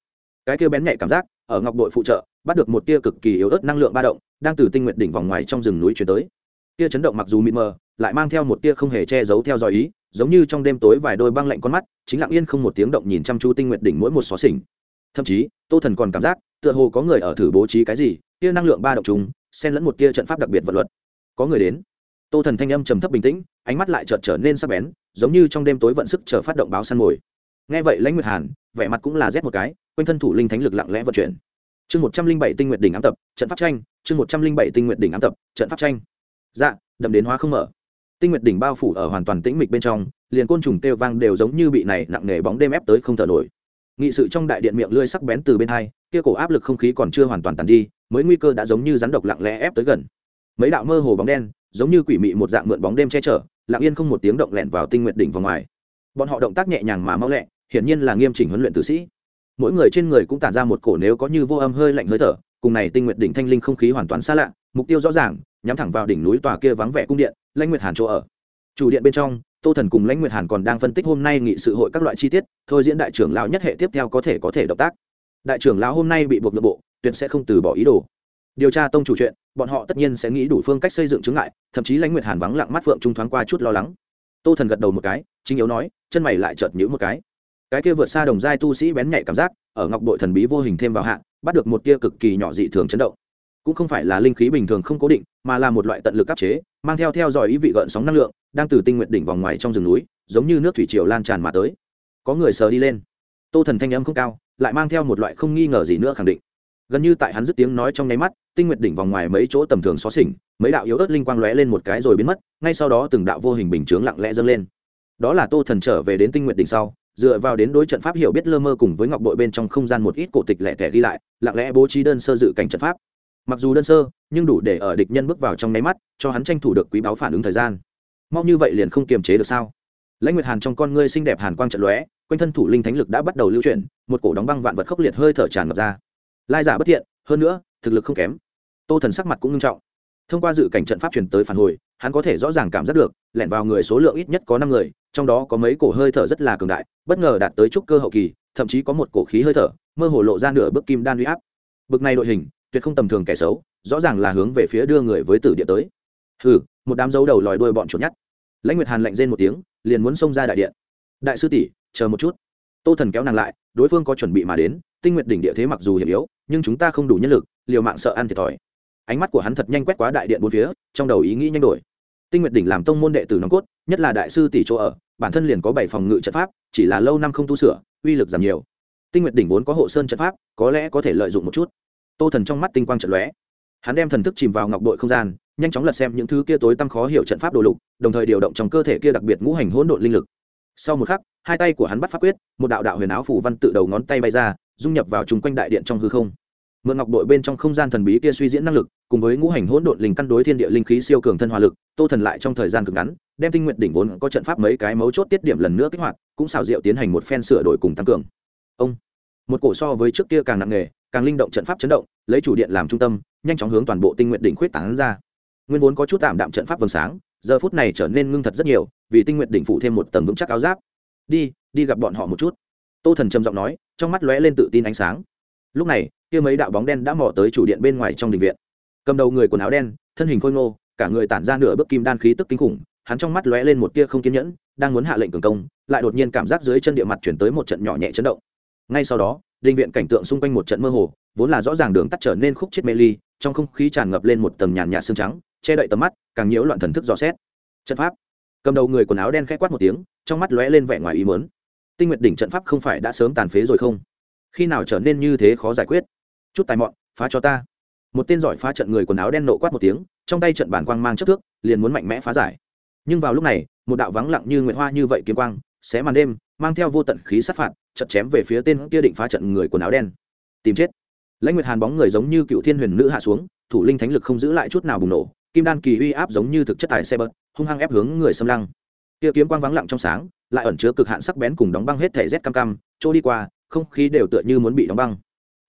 Cái kia bén nhạy cảm giác, ở ngọc đội phụ trợ, bắt được một tia cực kỳ yếu ớt năng lượng ba động đang từ tinh nguyện đỉnh vòng ngoài trong rừng núi chuyển tới. Tia chấn động mặc dù mịt mờ, lại mang theo một tia không hề che giấu theo dõi ý, giống như trong đêm tối vài đôi băng lạnh con mắt, chính lặng yên không một tiếng động nhìn chăm chú tinh nguyện đỉnh mỗi một xó xỉnh. Thậm chí, tô thần còn cảm giác, tựa hồ có người ở thử bố trí cái gì, tia năng lượng ba động chúng xen lẫn một tia trận pháp đặc biệt vật luật. Có người đến. Tô thần thanh âm trầm thấp bình tĩnh, ánh mắt lại chợt trở nên sắc bén, giống như trong đêm tối vận sức chờ phát động báo săn mồi. Nghe vậy lãnh nguyệt hàn, vẻ mặt cũng là rét một cái, quanh thân thủ linh thánh lực lặng lẽ vận chuyển chương một trăm linh bảy tinh nguyện đỉnh ám tập, trận pháp tranh, chương một trăm linh bảy tinh nguyện đỉnh ám tập, trận pháp tranh. Dạ đậm đến hóa không mở. Tinh nguyệt đỉnh bao phủ ở hoàn toàn tĩnh mịch bên trong, liền côn trùng kêu vang đều giống như bị này nặng nề bóng đêm ép tới không thở nổi. Nghị sự trong đại điện miệng lưỡi sắc bén từ bên hai, kia cổ áp lực không khí còn chưa hoàn toàn tàn đi, mới nguy cơ đã giống như rắn độc lặng lẽ ép tới gần. Mấy đạo mơ hồ bóng đen, giống như quỷ mị một dạng mượn bóng đêm che chở, lặng yên không một tiếng động lẹn vào tinh nguyệt đỉnh vào ngoài. Bọn họ động tác nhẹ nhàng mà mau lẹ, hiển nhiên là nghiêm chỉnh huấn luyện tử sĩ mỗi người trên người cũng tản ra một cổ nếu có như vô âm hơi lạnh hơi thở, cùng này tinh nguyện đỉnh thanh linh không khí hoàn toàn xa lạ, mục tiêu rõ ràng, nhắm thẳng vào đỉnh núi tòa kia vắng vẻ cung điện, lãnh nguyệt hàn chỗ ở. Chủ điện bên trong, tô thần cùng lãnh nguyệt hàn còn đang phân tích hôm nay nghị sự hội các loại chi tiết, thôi diễn đại trưởng lão nhất hệ tiếp theo có thể có thể động tác. Đại trưởng lão hôm nay bị buộc nội bộ, tuyệt sẽ không từ bỏ ý đồ. Điều tra tông chủ chuyện, bọn họ tất nhiên sẽ nghĩ đủ phương cách xây dựng chứng ngại, thậm chí lãnh nguyệt hàn vắng lặng mắt phượng trung thoáng qua chút lo lắng. Tô thần gật đầu một cái, chính yếu nói, chân mày lại chợt nhữ một cái cái kia vượt xa đồng giai tu sĩ bén nhạy cảm giác, ở ngọc bội thần bí vô hình thêm vào hạ, bắt được một tia cực kỳ nhỏ dị thường chấn động. Cũng không phải là linh khí bình thường không cố định, mà là một loại tận lực áp chế, mang theo theo dõi ý vị gợn sóng năng lượng, đang từ tinh nguyện đỉnh vòng ngoài trong rừng núi, giống như nước thủy triều lan tràn mà tới. Có người sờ đi lên. Tô thần thanh âm không cao, lại mang theo một loại không nghi ngờ gì nữa khẳng định. Gần như tại hắn dứt tiếng nói trong nháy mắt, tinh nguyện đỉnh vòng ngoài mấy chỗ tầm thường xó xỉnh, mấy đạo yếu ớt linh quang lóe lên một cái rồi biến mất, ngay sau đó từng đạo vô hình bình chướng lặng lẽ dâng lên. Đó là tô thần trở về đến tinh nguyện đỉnh sau dựa vào đến đối trận pháp hiểu biết lơ mơ cùng với ngọc bội bên trong không gian một ít cổ tịch lẻ tẻ ghi lại, lặng lẽ bố trí đơn sơ dự cảnh trận pháp. Mặc dù đơn sơ, nhưng đủ để ở địch nhân bước vào trong nháy mắt, cho hắn tranh thủ được quý báo phản ứng thời gian. Mau như vậy liền không kiềm chế được sao? Lãnh nguyệt hàn trong con ngươi xinh đẹp hàn quang trận lóe, quanh thân thủ linh thánh lực đã bắt đầu lưu chuyển, một cổ đóng băng vạn vật khốc liệt hơi thở tràn ngập ra. Lai giả bất thiện, hơn nữa, thực lực không kém. Tô thần sắc mặt cũng nghiêm trọng. Thông qua dự cảnh trận pháp truyền tới phản hồi, hắn có thể rõ ràng cảm giác được, lẻn vào người số lượng ít nhất có năm người trong đó có mấy cổ hơi thở rất là cường đại, bất ngờ đạt tới trúc cơ hậu kỳ, thậm chí có một cổ khí hơi thở, mơ hồ lộ ra nửa bước kim đan huy áp. Bực này đội hình, tuyệt không tầm thường kẻ xấu, rõ ràng là hướng về phía đưa người với tử địa tới. Hừ, một đám dấu đầu lòi đuôi bọn chuột nhắt. Lãnh nguyệt hàn lạnh rên một tiếng, liền muốn xông ra đại điện. Đại sư tỷ, chờ một chút. Tô thần kéo nàng lại, đối phương có chuẩn bị mà đến, tinh nguyệt đỉnh địa thế mặc dù hiểm yếu, nhưng chúng ta không đủ nhân lực, liều mạng sợ ăn thiệt thòi. Ánh mắt của hắn thật nhanh quét quá đại điện bốn phía, trong đầu ý nghĩ nhanh đổi tinh nguyệt đỉnh làm tông môn đệ tử nòng cốt, nhất là đại sư tỷ chỗ ở, bản thân liền có bảy phòng ngự trận pháp, chỉ là lâu năm không tu sửa, uy lực giảm nhiều. Tinh nguyệt đỉnh vốn có hộ sơn trận pháp, có lẽ có thể lợi dụng một chút. Tô thần trong mắt tinh quang trận lóe. Hắn đem thần thức chìm vào ngọc đội không gian, nhanh chóng lật xem những thứ kia tối tăm khó hiểu trận pháp đồ lục, đồng thời điều động trong cơ thể kia đặc biệt ngũ hành hỗn độn linh lực. Sau một khắc, hai tay của hắn bắt pháp quyết, một đạo đạo huyền áo phủ văn tự đầu ngón tay bay ra, dung nhập vào chung quanh đại điện trong hư không mượn ngọc đội bên trong không gian thần bí kia suy diễn năng lực, cùng với ngũ hành hỗn độn linh căn đối thiên địa linh khí siêu cường thân hòa lực, tô thần lại trong thời gian cực ngắn, đem tinh nguyện đỉnh vốn có trận pháp mấy cái mấu chốt tiết điểm lần nữa kích hoạt, cũng xào diệu tiến hành một phen sửa đổi cùng tăng cường. Ông, một cổ so với trước kia càng nặng nề, càng linh động trận pháp chấn động, lấy chủ điện làm trung tâm, nhanh chóng hướng toàn bộ tinh nguyện đỉnh khuyết tán ra. Nguyên vốn có chút tạm đạm trận pháp vầng sáng, giờ phút này trở nên ngưng thật rất nhiều, vì tinh nguyện đỉnh phụ thêm một tầng vững chắc áo giáp. Đi đi gặp bọn họ một chút. Tô thần trầm giọng nói, trong mắt lóe lên tự tin ánh sáng lúc này, kia mấy đạo bóng đen đã mò tới chủ điện bên ngoài trong đình viện. Cầm đầu người quần áo đen, thân hình khôi ngô, cả người tản ra nửa bước kim đan khí tức kinh khủng, hắn trong mắt lóe lên một tia không kiên nhẫn, đang muốn hạ lệnh cường công, lại đột nhiên cảm giác dưới chân địa mặt chuyển tới một trận nhỏ nhẹ chấn động. Ngay sau đó, đình viện cảnh tượng xung quanh một trận mơ hồ, vốn là rõ ràng đường tắt trở nên khúc chết mê ly, trong không khí tràn ngập lên một tầng nhàn nhạt xương trắng, che đậy tầm mắt, càng nhiễu loạn thần thức dò xét. Trận pháp. Cầm đầu người quần áo đen khẽ quát một tiếng, trong mắt lóe lên vẻ ngoài ý mớn tinh nguyệt đỉnh trận pháp không phải đã sớm tàn phế rồi không? Khi nào trở nên như thế khó giải quyết? Chút tài mọn, phá cho ta. Một tên giỏi phá trận người quần áo đen nộ quát một tiếng, trong tay trận bản quang mang chất thước, liền muốn mạnh mẽ phá giải. Nhưng vào lúc này, một đạo vắng lặng như nguyệt hoa như vậy kiếm quang, xé màn đêm, mang theo vô tận khí sát phạt chật chém về phía tên kia định phá trận người quần áo đen. Tìm chết. Lãnh nguyệt hàn bóng người giống như cựu thiên huyền nữ hạ xuống, thủ linh thánh lực không giữ lại chút nào bùng nổ, kim đan kỳ uy áp giống như thực chất tài xe bớt, hung hăng ép hướng người xâm lăng. Kia kiếm quang vắng lặng trong sáng, lại ẩn chứa cực hạn sắc bén cùng đóng băng hết thể rét cam cam, trôi đi qua không khí đều tựa như muốn bị đóng băng.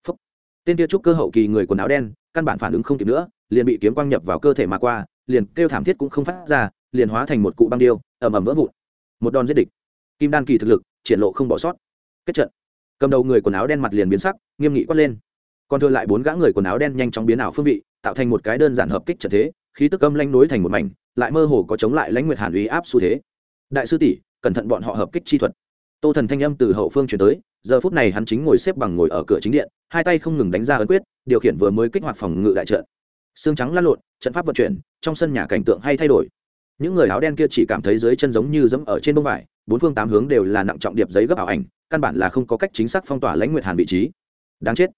Phúc. tên kia trúc cơ hậu kỳ người quần áo đen, căn bản phản ứng không kịp nữa, liền bị kiếm quang nhập vào cơ thể mà qua, liền kêu thảm thiết cũng không phát ra, liền hóa thành một cụ băng điêu, ầm ầm vỡ vụn. Một đòn giết địch. Kim đan kỳ thực lực, triển lộ không bỏ sót. Kết trận. Cầm đầu người quần áo đen mặt liền biến sắc, nghiêm nghị quát lên. Còn thừa lại bốn gã người quần áo đen nhanh chóng biến ảo phương vị, tạo thành một cái đơn giản hợp kích trận thế, khí tức âm lanh nối thành một mảnh, lại mơ hồ có chống lại lãnh nguyệt hàn uy áp xu thế. Đại sư tỷ, cẩn thận bọn họ hợp kích chi thuật tô thần thanh âm từ hậu phương chuyển tới, giờ phút này hắn chính ngồi xếp bằng ngồi ở cửa chính điện, hai tay không ngừng đánh ra ấn quyết, điều khiển vừa mới kích hoạt phòng ngự đại trận. Xương trắng lăn lộn, trận pháp vận chuyển, trong sân nhà cảnh tượng hay thay đổi. Những người áo đen kia chỉ cảm thấy dưới chân giống như dẫm ở trên bông vải, bốn phương tám hướng đều là nặng trọng điệp giấy gấp ảo ảnh, căn bản là không có cách chính xác phong tỏa lãnh nguyệt hàn vị trí. Đáng chết.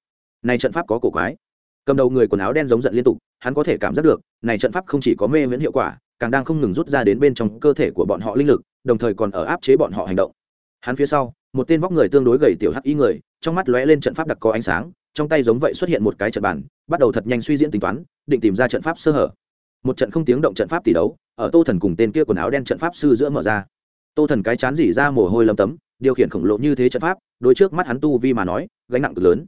Này trận pháp có cổ quái. Cầm đầu người quần áo đen giống giận liên tục, hắn có thể cảm giác được, này trận pháp không chỉ có mê miễn hiệu quả, càng đang không ngừng rút ra đến bên trong cơ thể của bọn họ linh lực, đồng thời còn ở áp chế bọn họ hành động hắn phía sau, một tên vóc người tương đối gầy tiểu hắc y người, trong mắt lóe lên trận pháp đặc có ánh sáng, trong tay giống vậy xuất hiện một cái trận bàn, bắt đầu thật nhanh suy diễn tính toán, định tìm ra trận pháp sơ hở. Một trận không tiếng động trận pháp tỷ đấu, ở tô thần cùng tên kia quần áo đen trận pháp sư giữa mở ra. Tô thần cái chán dỉ ra mồ hôi lấm tấm, điều khiển khổng lồ như thế trận pháp đôi trước mắt hắn tu vi mà nói, gánh nặng cực lớn.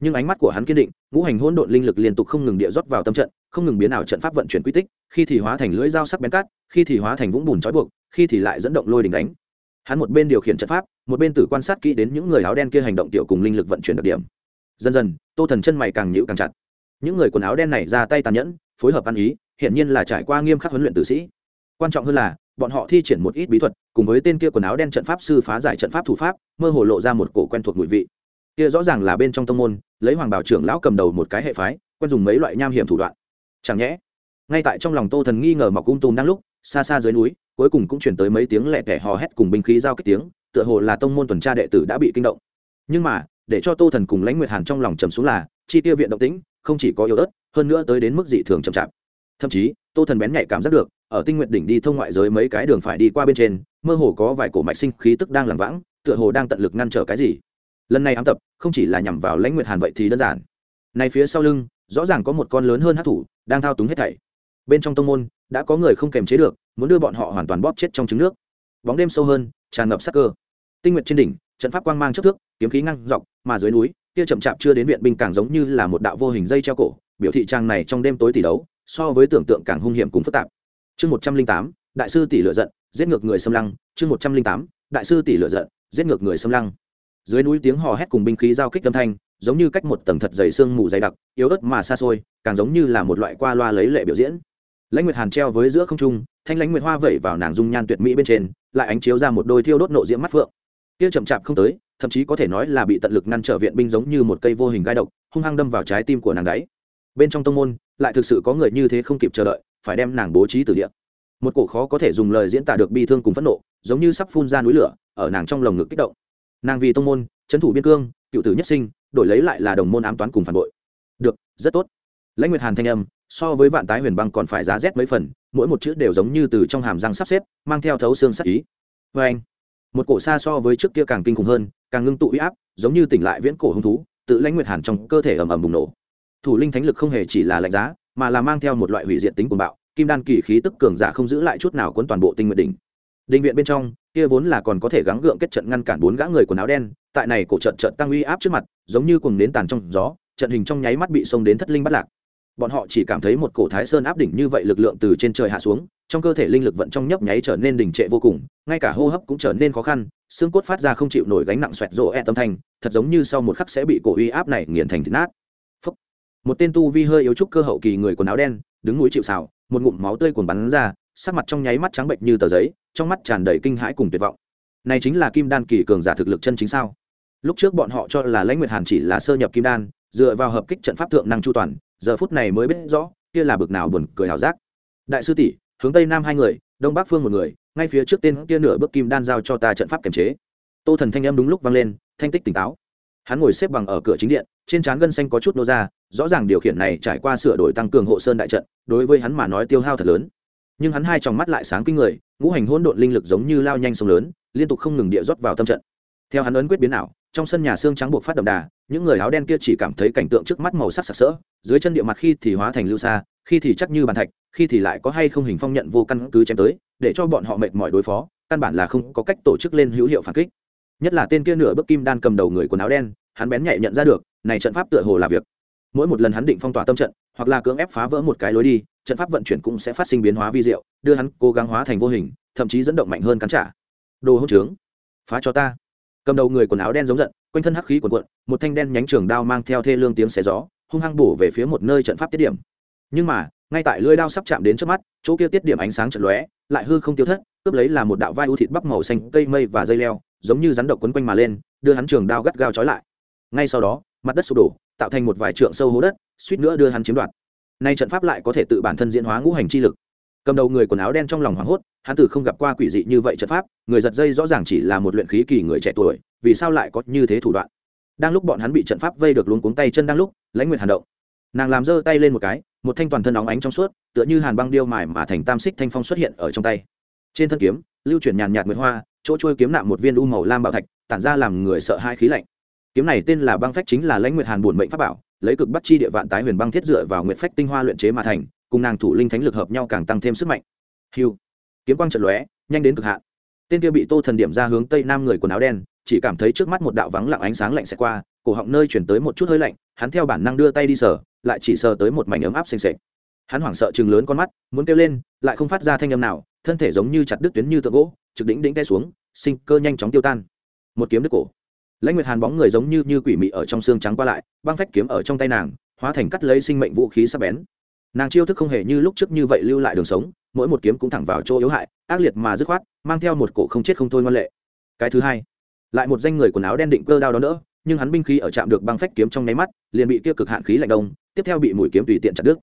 Nhưng ánh mắt của hắn kiên định, ngũ hành hỗn độn linh lực liên tục không ngừng địa rót vào tâm trận, không ngừng biến ảo trận pháp vận chuyển quy tích, khi thì hóa thành lưỡi dao sắc bén cát khi thì hóa thành vũng bùn trói buộc, khi thì lại dẫn động lôi đình đánh hắn một bên điều khiển trận pháp, một bên tử quan sát kỹ đến những người áo đen kia hành động tiểu cùng linh lực vận chuyển đặc điểm. Dần dần, tô thần chân mày càng nhịu càng chặt. Những người quần áo đen này ra tay tàn nhẫn, phối hợp ăn ý, hiển nhiên là trải qua nghiêm khắc huấn luyện tử sĩ. Quan trọng hơn là, bọn họ thi triển một ít bí thuật, cùng với tên kia quần áo đen trận pháp sư phá giải trận pháp thủ pháp, mơ hồ lộ ra một cổ quen thuộc mùi vị. Kia rõ ràng là bên trong tông môn, lấy hoàng bảo trưởng lão cầm đầu một cái hệ phái, quen dùng mấy loại nham hiểm thủ đoạn. Chẳng nhẽ, ngay tại trong lòng tô thần nghi ngờ mọc cung tùm đang lúc, xa xa dưới núi cuối cùng cũng chuyển tới mấy tiếng lẹ tẻ hò hét cùng binh khí giao kích tiếng, tựa hồ là tông môn tuần tra đệ tử đã bị kinh động. Nhưng mà, để cho tô thần cùng lãnh nguyệt hàn trong lòng trầm xuống là, chi tiêu viện động tĩnh, không chỉ có yếu ớt, hơn nữa tới đến mức dị thường chậm chạp. Thậm chí, tô thần bén nhạy cảm giác được, ở tinh nguyện đỉnh đi thông ngoại giới mấy cái đường phải đi qua bên trên, mơ hồ có vài cổ mạch sinh khí tức đang làm vãng, tựa hồ đang tận lực ngăn trở cái gì. Lần này ám tập, không chỉ là nhằm vào lãnh nguyệt hàn vậy thì đơn giản. Này phía sau lưng, rõ ràng có một con lớn hơn hát thủ, đang thao túng hết thảy bên trong tông môn, đã có người không kềm chế được, muốn đưa bọn họ hoàn toàn bóp chết trong trứng nước. Bóng đêm sâu hơn, tràn ngập sắc cơ. Tinh nguyện trên đỉnh, trận pháp quang mang chất thước, kiếm khí ngăn dọc, mà dưới núi, kia chậm chạp chưa đến viện binh càng giống như là một đạo vô hình dây treo cổ, biểu thị trang này trong đêm tối tỷ đấu, so với tưởng tượng càng hung hiểm cùng phức tạp. Chương một trăm linh tám, đại sư tỷ lựa giận, giết ngược người xâm lăng. Chương một trăm linh tám, đại sư tỷ lựa giận, giết ngược người xâm lăng. Dưới núi tiếng hò hét cùng binh khí giao kích âm thanh, giống như cách một tầng thật dày sương mù dày đặc, yếu ớt mà xa xôi, càng giống như là một loại qua loa lấy lệ biểu diễn lãnh nguyệt hàn treo với giữa không trung, thanh lãnh nguyệt hoa vẩy vào nàng dung nhan tuyệt mỹ bên trên, lại ánh chiếu ra một đôi thiêu đốt nộ diễm mắt phượng. Kia chậm chạp không tới, thậm chí có thể nói là bị tận lực ngăn trở viện binh giống như một cây vô hình gai độc, hung hăng đâm vào trái tim của nàng đáy. Bên trong tông môn, lại thực sự có người như thế không kịp chờ đợi, phải đem nàng bố trí từ địa. Một cổ khó có thể dùng lời diễn tả được bi thương cùng phẫn nộ, giống như sắp phun ra núi lửa, ở nàng trong lồng ngực kích động. Nàng vì tông môn, trấn thủ biên cương, cựu tử nhất sinh, đổi lấy lại là đồng môn ám toán cùng phản bội. Được, rất tốt. Lãnh nguyệt hàn thanh âm so với vạn tái huyền băng còn phải giá rét mấy phần, mỗi một chữ đều giống như từ trong hàm răng sắp xếp, mang theo thấu xương sắc ý. Vê anh, một cổ xa so với trước kia càng kinh khủng hơn, càng ngưng tụ uy áp, giống như tỉnh lại viễn cổ hứng thú, tự lãnh nguyệt hàn trong cơ thể ầm ầm bùng nổ. Thủ linh thánh lực không hề chỉ là lạnh giá, mà là mang theo một loại hủy diệt tính cuồng bạo, kim đan kỳ khí tức cường giả không giữ lại chút nào cuốn toàn bộ tinh nguyện đỉnh. Định viện bên trong, kia vốn là còn có thể gắng gượng kết trận ngăn cản bốn gã người quần áo đen, tại này cổ trận trận tăng uy áp trước mặt, giống như cùng nến tàn trong gió, trận hình trong nháy mắt bị xông đến thất linh bắt lạc bọn họ chỉ cảm thấy một cổ thái sơn áp đỉnh như vậy lực lượng từ trên trời hạ xuống, trong cơ thể linh lực vận trong nhấp nháy trở nên đình trệ vô cùng, ngay cả hô hấp cũng trở nên khó khăn, xương cốt phát ra không chịu nổi gánh nặng xoẹt rộ e tâm thanh, thật giống như sau một khắc sẽ bị cổ uy áp này nghiền thành thịt nát. Phúc. một tên tu vi hơi yếu trúc cơ hậu kỳ người quần áo đen, đứng núi chịu xào một ngụm máu tươi cuồn bắn ra, sắc mặt trong nháy mắt trắng bệnh như tờ giấy, trong mắt tràn đầy kinh hãi cùng tuyệt vọng. Này chính là kim đan kỳ cường giả thực lực chân chính sao? Lúc trước bọn họ cho là lãnh nguyệt hàn chỉ là sơ nhập kim đan, dựa vào hợp kích trận pháp thượng năng chu toàn giờ phút này mới biết rõ, kia là bực nào buồn cười hảo giác. Đại sư tỷ, hướng tây nam hai người, đông bắc phương một người, ngay phía trước tên kia nửa bước kim đan giao cho ta trận pháp kiềm chế. Tô thần thanh âm đúng lúc vang lên, thanh tích tỉnh táo. Hắn ngồi xếp bằng ở cửa chính điện, trên trán gân xanh có chút nô ra, rõ ràng điều khiển này trải qua sửa đổi tăng cường hộ sơn đại trận, đối với hắn mà nói tiêu hao thật lớn. Nhưng hắn hai tròng mắt lại sáng kinh người, ngũ hành hỗn độn linh lực giống như lao nhanh sông lớn, liên tục không ngừng địa rót vào tâm trận. Theo hắn ấn quyết biến ảo, trong sân nhà xương trắng buộc phát đậm đà, những người áo đen kia chỉ cảm thấy cảnh tượng trước mắt màu sắc sặc sỡ dưới chân địa mặt khi thì hóa thành lưu xa khi thì chắc như bàn thạch, khi thì lại có hay không hình phong nhận vô căn cứ chém tới, để cho bọn họ mệt mỏi đối phó, căn bản là không có cách tổ chức lên hữu hiệu phản kích. Nhất là tên kia nửa bước kim đan cầm đầu người quần áo đen, hắn bén nhạy nhận ra được, này trận pháp tựa hồ là việc. Mỗi một lần hắn định phong tỏa tâm trận, hoặc là cưỡng ép phá vỡ một cái lối đi, trận pháp vận chuyển cũng sẽ phát sinh biến hóa vi diệu, đưa hắn cố gắng hóa thành vô hình, thậm chí dẫn động mạnh hơn cắn trả. Đồ hỗn trướng, phá cho ta. Cầm đầu người quần áo đen giống giận, quanh thân hắc khí quần quận một thanh đen nhánh trường đao mang theo thê lương tiếng xé gió hung hăng bổ về phía một nơi trận pháp tiết điểm. Nhưng mà, ngay tại lưỡi đao sắp chạm đến trước mắt, chỗ kia tiết điểm ánh sáng trận lóe, lại hư không tiêu thất, cướp lấy là một đạo vai u thịt bắp màu xanh, cây mây và dây leo, giống như rắn độc quấn quanh mà lên, đưa hắn trường đao gắt gao trói lại. Ngay sau đó, mặt đất sụp đổ, tạo thành một vài trượng sâu hố đất, suýt nữa đưa hắn chiếm đoạt. Nay trận pháp lại có thể tự bản thân diễn hóa ngũ hành chi lực. Cầm đầu người quần áo đen trong lòng hoảng hốt, hắn từ không gặp qua quỷ dị như vậy trận pháp, người giật dây rõ ràng chỉ là một luyện khí kỳ người trẻ tuổi, vì sao lại có như thế thủ đoạn? Đang lúc bọn hắn bị trận pháp vây được luống cuống tay chân đang lúc, lãnh nguyệt hàn động. Nàng làm giơ tay lên một cái, một thanh toàn thân óng ánh trong suốt, tựa như hàn băng điêu mài mà thành tam xích thanh phong xuất hiện ở trong tay. Trên thân kiếm, lưu chuyển nhàn nhạt nguyệt hoa, chỗ trôi kiếm nạm một viên u màu lam bảo thạch, tản ra làm người sợ hai khí lạnh. Kiếm này tên là băng phách chính là lãnh nguyệt hàn bổn mệnh pháp bảo, lấy cực bắt chi địa vạn tái huyền băng thiết dựa vào nguyệt phách tinh hoa luyện chế mà thành, cùng nàng thủ linh thánh lực hợp nhau càng tăng thêm sức mạnh. Hiu kiếm quang trận lóe, nhanh đến cực hạn. Tên kia bị tô thần điểm ra hướng tây nam người quần áo đen chỉ cảm thấy trước mắt một đạo vắng lặng ánh sáng lạnh sẽ qua, cổ họng nơi chuyển tới một chút hơi lạnh, hắn theo bản năng đưa tay đi sờ, lại chỉ sờ tới một mảnh ấm áp xanh xệch hắn hoảng sợ chừng lớn con mắt, muốn kêu lên, lại không phát ra thanh âm nào, thân thể giống như chặt đứt tuyến như tượng gỗ, trực đỉnh đỉnh tay xuống, sinh cơ nhanh chóng tiêu tan. Một kiếm đứt cổ. Lãnh nguyệt hàn bóng người giống như như quỷ mị ở trong xương trắng qua lại, băng phách kiếm ở trong tay nàng, hóa thành cắt lấy sinh mệnh vũ khí sắc bén. Nàng chiêu thức không hề như lúc trước như vậy lưu lại đường sống, mỗi một kiếm cũng thẳng vào chỗ yếu hại, ác liệt mà dứt khoát, mang theo một cổ không chết không thôi ngoan lệ. Cái thứ hai lại một danh người quần áo đen định cơ đao đó nữa, nhưng hắn binh khí ở chạm được băng phách kiếm trong nháy mắt, liền bị kia cực hạn khí lạnh đông, tiếp theo bị mũi kiếm tùy tiện chặt đứt.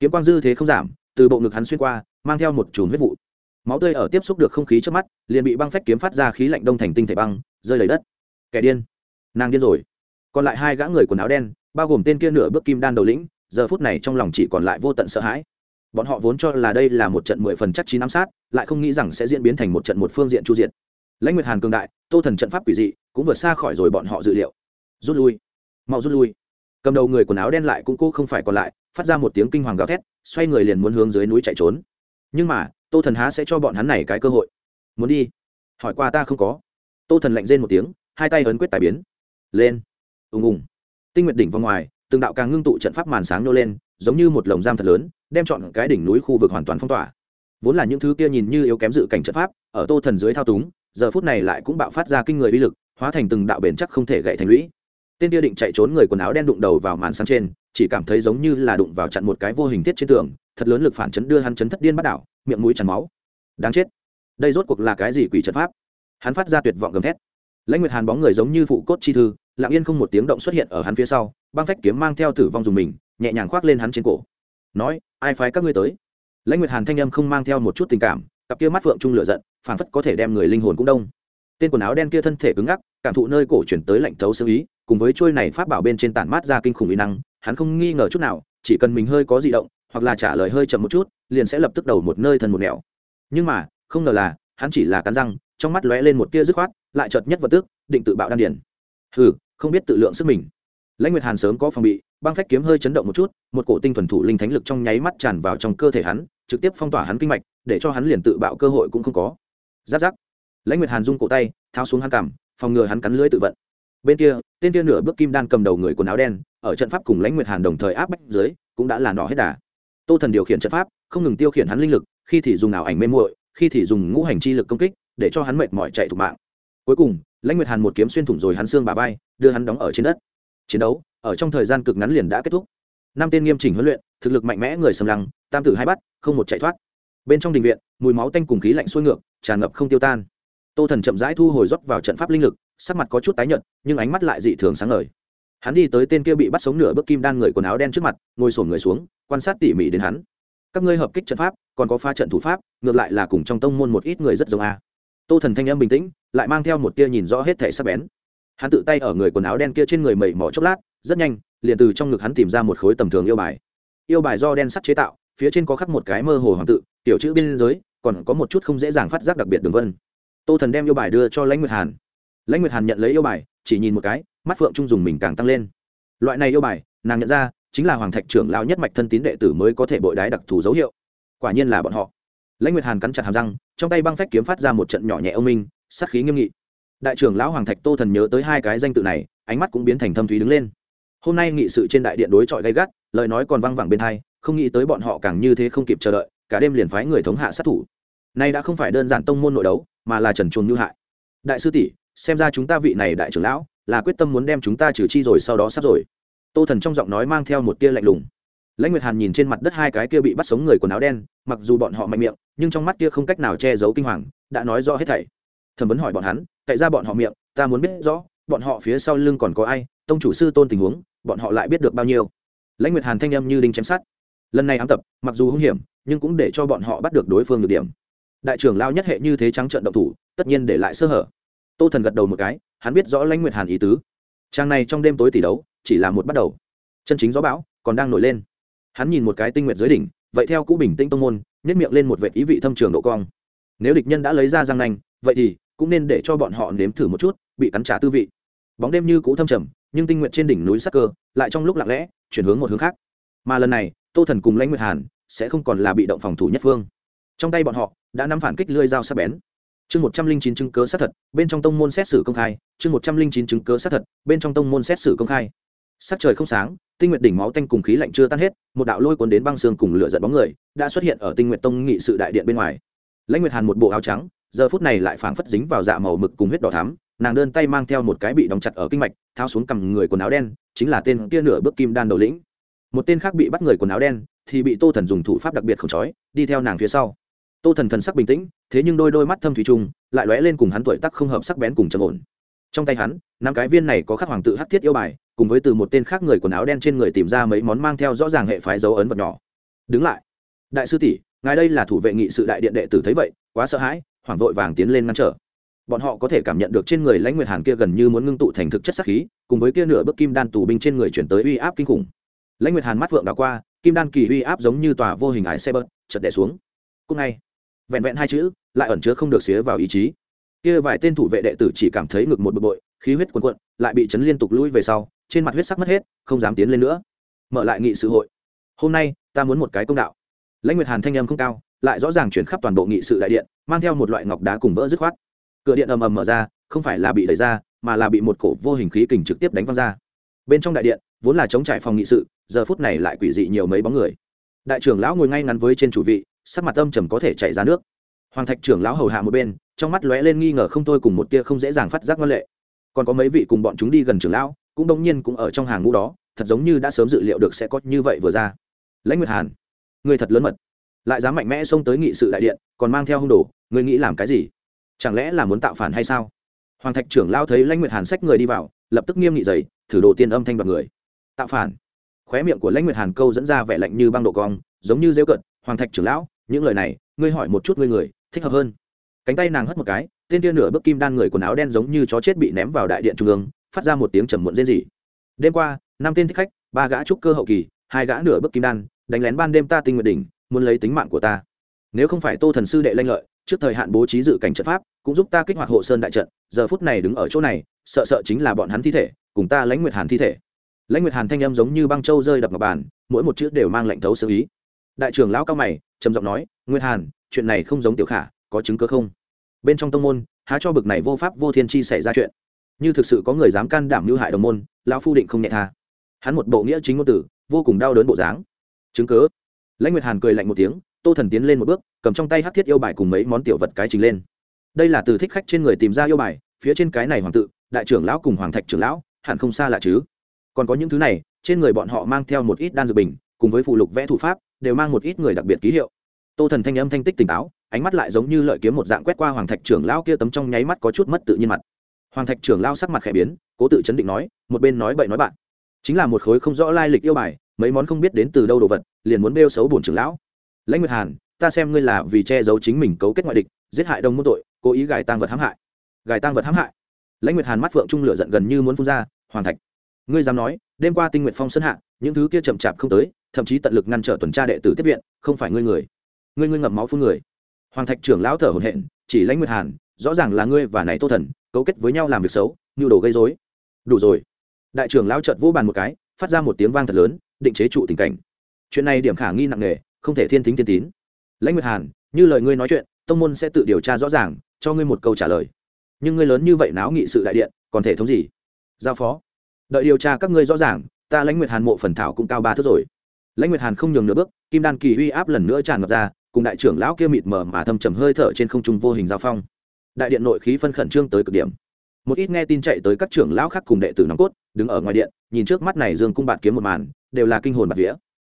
Kiếm quang dư thế không giảm, từ bộ ngực hắn xuyên qua, mang theo một chùm huyết vụ. Máu tươi ở tiếp xúc được không khí trước mắt, liền bị băng phách kiếm phát ra khí lạnh đông thành tinh thể băng, rơi lấy đất. Kẻ điên. Nàng điên rồi. Còn lại hai gã người quần áo đen, bao gồm tên kia nửa bước kim đan đầu lĩnh, giờ phút này trong lòng chỉ còn lại vô tận sợ hãi. Bọn họ vốn cho là đây là một trận mười phần chắc chín ám sát, lại không nghĩ rằng sẽ diễn biến thành một trận một phương diện chu diện lãnh nguyệt hàn cường đại tô thần trận pháp quỷ dị, cũng vượt xa khỏi rồi bọn họ dự liệu. Rút lui. Mau rút lui. Cầm đầu người quần áo đen lại cũng cô không phải còn lại, phát ra một tiếng kinh hoàng gào thét, xoay người liền muốn hướng dưới núi chạy trốn. Nhưng mà, tô thần há sẽ cho bọn hắn này cái cơ hội. Muốn đi? Hỏi qua ta không có. Tô thần lạnh rên một tiếng, hai tay ấn quyết tài biến. Lên. Ùng ùng. Tinh nguyệt đỉnh vòng ngoài, từng đạo càng ngưng tụ trận pháp màn sáng nô lên, giống như một lồng giam thật lớn, đem chọn cái đỉnh núi khu vực hoàn toàn phong tỏa. Vốn là những thứ kia nhìn như yếu kém dự cảnh trận pháp, ở tô thần dưới thao túng giờ phút này lại cũng bạo phát ra kinh người uy lực, hóa thành từng đạo bền chắc không thể gậy thành lũy. Tên kia định chạy trốn người quần áo đen đụng đầu vào màn sáng trên, chỉ cảm thấy giống như là đụng vào chặn một cái vô hình tiết trên tường, thật lớn lực phản chấn đưa hắn chấn thất điên bắt đảo, miệng mũi chắn máu. Đáng chết. Đây rốt cuộc là cái gì quỷ trận pháp? Hắn phát ra tuyệt vọng gầm thét. Lãnh nguyệt hàn bóng người giống như phụ cốt chi thư, lặng yên không một tiếng động xuất hiện ở hắn phía sau, băng phách kiếm mang theo tử vong dùng mình, nhẹ nhàng khoác lên hắn trên cổ. Nói, ai phái các ngươi tới? Lãnh nguyệt hàn thanh âm không mang theo một chút tình cảm, cặp kia mắt phượng trung lửa giận phảng phất có thể đem người linh hồn cũng đông. Tên quần áo đen kia thân thể cứng ngắc, cảm thụ nơi cổ chuyển tới lạnh thấu sơ ý, cùng với trôi này pháp bảo bên trên tản mát ra kinh khủng uy năng, hắn không nghi ngờ chút nào, chỉ cần mình hơi có di động, hoặc là trả lời hơi chậm một chút, liền sẽ lập tức đầu một nơi thân một nẻo. Nhưng mà, không ngờ là, hắn chỉ là cắn răng, trong mắt lóe lên một tia dứt khoát, lại chợt nhất vật tức, định tự bạo đan điển hừ, không biết tự lượng sức mình. Lãnh nguyệt hàn sớm có phòng bị, băng phách kiếm hơi chấn động một chút, một cổ tinh thuần thủ linh thánh lực trong nháy mắt tràn vào trong cơ thể hắn, trực tiếp phong tỏa hắn kinh mạch, để cho hắn liền tự bạo cơ hội cũng không có giáp giáp. Lãnh nguyệt hàn rung cổ tay, tháo xuống hắn cằm, phòng ngừa hắn cắn lưới tự vận. Bên kia, tên kia nửa bước kim đan cầm đầu người quần áo đen, ở trận pháp cùng lãnh nguyệt hàn đồng thời áp bách dưới, cũng đã là nọ hết đà. Tô thần điều khiển trận pháp, không ngừng tiêu khiển hắn linh lực, khi thì dùng ảo ảnh mê muội, khi thì dùng ngũ hành chi lực công kích, để cho hắn mệt mỏi chạy thục mạng. Cuối cùng, lãnh nguyệt hàn một kiếm xuyên thủng rồi hắn xương bà vai, đưa hắn đóng ở trên đất. Chiến đấu, ở trong thời gian cực ngắn liền đã kết thúc. Năm tên nghiêm chỉnh huấn luyện, thực lực mạnh mẽ người xâm lăng, tam tử hai bắt, không một chạy thoát bên trong đình viện, mùi máu tanh cùng khí lạnh xuôi ngược, tràn ngập không tiêu tan. Tô thần chậm rãi thu hồi rót vào trận pháp linh lực, sắc mặt có chút tái nhợt, nhưng ánh mắt lại dị thường sáng ngời. Hắn đi tới tên kia bị bắt sống nửa bước kim đan người quần áo đen trước mặt, ngồi sổn người xuống, quan sát tỉ mỉ đến hắn. Các ngươi hợp kích trận pháp, còn có pha trận thủ pháp, ngược lại là cùng trong tông môn một ít người rất giống a. Tô thần thanh âm bình tĩnh, lại mang theo một tia nhìn rõ hết thể sắc bén. Hắn tự tay ở người quần áo đen kia trên người mẩy mỏ chốc lát, rất nhanh, liền từ trong ngực hắn tìm ra một khối tầm thường yêu bài. Yêu bài do đen sắt chế tạo phía trên có khắc một cái mơ hồ hoàng tự, tiểu chữ biên giới, còn có một chút không dễ dàng phát giác đặc biệt đường vân. Tô thần đem yêu bài đưa cho lãnh nguyệt hàn. Lãnh nguyệt hàn nhận lấy yêu bài, chỉ nhìn một cái, mắt phượng trung dùng mình càng tăng lên. Loại này yêu bài, nàng nhận ra, chính là hoàng thạch trưởng lão nhất mạch thân tín đệ tử mới có thể bội đái đặc thù dấu hiệu. Quả nhiên là bọn họ. Lãnh nguyệt hàn cắn chặt hàm răng, trong tay băng phách kiếm phát ra một trận nhỏ nhẹ ông minh, sát khí nghiêm nghị. Đại trưởng lão hoàng thạch tô thần nhớ tới hai cái danh tự này, ánh mắt cũng biến thành thâm thúy đứng lên. Hôm nay nghị sự trên đại điện đối chọi gay gắt, lời nói còn văng vẳng bên thai không nghĩ tới bọn họ càng như thế không kịp chờ đợi, cả đêm liền phái người thống hạ sát thủ. Nay đã không phải đơn giản tông môn nội đấu, mà là trần chuồng như hại. Đại sư tỷ, xem ra chúng ta vị này đại trưởng lão, là quyết tâm muốn đem chúng ta trừ chi rồi sau đó sắp rồi. Tô thần trong giọng nói mang theo một tia lạnh lùng. Lãnh nguyệt hàn nhìn trên mặt đất hai cái kia bị bắt sống người quần áo đen, mặc dù bọn họ mạnh miệng, nhưng trong mắt kia không cách nào che giấu kinh hoàng, đã nói rõ hết thảy. Thẩm vấn hỏi bọn hắn, tại ra bọn họ miệng, ta muốn biết rõ, bọn họ phía sau lưng còn có ai, tông chủ sư tôn tình huống, bọn họ lại biết được bao nhiêu? Lãnh nguyệt hàn thanh âm như đinh chém sát lần này ám tập, mặc dù hung hiểm, nhưng cũng để cho bọn họ bắt được đối phương được điểm. Đại trưởng lao nhất hệ như thế trắng trận động thủ, tất nhiên để lại sơ hở. Tô thần gật đầu một cái, hắn biết rõ lãnh nguyệt hàn ý tứ. Trang này trong đêm tối tỷ đấu, chỉ là một bắt đầu. Chân chính gió bão còn đang nổi lên. Hắn nhìn một cái tinh nguyệt dưới đỉnh, vậy theo cũ bình tĩnh tông môn nhét miệng lên một vệ ý vị thâm trường độ cong. Nếu địch nhân đã lấy ra răng nanh, vậy thì cũng nên để cho bọn họ nếm thử một chút, bị cắn trả tư vị. Bóng đêm như cũ thâm trầm, nhưng tinh nguyện trên đỉnh núi sắc cơ, lại trong lúc lặng lẽ, chuyển hướng một hướng khác. Mà lần này tô thần cùng lãnh nguyệt hàn sẽ không còn là bị động phòng thủ nhất phương. Trong tay bọn họ đã nắm phản kích lưỡi dao sắc bén. Chương một trăm linh chín chứng cớ xác thật, bên trong tông môn xét xử công khai. Chương một trăm linh chín chứng cớ xác thật, bên trong tông môn xét xử công khai. Sắc trời không sáng, tinh nguyệt đỉnh máu tanh cùng khí lạnh chưa tan hết, một đạo lôi cuốn đến băng xương cùng lửa giận bóng người, đã xuất hiện ở tinh nguyệt tông nghị sự đại điện bên ngoài. Lãnh nguyệt hàn một bộ áo trắng, giờ phút này lại phảng phất dính vào dạ màu mực cùng huyết đỏ thắm, nàng đơn tay mang theo một cái bị đóng chặt ở kinh mạch, tháo xuống cầm người quần áo đen, chính là tên kia nửa bước kim đan đầu lĩnh một tên khác bị bắt người quần áo đen, thì bị tô thần dùng thủ pháp đặc biệt khổng trói, đi theo nàng phía sau. Tô thần thần sắc bình tĩnh, thế nhưng đôi đôi mắt thâm thủy trung lại lóe lên cùng hắn tuổi tắc không hợp sắc bén cùng trầm ổn. Trong tay hắn, năm cái viên này có khắc hoàng tự hắc thiết yêu bài, cùng với từ một tên khác người quần áo đen trên người tìm ra mấy món mang theo rõ ràng hệ phái dấu ấn vật nhỏ. Đứng lại. Đại sư tỷ, ngài đây là thủ vệ nghị sự đại điện đệ tử thấy vậy, quá sợ hãi, hoảng vội vàng tiến lên ngăn trở. Bọn họ có thể cảm nhận được trên người lãnh nguyệt hàn kia gần như muốn ngưng tụ thành thực chất sắc khí, cùng với kia nửa bức kim đan tù binh trên người chuyển tới uy áp kinh khủng lãnh nguyệt hàn mắt vượng đảo qua, kim đan kỳ uy áp giống như tòa vô hình ái xe bớt chật đẻ xuống. Cúc ngay, vẹn vẹn hai chữ, lại ẩn chứa không được xía vào ý chí. Kia vài tên thủ vệ đệ tử chỉ cảm thấy ngực một bực bội, khí huyết quần quận lại bị chấn liên tục lui về sau, trên mặt huyết sắc mất hết, không dám tiến lên nữa. Mở lại nghị sự hội. Hôm nay, ta muốn một cái công đạo. Lãnh nguyệt hàn thanh âm không cao, lại rõ ràng chuyển khắp toàn bộ nghị sự đại điện, mang theo một loại ngọc đá cùng vỡ dứt khoát. Cửa điện ầm ầm mở ra, không phải là bị đẩy ra, mà là bị một cổ vô hình khí kình trực tiếp đánh văng ra bên trong đại điện, vốn là chống trải phòng nghị sự, giờ phút này lại quỷ dị nhiều mấy bóng người. Đại trưởng lão ngồi ngay ngắn với trên chủ vị, sắc mặt âm trầm có thể chạy ra nước. Hoàng thạch trưởng lão hầu hạ một bên, trong mắt lóe lên nghi ngờ không thôi cùng một tia không dễ dàng phát giác ngân lệ. Còn có mấy vị cùng bọn chúng đi gần trưởng lão, cũng đông nhiên cũng ở trong hàng ngũ đó, thật giống như đã sớm dự liệu được sẽ có như vậy vừa ra. Lãnh nguyệt hàn, người thật lớn mật. Lại dám mạnh mẽ xông tới nghị sự đại điện, còn mang theo hung đồ, người nghĩ làm cái gì? Chẳng lẽ là muốn tạo phản hay sao? Hoàng thạch trưởng lao thấy lãnh nguyệt hàn sách người đi vào, lập tức nghiêm nghị dày thử độ tiên âm thanh đoạt người. Tạo phản. Khóe miệng của lãnh nguyệt hàn câu dẫn ra vẻ lạnh như băng độ cong, giống như rêu cận hoàng thạch trưởng lão, những lời này, ngươi hỏi một chút ngươi người, thích hợp hơn. Cánh tay nàng hất một cái, tên tiên nửa bước kim đan người quần áo đen giống như chó chết bị ném vào đại điện trung ương, phát ra một tiếng trầm muộn rên rỉ. Đêm qua, năm tên thích khách, ba gã trúc cơ hậu kỳ, hai gã nửa bước kim đan, đánh lén ban đêm ta tinh nguyện đỉnh, muốn lấy tính mạng của ta. Nếu không phải tô thần sư đệ lanh lợi, trước thời hạn bố trí dự cảnh trận pháp, cũng giúp ta kích hoạt hộ sơn đại trận, giờ phút này đứng ở chỗ này, sợ sợ chính là bọn hắn thi thể cùng ta lãnh nguyệt hàn thi thể. Lãnh nguyệt hàn thanh âm giống như băng châu rơi đập ngọc bàn, mỗi một chữ đều mang lệnh thấu sơ ý. Đại trưởng lão cao mày, trầm giọng nói, nguyệt hàn, chuyện này không giống tiểu khả, có chứng cứ không? Bên trong tông môn, há cho bực này vô pháp vô thiên chi xảy ra chuyện. Như thực sự có người dám can đảm mưu hại đồng môn, lão phu định không nhẹ tha. Hắn một bộ nghĩa chính ngôn tử, vô cùng đau đớn bộ dáng. Chứng cứ? lãnh nguyệt hàn cười lạnh một tiếng, tô thần tiến lên một bước, cầm trong tay hát thiết yêu bài cùng mấy món tiểu vật cái trình lên. Đây là từ thích khách trên người tìm ra yêu bài, phía trên cái này hoàng tự, đại trưởng lão cùng hoàng thạch trưởng lão hẳn không xa lạ chứ. Còn có những thứ này, trên người bọn họ mang theo một ít đan dược bình, cùng với phụ lục vẽ thủ pháp, đều mang một ít người đặc biệt ký hiệu. Tô thần thanh âm thanh tích tỉnh táo, ánh mắt lại giống như lợi kiếm một dạng quét qua hoàng thạch trưởng lão kia tấm trong nháy mắt có chút mất tự nhiên mặt. Hoàng thạch trưởng lão sắc mặt khẽ biến, cố tự chấn định nói, một bên nói bậy nói bạn. Chính là một khối không rõ lai lịch yêu bài, mấy món không biết đến từ đâu đồ vật, liền muốn bêu xấu bổn trưởng lão. Lãnh nguyệt hàn, ta xem ngươi là vì che giấu chính mình cấu kết ngoại địch, giết hại đồng môn tội, cố ý gài tăng vật hãm hại. Gài tăng vật hãm hại? Lãnh nguyệt hàn mắt phượng trung lửa giận gần như muốn phun ra, hoàng thạch, ngươi dám nói, đêm qua tinh nguyện phong sân hạ, những thứ kia chậm chạp không tới, thậm chí tận lực ngăn trở tuần tra đệ tử tiếp viện, không phải ngươi người. Ngươi ngươi ngậm máu phun người. Hoàng thạch trưởng lão thở hổn hển, chỉ lãnh nguyệt hàn, rõ ràng là ngươi và này tô thần, cấu kết với nhau làm việc xấu nhu đồ gây dối đủ rồi. Đại trưởng lão chợt vỗ bàn một cái, phát ra một tiếng vang thật lớn, định chế trụ tình cảnh. Chuyện này điểm khả nghi nặng nề, không thể thiên thính thiên tín. Lãnh nguyệt hàn, như lời ngươi nói chuyện, tông môn sẽ tự điều tra rõ ràng, cho ngươi một câu trả lời nhưng ngươi lớn như vậy náo nghị sự đại điện, còn thể thống gì? Giao phó. Đợi điều tra các ngươi rõ ràng, ta lãnh nguyệt hàn mộ phần thảo cũng cao ba thước rồi. Lãnh nguyệt hàn không nhường nửa bước, kim đan kỳ uy áp lần nữa tràn ngập ra, cùng đại trưởng lão kia mịt mờ mà thâm trầm hơi thở trên không trung vô hình giao phong. Đại điện nội khí phân khẩn trương tới cực điểm. Một ít nghe tin chạy tới các trưởng lão khác cùng đệ tử nòng cốt, đứng ở ngoài điện, nhìn trước mắt này dương cung bạt kiếm một màn, đều là kinh hồn bạt vía.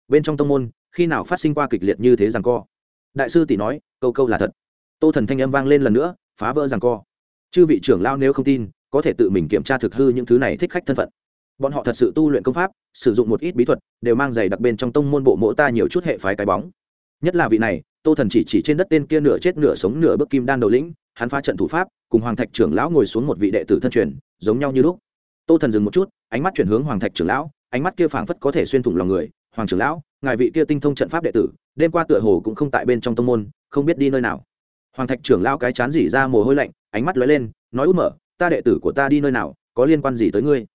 Bên trong tông môn, khi nào phát sinh qua kịch liệt như thế rằng co? Đại sư tỷ nói, câu câu là thật. Tô thần thanh âm vang lên lần nữa, phá vỡ rằng co chư vị trưởng lao nếu không tin, có thể tự mình kiểm tra thực hư những thứ này thích khách thân phận. Bọn họ thật sự tu luyện công pháp, sử dụng một ít bí thuật, đều mang giày đặc bên trong tông môn bộ mỗ ta nhiều chút hệ phái cái bóng. Nhất là vị này, tô thần chỉ chỉ trên đất tên kia nửa chết nửa sống nửa bước kim đan đầu lĩnh, hắn phá trận thủ pháp, cùng hoàng thạch trưởng lão ngồi xuống một vị đệ tử thân truyền, giống nhau như lúc. Tô thần dừng một chút, ánh mắt chuyển hướng hoàng thạch trưởng lão, ánh mắt kia phảng phất có thể xuyên thủng lòng người. Hoàng trưởng lão, ngài vị kia tinh thông trận pháp đệ tử, đêm qua tựa hồ cũng không tại bên trong tông môn, không biết đi nơi nào hoàng thạch trưởng lão cái chán dỉ ra mồ hôi lạnh, ánh mắt lóe lên, nói út mở, ta đệ tử của ta đi nơi nào, có liên quan gì tới ngươi?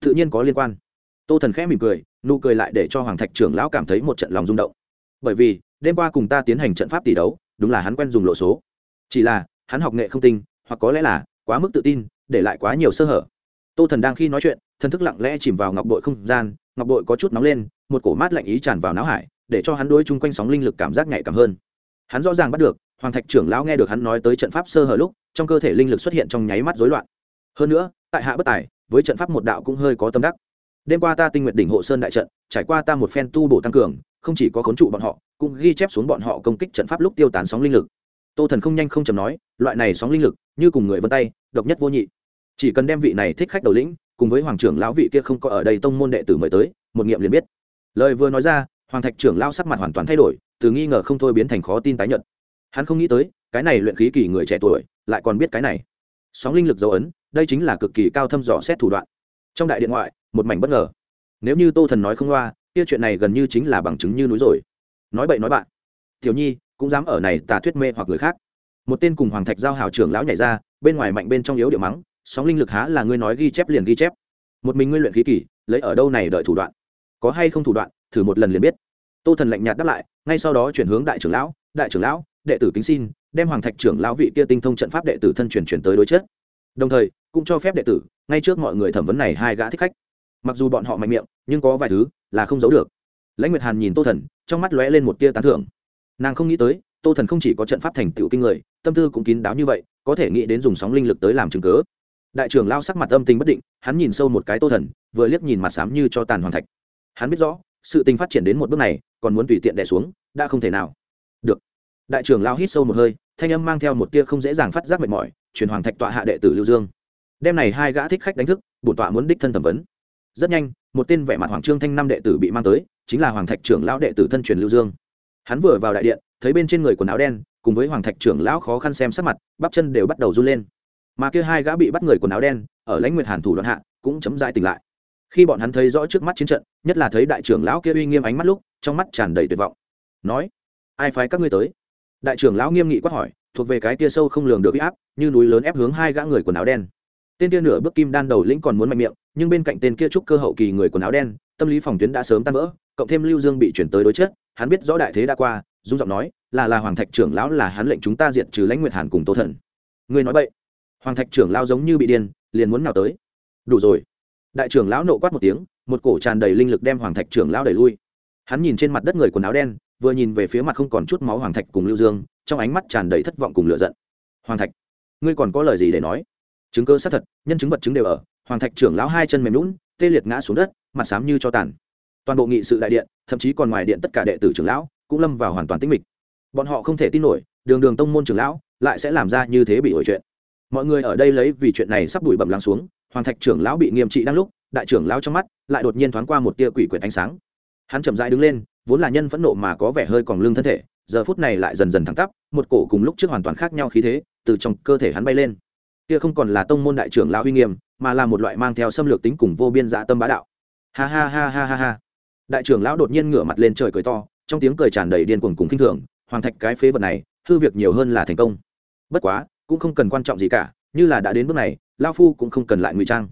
Tự nhiên có liên quan. Tô thần khẽ mỉm cười, nụ cười lại để cho hoàng thạch trưởng lão cảm thấy một trận lòng rung động. Bởi vì, đêm qua cùng ta tiến hành trận pháp tỷ đấu, đúng là hắn quen dùng lộ số. Chỉ là, hắn học nghệ không tinh, hoặc có lẽ là quá mức tự tin, để lại quá nhiều sơ hở. Tô thần đang khi nói chuyện, thần thức lặng lẽ chìm vào ngọc bội không gian, ngọc bội có chút nóng lên, một cổ mát lạnh ý tràn vào não hải, để cho hắn đôi chung quanh sóng linh lực cảm giác nhạy cảm hơn hắn rõ ràng bắt được, hoàng thạch trưởng lão nghe được hắn nói tới trận pháp sơ hở lúc, trong cơ thể linh lực xuất hiện trong nháy mắt rối loạn. Hơn nữa, tại hạ bất tài, với trận pháp một đạo cũng hơi có tâm đắc. Đêm qua ta tinh nguyện đỉnh hộ sơn đại trận, trải qua ta một phen tu bổ tăng cường, không chỉ có khốn trụ bọn họ, cũng ghi chép xuống bọn họ công kích trận pháp lúc tiêu tán sóng linh lực. Tô thần không nhanh không chầm nói, loại này sóng linh lực, như cùng người vân tay, độc nhất vô nhị. Chỉ cần đem vị này thích khách đầu lĩnh, cùng với hoàng trưởng lão vị kia không có ở đây tông môn đệ tử mời tới, một nghiệm liền biết. Lời vừa nói ra, hoàng thạch trưởng lao sắc mặt hoàn toàn thay đổi từ nghi ngờ không thôi biến thành khó tin tái nhận hắn không nghĩ tới, cái này luyện khí kỳ người trẻ tuổi lại còn biết cái này. Sóng linh lực dấu ấn, đây chính là cực kỳ cao thâm dò xét thủ đoạn. Trong đại điện ngoại, một mảnh bất ngờ. Nếu như tô thần nói không loa, kia chuyện này gần như chính là bằng chứng như núi rồi. Nói bậy nói bạn. Tiểu nhi, cũng dám ở này tà thuyết mê hoặc người khác. Một tên cùng hoàng thạch giao hào trưởng lão nhảy ra, bên ngoài mạnh bên trong yếu điệu mắng, sóng linh lực há là ngươi nói ghi chép liền ghi chép. Một mình ngươi luyện khí kỳ, lấy ở đâu này đợi thủ đoạn? Có hay không thủ đoạn, thử một lần liền biết tô thần lạnh nhạt đáp lại, ngay sau đó chuyển hướng đại trưởng lão, đại trưởng lão, đệ tử kính xin, đem hoàng thạch trưởng lão vị kia tinh thông trận pháp đệ tử thân truyền chuyển tới đối chất. Đồng thời, cũng cho phép đệ tử, ngay trước mọi người thẩm vấn này hai gã thích khách. Mặc dù bọn họ mạnh miệng, nhưng có vài thứ là không giấu được. Lãnh nguyệt hàn nhìn tô thần, trong mắt lóe lên một tia tán thưởng. Nàng không nghĩ tới, tô thần không chỉ có trận pháp thành tựu kinh người, tâm tư cũng kín đáo như vậy, có thể nghĩ đến dùng sóng linh lực tới làm chứng cớ đại trưởng lao sắc mặt âm tình bất định, hắn nhìn sâu một cái tô thần, vừa liếc nhìn mặt xám như cho tàn hoàn thạch. Hắn biết rõ sự tình phát triển đến một bước này, còn muốn tùy tiện đẻ xuống, đã không thể nào. Được. Đại trưởng lao hít sâu một hơi, thanh âm mang theo một tia không dễ dàng phát giác mệt mỏi, truyền hoàng thạch tọa hạ đệ tử lưu dương. Đêm này hai gã thích khách đánh thức, bổn tọa muốn đích thân thẩm vấn. Rất nhanh, một tên vẻ mặt hoàng trương thanh năm đệ tử bị mang tới, chính là hoàng thạch trưởng lão đệ tử thân truyền lưu dương. Hắn vừa vào đại điện, thấy bên trên người quần áo đen, cùng với hoàng thạch trưởng lão khó khăn xem sắc mặt, bắp chân đều bắt đầu run lên. Mà kia hai gã bị bắt người quần áo đen, ở lãnh nguyệt hàn thủ đoạn hạ, cũng chấm dại tỉnh lại khi bọn hắn thấy rõ trước mắt chiến trận, nhất là thấy đại trưởng lão kia uy nghiêm ánh mắt lúc, trong mắt tràn đầy tuyệt vọng. Nói, ai phái các ngươi tới? Đại trưởng lão nghiêm nghị quát hỏi, thuộc về cái tia sâu không lường được uy áp, như núi lớn ép hướng hai gã người quần áo đen. Tên tia nửa bước kim đan đầu lĩnh còn muốn mạnh miệng, nhưng bên cạnh tên kia trúc cơ hậu kỳ người quần áo đen, tâm lý phòng tuyến đã sớm tan vỡ, cộng thêm lưu dương bị chuyển tới đối chất, hắn biết rõ đại thế đã qua, dung giọng nói, là là hoàng thạch trưởng lão, là hắn lệnh chúng ta diệt trừ lãnh nguyệt hàn cùng tô thần. Ngươi nói vậy hoàng thạch trưởng lão giống như bị điên, liền muốn nào tới. Đủ rồi đại trưởng lão nộ quát một tiếng, một cổ tràn đầy linh lực đem hoàng thạch trưởng lão đẩy lui. Hắn nhìn trên mặt đất người quần áo đen, vừa nhìn về phía mặt không còn chút máu hoàng thạch cùng lưu dương, trong ánh mắt tràn đầy thất vọng cùng lựa giận. Hoàng thạch, ngươi còn có lời gì để nói? Chứng cơ xác thật, nhân chứng vật chứng đều ở. Hoàng thạch trưởng lão hai chân mềm lún tê liệt ngã xuống đất, mặt xám như cho tàn. Toàn bộ nghị sự đại điện, thậm chí còn ngoài điện tất cả đệ tử trưởng lão, cũng lâm vào hoàn toàn tĩnh mịch. Bọn họ không thể tin nổi, đường đường tông môn trưởng lão, lại sẽ làm ra như thế bị ổi chuyện mọi người ở đây lấy vì chuyện này sắp đuổi bẩm lắng xuống, hoàng thạch trưởng lão bị nghiêm trị đang lúc, đại trưởng lão trong mắt lại đột nhiên thoáng qua một tia quỷ quyệt ánh sáng. Hắn chậm rãi đứng lên, vốn là nhân phẫn nộ mà có vẻ hơi còn lương thân thể, giờ phút này lại dần dần thẳng tắp, một cổ cùng lúc trước hoàn toàn khác nhau khí thế từ trong cơ thể hắn bay lên. Kia không còn là tông môn đại trưởng lão uy nghiêm, mà là một loại mang theo xâm lược tính cùng vô biên dạ tâm bá đạo. Ha ha ha ha ha ha. Đại trưởng lão đột nhiên ngửa mặt lên trời cười to, trong tiếng cười tràn đầy điên cuồng cùng khinh thường, hoàng thạch cái phế vật này, hư việc nhiều hơn là thành công. Bất quá cũng không cần quan trọng gì cả, như là đã đến bước này lao phu cũng không cần lại ngụy trang.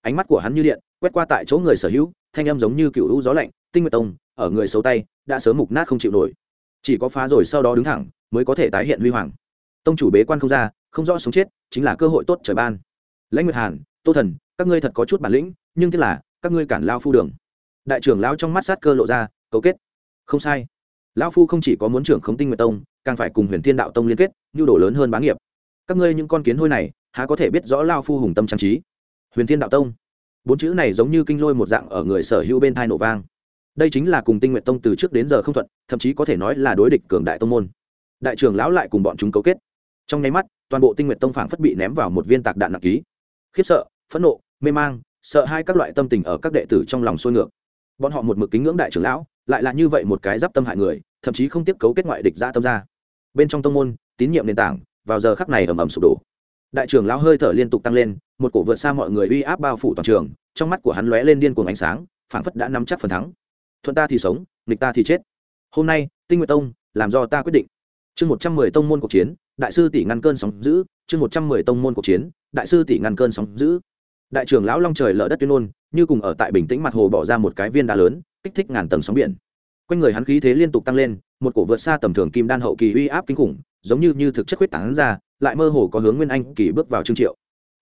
Ánh mắt của hắn như điện, quét qua tại chỗ người sở hữu, thanh âm giống như cựu hữu gió lạnh, tinh nguyệt tông, ở người xấu tay, đã sớm mục nát không chịu nổi. Chỉ có phá rồi sau đó đứng thẳng, mới có thể tái hiện huy hoàng. Tông chủ bế quan không ra, không rõ sống chết, chính là cơ hội tốt trời ban. Lãnh nguyệt hàn, tô thần, các ngươi thật có chút bản lĩnh, nhưng thế là, các ngươi cản lao phu đường. Đại trưởng lao trong mắt sát cơ lộ ra, cấu kết. Không sai. Lão phu không chỉ có muốn trưởng khống tinh nguyệt tông, càng phải cùng huyền thiên đạo tông liên kết, nhu đồ lớn hơn bá nghiệp các ngươi những con kiến hôi này, há có thể biết rõ lao phu hùng tâm trang trí? Huyền thiên đạo tông. Bốn chữ này giống như kinh lôi một dạng ở người sở hữu bên thai nổ vang. Đây chính là cùng tinh nguyện tông từ trước đến giờ không thuận, thậm chí có thể nói là đối địch cường đại tông môn. Đại trưởng lão lại cùng bọn chúng cấu kết. Trong nháy mắt, toàn bộ tinh nguyện tông phảng phất bị ném vào một viên tạc đạn nặng ký. Khiếp sợ, phẫn nộ, mê mang, sợ hai các loại tâm tình ở các đệ tử trong lòng sôi ngược. Bọn họ một mực kính ngưỡng đại trưởng lão, lại là như vậy một cái giáp tâm hại người, thậm chí không tiếp cấu kết ngoại địch ra tâm ra. Bên trong tông môn, tín nhiệm nền tảng vào giờ khắc này ầm ầm sụp đổ. Đại trưởng lão hơi thở liên tục tăng lên, một cổ vượt xa mọi người uy áp bao phủ toàn trường, trong mắt của hắn lóe lên điên cuồng ánh sáng, phảng phất đã nắm chắc phần thắng. Thuận ta thì sống, nghịch ta thì chết. Hôm nay, tinh nguyện tông, làm do ta quyết định. Chương một trăm mười tông môn cuộc chiến, đại sư tỷ ngăn cơn sóng giữ chương một trăm mười tông môn cuộc chiến, đại sư tỷ ngăn cơn sóng giữ đại trưởng lão long trời lở đất tuyên ngôn, như cùng ở tại bình tĩnh mặt hồ bỏ ra một cái viên đá lớn, kích thích ngàn tầng sóng biển. Quanh người hắn khí thế liên tục tăng lên, một cổ vượt xa tầm thường kim đan hậu kỳ uy áp kinh khủng giống như như thực chất huyết tán ra, lại mơ hồ có hướng nguyên anh kỳ bước vào trương triệu.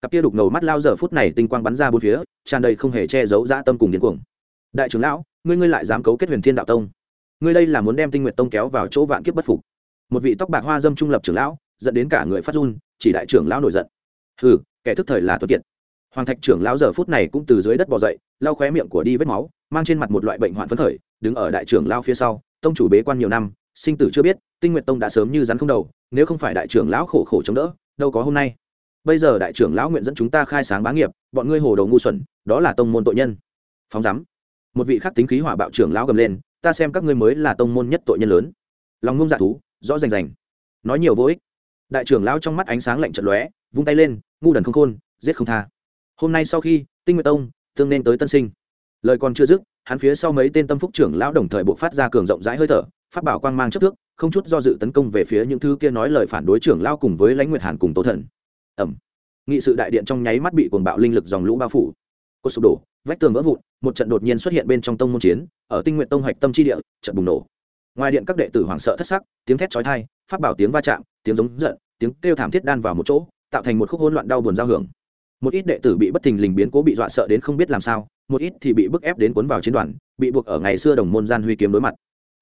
Cặp kia đục ngầu mắt lao giờ phút này tinh quang bắn ra bốn phía, tràn đầy không hề che giấu dã tâm cùng điên cuồng. Đại trưởng lão, ngươi ngươi lại dám cấu kết huyền thiên đạo tông? Ngươi đây là muốn đem tinh nguyện tông kéo vào chỗ vạn kiếp bất phục. Một vị tóc bạc hoa dâm trung lập trưởng lão dẫn đến cả người phát run, chỉ đại trưởng lão nổi giận. Hừ, kẻ thức thời là tuấn kiệt. Hoàng thạch trưởng lão giờ phút này cũng từ dưới đất bò dậy, lau khóe miệng của đi vết máu, mang trên mặt một loại bệnh hoạn phấn khởi, đứng ở đại trưởng lão phía sau, tông chủ bế quan nhiều năm sinh tử chưa biết, tinh nguyện tông đã sớm như rắn không đầu, nếu không phải đại trưởng lão khổ khổ chống đỡ, đâu có hôm nay. Bây giờ đại trưởng lão nguyện dẫn chúng ta khai sáng bá nghiệp, bọn ngươi hồ đầu ngu xuẩn, đó là tông môn tội nhân. Phóng rắm một vị khắc tính khí hỏa bạo trưởng lão gầm lên, ta xem các ngươi mới là tông môn nhất tội nhân lớn. Lòng ngông dạ thú, rõ rành rành. Nói nhiều vô ích. Đại trưởng lão trong mắt ánh sáng lạnh trận lóe, vung tay lên, ngu đần không khôn, giết không tha. Hôm nay sau khi, tinh nguyện tông, tương nên tới tân sinh. Lời còn chưa dứt, hắn phía sau mấy tên tâm phúc trưởng lão đồng thời buộc phát ra cường rộng rãi hơi thở phát bảo quang mang chấp thước, không chút do dự tấn công về phía những thứ kia nói lời phản đối trưởng lao cùng với lãnh nguyệt hàn cùng tố thần. Ẩm nghị sự đại điện trong nháy mắt bị cuồng bạo linh lực dòng lũ bao phủ. Cột sụp đổ, vách tường vỡ vụn, một trận đột nhiên xuất hiện bên trong tông môn chiến, ở tinh nguyện tông hoạch tâm chi địa, trận bùng nổ. Ngoài điện các đệ tử hoảng sợ thất sắc, tiếng thét chói tai phát bảo tiếng va chạm, tiếng giống giận, tiếng kêu thảm thiết đan vào một chỗ, tạo thành một khúc hỗn loạn đau buồn giao hưởng. Một ít đệ tử bị bất thình lình biến cố bị dọa sợ đến không biết làm sao, một ít thì bị bức ép đến cuốn vào chiến đoàn, bị buộc ở ngày xưa đồng môn gian huy kiếm đối mặt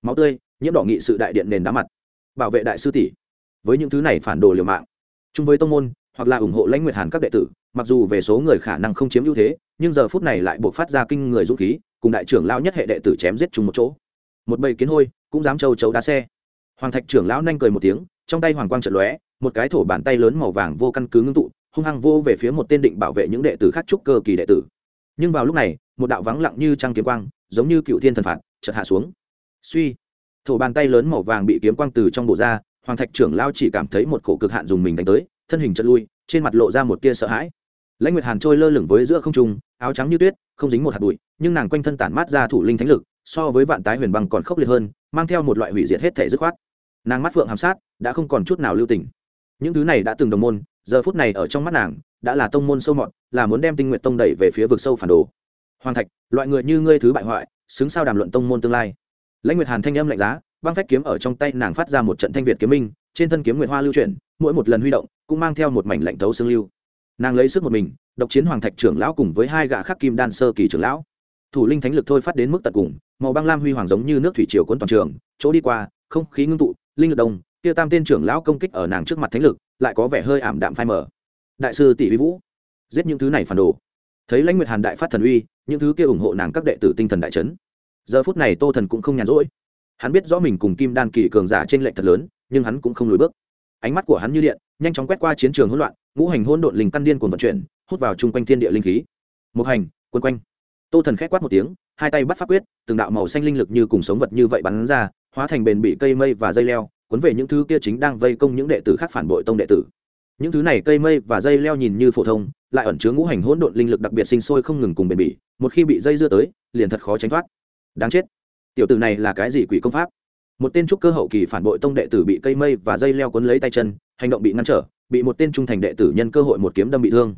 máu tươi, nhiễm đỏ nghị sự đại điện nền đá mặt, bảo vệ đại sư tỷ. Với những thứ này phản đồ liều mạng, chung với tông môn, hoặc là ủng hộ lãnh nguyệt hàn các đệ tử, mặc dù về số người khả năng không chiếm ưu thế, nhưng giờ phút này lại buộc phát ra kinh người dũng khí, cùng đại trưởng lao nhất hệ đệ tử chém giết chung một chỗ. Một bầy kiến hôi, cũng dám châu chấu đá xe. Hoàng thạch trưởng lão nhanh cười một tiếng, trong tay hoàng quang trận lóe, một cái thổ bàn tay lớn màu vàng vô căn cứ ngưng tụ, hung hăng vô về phía một tên định bảo vệ những đệ tử khác trúc cơ kỳ đệ tử. Nhưng vào lúc này, một đạo vắng lặng như trăng kiếm quang, giống như cựu thiên thần phạt, chợt hạ xuống suy. Thổ bàn tay lớn màu vàng bị kiếm quang từ trong bộ ra, hoàng thạch trưởng lao chỉ cảm thấy một cổ cực hạn dùng mình đánh tới, thân hình chật lui, trên mặt lộ ra một tia sợ hãi. Lãnh nguyệt hàn trôi lơ lửng với giữa không trung, áo trắng như tuyết, không dính một hạt bụi, nhưng nàng quanh thân tản mát ra thủ linh thánh lực, so với vạn tái huyền băng còn khốc liệt hơn, mang theo một loại hủy diệt hết thể dứt khoát. Nàng mắt phượng hàm sát, đã không còn chút nào lưu tình. Những thứ này đã từng đồng môn, giờ phút này ở trong mắt nàng, đã là tông môn sâu mọt, là muốn đem tinh nguyện tông đẩy về phía vực sâu phản đồ. Hoàng thạch, loại người như ngươi thứ bại hoại, xứng sao đàm luận tông môn tương lai? Lãnh nguyệt hàn thanh âm lạnh giá, băng phách kiếm ở trong tay nàng phát ra một trận thanh việt kiếm minh, trên thân kiếm nguyệt hoa lưu chuyển, mỗi một lần huy động, cũng mang theo một mảnh lạnh thấu xương lưu. Nàng lấy sức một mình, độc chiến hoàng thạch trưởng lão cùng với hai gã khắc kim đan sơ kỳ trưởng lão. Thủ linh thánh lực thôi phát đến mức tận cùng, màu băng lam huy hoàng giống như nước thủy triều cuốn toàn trường, chỗ đi qua, không khí ngưng tụ, linh lực đông Tiêu tam tên trưởng lão công kích ở nàng trước mặt thánh lực, lại có vẻ hơi ảm đạm phai mờ. Đại sư tỷ uy vũ, giết những thứ này phản đồ. Thấy lãnh nguyệt hàn đại phát thần uy, những thứ kia ủng hộ nàng các đệ tử tinh thần đại trấn giờ phút này tô thần cũng không nhàn rỗi. Hắn biết rõ mình cùng kim đan kỳ cường giả trên lệnh thật lớn, nhưng hắn cũng không lùi bước. Ánh mắt của hắn như điện, nhanh chóng quét qua chiến trường hỗn loạn, ngũ hành hỗn độn linh căn điên cuồng vận chuyển, hút vào chung quanh thiên địa linh khí. Một hành, quân quanh. Tô thần khét quát một tiếng, hai tay bắt pháp quyết, từng đạo màu xanh linh lực như cùng sống vật như vậy bắn ra, hóa thành bền bị cây mây và dây leo, cuốn về những thứ kia chính đang vây công những đệ tử khác phản bội tông đệ tử. Những thứ này cây mây và dây leo nhìn như phổ thông, lại ẩn chứa ngũ hành hỗn độn linh lực đặc biệt sinh sôi không ngừng cùng bền bỉ, một khi bị dây dưa tới, liền thật khó tránh thoát đáng chết. Tiểu tử này là cái gì quỷ công pháp? Một tên trúc cơ hậu kỳ phản bội tông đệ tử bị cây mây và dây leo cuốn lấy tay chân, hành động bị ngăn trở, bị một tên trung thành đệ tử nhân cơ hội một kiếm đâm bị thương.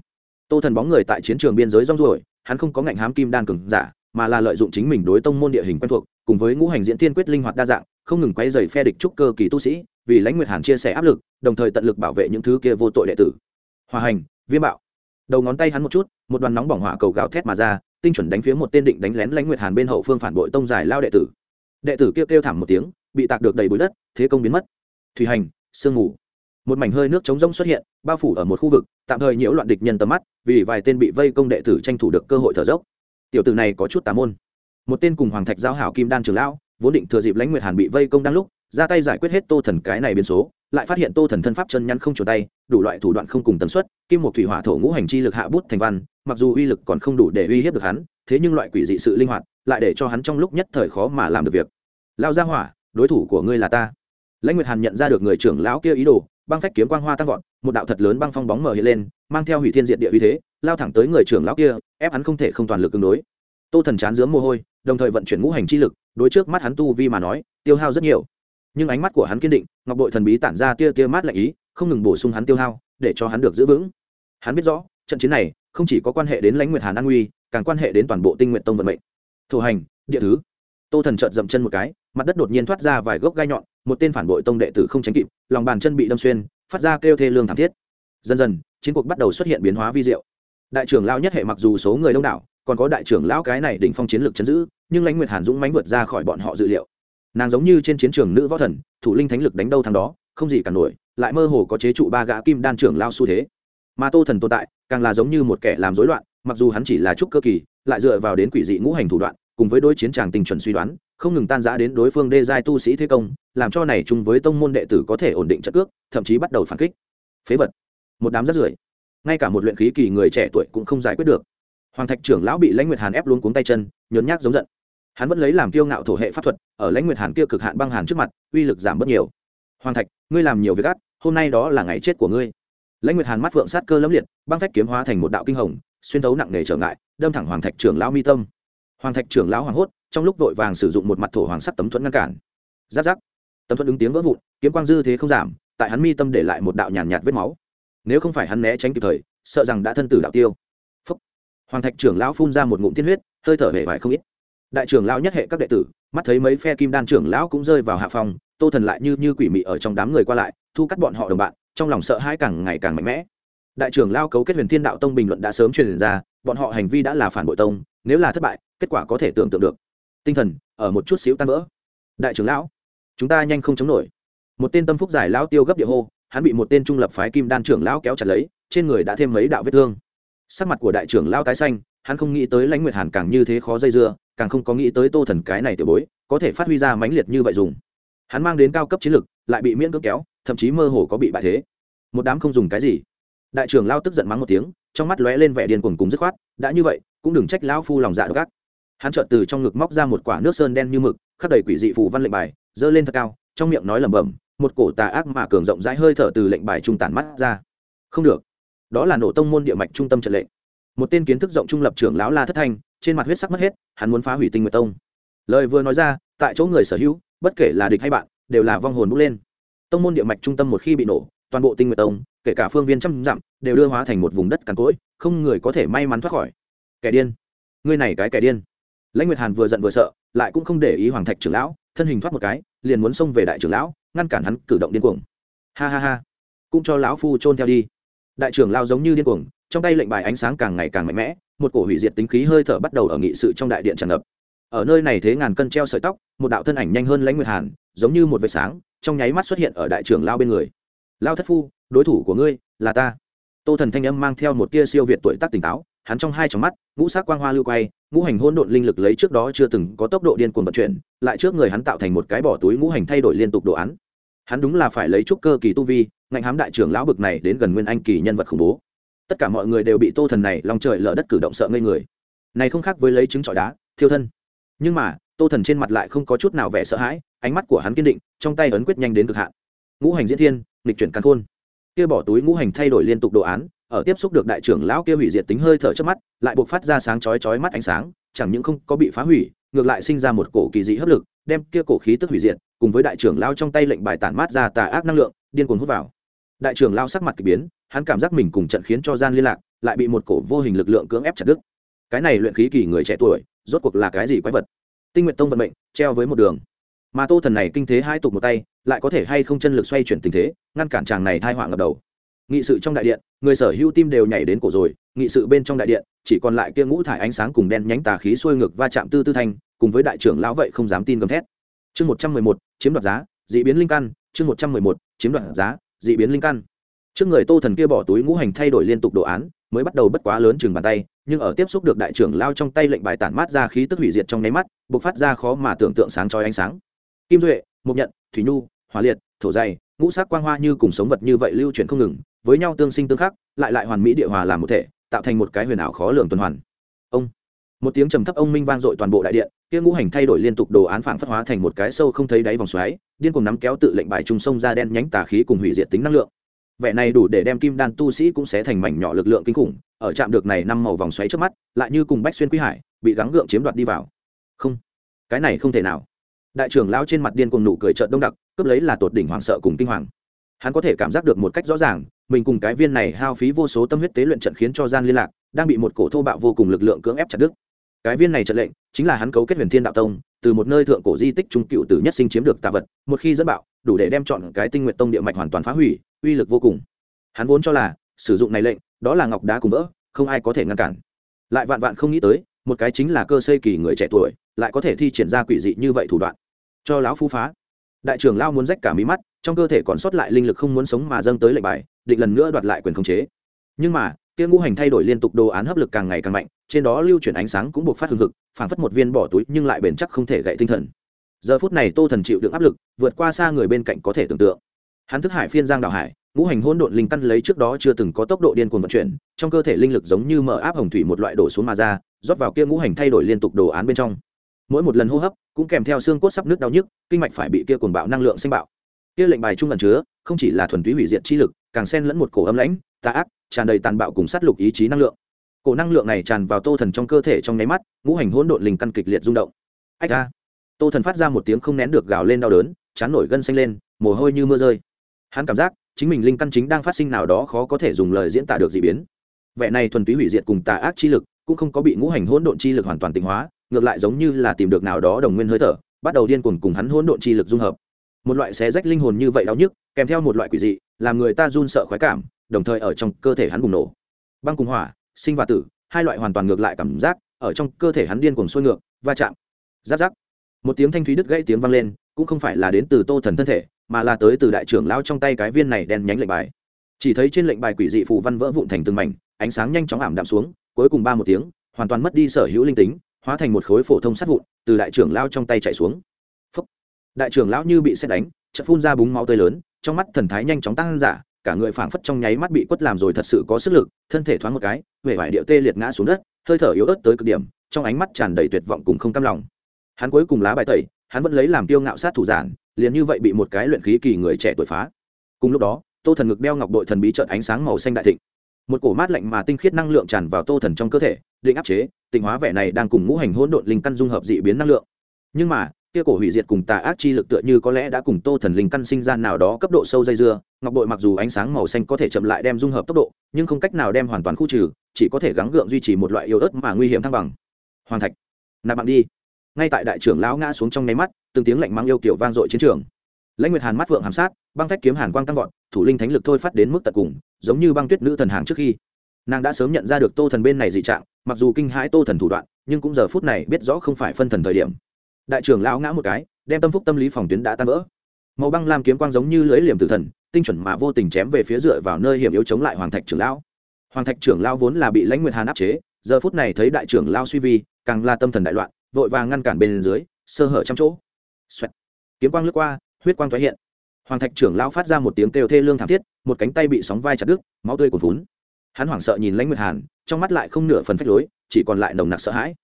Tô thần bóng người tại chiến trường biên giới rong ruổi, hắn không có ngạnh hám kim đan cường giả, mà là lợi dụng chính mình đối tông môn địa hình quen thuộc, cùng với ngũ hành diễn tiên quyết linh hoạt đa dạng, không ngừng quay dày phe địch trúc cơ kỳ tu sĩ, vì lãnh nguyệt hàn chia sẻ áp lực, đồng thời tận lực bảo vệ những thứ kia vô tội đệ tử. Hòa hành, viêm bạo. Đầu ngón tay hắn một chút, một đoàn nóng bỏng hỏa cầu gào thét mà ra tinh chuẩn đánh phía một tên định đánh lén lãnh nguyệt hàn bên hậu phương phản bội tông giải lao đệ tử. Đệ tử kêu kêu thảm một tiếng, bị tạc được đầy bụi đất, thế công biến mất. Thủy hành, sương mù. Một mảnh hơi nước chống rông xuất hiện, bao phủ ở một khu vực, tạm thời nhiễu loạn địch nhân tầm mắt, vì vài tên bị vây công đệ tử tranh thủ được cơ hội thở dốc. Tiểu tử này có chút tà môn. Một tên cùng hoàng thạch giao hảo kim đan trường lão, vốn định thừa dịp lãnh nguyệt hàn bị vây công đang lúc, ra tay giải quyết hết tô thần cái này biến số, lại phát hiện tô thần thân pháp chân nhắn không trổ tay, đủ loại thủ đoạn không cùng tần suất, kim một thủy hỏa thổ ngũ hành chi lực hạ bút thành văn mặc dù uy lực còn không đủ để uy hiếp được hắn, thế nhưng loại quỷ dị sự linh hoạt lại để cho hắn trong lúc nhất thời khó mà làm được việc. Lao ra hỏa, đối thủ của ngươi là ta. Lãnh nguyệt hàn nhận ra được người trưởng lão kia ý đồ, băng phách kiếm quang hoa tăng vọt, một đạo thật lớn băng phong bóng mở hiện lên, mang theo hủy thiên diện địa uy thế, lao thẳng tới người trưởng lão kia, ép hắn không thể không toàn lực ứng đối. Tô thần chán dướng mồ hôi, đồng thời vận chuyển ngũ hành chi lực, đối trước mắt hắn tu vi mà nói, tiêu hao rất nhiều. Nhưng ánh mắt của hắn kiên định, ngọc bội thần bí tản ra tia tia mát lạnh ý, không ngừng bổ sung hắn tiêu hao, để cho hắn được giữ vững. Hắn biết rõ, trận chiến này không chỉ có quan hệ đến lãnh nguyệt hàn an nguy, càng quan hệ đến toàn bộ tinh nguyện tông vận mệnh. Thủ hành, địa thứ. Tô thần trợt dậm chân một cái, mặt đất đột nhiên thoát ra vài gốc gai nhọn, một tên phản bội tông đệ tử không tránh kịp, lòng bàn chân bị đâm xuyên, phát ra kêu thê lương thảm thiết. Dần dần, chiến cuộc bắt đầu xuất hiện biến hóa vi diệu. Đại trưởng lao nhất hệ mặc dù số người đông đảo, còn có đại trưởng lão cái này đỉnh phong chiến lược chấn giữ, nhưng lãnh nguyệt hàn dũng mánh vượt ra khỏi bọn họ dự liệu. Nàng giống như trên chiến trường nữ võ thần, thủ linh thánh lực đánh đâu thằng đó, không gì cả nổi, lại mơ hồ có chế trụ ba gã kim đan trưởng lao xu thế mà tô thần tồn tại, càng là giống như một kẻ làm rối loạn, mặc dù hắn chỉ là trúc cơ kỳ, lại dựa vào đến quỷ dị ngũ hành thủ đoạn, cùng với đối chiến tràng tình chuẩn suy đoán, không ngừng tan giã đến đối phương đê giai tu sĩ thế công, làm cho này chung với tông môn đệ tử có thể ổn định chất cước, thậm chí bắt đầu phản kích. Phế vật. Một đám rất rưởi. Ngay cả một luyện khí kỳ người trẻ tuổi cũng không giải quyết được. Hoàng thạch trưởng lão bị lãnh nguyệt hàn ép luôn cuống tay chân, nhốn nhác giống giận. Hắn vẫn lấy làm kiêu ngạo thổ hệ pháp thuật, ở lãnh nguyệt hàn kia cực hạn băng hàn trước mặt, uy lực giảm bớt nhiều. Hoàng thạch, ngươi làm nhiều việc ác, hôm nay đó là ngày chết của ngươi lãnh nguyệt hàn mắt phượng sát cơ lẫm liệt băng phách kiếm hóa thành một đạo kinh hồng xuyên thấu nặng nề trở ngại đâm thẳng hoàng thạch trưởng lão mi tâm. Hoàng thạch trưởng lão hoàng hốt trong lúc vội vàng sử dụng một mặt thổ hoàng sắt tấm thuẫn ngăn cản. Giáp giáp. Tấm thuẫn ứng tiếng vỡ vụn kiếm quang dư thế không giảm tại hắn mi tâm để lại một đạo nhàn nhạt, nhạt vết máu. Nếu không phải hắn né tránh kịp thời sợ rằng đã thân tử đạo tiêu. Phúc. hoàng thạch trưởng lão phun ra một ngụm tiên huyết hơi thở hề vải không ít. Đại trưởng lão nhất hệ các đệ tử mắt thấy mấy phe kim đan trưởng lão cũng rơi vào hạ phòng tô thần lại như như quỷ mị ở trong đám người qua lại thu cắt bọn họ đồng bạn trong lòng sợ hãi càng ngày càng mạnh mẽ. Đại trưởng lao cấu kết huyền thiên đạo tông bình luận đã sớm truyền ra, bọn họ hành vi đã là phản bội tông, nếu là thất bại, kết quả có thể tưởng tượng được. Tinh thần, ở một chút xíu tan vỡ. Đại trưởng lão, chúng ta nhanh không chống nổi. Một tên tâm phúc giải lão tiêu gấp địa hô, hắn bị một tên trung lập phái kim đan trưởng lão kéo chặt lấy, trên người đã thêm mấy đạo vết thương. Sắc mặt của đại trưởng lão tái xanh, hắn không nghĩ tới lãnh nguyệt hàn càng như thế khó dây dưa, càng không có nghĩ tới tô thần cái này tiểu bối, có thể phát huy ra mãnh liệt như vậy dùng. Hắn mang đến cao cấp chiến lực, lại bị miễn cưỡng kéo thậm chí mơ hồ có bị bại thế. Một đám không dùng cái gì. Đại trưởng lao tức giận mắng một tiếng, trong mắt lóe lên vẻ điên cuồng cùng dứt khoát, đã như vậy, cũng đừng trách lão phu lòng dạ độc ác. Hắn chợt từ trong ngực móc ra một quả nước sơn đen như mực khắc đầy quỷ dị phù văn lệnh bài, giơ lên thật cao, trong miệng nói lẩm bẩm, một cổ tà ác mà cường rộng rãi hơi thở từ lệnh bài trung tản mắt ra. Không được. Đó là nổ tông môn địa mạch trung tâm trận lệnh. Một tên kiến thức rộng trung lập trưởng lão la thất thanh, trên mặt huyết sắc mất hết, hắn muốn phá hủy tinh nguyệt tông. Lời vừa nói ra, tại chỗ người sở hữu, bất kể là địch hay bạn, đều là vong hồn bốc lên tông môn địa mạch trung tâm một khi bị nổ, toàn bộ tinh nguyệt tông, kể cả phương viên trăm dặm, đều đưa hóa thành một vùng đất cằn cỗi, không người có thể may mắn thoát khỏi. Kẻ điên. Ngươi này cái kẻ điên. Lãnh nguyệt hàn vừa giận vừa sợ, lại cũng không để ý hoàng thạch trưởng lão, thân hình thoát một cái, liền muốn xông về đại trưởng lão, ngăn cản hắn cử động điên cuồng. Ha ha ha. Cũng cho lão phu trôn theo đi. Đại trưởng lao giống như điên cuồng, trong tay lệnh bài ánh sáng càng ngày càng mạnh mẽ, một cổ hủy diệt tính khí hơi thở bắt đầu ở nghị sự trong đại điện tràn ngập. Ở nơi này thế ngàn cân treo sợi tóc, một đạo thân ảnh nhanh hơn lãnh nguyệt hàn, giống như một vệt sáng trong nháy mắt xuất hiện ở đại trưởng lao bên người. Lao thất phu, đối thủ của ngươi là ta. Tô thần thanh âm mang theo một tia siêu việt tuổi tác tỉnh táo, hắn trong hai tròng mắt, ngũ sắc quang hoa lưu quay, ngũ hành hỗn độn linh lực lấy trước đó chưa từng có tốc độ điên cuồng vận chuyển, lại trước người hắn tạo thành một cái bỏ túi ngũ hành thay đổi liên tục đồ án. Hắn đúng là phải lấy trúc cơ kỳ tu vi, ngạnh hám đại trưởng lão bực này đến gần nguyên anh kỳ nhân vật khủng bố. Tất cả mọi người đều bị tô thần này lòng trời lở đất cử động sợ ngây người. Này không khác với lấy trứng trọi đá, thiêu thân. Nhưng mà tô thần trên mặt lại không có chút nào vẻ sợ hãi, ánh mắt của hắn kiên định, trong tay ấn quyết nhanh đến cực hạn. Ngũ hành diễn thiên, nghịch chuyển căn khôn. Kia bỏ túi ngũ hành thay đổi liên tục đồ án, ở tiếp xúc được đại trưởng lão kia hủy diệt tính hơi thở trước mắt, lại buộc phát ra sáng chói chói mắt ánh sáng, chẳng những không có bị phá hủy, ngược lại sinh ra một cổ kỳ dị hấp lực, đem kia cổ khí tức hủy diệt, cùng với đại trưởng lao trong tay lệnh bài tản mát ra tà ác năng lượng, điên cuồng hút vào. Đại trưởng lao sắc mặt kỳ biến, hắn cảm giác mình cùng trận khiến cho gian liên lạc, lại bị một cổ vô hình lực lượng cưỡng ép chặt đứt. Cái này luyện khí kỳ người trẻ tuổi, rốt cuộc là cái gì quái vật? Tinh nguyện tông vận mệnh, treo với một đường. Mà tô thần này kinh thế hai tục một tay, lại có thể hay không chân lực xoay chuyển tình thế, ngăn cản chàng này thai họa ngập đầu. Nghị sự trong đại điện, người sở hữu tim đều nhảy đến cổ rồi, nghị sự bên trong đại điện, chỉ còn lại kia ngũ thải ánh sáng cùng đen nhánh tà khí xuôi ngược va chạm tư tư thanh, cùng với đại trưởng lão vậy không dám tin gầm thét. Chương một trăm mười một, chiếm đoạt giá d ị biến linh căn, chương một trăm mười một, chiếm đoạt giá d ị biến linh căn. Trước người tô thần kia bỏ túi ngũ hành thay đổi liên tục đồ án mới bắt đầu bất quá lớn chừng bàn tay, nhưng ở tiếp xúc được đại trưởng lao trong tay lệnh bài tản mát ra khí tức hủy diệt trong nháy mắt b ộ c phát ra khó mà tưởng tượng sáng trói ánh sáng. Kim duệ mục nhận thủy nhu, hỏa liệt, thổ dày, ngũ sắc quang hoa như cùng sống vật như vậy lưu chuyển không ngừng, với nhau tương sinh tương khắc, lại lại hoàn mỹ địa hòa làm một thể, tạo thành một cái huyền ảo khó lường tuần hoàn. Ông, một tiếng trầm thấp ông minh vang dội toàn bộ đại điện, kia ngũ hành thay đổi liên tục đồ án phản phất hóa thành một cái sâu không thấy đáy vòng xoáy, điên cùng nắm kéo tự lệnh bài trung sông ra đen nhánh tà khí cùng hủy diệt tính năng lượng vẻ này đủ để đem kim đan tu sĩ cũng sẽ thành mảnh nhỏ lực lượng kinh khủng, ở trạm được này năm màu vòng xoáy trước mắt, lại như cùng bách xuyên quý hải, bị gắng gượng chiếm đoạt đi vào. Không, cái này không thể nào. Đại trưởng lão trên mặt điên cùng nụ cười trợn đông đặc, cướp lấy là tột đỉnh hoàng sợ cùng kinh hoàng. Hắn có thể cảm giác được một cách rõ ràng, mình cùng cái viên này hao phí vô số tâm huyết tế luyện trận khiến cho gian liên lạc, đang bị một cổ thô bạo vô cùng lực lượng cưỡng ép chặt đứt. Cái viên này trận lệnh, chính là hắn cấu kết huyền thiên đạo tông, từ một nơi thượng cổ di tích trung cựu tử nhất sinh chiếm được tạ vật, một khi dẫn bạo, đủ để đem chọn cái tinh nguyện tông địa mạch hoàn toàn phá hủy uy lực vô cùng. Hắn vốn cho là, sử dụng này lệnh, đó là ngọc đá cùng vỡ, không ai có thể ngăn cản. Lại vạn vạn không nghĩ tới, một cái chính là cơ xây kỳ người trẻ tuổi, lại có thể thi triển ra quỷ dị như vậy thủ đoạn. Cho lão phu phá. Đại trưởng lao muốn rách cả mí mắt, trong cơ thể còn sót lại linh lực không muốn sống mà dâng tới lệnh bài, định lần nữa đoạt lại quyền khống chế. Nhưng mà, kia ngũ hành thay đổi liên tục đồ án hấp lực càng ngày càng mạnh, trên đó lưu chuyển ánh sáng cũng buộc phát hương thực phảng phất một viên bỏ túi nhưng lại bền chắc không thể gậy tinh thần. Giờ phút này tô thần chịu được áp lực, vượt qua xa người bên cạnh có thể tưởng tượng hắn thức hải phiên giang đảo hải, ngũ hành hỗn độn linh căn lấy trước đó chưa từng có tốc độ điên cuồng vận chuyển, trong cơ thể linh lực giống như mở áp hồng thủy một loại đổ xuống mà ra, rót vào kia ngũ hành thay đổi liên tục đồ án bên trong. Mỗi một lần hô hấp cũng kèm theo xương cốt sắp nước đau nhức, kinh mạch phải bị kia cuồng bạo năng lượng sinh bạo. Kia lệnh bài trung ẩn chứa, không chỉ là thuần túy hủy diệt chi lực, càng xen lẫn một cổ âm lãnh, tà ác, tràn đầy tàn bạo cùng sát lục ý chí năng lượng. Cổ năng lượng này tràn vào tô thần trong cơ thể trong nháy mắt, ngũ hành hỗn độn linh căn kịch liệt rung động. Ách a! Tô thần phát ra một tiếng không nén được gào lên đau đớn, chán nổi gân xanh lên, mồ hôi như mưa rơi hắn cảm giác chính mình linh căn chính đang phát sinh nào đó khó có thể dùng lời diễn tả được d ị biến. Vẻ này thuần túy hủy diệt cùng tà ác chi lực, cũng không có bị ngũ hành hỗn độn chi lực hoàn toàn tịnh hóa, ngược lại giống như là tìm được nào đó đồng nguyên hơi thở, bắt đầu điên cuồng cùng hắn hỗn độn chi lực dung hợp. Một loại xé rách linh hồn như vậy đau nhức, kèm theo một loại quỷ dị, làm người ta run sợ khoái cảm, đồng thời ở trong cơ thể hắn bùng nổ. Băng cùng hỏa, sinh và tử, hai loại hoàn toàn ngược lại cảm giác, ở trong cơ thể hắn điên cuồng xuôi ngược, va chạm. Giáp giáp một tiếng thanh thúy đứt gãy tiếng vang lên, cũng không phải là đến từ tô thần thân thể mà là tới từ đại trưởng lao trong tay cái viên này đen nhánh lệnh bài. Chỉ thấy trên lệnh bài quỷ dị phù văn vỡ vụn thành từng mảnh, ánh sáng nhanh chóng ảm đạm xuống, cuối cùng ba một tiếng, hoàn toàn mất đi sở hữu linh tính, hóa thành một khối phổ thông sát vụn, từ đại trưởng lao trong tay chạy xuống. Phúc. đại trưởng lão như bị xét đánh, chợt phun ra búng máu tươi lớn, trong mắt thần thái nhanh chóng tăng giả, cả người phảng phất trong nháy mắt bị quất làm rồi thật sự có sức lực, thân thể thoáng một cái, vẻ vải điệu tê liệt ngã xuống đất, hơi thở yếu ớt tới cực điểm, trong ánh mắt tràn đầy tuyệt vọng cùng không cam lòng. Hắn cuối cùng lá bài tẩy hắn vẫn lấy làm tiêu ngạo sát thủ giản, liền như vậy bị một cái luyện khí kỳ người trẻ tuổi phá. Cùng lúc đó, tô thần ngực đeo ngọc đội thần bí trợn ánh sáng màu xanh đại thịnh. Một cổ mát lạnh mà tinh khiết năng lượng tràn vào tô thần trong cơ thể, định áp chế, tịnh hóa vẻ này đang cùng ngũ hành hỗn độn linh căn dung hợp dị biến năng lượng. Nhưng mà, kia cổ hủy diệt cùng tà ác chi lực tựa như có lẽ đã cùng tô thần linh căn sinh ra nào đó cấp độ sâu dây dưa, ngọc bội mặc dù ánh sáng màu xanh có thể chậm lại đem dung hợp tốc độ, nhưng không cách nào đem hoàn toàn khu trừ, chỉ có thể gắng gượng duy trì một loại yếu ớt mà nguy hiểm thăng bằng. Hoàng thạch, nạp bạn đi ngay tại đại trưởng lão ngã xuống trong nháy mắt, từng tiếng lạnh mang yêu kiểu vang dội chiến trường. Lãnh nguyệt hàn mắt vượng hàm sát, băng phách kiếm hàn quang tăng vọt, thủ linh thánh lực thôi phát đến mức tận cùng, giống như băng tuyết nữ thần hàng trước khi. Nàng đã sớm nhận ra được tô thần bên này dị trạng, mặc dù kinh hãi tô thần thủ đoạn, nhưng cũng giờ phút này biết rõ không phải phân thần thời điểm. Đại trưởng lão ngã một cái, đem tâm phúc tâm lý phòng tuyến đã tan vỡ. Màu băng lam kiếm quang giống như lưới liềm tử thần, tinh chuẩn mà vô tình chém về phía dựa vào nơi hiểm yếu chống lại hoàng thạch trưởng lão. Hoàng thạch trưởng lão vốn là bị lãnh nguyệt hàn áp chế, giờ phút này thấy đại trưởng lão suy vi, càng là tâm thần đại loạn vội vàng ngăn cản bên dưới, sơ hở trăm chỗ. Xoẹt. kiếm quang lướt qua, huyết quang thoái hiện. Hoàng thạch trưởng lão phát ra một tiếng kêu thê lương thảm thiết, một cánh tay bị sóng vai chặt đứt, máu tươi cuồn vún hắn hoảng sợ nhìn lãnh nguyệt hàn, trong mắt lại không nửa phần phách lối, chỉ còn lại nồng nặc sợ hãi.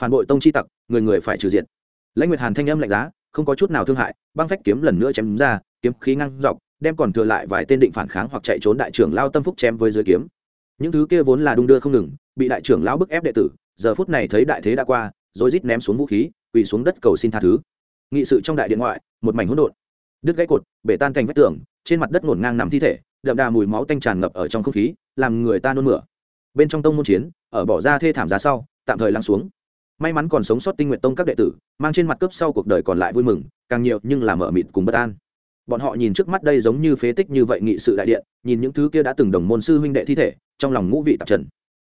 Phản bội tông chi tặc, người người phải trừ diện lãnh nguyệt hàn thanh âm lạnh giá, không có chút nào thương hại, băng phách kiếm lần nữa chém ra, kiếm khí ngăn dọc, đem còn thừa lại vài tên định phản kháng hoặc chạy trốn đại trưởng lao tâm phúc chém với dưới kiếm. Những thứ kia vốn là đung đưa không ngừng, bị đại trưởng lão bức ép đệ tử, giờ phút này thấy đại thế đã qua rồi rít ném xuống vũ khí, quỳ xuống đất cầu xin tha thứ. Nghị sự trong đại điện ngoại, một mảnh hỗn độn. Đứt gãy cột, bể tan thành vách tường, trên mặt đất ngổn ngang nằm thi thể, đậm đà mùi máu tanh tràn ngập ở trong không khí, làm người ta nôn mửa. Bên trong tông môn chiến, ở bỏ ra thê thảm giá sau, tạm thời lắng xuống. May mắn còn sống sót tinh nguyện tông các đệ tử, mang trên mặt cướp sau cuộc đời còn lại vui mừng, càng nhiều nhưng là mở mịt cùng bất an. Bọn họ nhìn trước mắt đây giống như phế tích như vậy nghị sự đại điện, nhìn những thứ kia đã từng đồng môn sư huynh đệ thi thể, trong lòng ngũ vị tạp trần.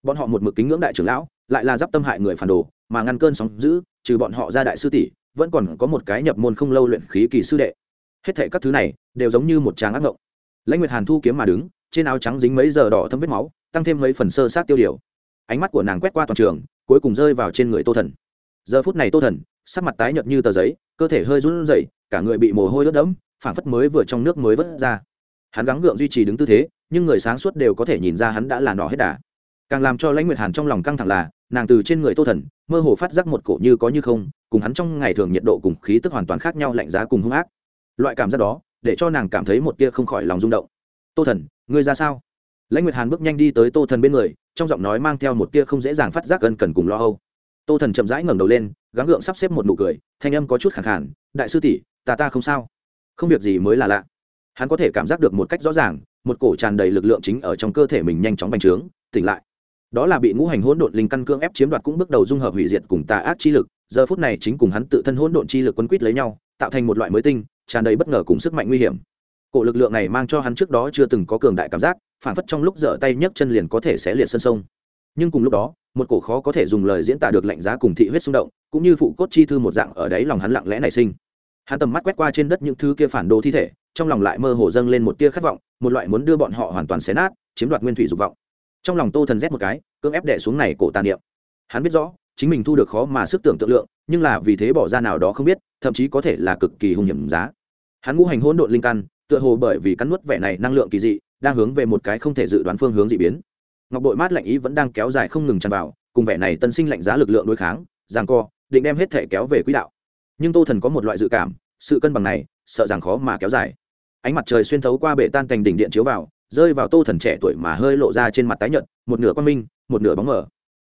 Bọn họ một mực kính ngưỡng đại trưởng lão, lại là giáp tâm hại người phản đồ mà ngăn cơn sóng giữ trừ bọn họ ra đại sư tỷ, vẫn còn có một cái nhập môn không lâu luyện khí kỳ sư đệ. Hết thệ các thứ này đều giống như một tràng ác ngộng. Lãnh nguyệt hàn thu kiếm mà đứng, trên áo trắng dính mấy giờ đỏ thâm vết máu, tăng thêm mấy phần sơ sát tiêu điều. Ánh mắt của nàng quét qua toàn trường, cuối cùng rơi vào trên người tô thần. Giờ phút này tô thần, sắc mặt tái nhợt như tờ giấy, cơ thể hơi run rẩy, cả người bị mồ hôi ướt đẫm, phảng phất mới vừa trong nước mới vớt ra. Hắn gắng gượng duy trì đứng tư thế, nhưng người sáng suốt đều có thể nhìn ra hắn đã là nọ hết đà. Càng làm cho lãnh nguyệt hàn trong lòng căng thẳng là nàng từ trên người tô thần, mơ hồ phát giác một cổ như có như không, cùng hắn trong ngày thường nhiệt độ cùng khí tức hoàn toàn khác nhau lạnh giá cùng hung ác. Loại cảm giác đó, để cho nàng cảm thấy một tia không khỏi lòng rung động. Tô thần, ngươi ra sao? Lãnh nguyệt hàn bước nhanh đi tới tô thần bên người, trong giọng nói mang theo một tia không dễ dàng phát giác gần cần cùng lo âu. Tô thần chậm rãi ngẩng đầu lên, gắng gượng sắp xếp một nụ cười, thanh âm có chút khẳng khản đại sư tỷ, ta ta không sao. Không việc gì mới là lạ. Hắn có thể cảm giác được một cách rõ ràng, một cổ tràn đầy lực lượng chính ở trong cơ thể mình nhanh chóng bành trướng, tỉnh lại đó là bị ngũ hành hỗn độn linh căn cương ép chiếm đoạt cũng bước đầu dung hợp hủy diệt cùng tà ác chi lực, giờ phút này chính cùng hắn tự thân hỗn độn chi lực quấn quýt lấy nhau, tạo thành một loại mới tinh, tràn đầy bất ngờ cùng sức mạnh nguy hiểm. Cổ lực lượng này mang cho hắn trước đó chưa từng có cường đại cảm giác, phản phất trong lúc dở tay nhấc chân liền có thể sẽ liệt sân sông. Nhưng cùng lúc đó, một cổ khó có thể dùng lời diễn tả được lạnh giá cùng thị huyết xung động, cũng như phụ cốt chi thư một dạng ở đấy lòng hắn lặng lẽ nảy sinh. Hắn tầm mắt quét qua trên đất những thứ kia phản đồ thi thể, trong lòng lại mơ hồ dâng lên một tia khát vọng, một loại muốn đưa bọn họ hoàn toàn xé nát, chiếm đoạt nguyên thủy dục vọng trong lòng tô thần rét một cái, cưỡng ép đẻ xuống này cổ tàn niệm. Hắn biết rõ, chính mình thu được khó mà sức tưởng tượng lượng, nhưng là vì thế bỏ ra nào đó không biết, thậm chí có thể là cực kỳ hung hiểm giá. Hắn ngũ hành hỗn độn linh căn, tựa hồ bởi vì cắn nuốt vẻ này năng lượng kỳ dị, đang hướng về một cái không thể dự đoán phương hướng dị biến. Ngọc bội mát lạnh ý vẫn đang kéo dài không ngừng tràn vào, cùng vẻ này tân sinh lạnh giá lực lượng đối kháng giang co, định đem hết thể kéo về quỹ đạo. Nhưng tô thần có một loại dự cảm, sự cân bằng này, sợ rằng khó mà kéo dài. Ánh mặt trời xuyên thấu qua bệ tan cành đỉnh điện chiếu vào rơi vào tô thần trẻ tuổi mà hơi lộ ra trên mặt tái nhợt, một nửa quan minh, một nửa bóng mờ.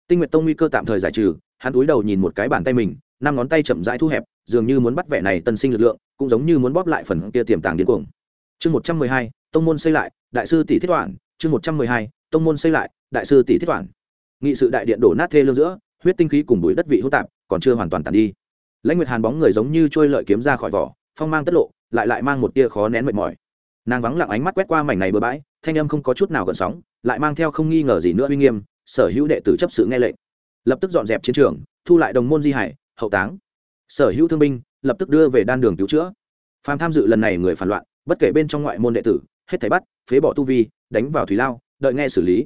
Tinh nguyệt tông nguy cơ tạm thời giải trừ, hắn cúi đầu nhìn một cái bàn tay mình, năm ngón tay chậm rãi thu hẹp, dường như muốn bắt vẻ này tân sinh lực lượng, cũng giống như muốn bóp lại phần kia tiềm tàng điên cuồng. Chương một trăm mười hai, tông môn xây lại, đại sư tỷ thiết toản chương một trăm mười hai, tông môn xây lại, đại sư tỷ thiết toản nghị sự đại điện đổ nát thê lương giữa, huyết tinh khí cùng bụi đất vị hỗn tạp, còn chưa hoàn toàn tàn đi. Lãnh nguyệt hàn bóng người giống như trôi lợi kiếm ra khỏi vỏ, phong mang tất lộ, lại lại mang một tia khó nén mệt mỏi. Nàng vắng lặng ánh mắt quét qua mảnh này bừa bãi thanh âm không có chút nào gợn sóng, lại mang theo không nghi ngờ gì nữa uy nghiêm, sở hữu đệ tử chấp sự nghe lệnh. Lập tức dọn dẹp chiến trường, thu lại đồng môn di hải, hậu táng. Sở hữu thương binh, lập tức đưa về đan đường cứu chữa. Phàm tham dự lần này người phản loạn, bất kể bên trong ngoại môn đệ tử, hết thảy bắt, phế bỏ tu vi, đánh vào thủy lao, đợi nghe xử lý.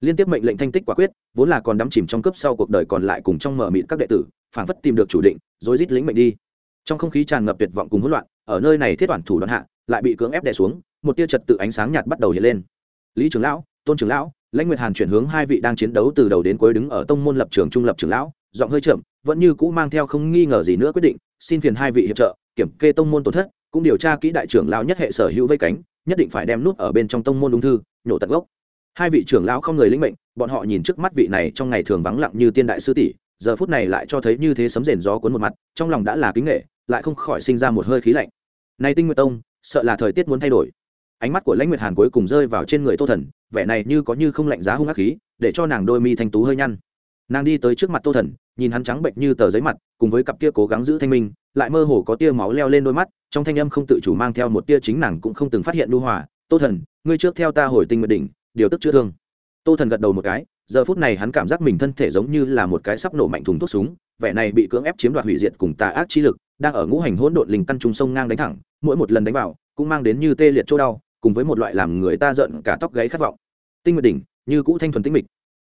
Liên tiếp mệnh lệnh thanh tích quả quyết, vốn là còn đắm chìm trong cấp sau cuộc đời còn lại cùng trong mở mịt các đệ tử phản phất tìm được chủ định rồi rít lĩnh mệnh đi. Trong không khí tràn ngập tuyệt vọng cùng hỗn loạn, ở nơi này thiết toàn thủ đoạn hạ, lại bị cưỡng ép đè xuống một tia trật tự ánh sáng nhạt bắt đầu hiện lên. Lý trưởng lão, tôn trưởng lão, lãnh nguyệt hàn chuyển hướng hai vị đang chiến đấu từ đầu đến cuối đứng ở tông môn lập trường trung lập trưởng lão, giọng hơi chậm, vẫn như cũ mang theo không nghi ngờ gì nữa quyết định, xin phiền hai vị hiệp trợ, kiểm kê tông môn tổn thất, cũng điều tra kỹ đại trưởng lão nhất hệ sở hữu vây cánh, nhất định phải đem nút ở bên trong tông môn ung thư, nhổ tận gốc. Hai vị trưởng lão không người lĩnh mệnh, bọn họ nhìn trước mắt vị này trong ngày thường vắng lặng như tiên đại sư tỷ, giờ phút này lại cho thấy như thế sấm rền gió cuốn một mặt, trong lòng đã là kính nghệ, lại không khỏi sinh ra một hơi khí lạnh. Này tinh nguyệt tông, sợ là thời tiết muốn thay đổi ánh mắt của lãnh nguyệt hàn cuối cùng rơi vào trên người tô thần, vẻ này như có như không lạnh giá hung ác khí, để cho nàng đôi mi thanh tú hơi nhăn. Nàng đi tới trước mặt tô thần, nhìn hắn trắng bệnh như tờ giấy mặt, cùng với cặp kia cố gắng giữ thanh minh, lại mơ hồ có tia máu leo lên đôi mắt, trong thanh âm không tự chủ mang theo một tia chính nàng cũng không từng phát hiện lưu hòa, tô thần, ngươi trước theo ta hồi tinh nguyệt đỉnh, điều tức chữa thương. Tô thần gật đầu một cái, giờ phút này hắn cảm giác mình thân thể giống như là một cái sắp nổ mạnh thùng thuốc súng, vẻ này bị cưỡng ép chiếm đoạt hủy diệt cùng tà ác chi lực, đang ở ngũ hành hỗn độn linh căn trùng sông ngang đánh thẳng, mỗi một lần đánh vào, cũng mang đến như tê liệt chỗ đau cùng với một loại làm người ta giận cả tóc gáy khát vọng. Tinh nguyệt đỉnh, như cũ thanh thuần tĩnh mịch.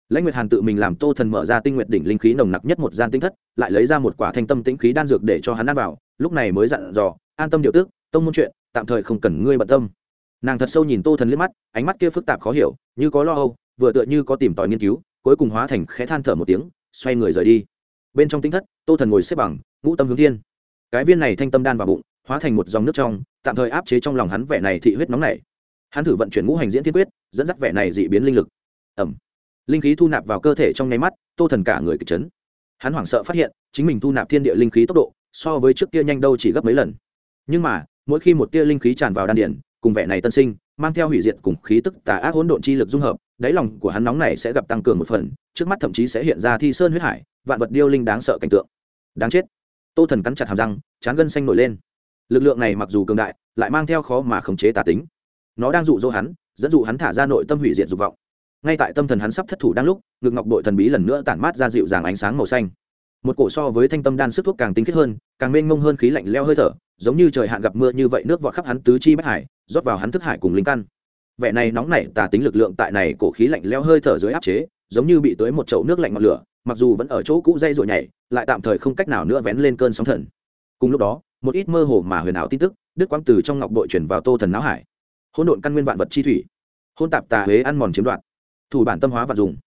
Lãnh nguyệt hàn tự mình làm tô thần mở ra tinh nguyệt đỉnh linh khí nồng nặc nhất một gian tinh thất, lại lấy ra một quả thanh tâm tĩnh khí đan dược để cho hắn ăn vào, lúc này mới dặn dò, an tâm điều tước tông môn chuyện, tạm thời không cần ngươi bận tâm. Nàng thật sâu nhìn tô thần liếc mắt, ánh mắt kia phức tạp khó hiểu, như có lo âu, vừa tựa như có tìm tòi nghiên cứu, cuối cùng hóa thành khẽ than thở một tiếng, xoay người rời đi. Bên trong tinh thất, tô thần ngồi xếp bằng, ngũ tâm hướng thiên. Cái viên này thanh tâm đan vào bụng, hóa thành một dòng nước trong, tạm thời áp chế trong lòng hắn vẻ này thị huyết nóng này hắn thử vận chuyển ngũ hành diễn thiên quyết, dẫn dắt vẻ này dị biến linh lực. Ẩm linh khí thu nạp vào cơ thể trong nháy mắt, tô thần cả người kịch chấn. Hắn hoảng sợ phát hiện, chính mình thu nạp thiên địa linh khí tốc độ, so với trước kia nhanh đâu chỉ gấp mấy lần. Nhưng mà, mỗi khi một tia linh khí tràn vào đan điển cùng vẻ này tân sinh, mang theo hủy diệt cùng khí tức tà ác hỗn độn chi lực dung hợp, đáy lòng của hắn nóng này sẽ gặp tăng cường một phần, trước mắt thậm chí sẽ hiện ra thi sơn huyết hải, vạn vật điêu linh đáng sợ cảnh tượng. Đáng chết. Tô thần cắn chặt hàm răng, chán gân xanh nổi lên. Lực lượng này mặc dù cường đại, lại mang theo khó mà khống chế tà tính nó đang dụ dỗ hắn, dẫn dụ hắn thả ra nội tâm hủy diệt dục vọng. Ngay tại tâm thần hắn sắp thất thủ đang lúc, ngực ngọc bội thần bí lần nữa tản mát ra dịu dàng ánh sáng màu xanh. Một cổ so với thanh tâm đan sức thuốc càng tinh khiết hơn, càng mênh mông hơn khí lạnh leo hơi thở, giống như trời hạn gặp mưa như vậy nước vọt khắp hắn tứ chi bách hải, rót vào hắn thức hải cùng linh căn. Vẻ này nóng nảy tà tính lực lượng tại này cổ khí lạnh leo hơi thở dưới áp chế, giống như bị tới một chậu nước lạnh ngọn lửa, mặc dù vẫn ở chỗ cũ dây rồi nhảy, lại tạm thời không cách nào nữa vén lên cơn sóng thần. Cùng lúc đó, một ít mơ hồ mà huyền ảo tin tức đức quang từ trong ngọc bội chuyển vào tô thần não hải hỗn độn căn nguyên vạn vật chi thủy hôn tạp tà huế ăn mòn chiếm đoạt, thủ bản tâm hóa và dùng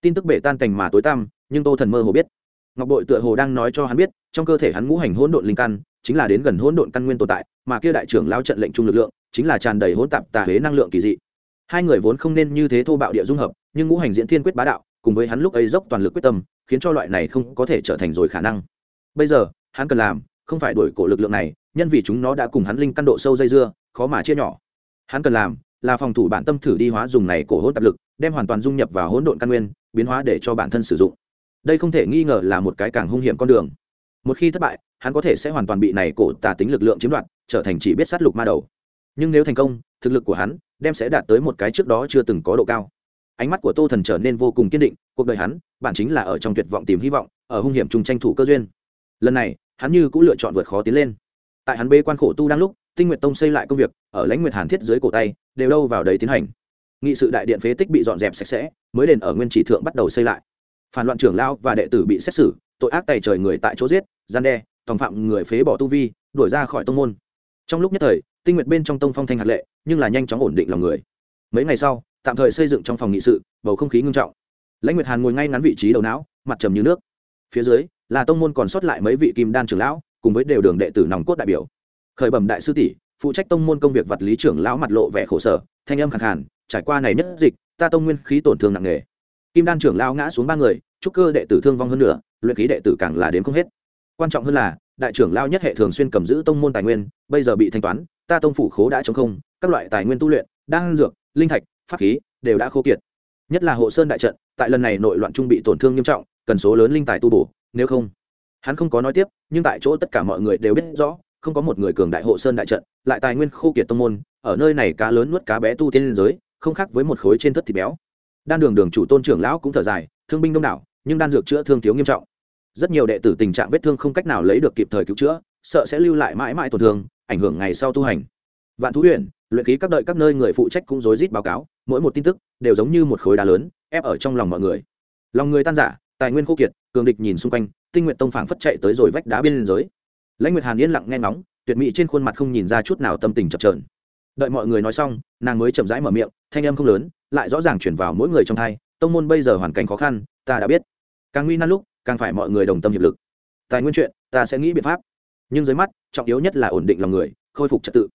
tin tức bể tan cành mà tối tăm, nhưng tô thần mơ hồ biết. Ngọc bội tựa hồ đang nói cho hắn biết, trong cơ thể hắn ngũ hành hỗn độn linh căn, chính là đến gần hỗn độn căn nguyên tồn tại, mà kia đại trưởng lao trận lệnh trung lực lượng, chính là tràn đầy hỗn tạp tà huế năng lượng kỳ dị. Hai người vốn không nên như thế thô bạo địa dung hợp, nhưng ngũ hành diễn thiên quyết bá đạo, cùng với hắn lúc ấy dốc toàn lực quyết tâm, khiến cho loại này không có thể trở thành rồi khả năng. Bây giờ, hắn cần làm, không phải đổi cổ lực lượng này, nhân vì chúng nó đã cùng hắn linh căn độ sâu dây dưa, khó mà chia nhỏ hắn cần làm là phòng thủ bản tâm thử đi hóa dùng này cổ hỗn tạp lực, đem hoàn toàn dung nhập vào hỗn độn căn nguyên, biến hóa để cho bản thân sử dụng. Đây không thể nghi ngờ là một cái càng hung hiểm con đường. Một khi thất bại, hắn có thể sẽ hoàn toàn bị này cổ tà tính lực lượng chiếm đoạt, trở thành chỉ biết sát lục ma đầu. Nhưng nếu thành công, thực lực của hắn đem sẽ đạt tới một cái trước đó chưa từng có độ cao. Ánh mắt của tô thần trở nên vô cùng kiên định, cuộc đời hắn bản chính là ở trong tuyệt vọng tìm hy vọng, ở hung hiểm chung tranh thủ cơ duyên. Lần này, hắn như cũng lựa chọn vượt khó tiến lên. Tại hắn bê quan khổ tu đang lúc tinh nguyện tông xây lại công việc, ở lãnh nguyệt hàn thiết dưới cổ tay, đều đâu vào đấy tiến hành. Nghị sự đại điện phế tích bị dọn dẹp sạch sẽ, mới đền ở nguyên chỉ thượng bắt đầu xây lại. Phản loạn trưởng lao và đệ tử bị xét xử, tội ác tày trời người tại chỗ giết, gian đe, tòng phạm người phế bỏ tu vi, đuổi ra khỏi tông môn. Trong lúc nhất thời, tinh nguyện bên trong tông phong thanh hạt lệ, nhưng là nhanh chóng ổn định lòng người. Mấy ngày sau, tạm thời xây dựng trong phòng nghị sự, bầu không khí ngưng trọng. Lãnh nguyệt hàn ngồi ngay ngắn vị trí đầu não, mặt trầm như nước. Phía dưới, là tông môn còn sót lại mấy vị kim đan trưởng lão, cùng với đều đường đệ tử nòng cốt đại biểu khởi bẩm đại sư tỷ, phụ trách tông môn công việc vật lý trưởng lão mặt lộ vẻ khổ sở, thanh âm khẳng hẳn trải qua này nhất dịch, ta tông nguyên khí tổn thương nặng nề. Kim đan trưởng lão ngã xuống ba người trúc cơ đệ tử thương vong hơn nữa, luyện khí đệ tử càng là đến không hết. Quan trọng hơn là, đại trưởng lão nhất hệ thường xuyên cầm giữ tông môn tài nguyên, bây giờ bị thanh toán, ta tông phủ khố đã chống không, các loại tài nguyên tu luyện, đan dược, linh thạch, pháp khí đều đã khô kiệt. Nhất là hộ sơn đại trận, tại lần này nội loạn trung bị tổn thương nghiêm trọng, cần số lớn linh tài tu bổ, nếu không, hắn không có nói tiếp, nhưng tại chỗ tất cả mọi người đều biết rõ không có một người cường đại hộ sơn đại trận, lại tài nguyên khô kiệt tông môn, ở nơi này cá lớn nuốt cá bé tu tiên liên giới, không khác với một khối trên thất thịt béo. Đan đường đường chủ tôn trưởng lão cũng thở dài, thương binh đông đảo, nhưng đan dược chữa thương thiếu nghiêm trọng. Rất nhiều đệ tử tình trạng vết thương không cách nào lấy được kịp thời cứu chữa, sợ sẽ lưu lại mãi mãi tổn thương, ảnh hưởng ngày sau tu hành. Vạn thú huyện luyện khí các đợi các nơi người phụ trách cũng rối rít báo cáo, mỗi một tin tức đều giống như một khối đá lớn, ép ở trong lòng mọi người. Lòng người tan giả tài nguyên khô kiệt, cường địch nhìn xung quanh, tinh nguyện tông phảng phất chạy tới rồi vách đá bên giới lãnh nguyệt hàn yên lặng nghe ngóng, tuyệt mỹ trên khuôn mặt không nhìn ra chút nào tâm tình chập trờn đợi mọi người nói xong, nàng mới chậm rãi mở miệng, thanh âm không lớn, lại rõ ràng chuyển vào mỗi người trong thai, tông môn bây giờ hoàn cảnh khó khăn, ta đã biết. Càng nguy nan lúc, càng phải mọi người đồng tâm hiệp lực. Tài nguyên chuyện, ta sẽ nghĩ biện pháp. Nhưng dưới mắt, trọng yếu nhất là ổn định lòng người, khôi phục trật tự.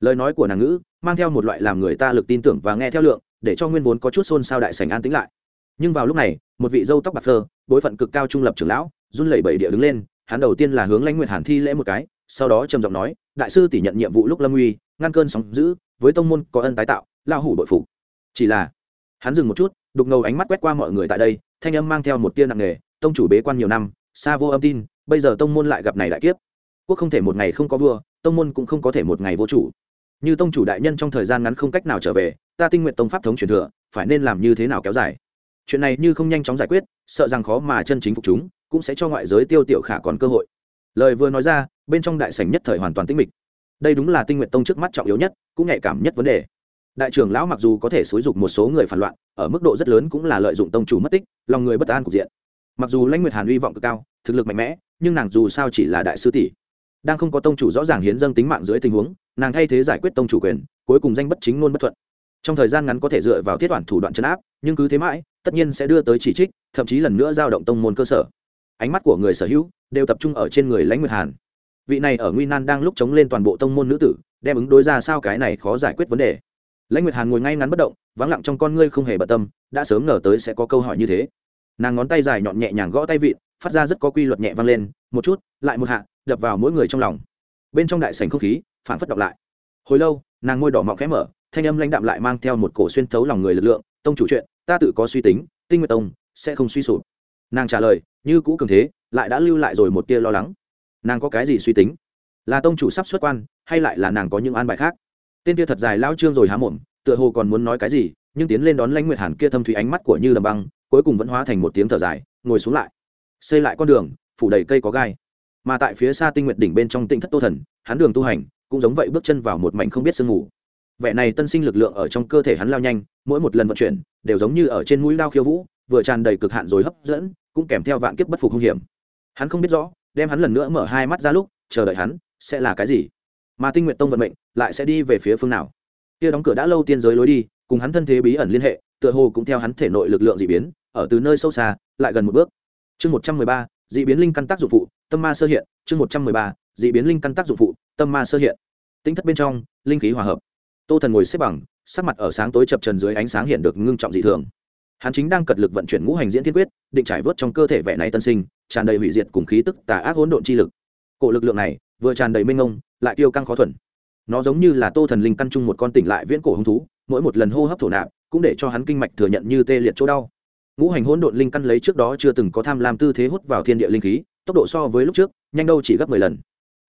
Lời nói của nàng ngữ, mang theo một loại làm người ta lực tin tưởng và nghe theo lượng, để cho nguyên vốn có chút xôn xao đại sảnh an tĩnh lại. Nhưng vào lúc này, một vị dâu tóc bạc phơ, bối phận cực cao trung lập trưởng lão, run lẩy bẩy địa đứng lên hắn đầu tiên là hướng lãnh nguyệt hàn thi lễ một cái, sau đó trầm giọng nói, đại sư tỷ nhận nhiệm vụ lúc lâm uy, ngăn cơn sóng giữ với tông môn có ân tái tạo lao hủ bội phục. Chỉ là, hắn dừng một chút, đục ngầu ánh mắt quét qua mọi người tại đây, thanh âm mang theo một tia nặng nề, tông chủ bế quan nhiều năm, xa vô âm tin, bây giờ tông môn lại gặp này đại kiếp. Quốc không thể một ngày không có vua, tông môn cũng không có thể một ngày vô chủ. Như tông chủ đại nhân trong thời gian ngắn không cách nào trở về, ta tinh nguyện tông pháp thống truyền thừa, phải nên làm như thế nào kéo dài? Chuyện này như không nhanh chóng giải quyết, sợ rằng khó mà chân chính phục chúng cũng sẽ cho ngoại giới tiêu tiểu khả còn cơ hội. Lời vừa nói ra, bên trong đại sảnh nhất thời hoàn toàn tĩnh mịch. Đây đúng là tinh nguyện tông trước mắt trọng yếu nhất, cũng nhạy cảm nhất vấn đề. Đại trưởng lão mặc dù có thể xúi dục một số người phản loạn, ở mức độ rất lớn cũng là lợi dụng tông chủ mất tích, lòng người bất an cục diện. Mặc dù lãnh nguyệt hàn uy vọng cực cao, thực lực mạnh mẽ, nhưng nàng dù sao chỉ là đại sư tỷ, đang không có tông chủ rõ ràng hiến dâng tính mạng dưới tình huống, nàng thay thế giải quyết tông chủ quyền, cuối cùng danh bất chính ngôn bất thuận. Trong thời gian ngắn có thể dựa vào thiết toàn thủ đoạn chấn áp, nhưng cứ thế mãi, tất nhiên sẽ đưa tới chỉ trích, thậm chí lần nữa giao động tông môn cơ sở ánh mắt của người sở hữu đều tập trung ở trên người lãnh nguyệt hàn vị này ở nguy nan đang lúc chống lên toàn bộ tông môn nữ tử đem ứng đối ra sao cái này khó giải quyết vấn đề lãnh nguyệt hàn ngồi ngay ngắn bất động vắng lặng trong con ngươi không hề bận tâm đã sớm ngờ tới sẽ có câu hỏi như thế nàng ngón tay dài nhọn nhẹ nhàng gõ tay vịn phát ra rất có quy luật nhẹ vang lên một chút lại một hạ đập vào mỗi người trong lòng bên trong đại sảnh không khí phản phất đọc lại hồi lâu nàng ngôi đỏ mọng khẽ mở thanh âm lãnh đạm lại mang theo một cổ xuyên thấu lòng người lực lượng tông chủ chuyện ta tự có suy tính tinh nguyệt tông sẽ không suy sụp nàng trả lời như cũ cường thế, lại đã lưu lại rồi một tia lo lắng. Nàng có cái gì suy tính? Là tông chủ sắp xuất quan, hay lại là nàng có những an bài khác? Tên kia thật dài lao trương rồi há mồm, tựa hồ còn muốn nói cái gì, nhưng tiến lên đón lãnh nguyệt hàn kia thâm thủy ánh mắt của như đầm băng, cuối cùng vẫn hóa thành một tiếng thở dài, ngồi xuống lại. Xây lại con đường, phủ đầy cây có gai. Mà tại phía xa tinh nguyệt đỉnh bên trong tinh thất tô thần, hắn đường tu hành, cũng giống vậy bước chân vào một mảnh không biết sương ngủ. vẻ này tân sinh lực lượng ở trong cơ thể hắn lao nhanh, mỗi một lần vận chuyển, đều giống như ở trên mũi lao khiêu vũ, vừa tràn đầy cực hạn rồi hấp dẫn cũng kèm theo vạn kiếp bất phục hung hiểm. Hắn không biết rõ, đem hắn lần nữa mở hai mắt ra lúc, chờ đợi hắn, sẽ là cái gì? Mà tinh nguyện tông vận mệnh, lại sẽ đi về phía phương nào? Kia đóng cửa đã lâu tiên giới lối đi, cùng hắn thân thế bí ẩn liên hệ, tựa hồ cũng theo hắn thể nội lực lượng d ị biến, ở từ nơi sâu xa, lại gần một bước. Chương một trăm mười ba d ị biến linh căn tác dụng phụ, tâm ma sơ hiện. Chương một trăm mười ba d ị biến linh căn tác dụng phụ, tâm ma sơ hiện. Tính thất bên trong, linh khí hòa hợp. Tô thần ngồi xếp bằng, sắc mặt ở sáng tối chập trần dưới ánh sáng hiện được ngưng trọng dị thường hắn chính đang cật lực vận chuyển ngũ hành diễn thiên quyết, định trải vớt trong cơ thể vẻ này tân sinh, tràn đầy hủy diệt cùng khí tức, tà ác hỗn độn chi lực. Cổ lực lượng này, vừa tràn đầy minh ngông lại tiêu căng khó thuần. Nó giống như là tô thần linh căn chung một con tỉnh lại viễn cổ hứng thú, mỗi một lần hô hấp thổ nạp, cũng để cho hắn kinh mạch thừa nhận như tê liệt chỗ đau. Ngũ hành hỗn độn linh căn lấy trước đó chưa từng có tham lam tư thế hút vào thiên địa linh khí, tốc độ so với lúc trước, nhanh đâu chỉ gấp mười lần.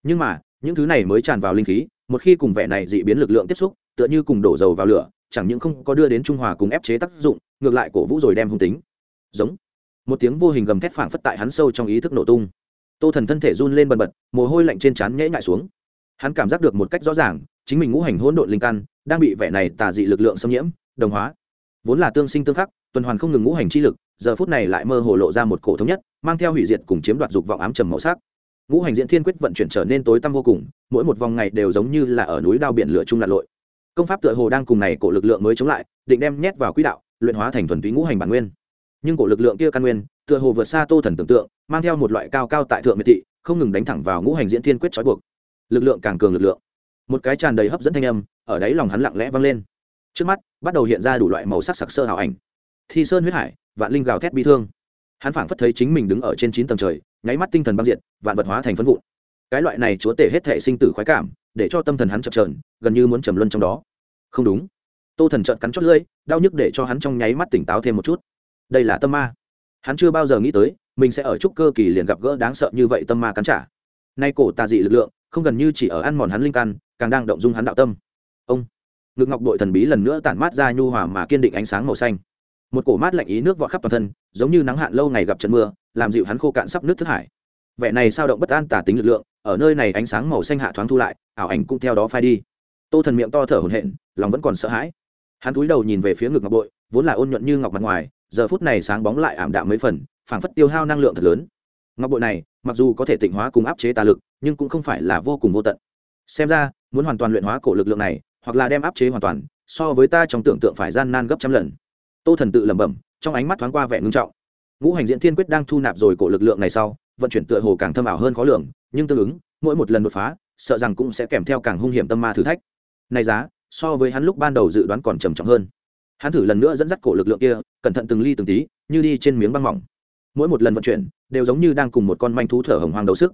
Nhưng mà, những thứ này mới tràn vào linh khí, một khi cùng vẻ này dị biến lực lượng tiếp xúc, tựa như cùng đổ dầu vào lửa, chẳng những không có đưa đến trung hòa cùng ép chế tác dụng ngược lại cổ vũ rồi đem hung tính. Giống. Một tiếng vô hình gầm thét phảng phất tại hắn sâu trong ý thức nổ tung. Tô thần thân thể run lên bần bật, mồ hôi lạnh trên trán nhễ nhại xuống. Hắn cảm giác được một cách rõ ràng, chính mình ngũ hành hỗn độn linh căn đang bị vẻ này tà dị lực lượng xâm nhiễm, đồng hóa. Vốn là tương sinh tương khắc, tuần hoàn không ngừng ngũ hành chi lực, giờ phút này lại mơ hồ lộ ra một cổ thống nhất, mang theo hủy diệt cùng chiếm đoạt dục vọng ám trầm màu sắc. Ngũ hành diễn thiên quyết vận chuyển trở nên tối tăm vô cùng, mỗi một vòng ngày đều giống như là ở núi đao biển lửa chung lặn lội. Công pháp tựa hồ đang cùng này cổ lực lượng mới chống lại, định đem nhét vào quỹ đạo luyện hóa thành thuần túy ngũ hành bản nguyên. Nhưng cổ lực lượng kia căn nguyên, tựa hồ vượt xa tô thần tưởng tượng, mang theo một loại cao cao tại thượng miệt thị, không ngừng đánh thẳng vào ngũ hành diễn thiên quyết trói buộc. Lực lượng càng cường lực lượng. Một cái tràn đầy hấp dẫn thanh âm, ở đáy lòng hắn lặng lẽ vang lên. Trước mắt, bắt đầu hiện ra đủ loại màu sắc sặc sơ hào ảnh. Thi sơn huyết hải, vạn linh gào thét bi thương. Hắn phảng phất thấy chính mình đứng ở trên chín tầng trời, nháy mắt tinh thần băng diện vạn vật hóa thành phân vụn. Cái loại này chúa tể hết thể sinh tử khoái cảm, để cho tâm thần hắn chập trờn gần như muốn trầm luân trong đó. Không đúng tô thần trợn cắn chót lưỡi, đau nhức để cho hắn trong nháy mắt tỉnh táo thêm một chút. Đây là tâm ma. Hắn chưa bao giờ nghĩ tới, mình sẽ ở trúc cơ kỳ liền gặp gỡ đáng sợ như vậy tâm ma cắn trả. Nay cổ tà dị lực lượng, không gần như chỉ ở ăn mòn hắn linh căn, càng đang động dung hắn đạo tâm. Ông. Ngực ngọc đội thần bí lần nữa tản mát ra nhu hòa mà kiên định ánh sáng màu xanh. Một cổ mát lạnh ý nước vọt khắp toàn thân, giống như nắng hạn lâu ngày gặp trận mưa, làm dịu hắn khô cạn sắp nước thức hải. Vẻ này sao động bất an tả tính lực lượng, ở nơi này ánh sáng màu xanh hạ thoáng thu lại, ảo ảnh cũng theo đó phai đi. Tô thần miệng to thở hổn hển, lòng vẫn còn sợ hãi hắn cúi đầu nhìn về phía ngực ngọc bội, vốn là ôn nhuận như ngọc mặt ngoài, giờ phút này sáng bóng lại ảm đạm mấy phần, phảng phất tiêu hao năng lượng thật lớn. Ngọc bội này, mặc dù có thể tịnh hóa cùng áp chế tà lực, nhưng cũng không phải là vô cùng vô tận. Xem ra, muốn hoàn toàn luyện hóa cổ lực lượng này, hoặc là đem áp chế hoàn toàn, so với ta trong tưởng tượng phải gian nan gấp trăm lần. Tô thần tự lẩm bẩm, trong ánh mắt thoáng qua vẻ ngưng trọng. Ngũ hành diễn thiên quyết đang thu nạp rồi cổ lực lượng này sau, vận chuyển tựa hồ càng thâm ảo hơn khó lường, nhưng tương ứng, mỗi một lần đột phá, sợ rằng cũng sẽ kèm theo càng hung hiểm tâm ma thử thách. Này giá so với hắn lúc ban đầu dự đoán còn trầm trọng hơn. Hắn thử lần nữa dẫn dắt cổ lực lượng kia, cẩn thận từng ly từng tí, như đi trên miếng băng mỏng. Mỗi một lần vận chuyển, đều giống như đang cùng một con manh thú thở hồng hoang đấu sức.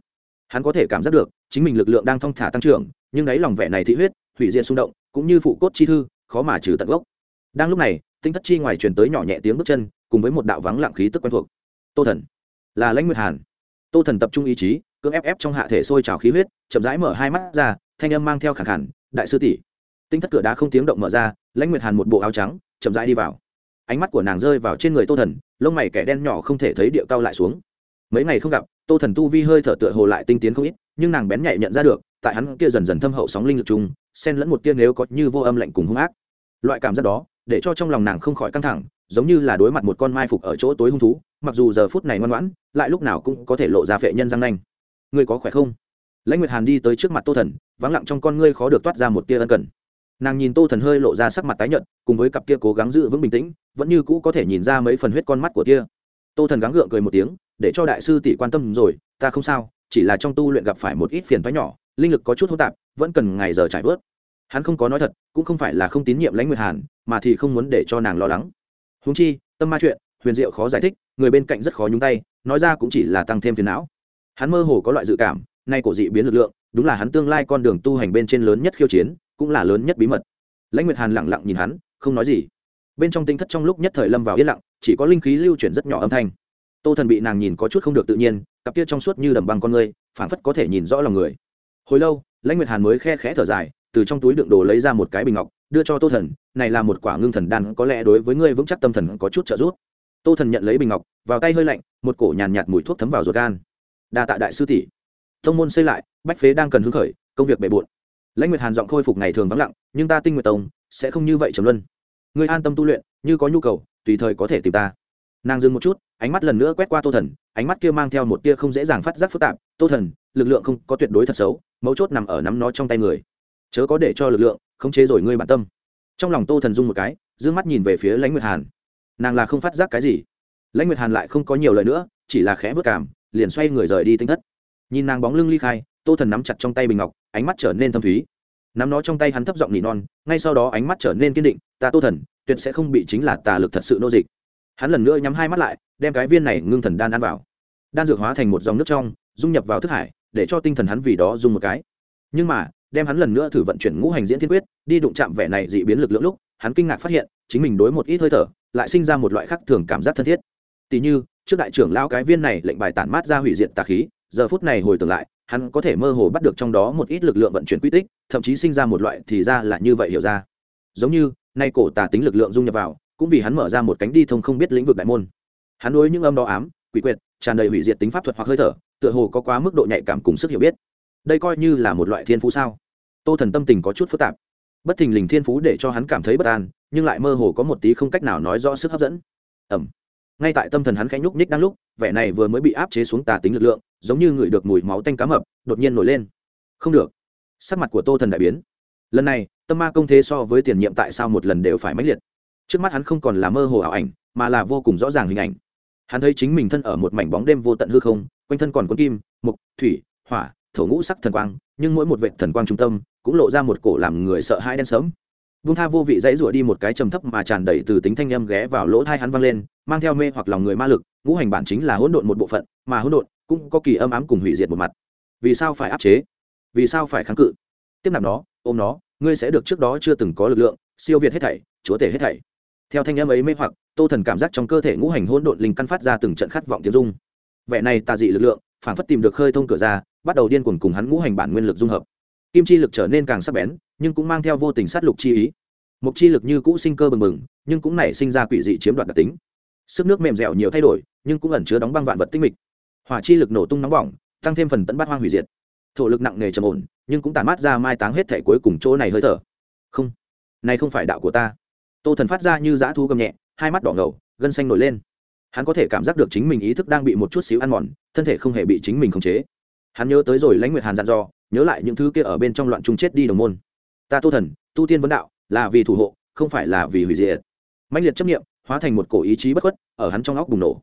Hắn có thể cảm giác được, chính mình lực lượng đang thong thả tăng trưởng, nhưng đáy lòng vẻ này thị huyết, hủy diệt xung động, cũng như phụ cốt chi thư, khó mà trừ tận gốc. Đang lúc này, tinh thất chi ngoài truyền tới nhỏ nhẹ tiếng bước chân, cùng với một đạo vắng lặng khí tức quen thuộc. Tô thần, là lãnh nguyệt hàn. Tô thần tập trung ý chí, cưỡng ép ép trong hạ thể sôi trào khí huyết, chậm rãi mở hai mắt ra, thanh âm mang theo khẳng khẳng đại sư tỷ tinh thất cửa đá không tiếng động mở ra, lãnh nguyệt hàn một bộ áo trắng, chậm rãi đi vào. Ánh mắt của nàng rơi vào trên người tô thần, lông mày kẻ đen nhỏ không thể thấy điệu cao lại xuống. Mấy ngày không gặp, tô thần tu vi hơi thở tựa hồ lại tinh tiến không ít, nhưng nàng bén nhạy nhận ra được, tại hắn kia dần dần thâm hậu sóng linh lực chung xen lẫn một tiên nếu có như vô âm lạnh cùng hung ác. Loại cảm giác đó, để cho trong lòng nàng không khỏi căng thẳng, giống như là đối mặt một con mai phục ở chỗ tối hung thú, mặc dù giờ phút này ngoan ngoãn, lại lúc nào cũng có thể lộ ra phệ nhân răng nanh. Ngươi có khỏe không? Lãnh nguyệt hàn đi tới trước mặt tô thần, vắng lặng trong con ngươi khó được toát ra một tia ân cần nàng nhìn tô thần hơi lộ ra sắc mặt tái nhợt, cùng với cặp kia cố gắng giữ vững bình tĩnh, vẫn như cũ có thể nhìn ra mấy phần huyết con mắt của tia tô thần gắng gượng cười một tiếng, để cho đại sư tỷ quan tâm rồi, ta không sao, chỉ là trong tu luyện gặp phải một ít phiền toái nhỏ, linh lực có chút hô tạp, vẫn cần ngày giờ trải vớt. Hắn không có nói thật, cũng không phải là không tín nhiệm lãnh nguyệt hàn, mà thì không muốn để cho nàng lo lắng. Húng chi, tâm ma chuyện, huyền diệu khó giải thích, người bên cạnh rất khó nhúng tay, nói ra cũng chỉ là tăng thêm phiền não. Hắn mơ hồ có loại dự cảm, nay cổ dị biến lực lượng, đúng là hắn tương lai con đường tu hành bên trên lớn nhất khiêu chiến cũng là lớn nhất bí mật. Lãnh nguyệt hàn lẳng lặng nhìn hắn không nói gì. Bên trong tinh thất trong lúc nhất thời lâm vào yên lặng chỉ có linh khí lưu chuyển rất nhỏ âm thanh. Tô thần bị nàng nhìn có chút không được tự nhiên cặp kia trong suốt như đầm băng con người phảng phất có thể nhìn rõ lòng người. Hồi lâu lãnh nguyệt hàn mới khe khẽ thở dài từ trong túi đựng đồ lấy ra một cái bình ngọc đưa cho tô thần này là một quả ngưng thần đan có lẽ đối với ngươi vững chắc tâm thần có chút trợ giúp. Tô thần nhận lấy bình ngọc vào tay hơi lạnh một cổ nhàn nhạt, mùi thuốc thấm vào ruột gan. Đa tạ đại sư tỷ. Thông môn xây lại bách phế đang cần hứng khởi công việc bề bộn lãnh nguyệt hàn giọng khôi phục ngày thường vắng lặng, nhưng ta tinh nguyệt tông sẽ không như vậy trầm luân. Ngươi an tâm tu luyện, như có nhu cầu, tùy thời có thể tìm ta. Nàng dừng một chút, ánh mắt lần nữa quét qua tô thần, ánh mắt kia mang theo một tia không dễ dàng phát giác phức tạp. Tô thần, lực lượng không có tuyệt đối thật xấu, mấu chốt nằm ở nắm nó trong tay người. Chớ có để cho lực lượng khống chế rồi ngươi bản tâm. Trong lòng tô thần dung một cái d ư ơ n g mắt nhìn về phía lãnh nguyệt hàn. Nàng là không phát giác cái gì. Lãnh nguyệt hàn lại không có nhiều lời nữa, chỉ là khẽ vất cảm, liền xoay người rời đi tinh thất. Nhìn nàng bóng lưng ly khai, tô thần nắm chặt trong tay bình ngọc ánh mắt trở nên thâm thúy. Nắm nó trong tay hắn thấp giọng nỉ non, ngay sau đó ánh mắt trở nên kiên định, ta tô thần, tuyệt sẽ không bị chính là tà lực thật sự nô dịch. Hắn lần nữa nhắm hai mắt lại, đem cái viên này ngưng thần đan ăn vào. Đan dược hóa thành một dòng nước trong, dung nhập vào thức hải, để cho tinh thần hắn vì đó dùng một cái. Nhưng mà, đem hắn lần nữa thử vận chuyển ngũ hành diễn thiên quyết, đi đụng chạm vẻ này dị biến lực lượng lúc, hắn kinh ngạc phát hiện, chính mình đối một ít hơi thở, lại sinh ra một loại khác thường cảm giác thân thiết. Tỉ như, trước đại trưởng lao cái viên này lệnh bài tản mát ra hủy diệt tà khí, giờ phút này hồi tưởng lại hắn có thể mơ hồ bắt được trong đó một ít lực lượng vận chuyển quy tích, thậm chí sinh ra một loại thì ra là như vậy hiểu ra. Giống như, nay cổ tà tính lực lượng dung nhập vào, cũng vì hắn mở ra một cánh đi thông không biết lĩnh vực đại môn. Hắn đối những âm đó ám, quỷ quyệt, tràn đầy hủy diệt tính pháp thuật hoặc hơi thở, tựa hồ có quá mức độ nhạy cảm cùng sức hiểu biết. Đây coi như là một loại thiên phú sao? Tô thần tâm tình có chút phức tạp. Bất thình lình thiên phú để cho hắn cảm thấy bất an, nhưng lại mơ hồ có một tí không cách nào nói rõ sức hấp dẫn. Ẩm ngay tại tâm thần hắn khẽ nhúc nhích đang lúc vẻ này vừa mới bị áp chế xuống tà tính lực lượng, giống như ngửi được mùi máu tanh cá mập, đột nhiên nổi lên. Không được. Sắc mặt của tô thần đại biến. Lần này, tâm ma công thế so với tiền nhiệm tại sao một lần đều phải mãnh liệt. Trước mắt hắn không còn là mơ hồ ảo ảnh, mà là vô cùng rõ ràng hình ảnh. Hắn thấy chính mình thân ở một mảnh bóng đêm vô tận hư không, quanh thân còn có kim, mục, thủy, hỏa, thổ ngũ sắc thần quang, nhưng mỗi một vệ thần quang trung tâm cũng lộ ra một cổ làm người sợ hãi đen sớm vung tha vô vị dãy rủa đi một cái trầm thấp mà tràn đầy từ tính thanh âm ghé vào lỗ thai hắn vang lên, mang theo mê hoặc lòng người ma lực, ngũ hành bản chính là hỗn độn một bộ phận, mà hỗn độn cũng có kỳ âm ám cùng hủy diệt một mặt. Vì sao phải áp chế? Vì sao phải kháng cự? Tiếp nạp nó, ôm nó, ngươi sẽ được trước đó chưa từng có lực lượng, siêu việt hết thảy, chúa tể hết thảy. Theo thanh âm ấy mê hoặc, tô thần cảm giác trong cơ thể ngũ hành hỗn độn linh căn phát ra từng trận khát vọng tiếng dung vẻ này tà dị lực lượng phản phất tìm được khơi thông cửa ra, bắt đầu điên cuồng cùng hắn ngũ hành bản nguyên lực dung hợp kim chi lực trở nên càng sắc bén, nhưng cũng mang theo vô tình sát lục chi ý. Mục chi lực như cũ sinh cơ bừng bừng, nhưng cũng nảy sinh ra quỷ dị chiếm đoạt đặc tính. Sức nước mềm dẻo nhiều thay đổi, nhưng cũng ẩn chứa đóng băng vạn vật tinh mịch. Hỏa chi lực nổ tung nóng bỏng, tăng thêm phần tận bát hoang hủy diệt. Thổ lực nặng nề trầm ổn, nhưng cũng tàn mát ra mai táng hết thể cuối cùng chỗ này hơi thở. Không, này không phải đạo của ta. Tô thần phát ra như dã thu gầm nhẹ, hai mắt đỏ ngầu, gân xanh nổi lên. Hắn có thể cảm giác được chính mình ý thức đang bị một chút xíu ăn mòn, thân thể không hề bị chính mình khống chế. Hắn nhớ tới rồi lãnh nguyệt hàn dặn dò nhớ lại những thứ kia ở bên trong loạn trung chết đi đồng môn. Ta tô thần, tu tiên vấn đạo, là vì thủ hộ, không phải là vì hủy diệt. Mạnh liệt chấp nghiệm hóa thành một cổ ý chí bất khuất, ở hắn trong óc bùng nổ.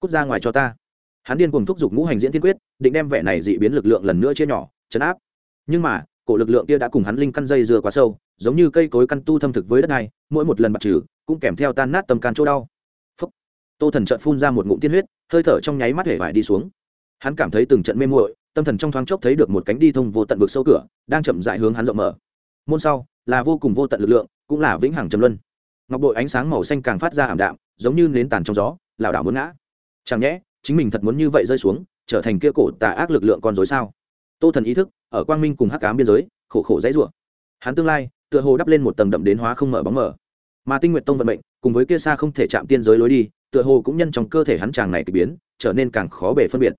Cút ra ngoài cho ta. Hắn điên cùng thúc giục ngũ hành diễn thiên quyết, định đem vẻ này dị biến lực lượng lần nữa chia nhỏ, chấn áp. Nhưng mà, cổ lực lượng kia đã cùng hắn linh căn dây dưa quá sâu, giống như cây cối căn tu thâm thực với đất này, mỗi một lần bật trừ, cũng kèm theo tan nát tâm can chỗ đau. Phúc. tô thần trợn phun ra một ngụm tiên huyết, hơi thở trong nháy mắt hể vải đi xuống. Hắn cảm thấy từng trận mê muội tâm thần trong thoáng chốc thấy được một cánh đi thông vô tận vực sâu cửa, đang chậm dại hướng hắn rộng mở. Môn sau, là vô cùng vô tận lực lượng, cũng là vĩnh hằng trầm luân. Ngọc bội ánh sáng màu xanh càng phát ra ảm đạm, giống như nến tàn trong gió, lảo đảo muốn ngã. Chẳng nhẽ, chính mình thật muốn như vậy rơi xuống, trở thành kia cổ tà ác lực lượng con dối sao? Tô thần ý thức, ở quang minh cùng hắc cám biên giới, khổ khổ dãy rủa. Hắn tương lai, tựa hồ đắp lên một tầng đậm đến hóa không mở bóng mở mà tinh nguyện tông vận mệnh, cùng với kia xa không thể chạm tiên giới lối đi, tựa hồ cũng nhân trong cơ thể hắn chàng này k ỳ biến, trở nên càng khó bể phân biệt.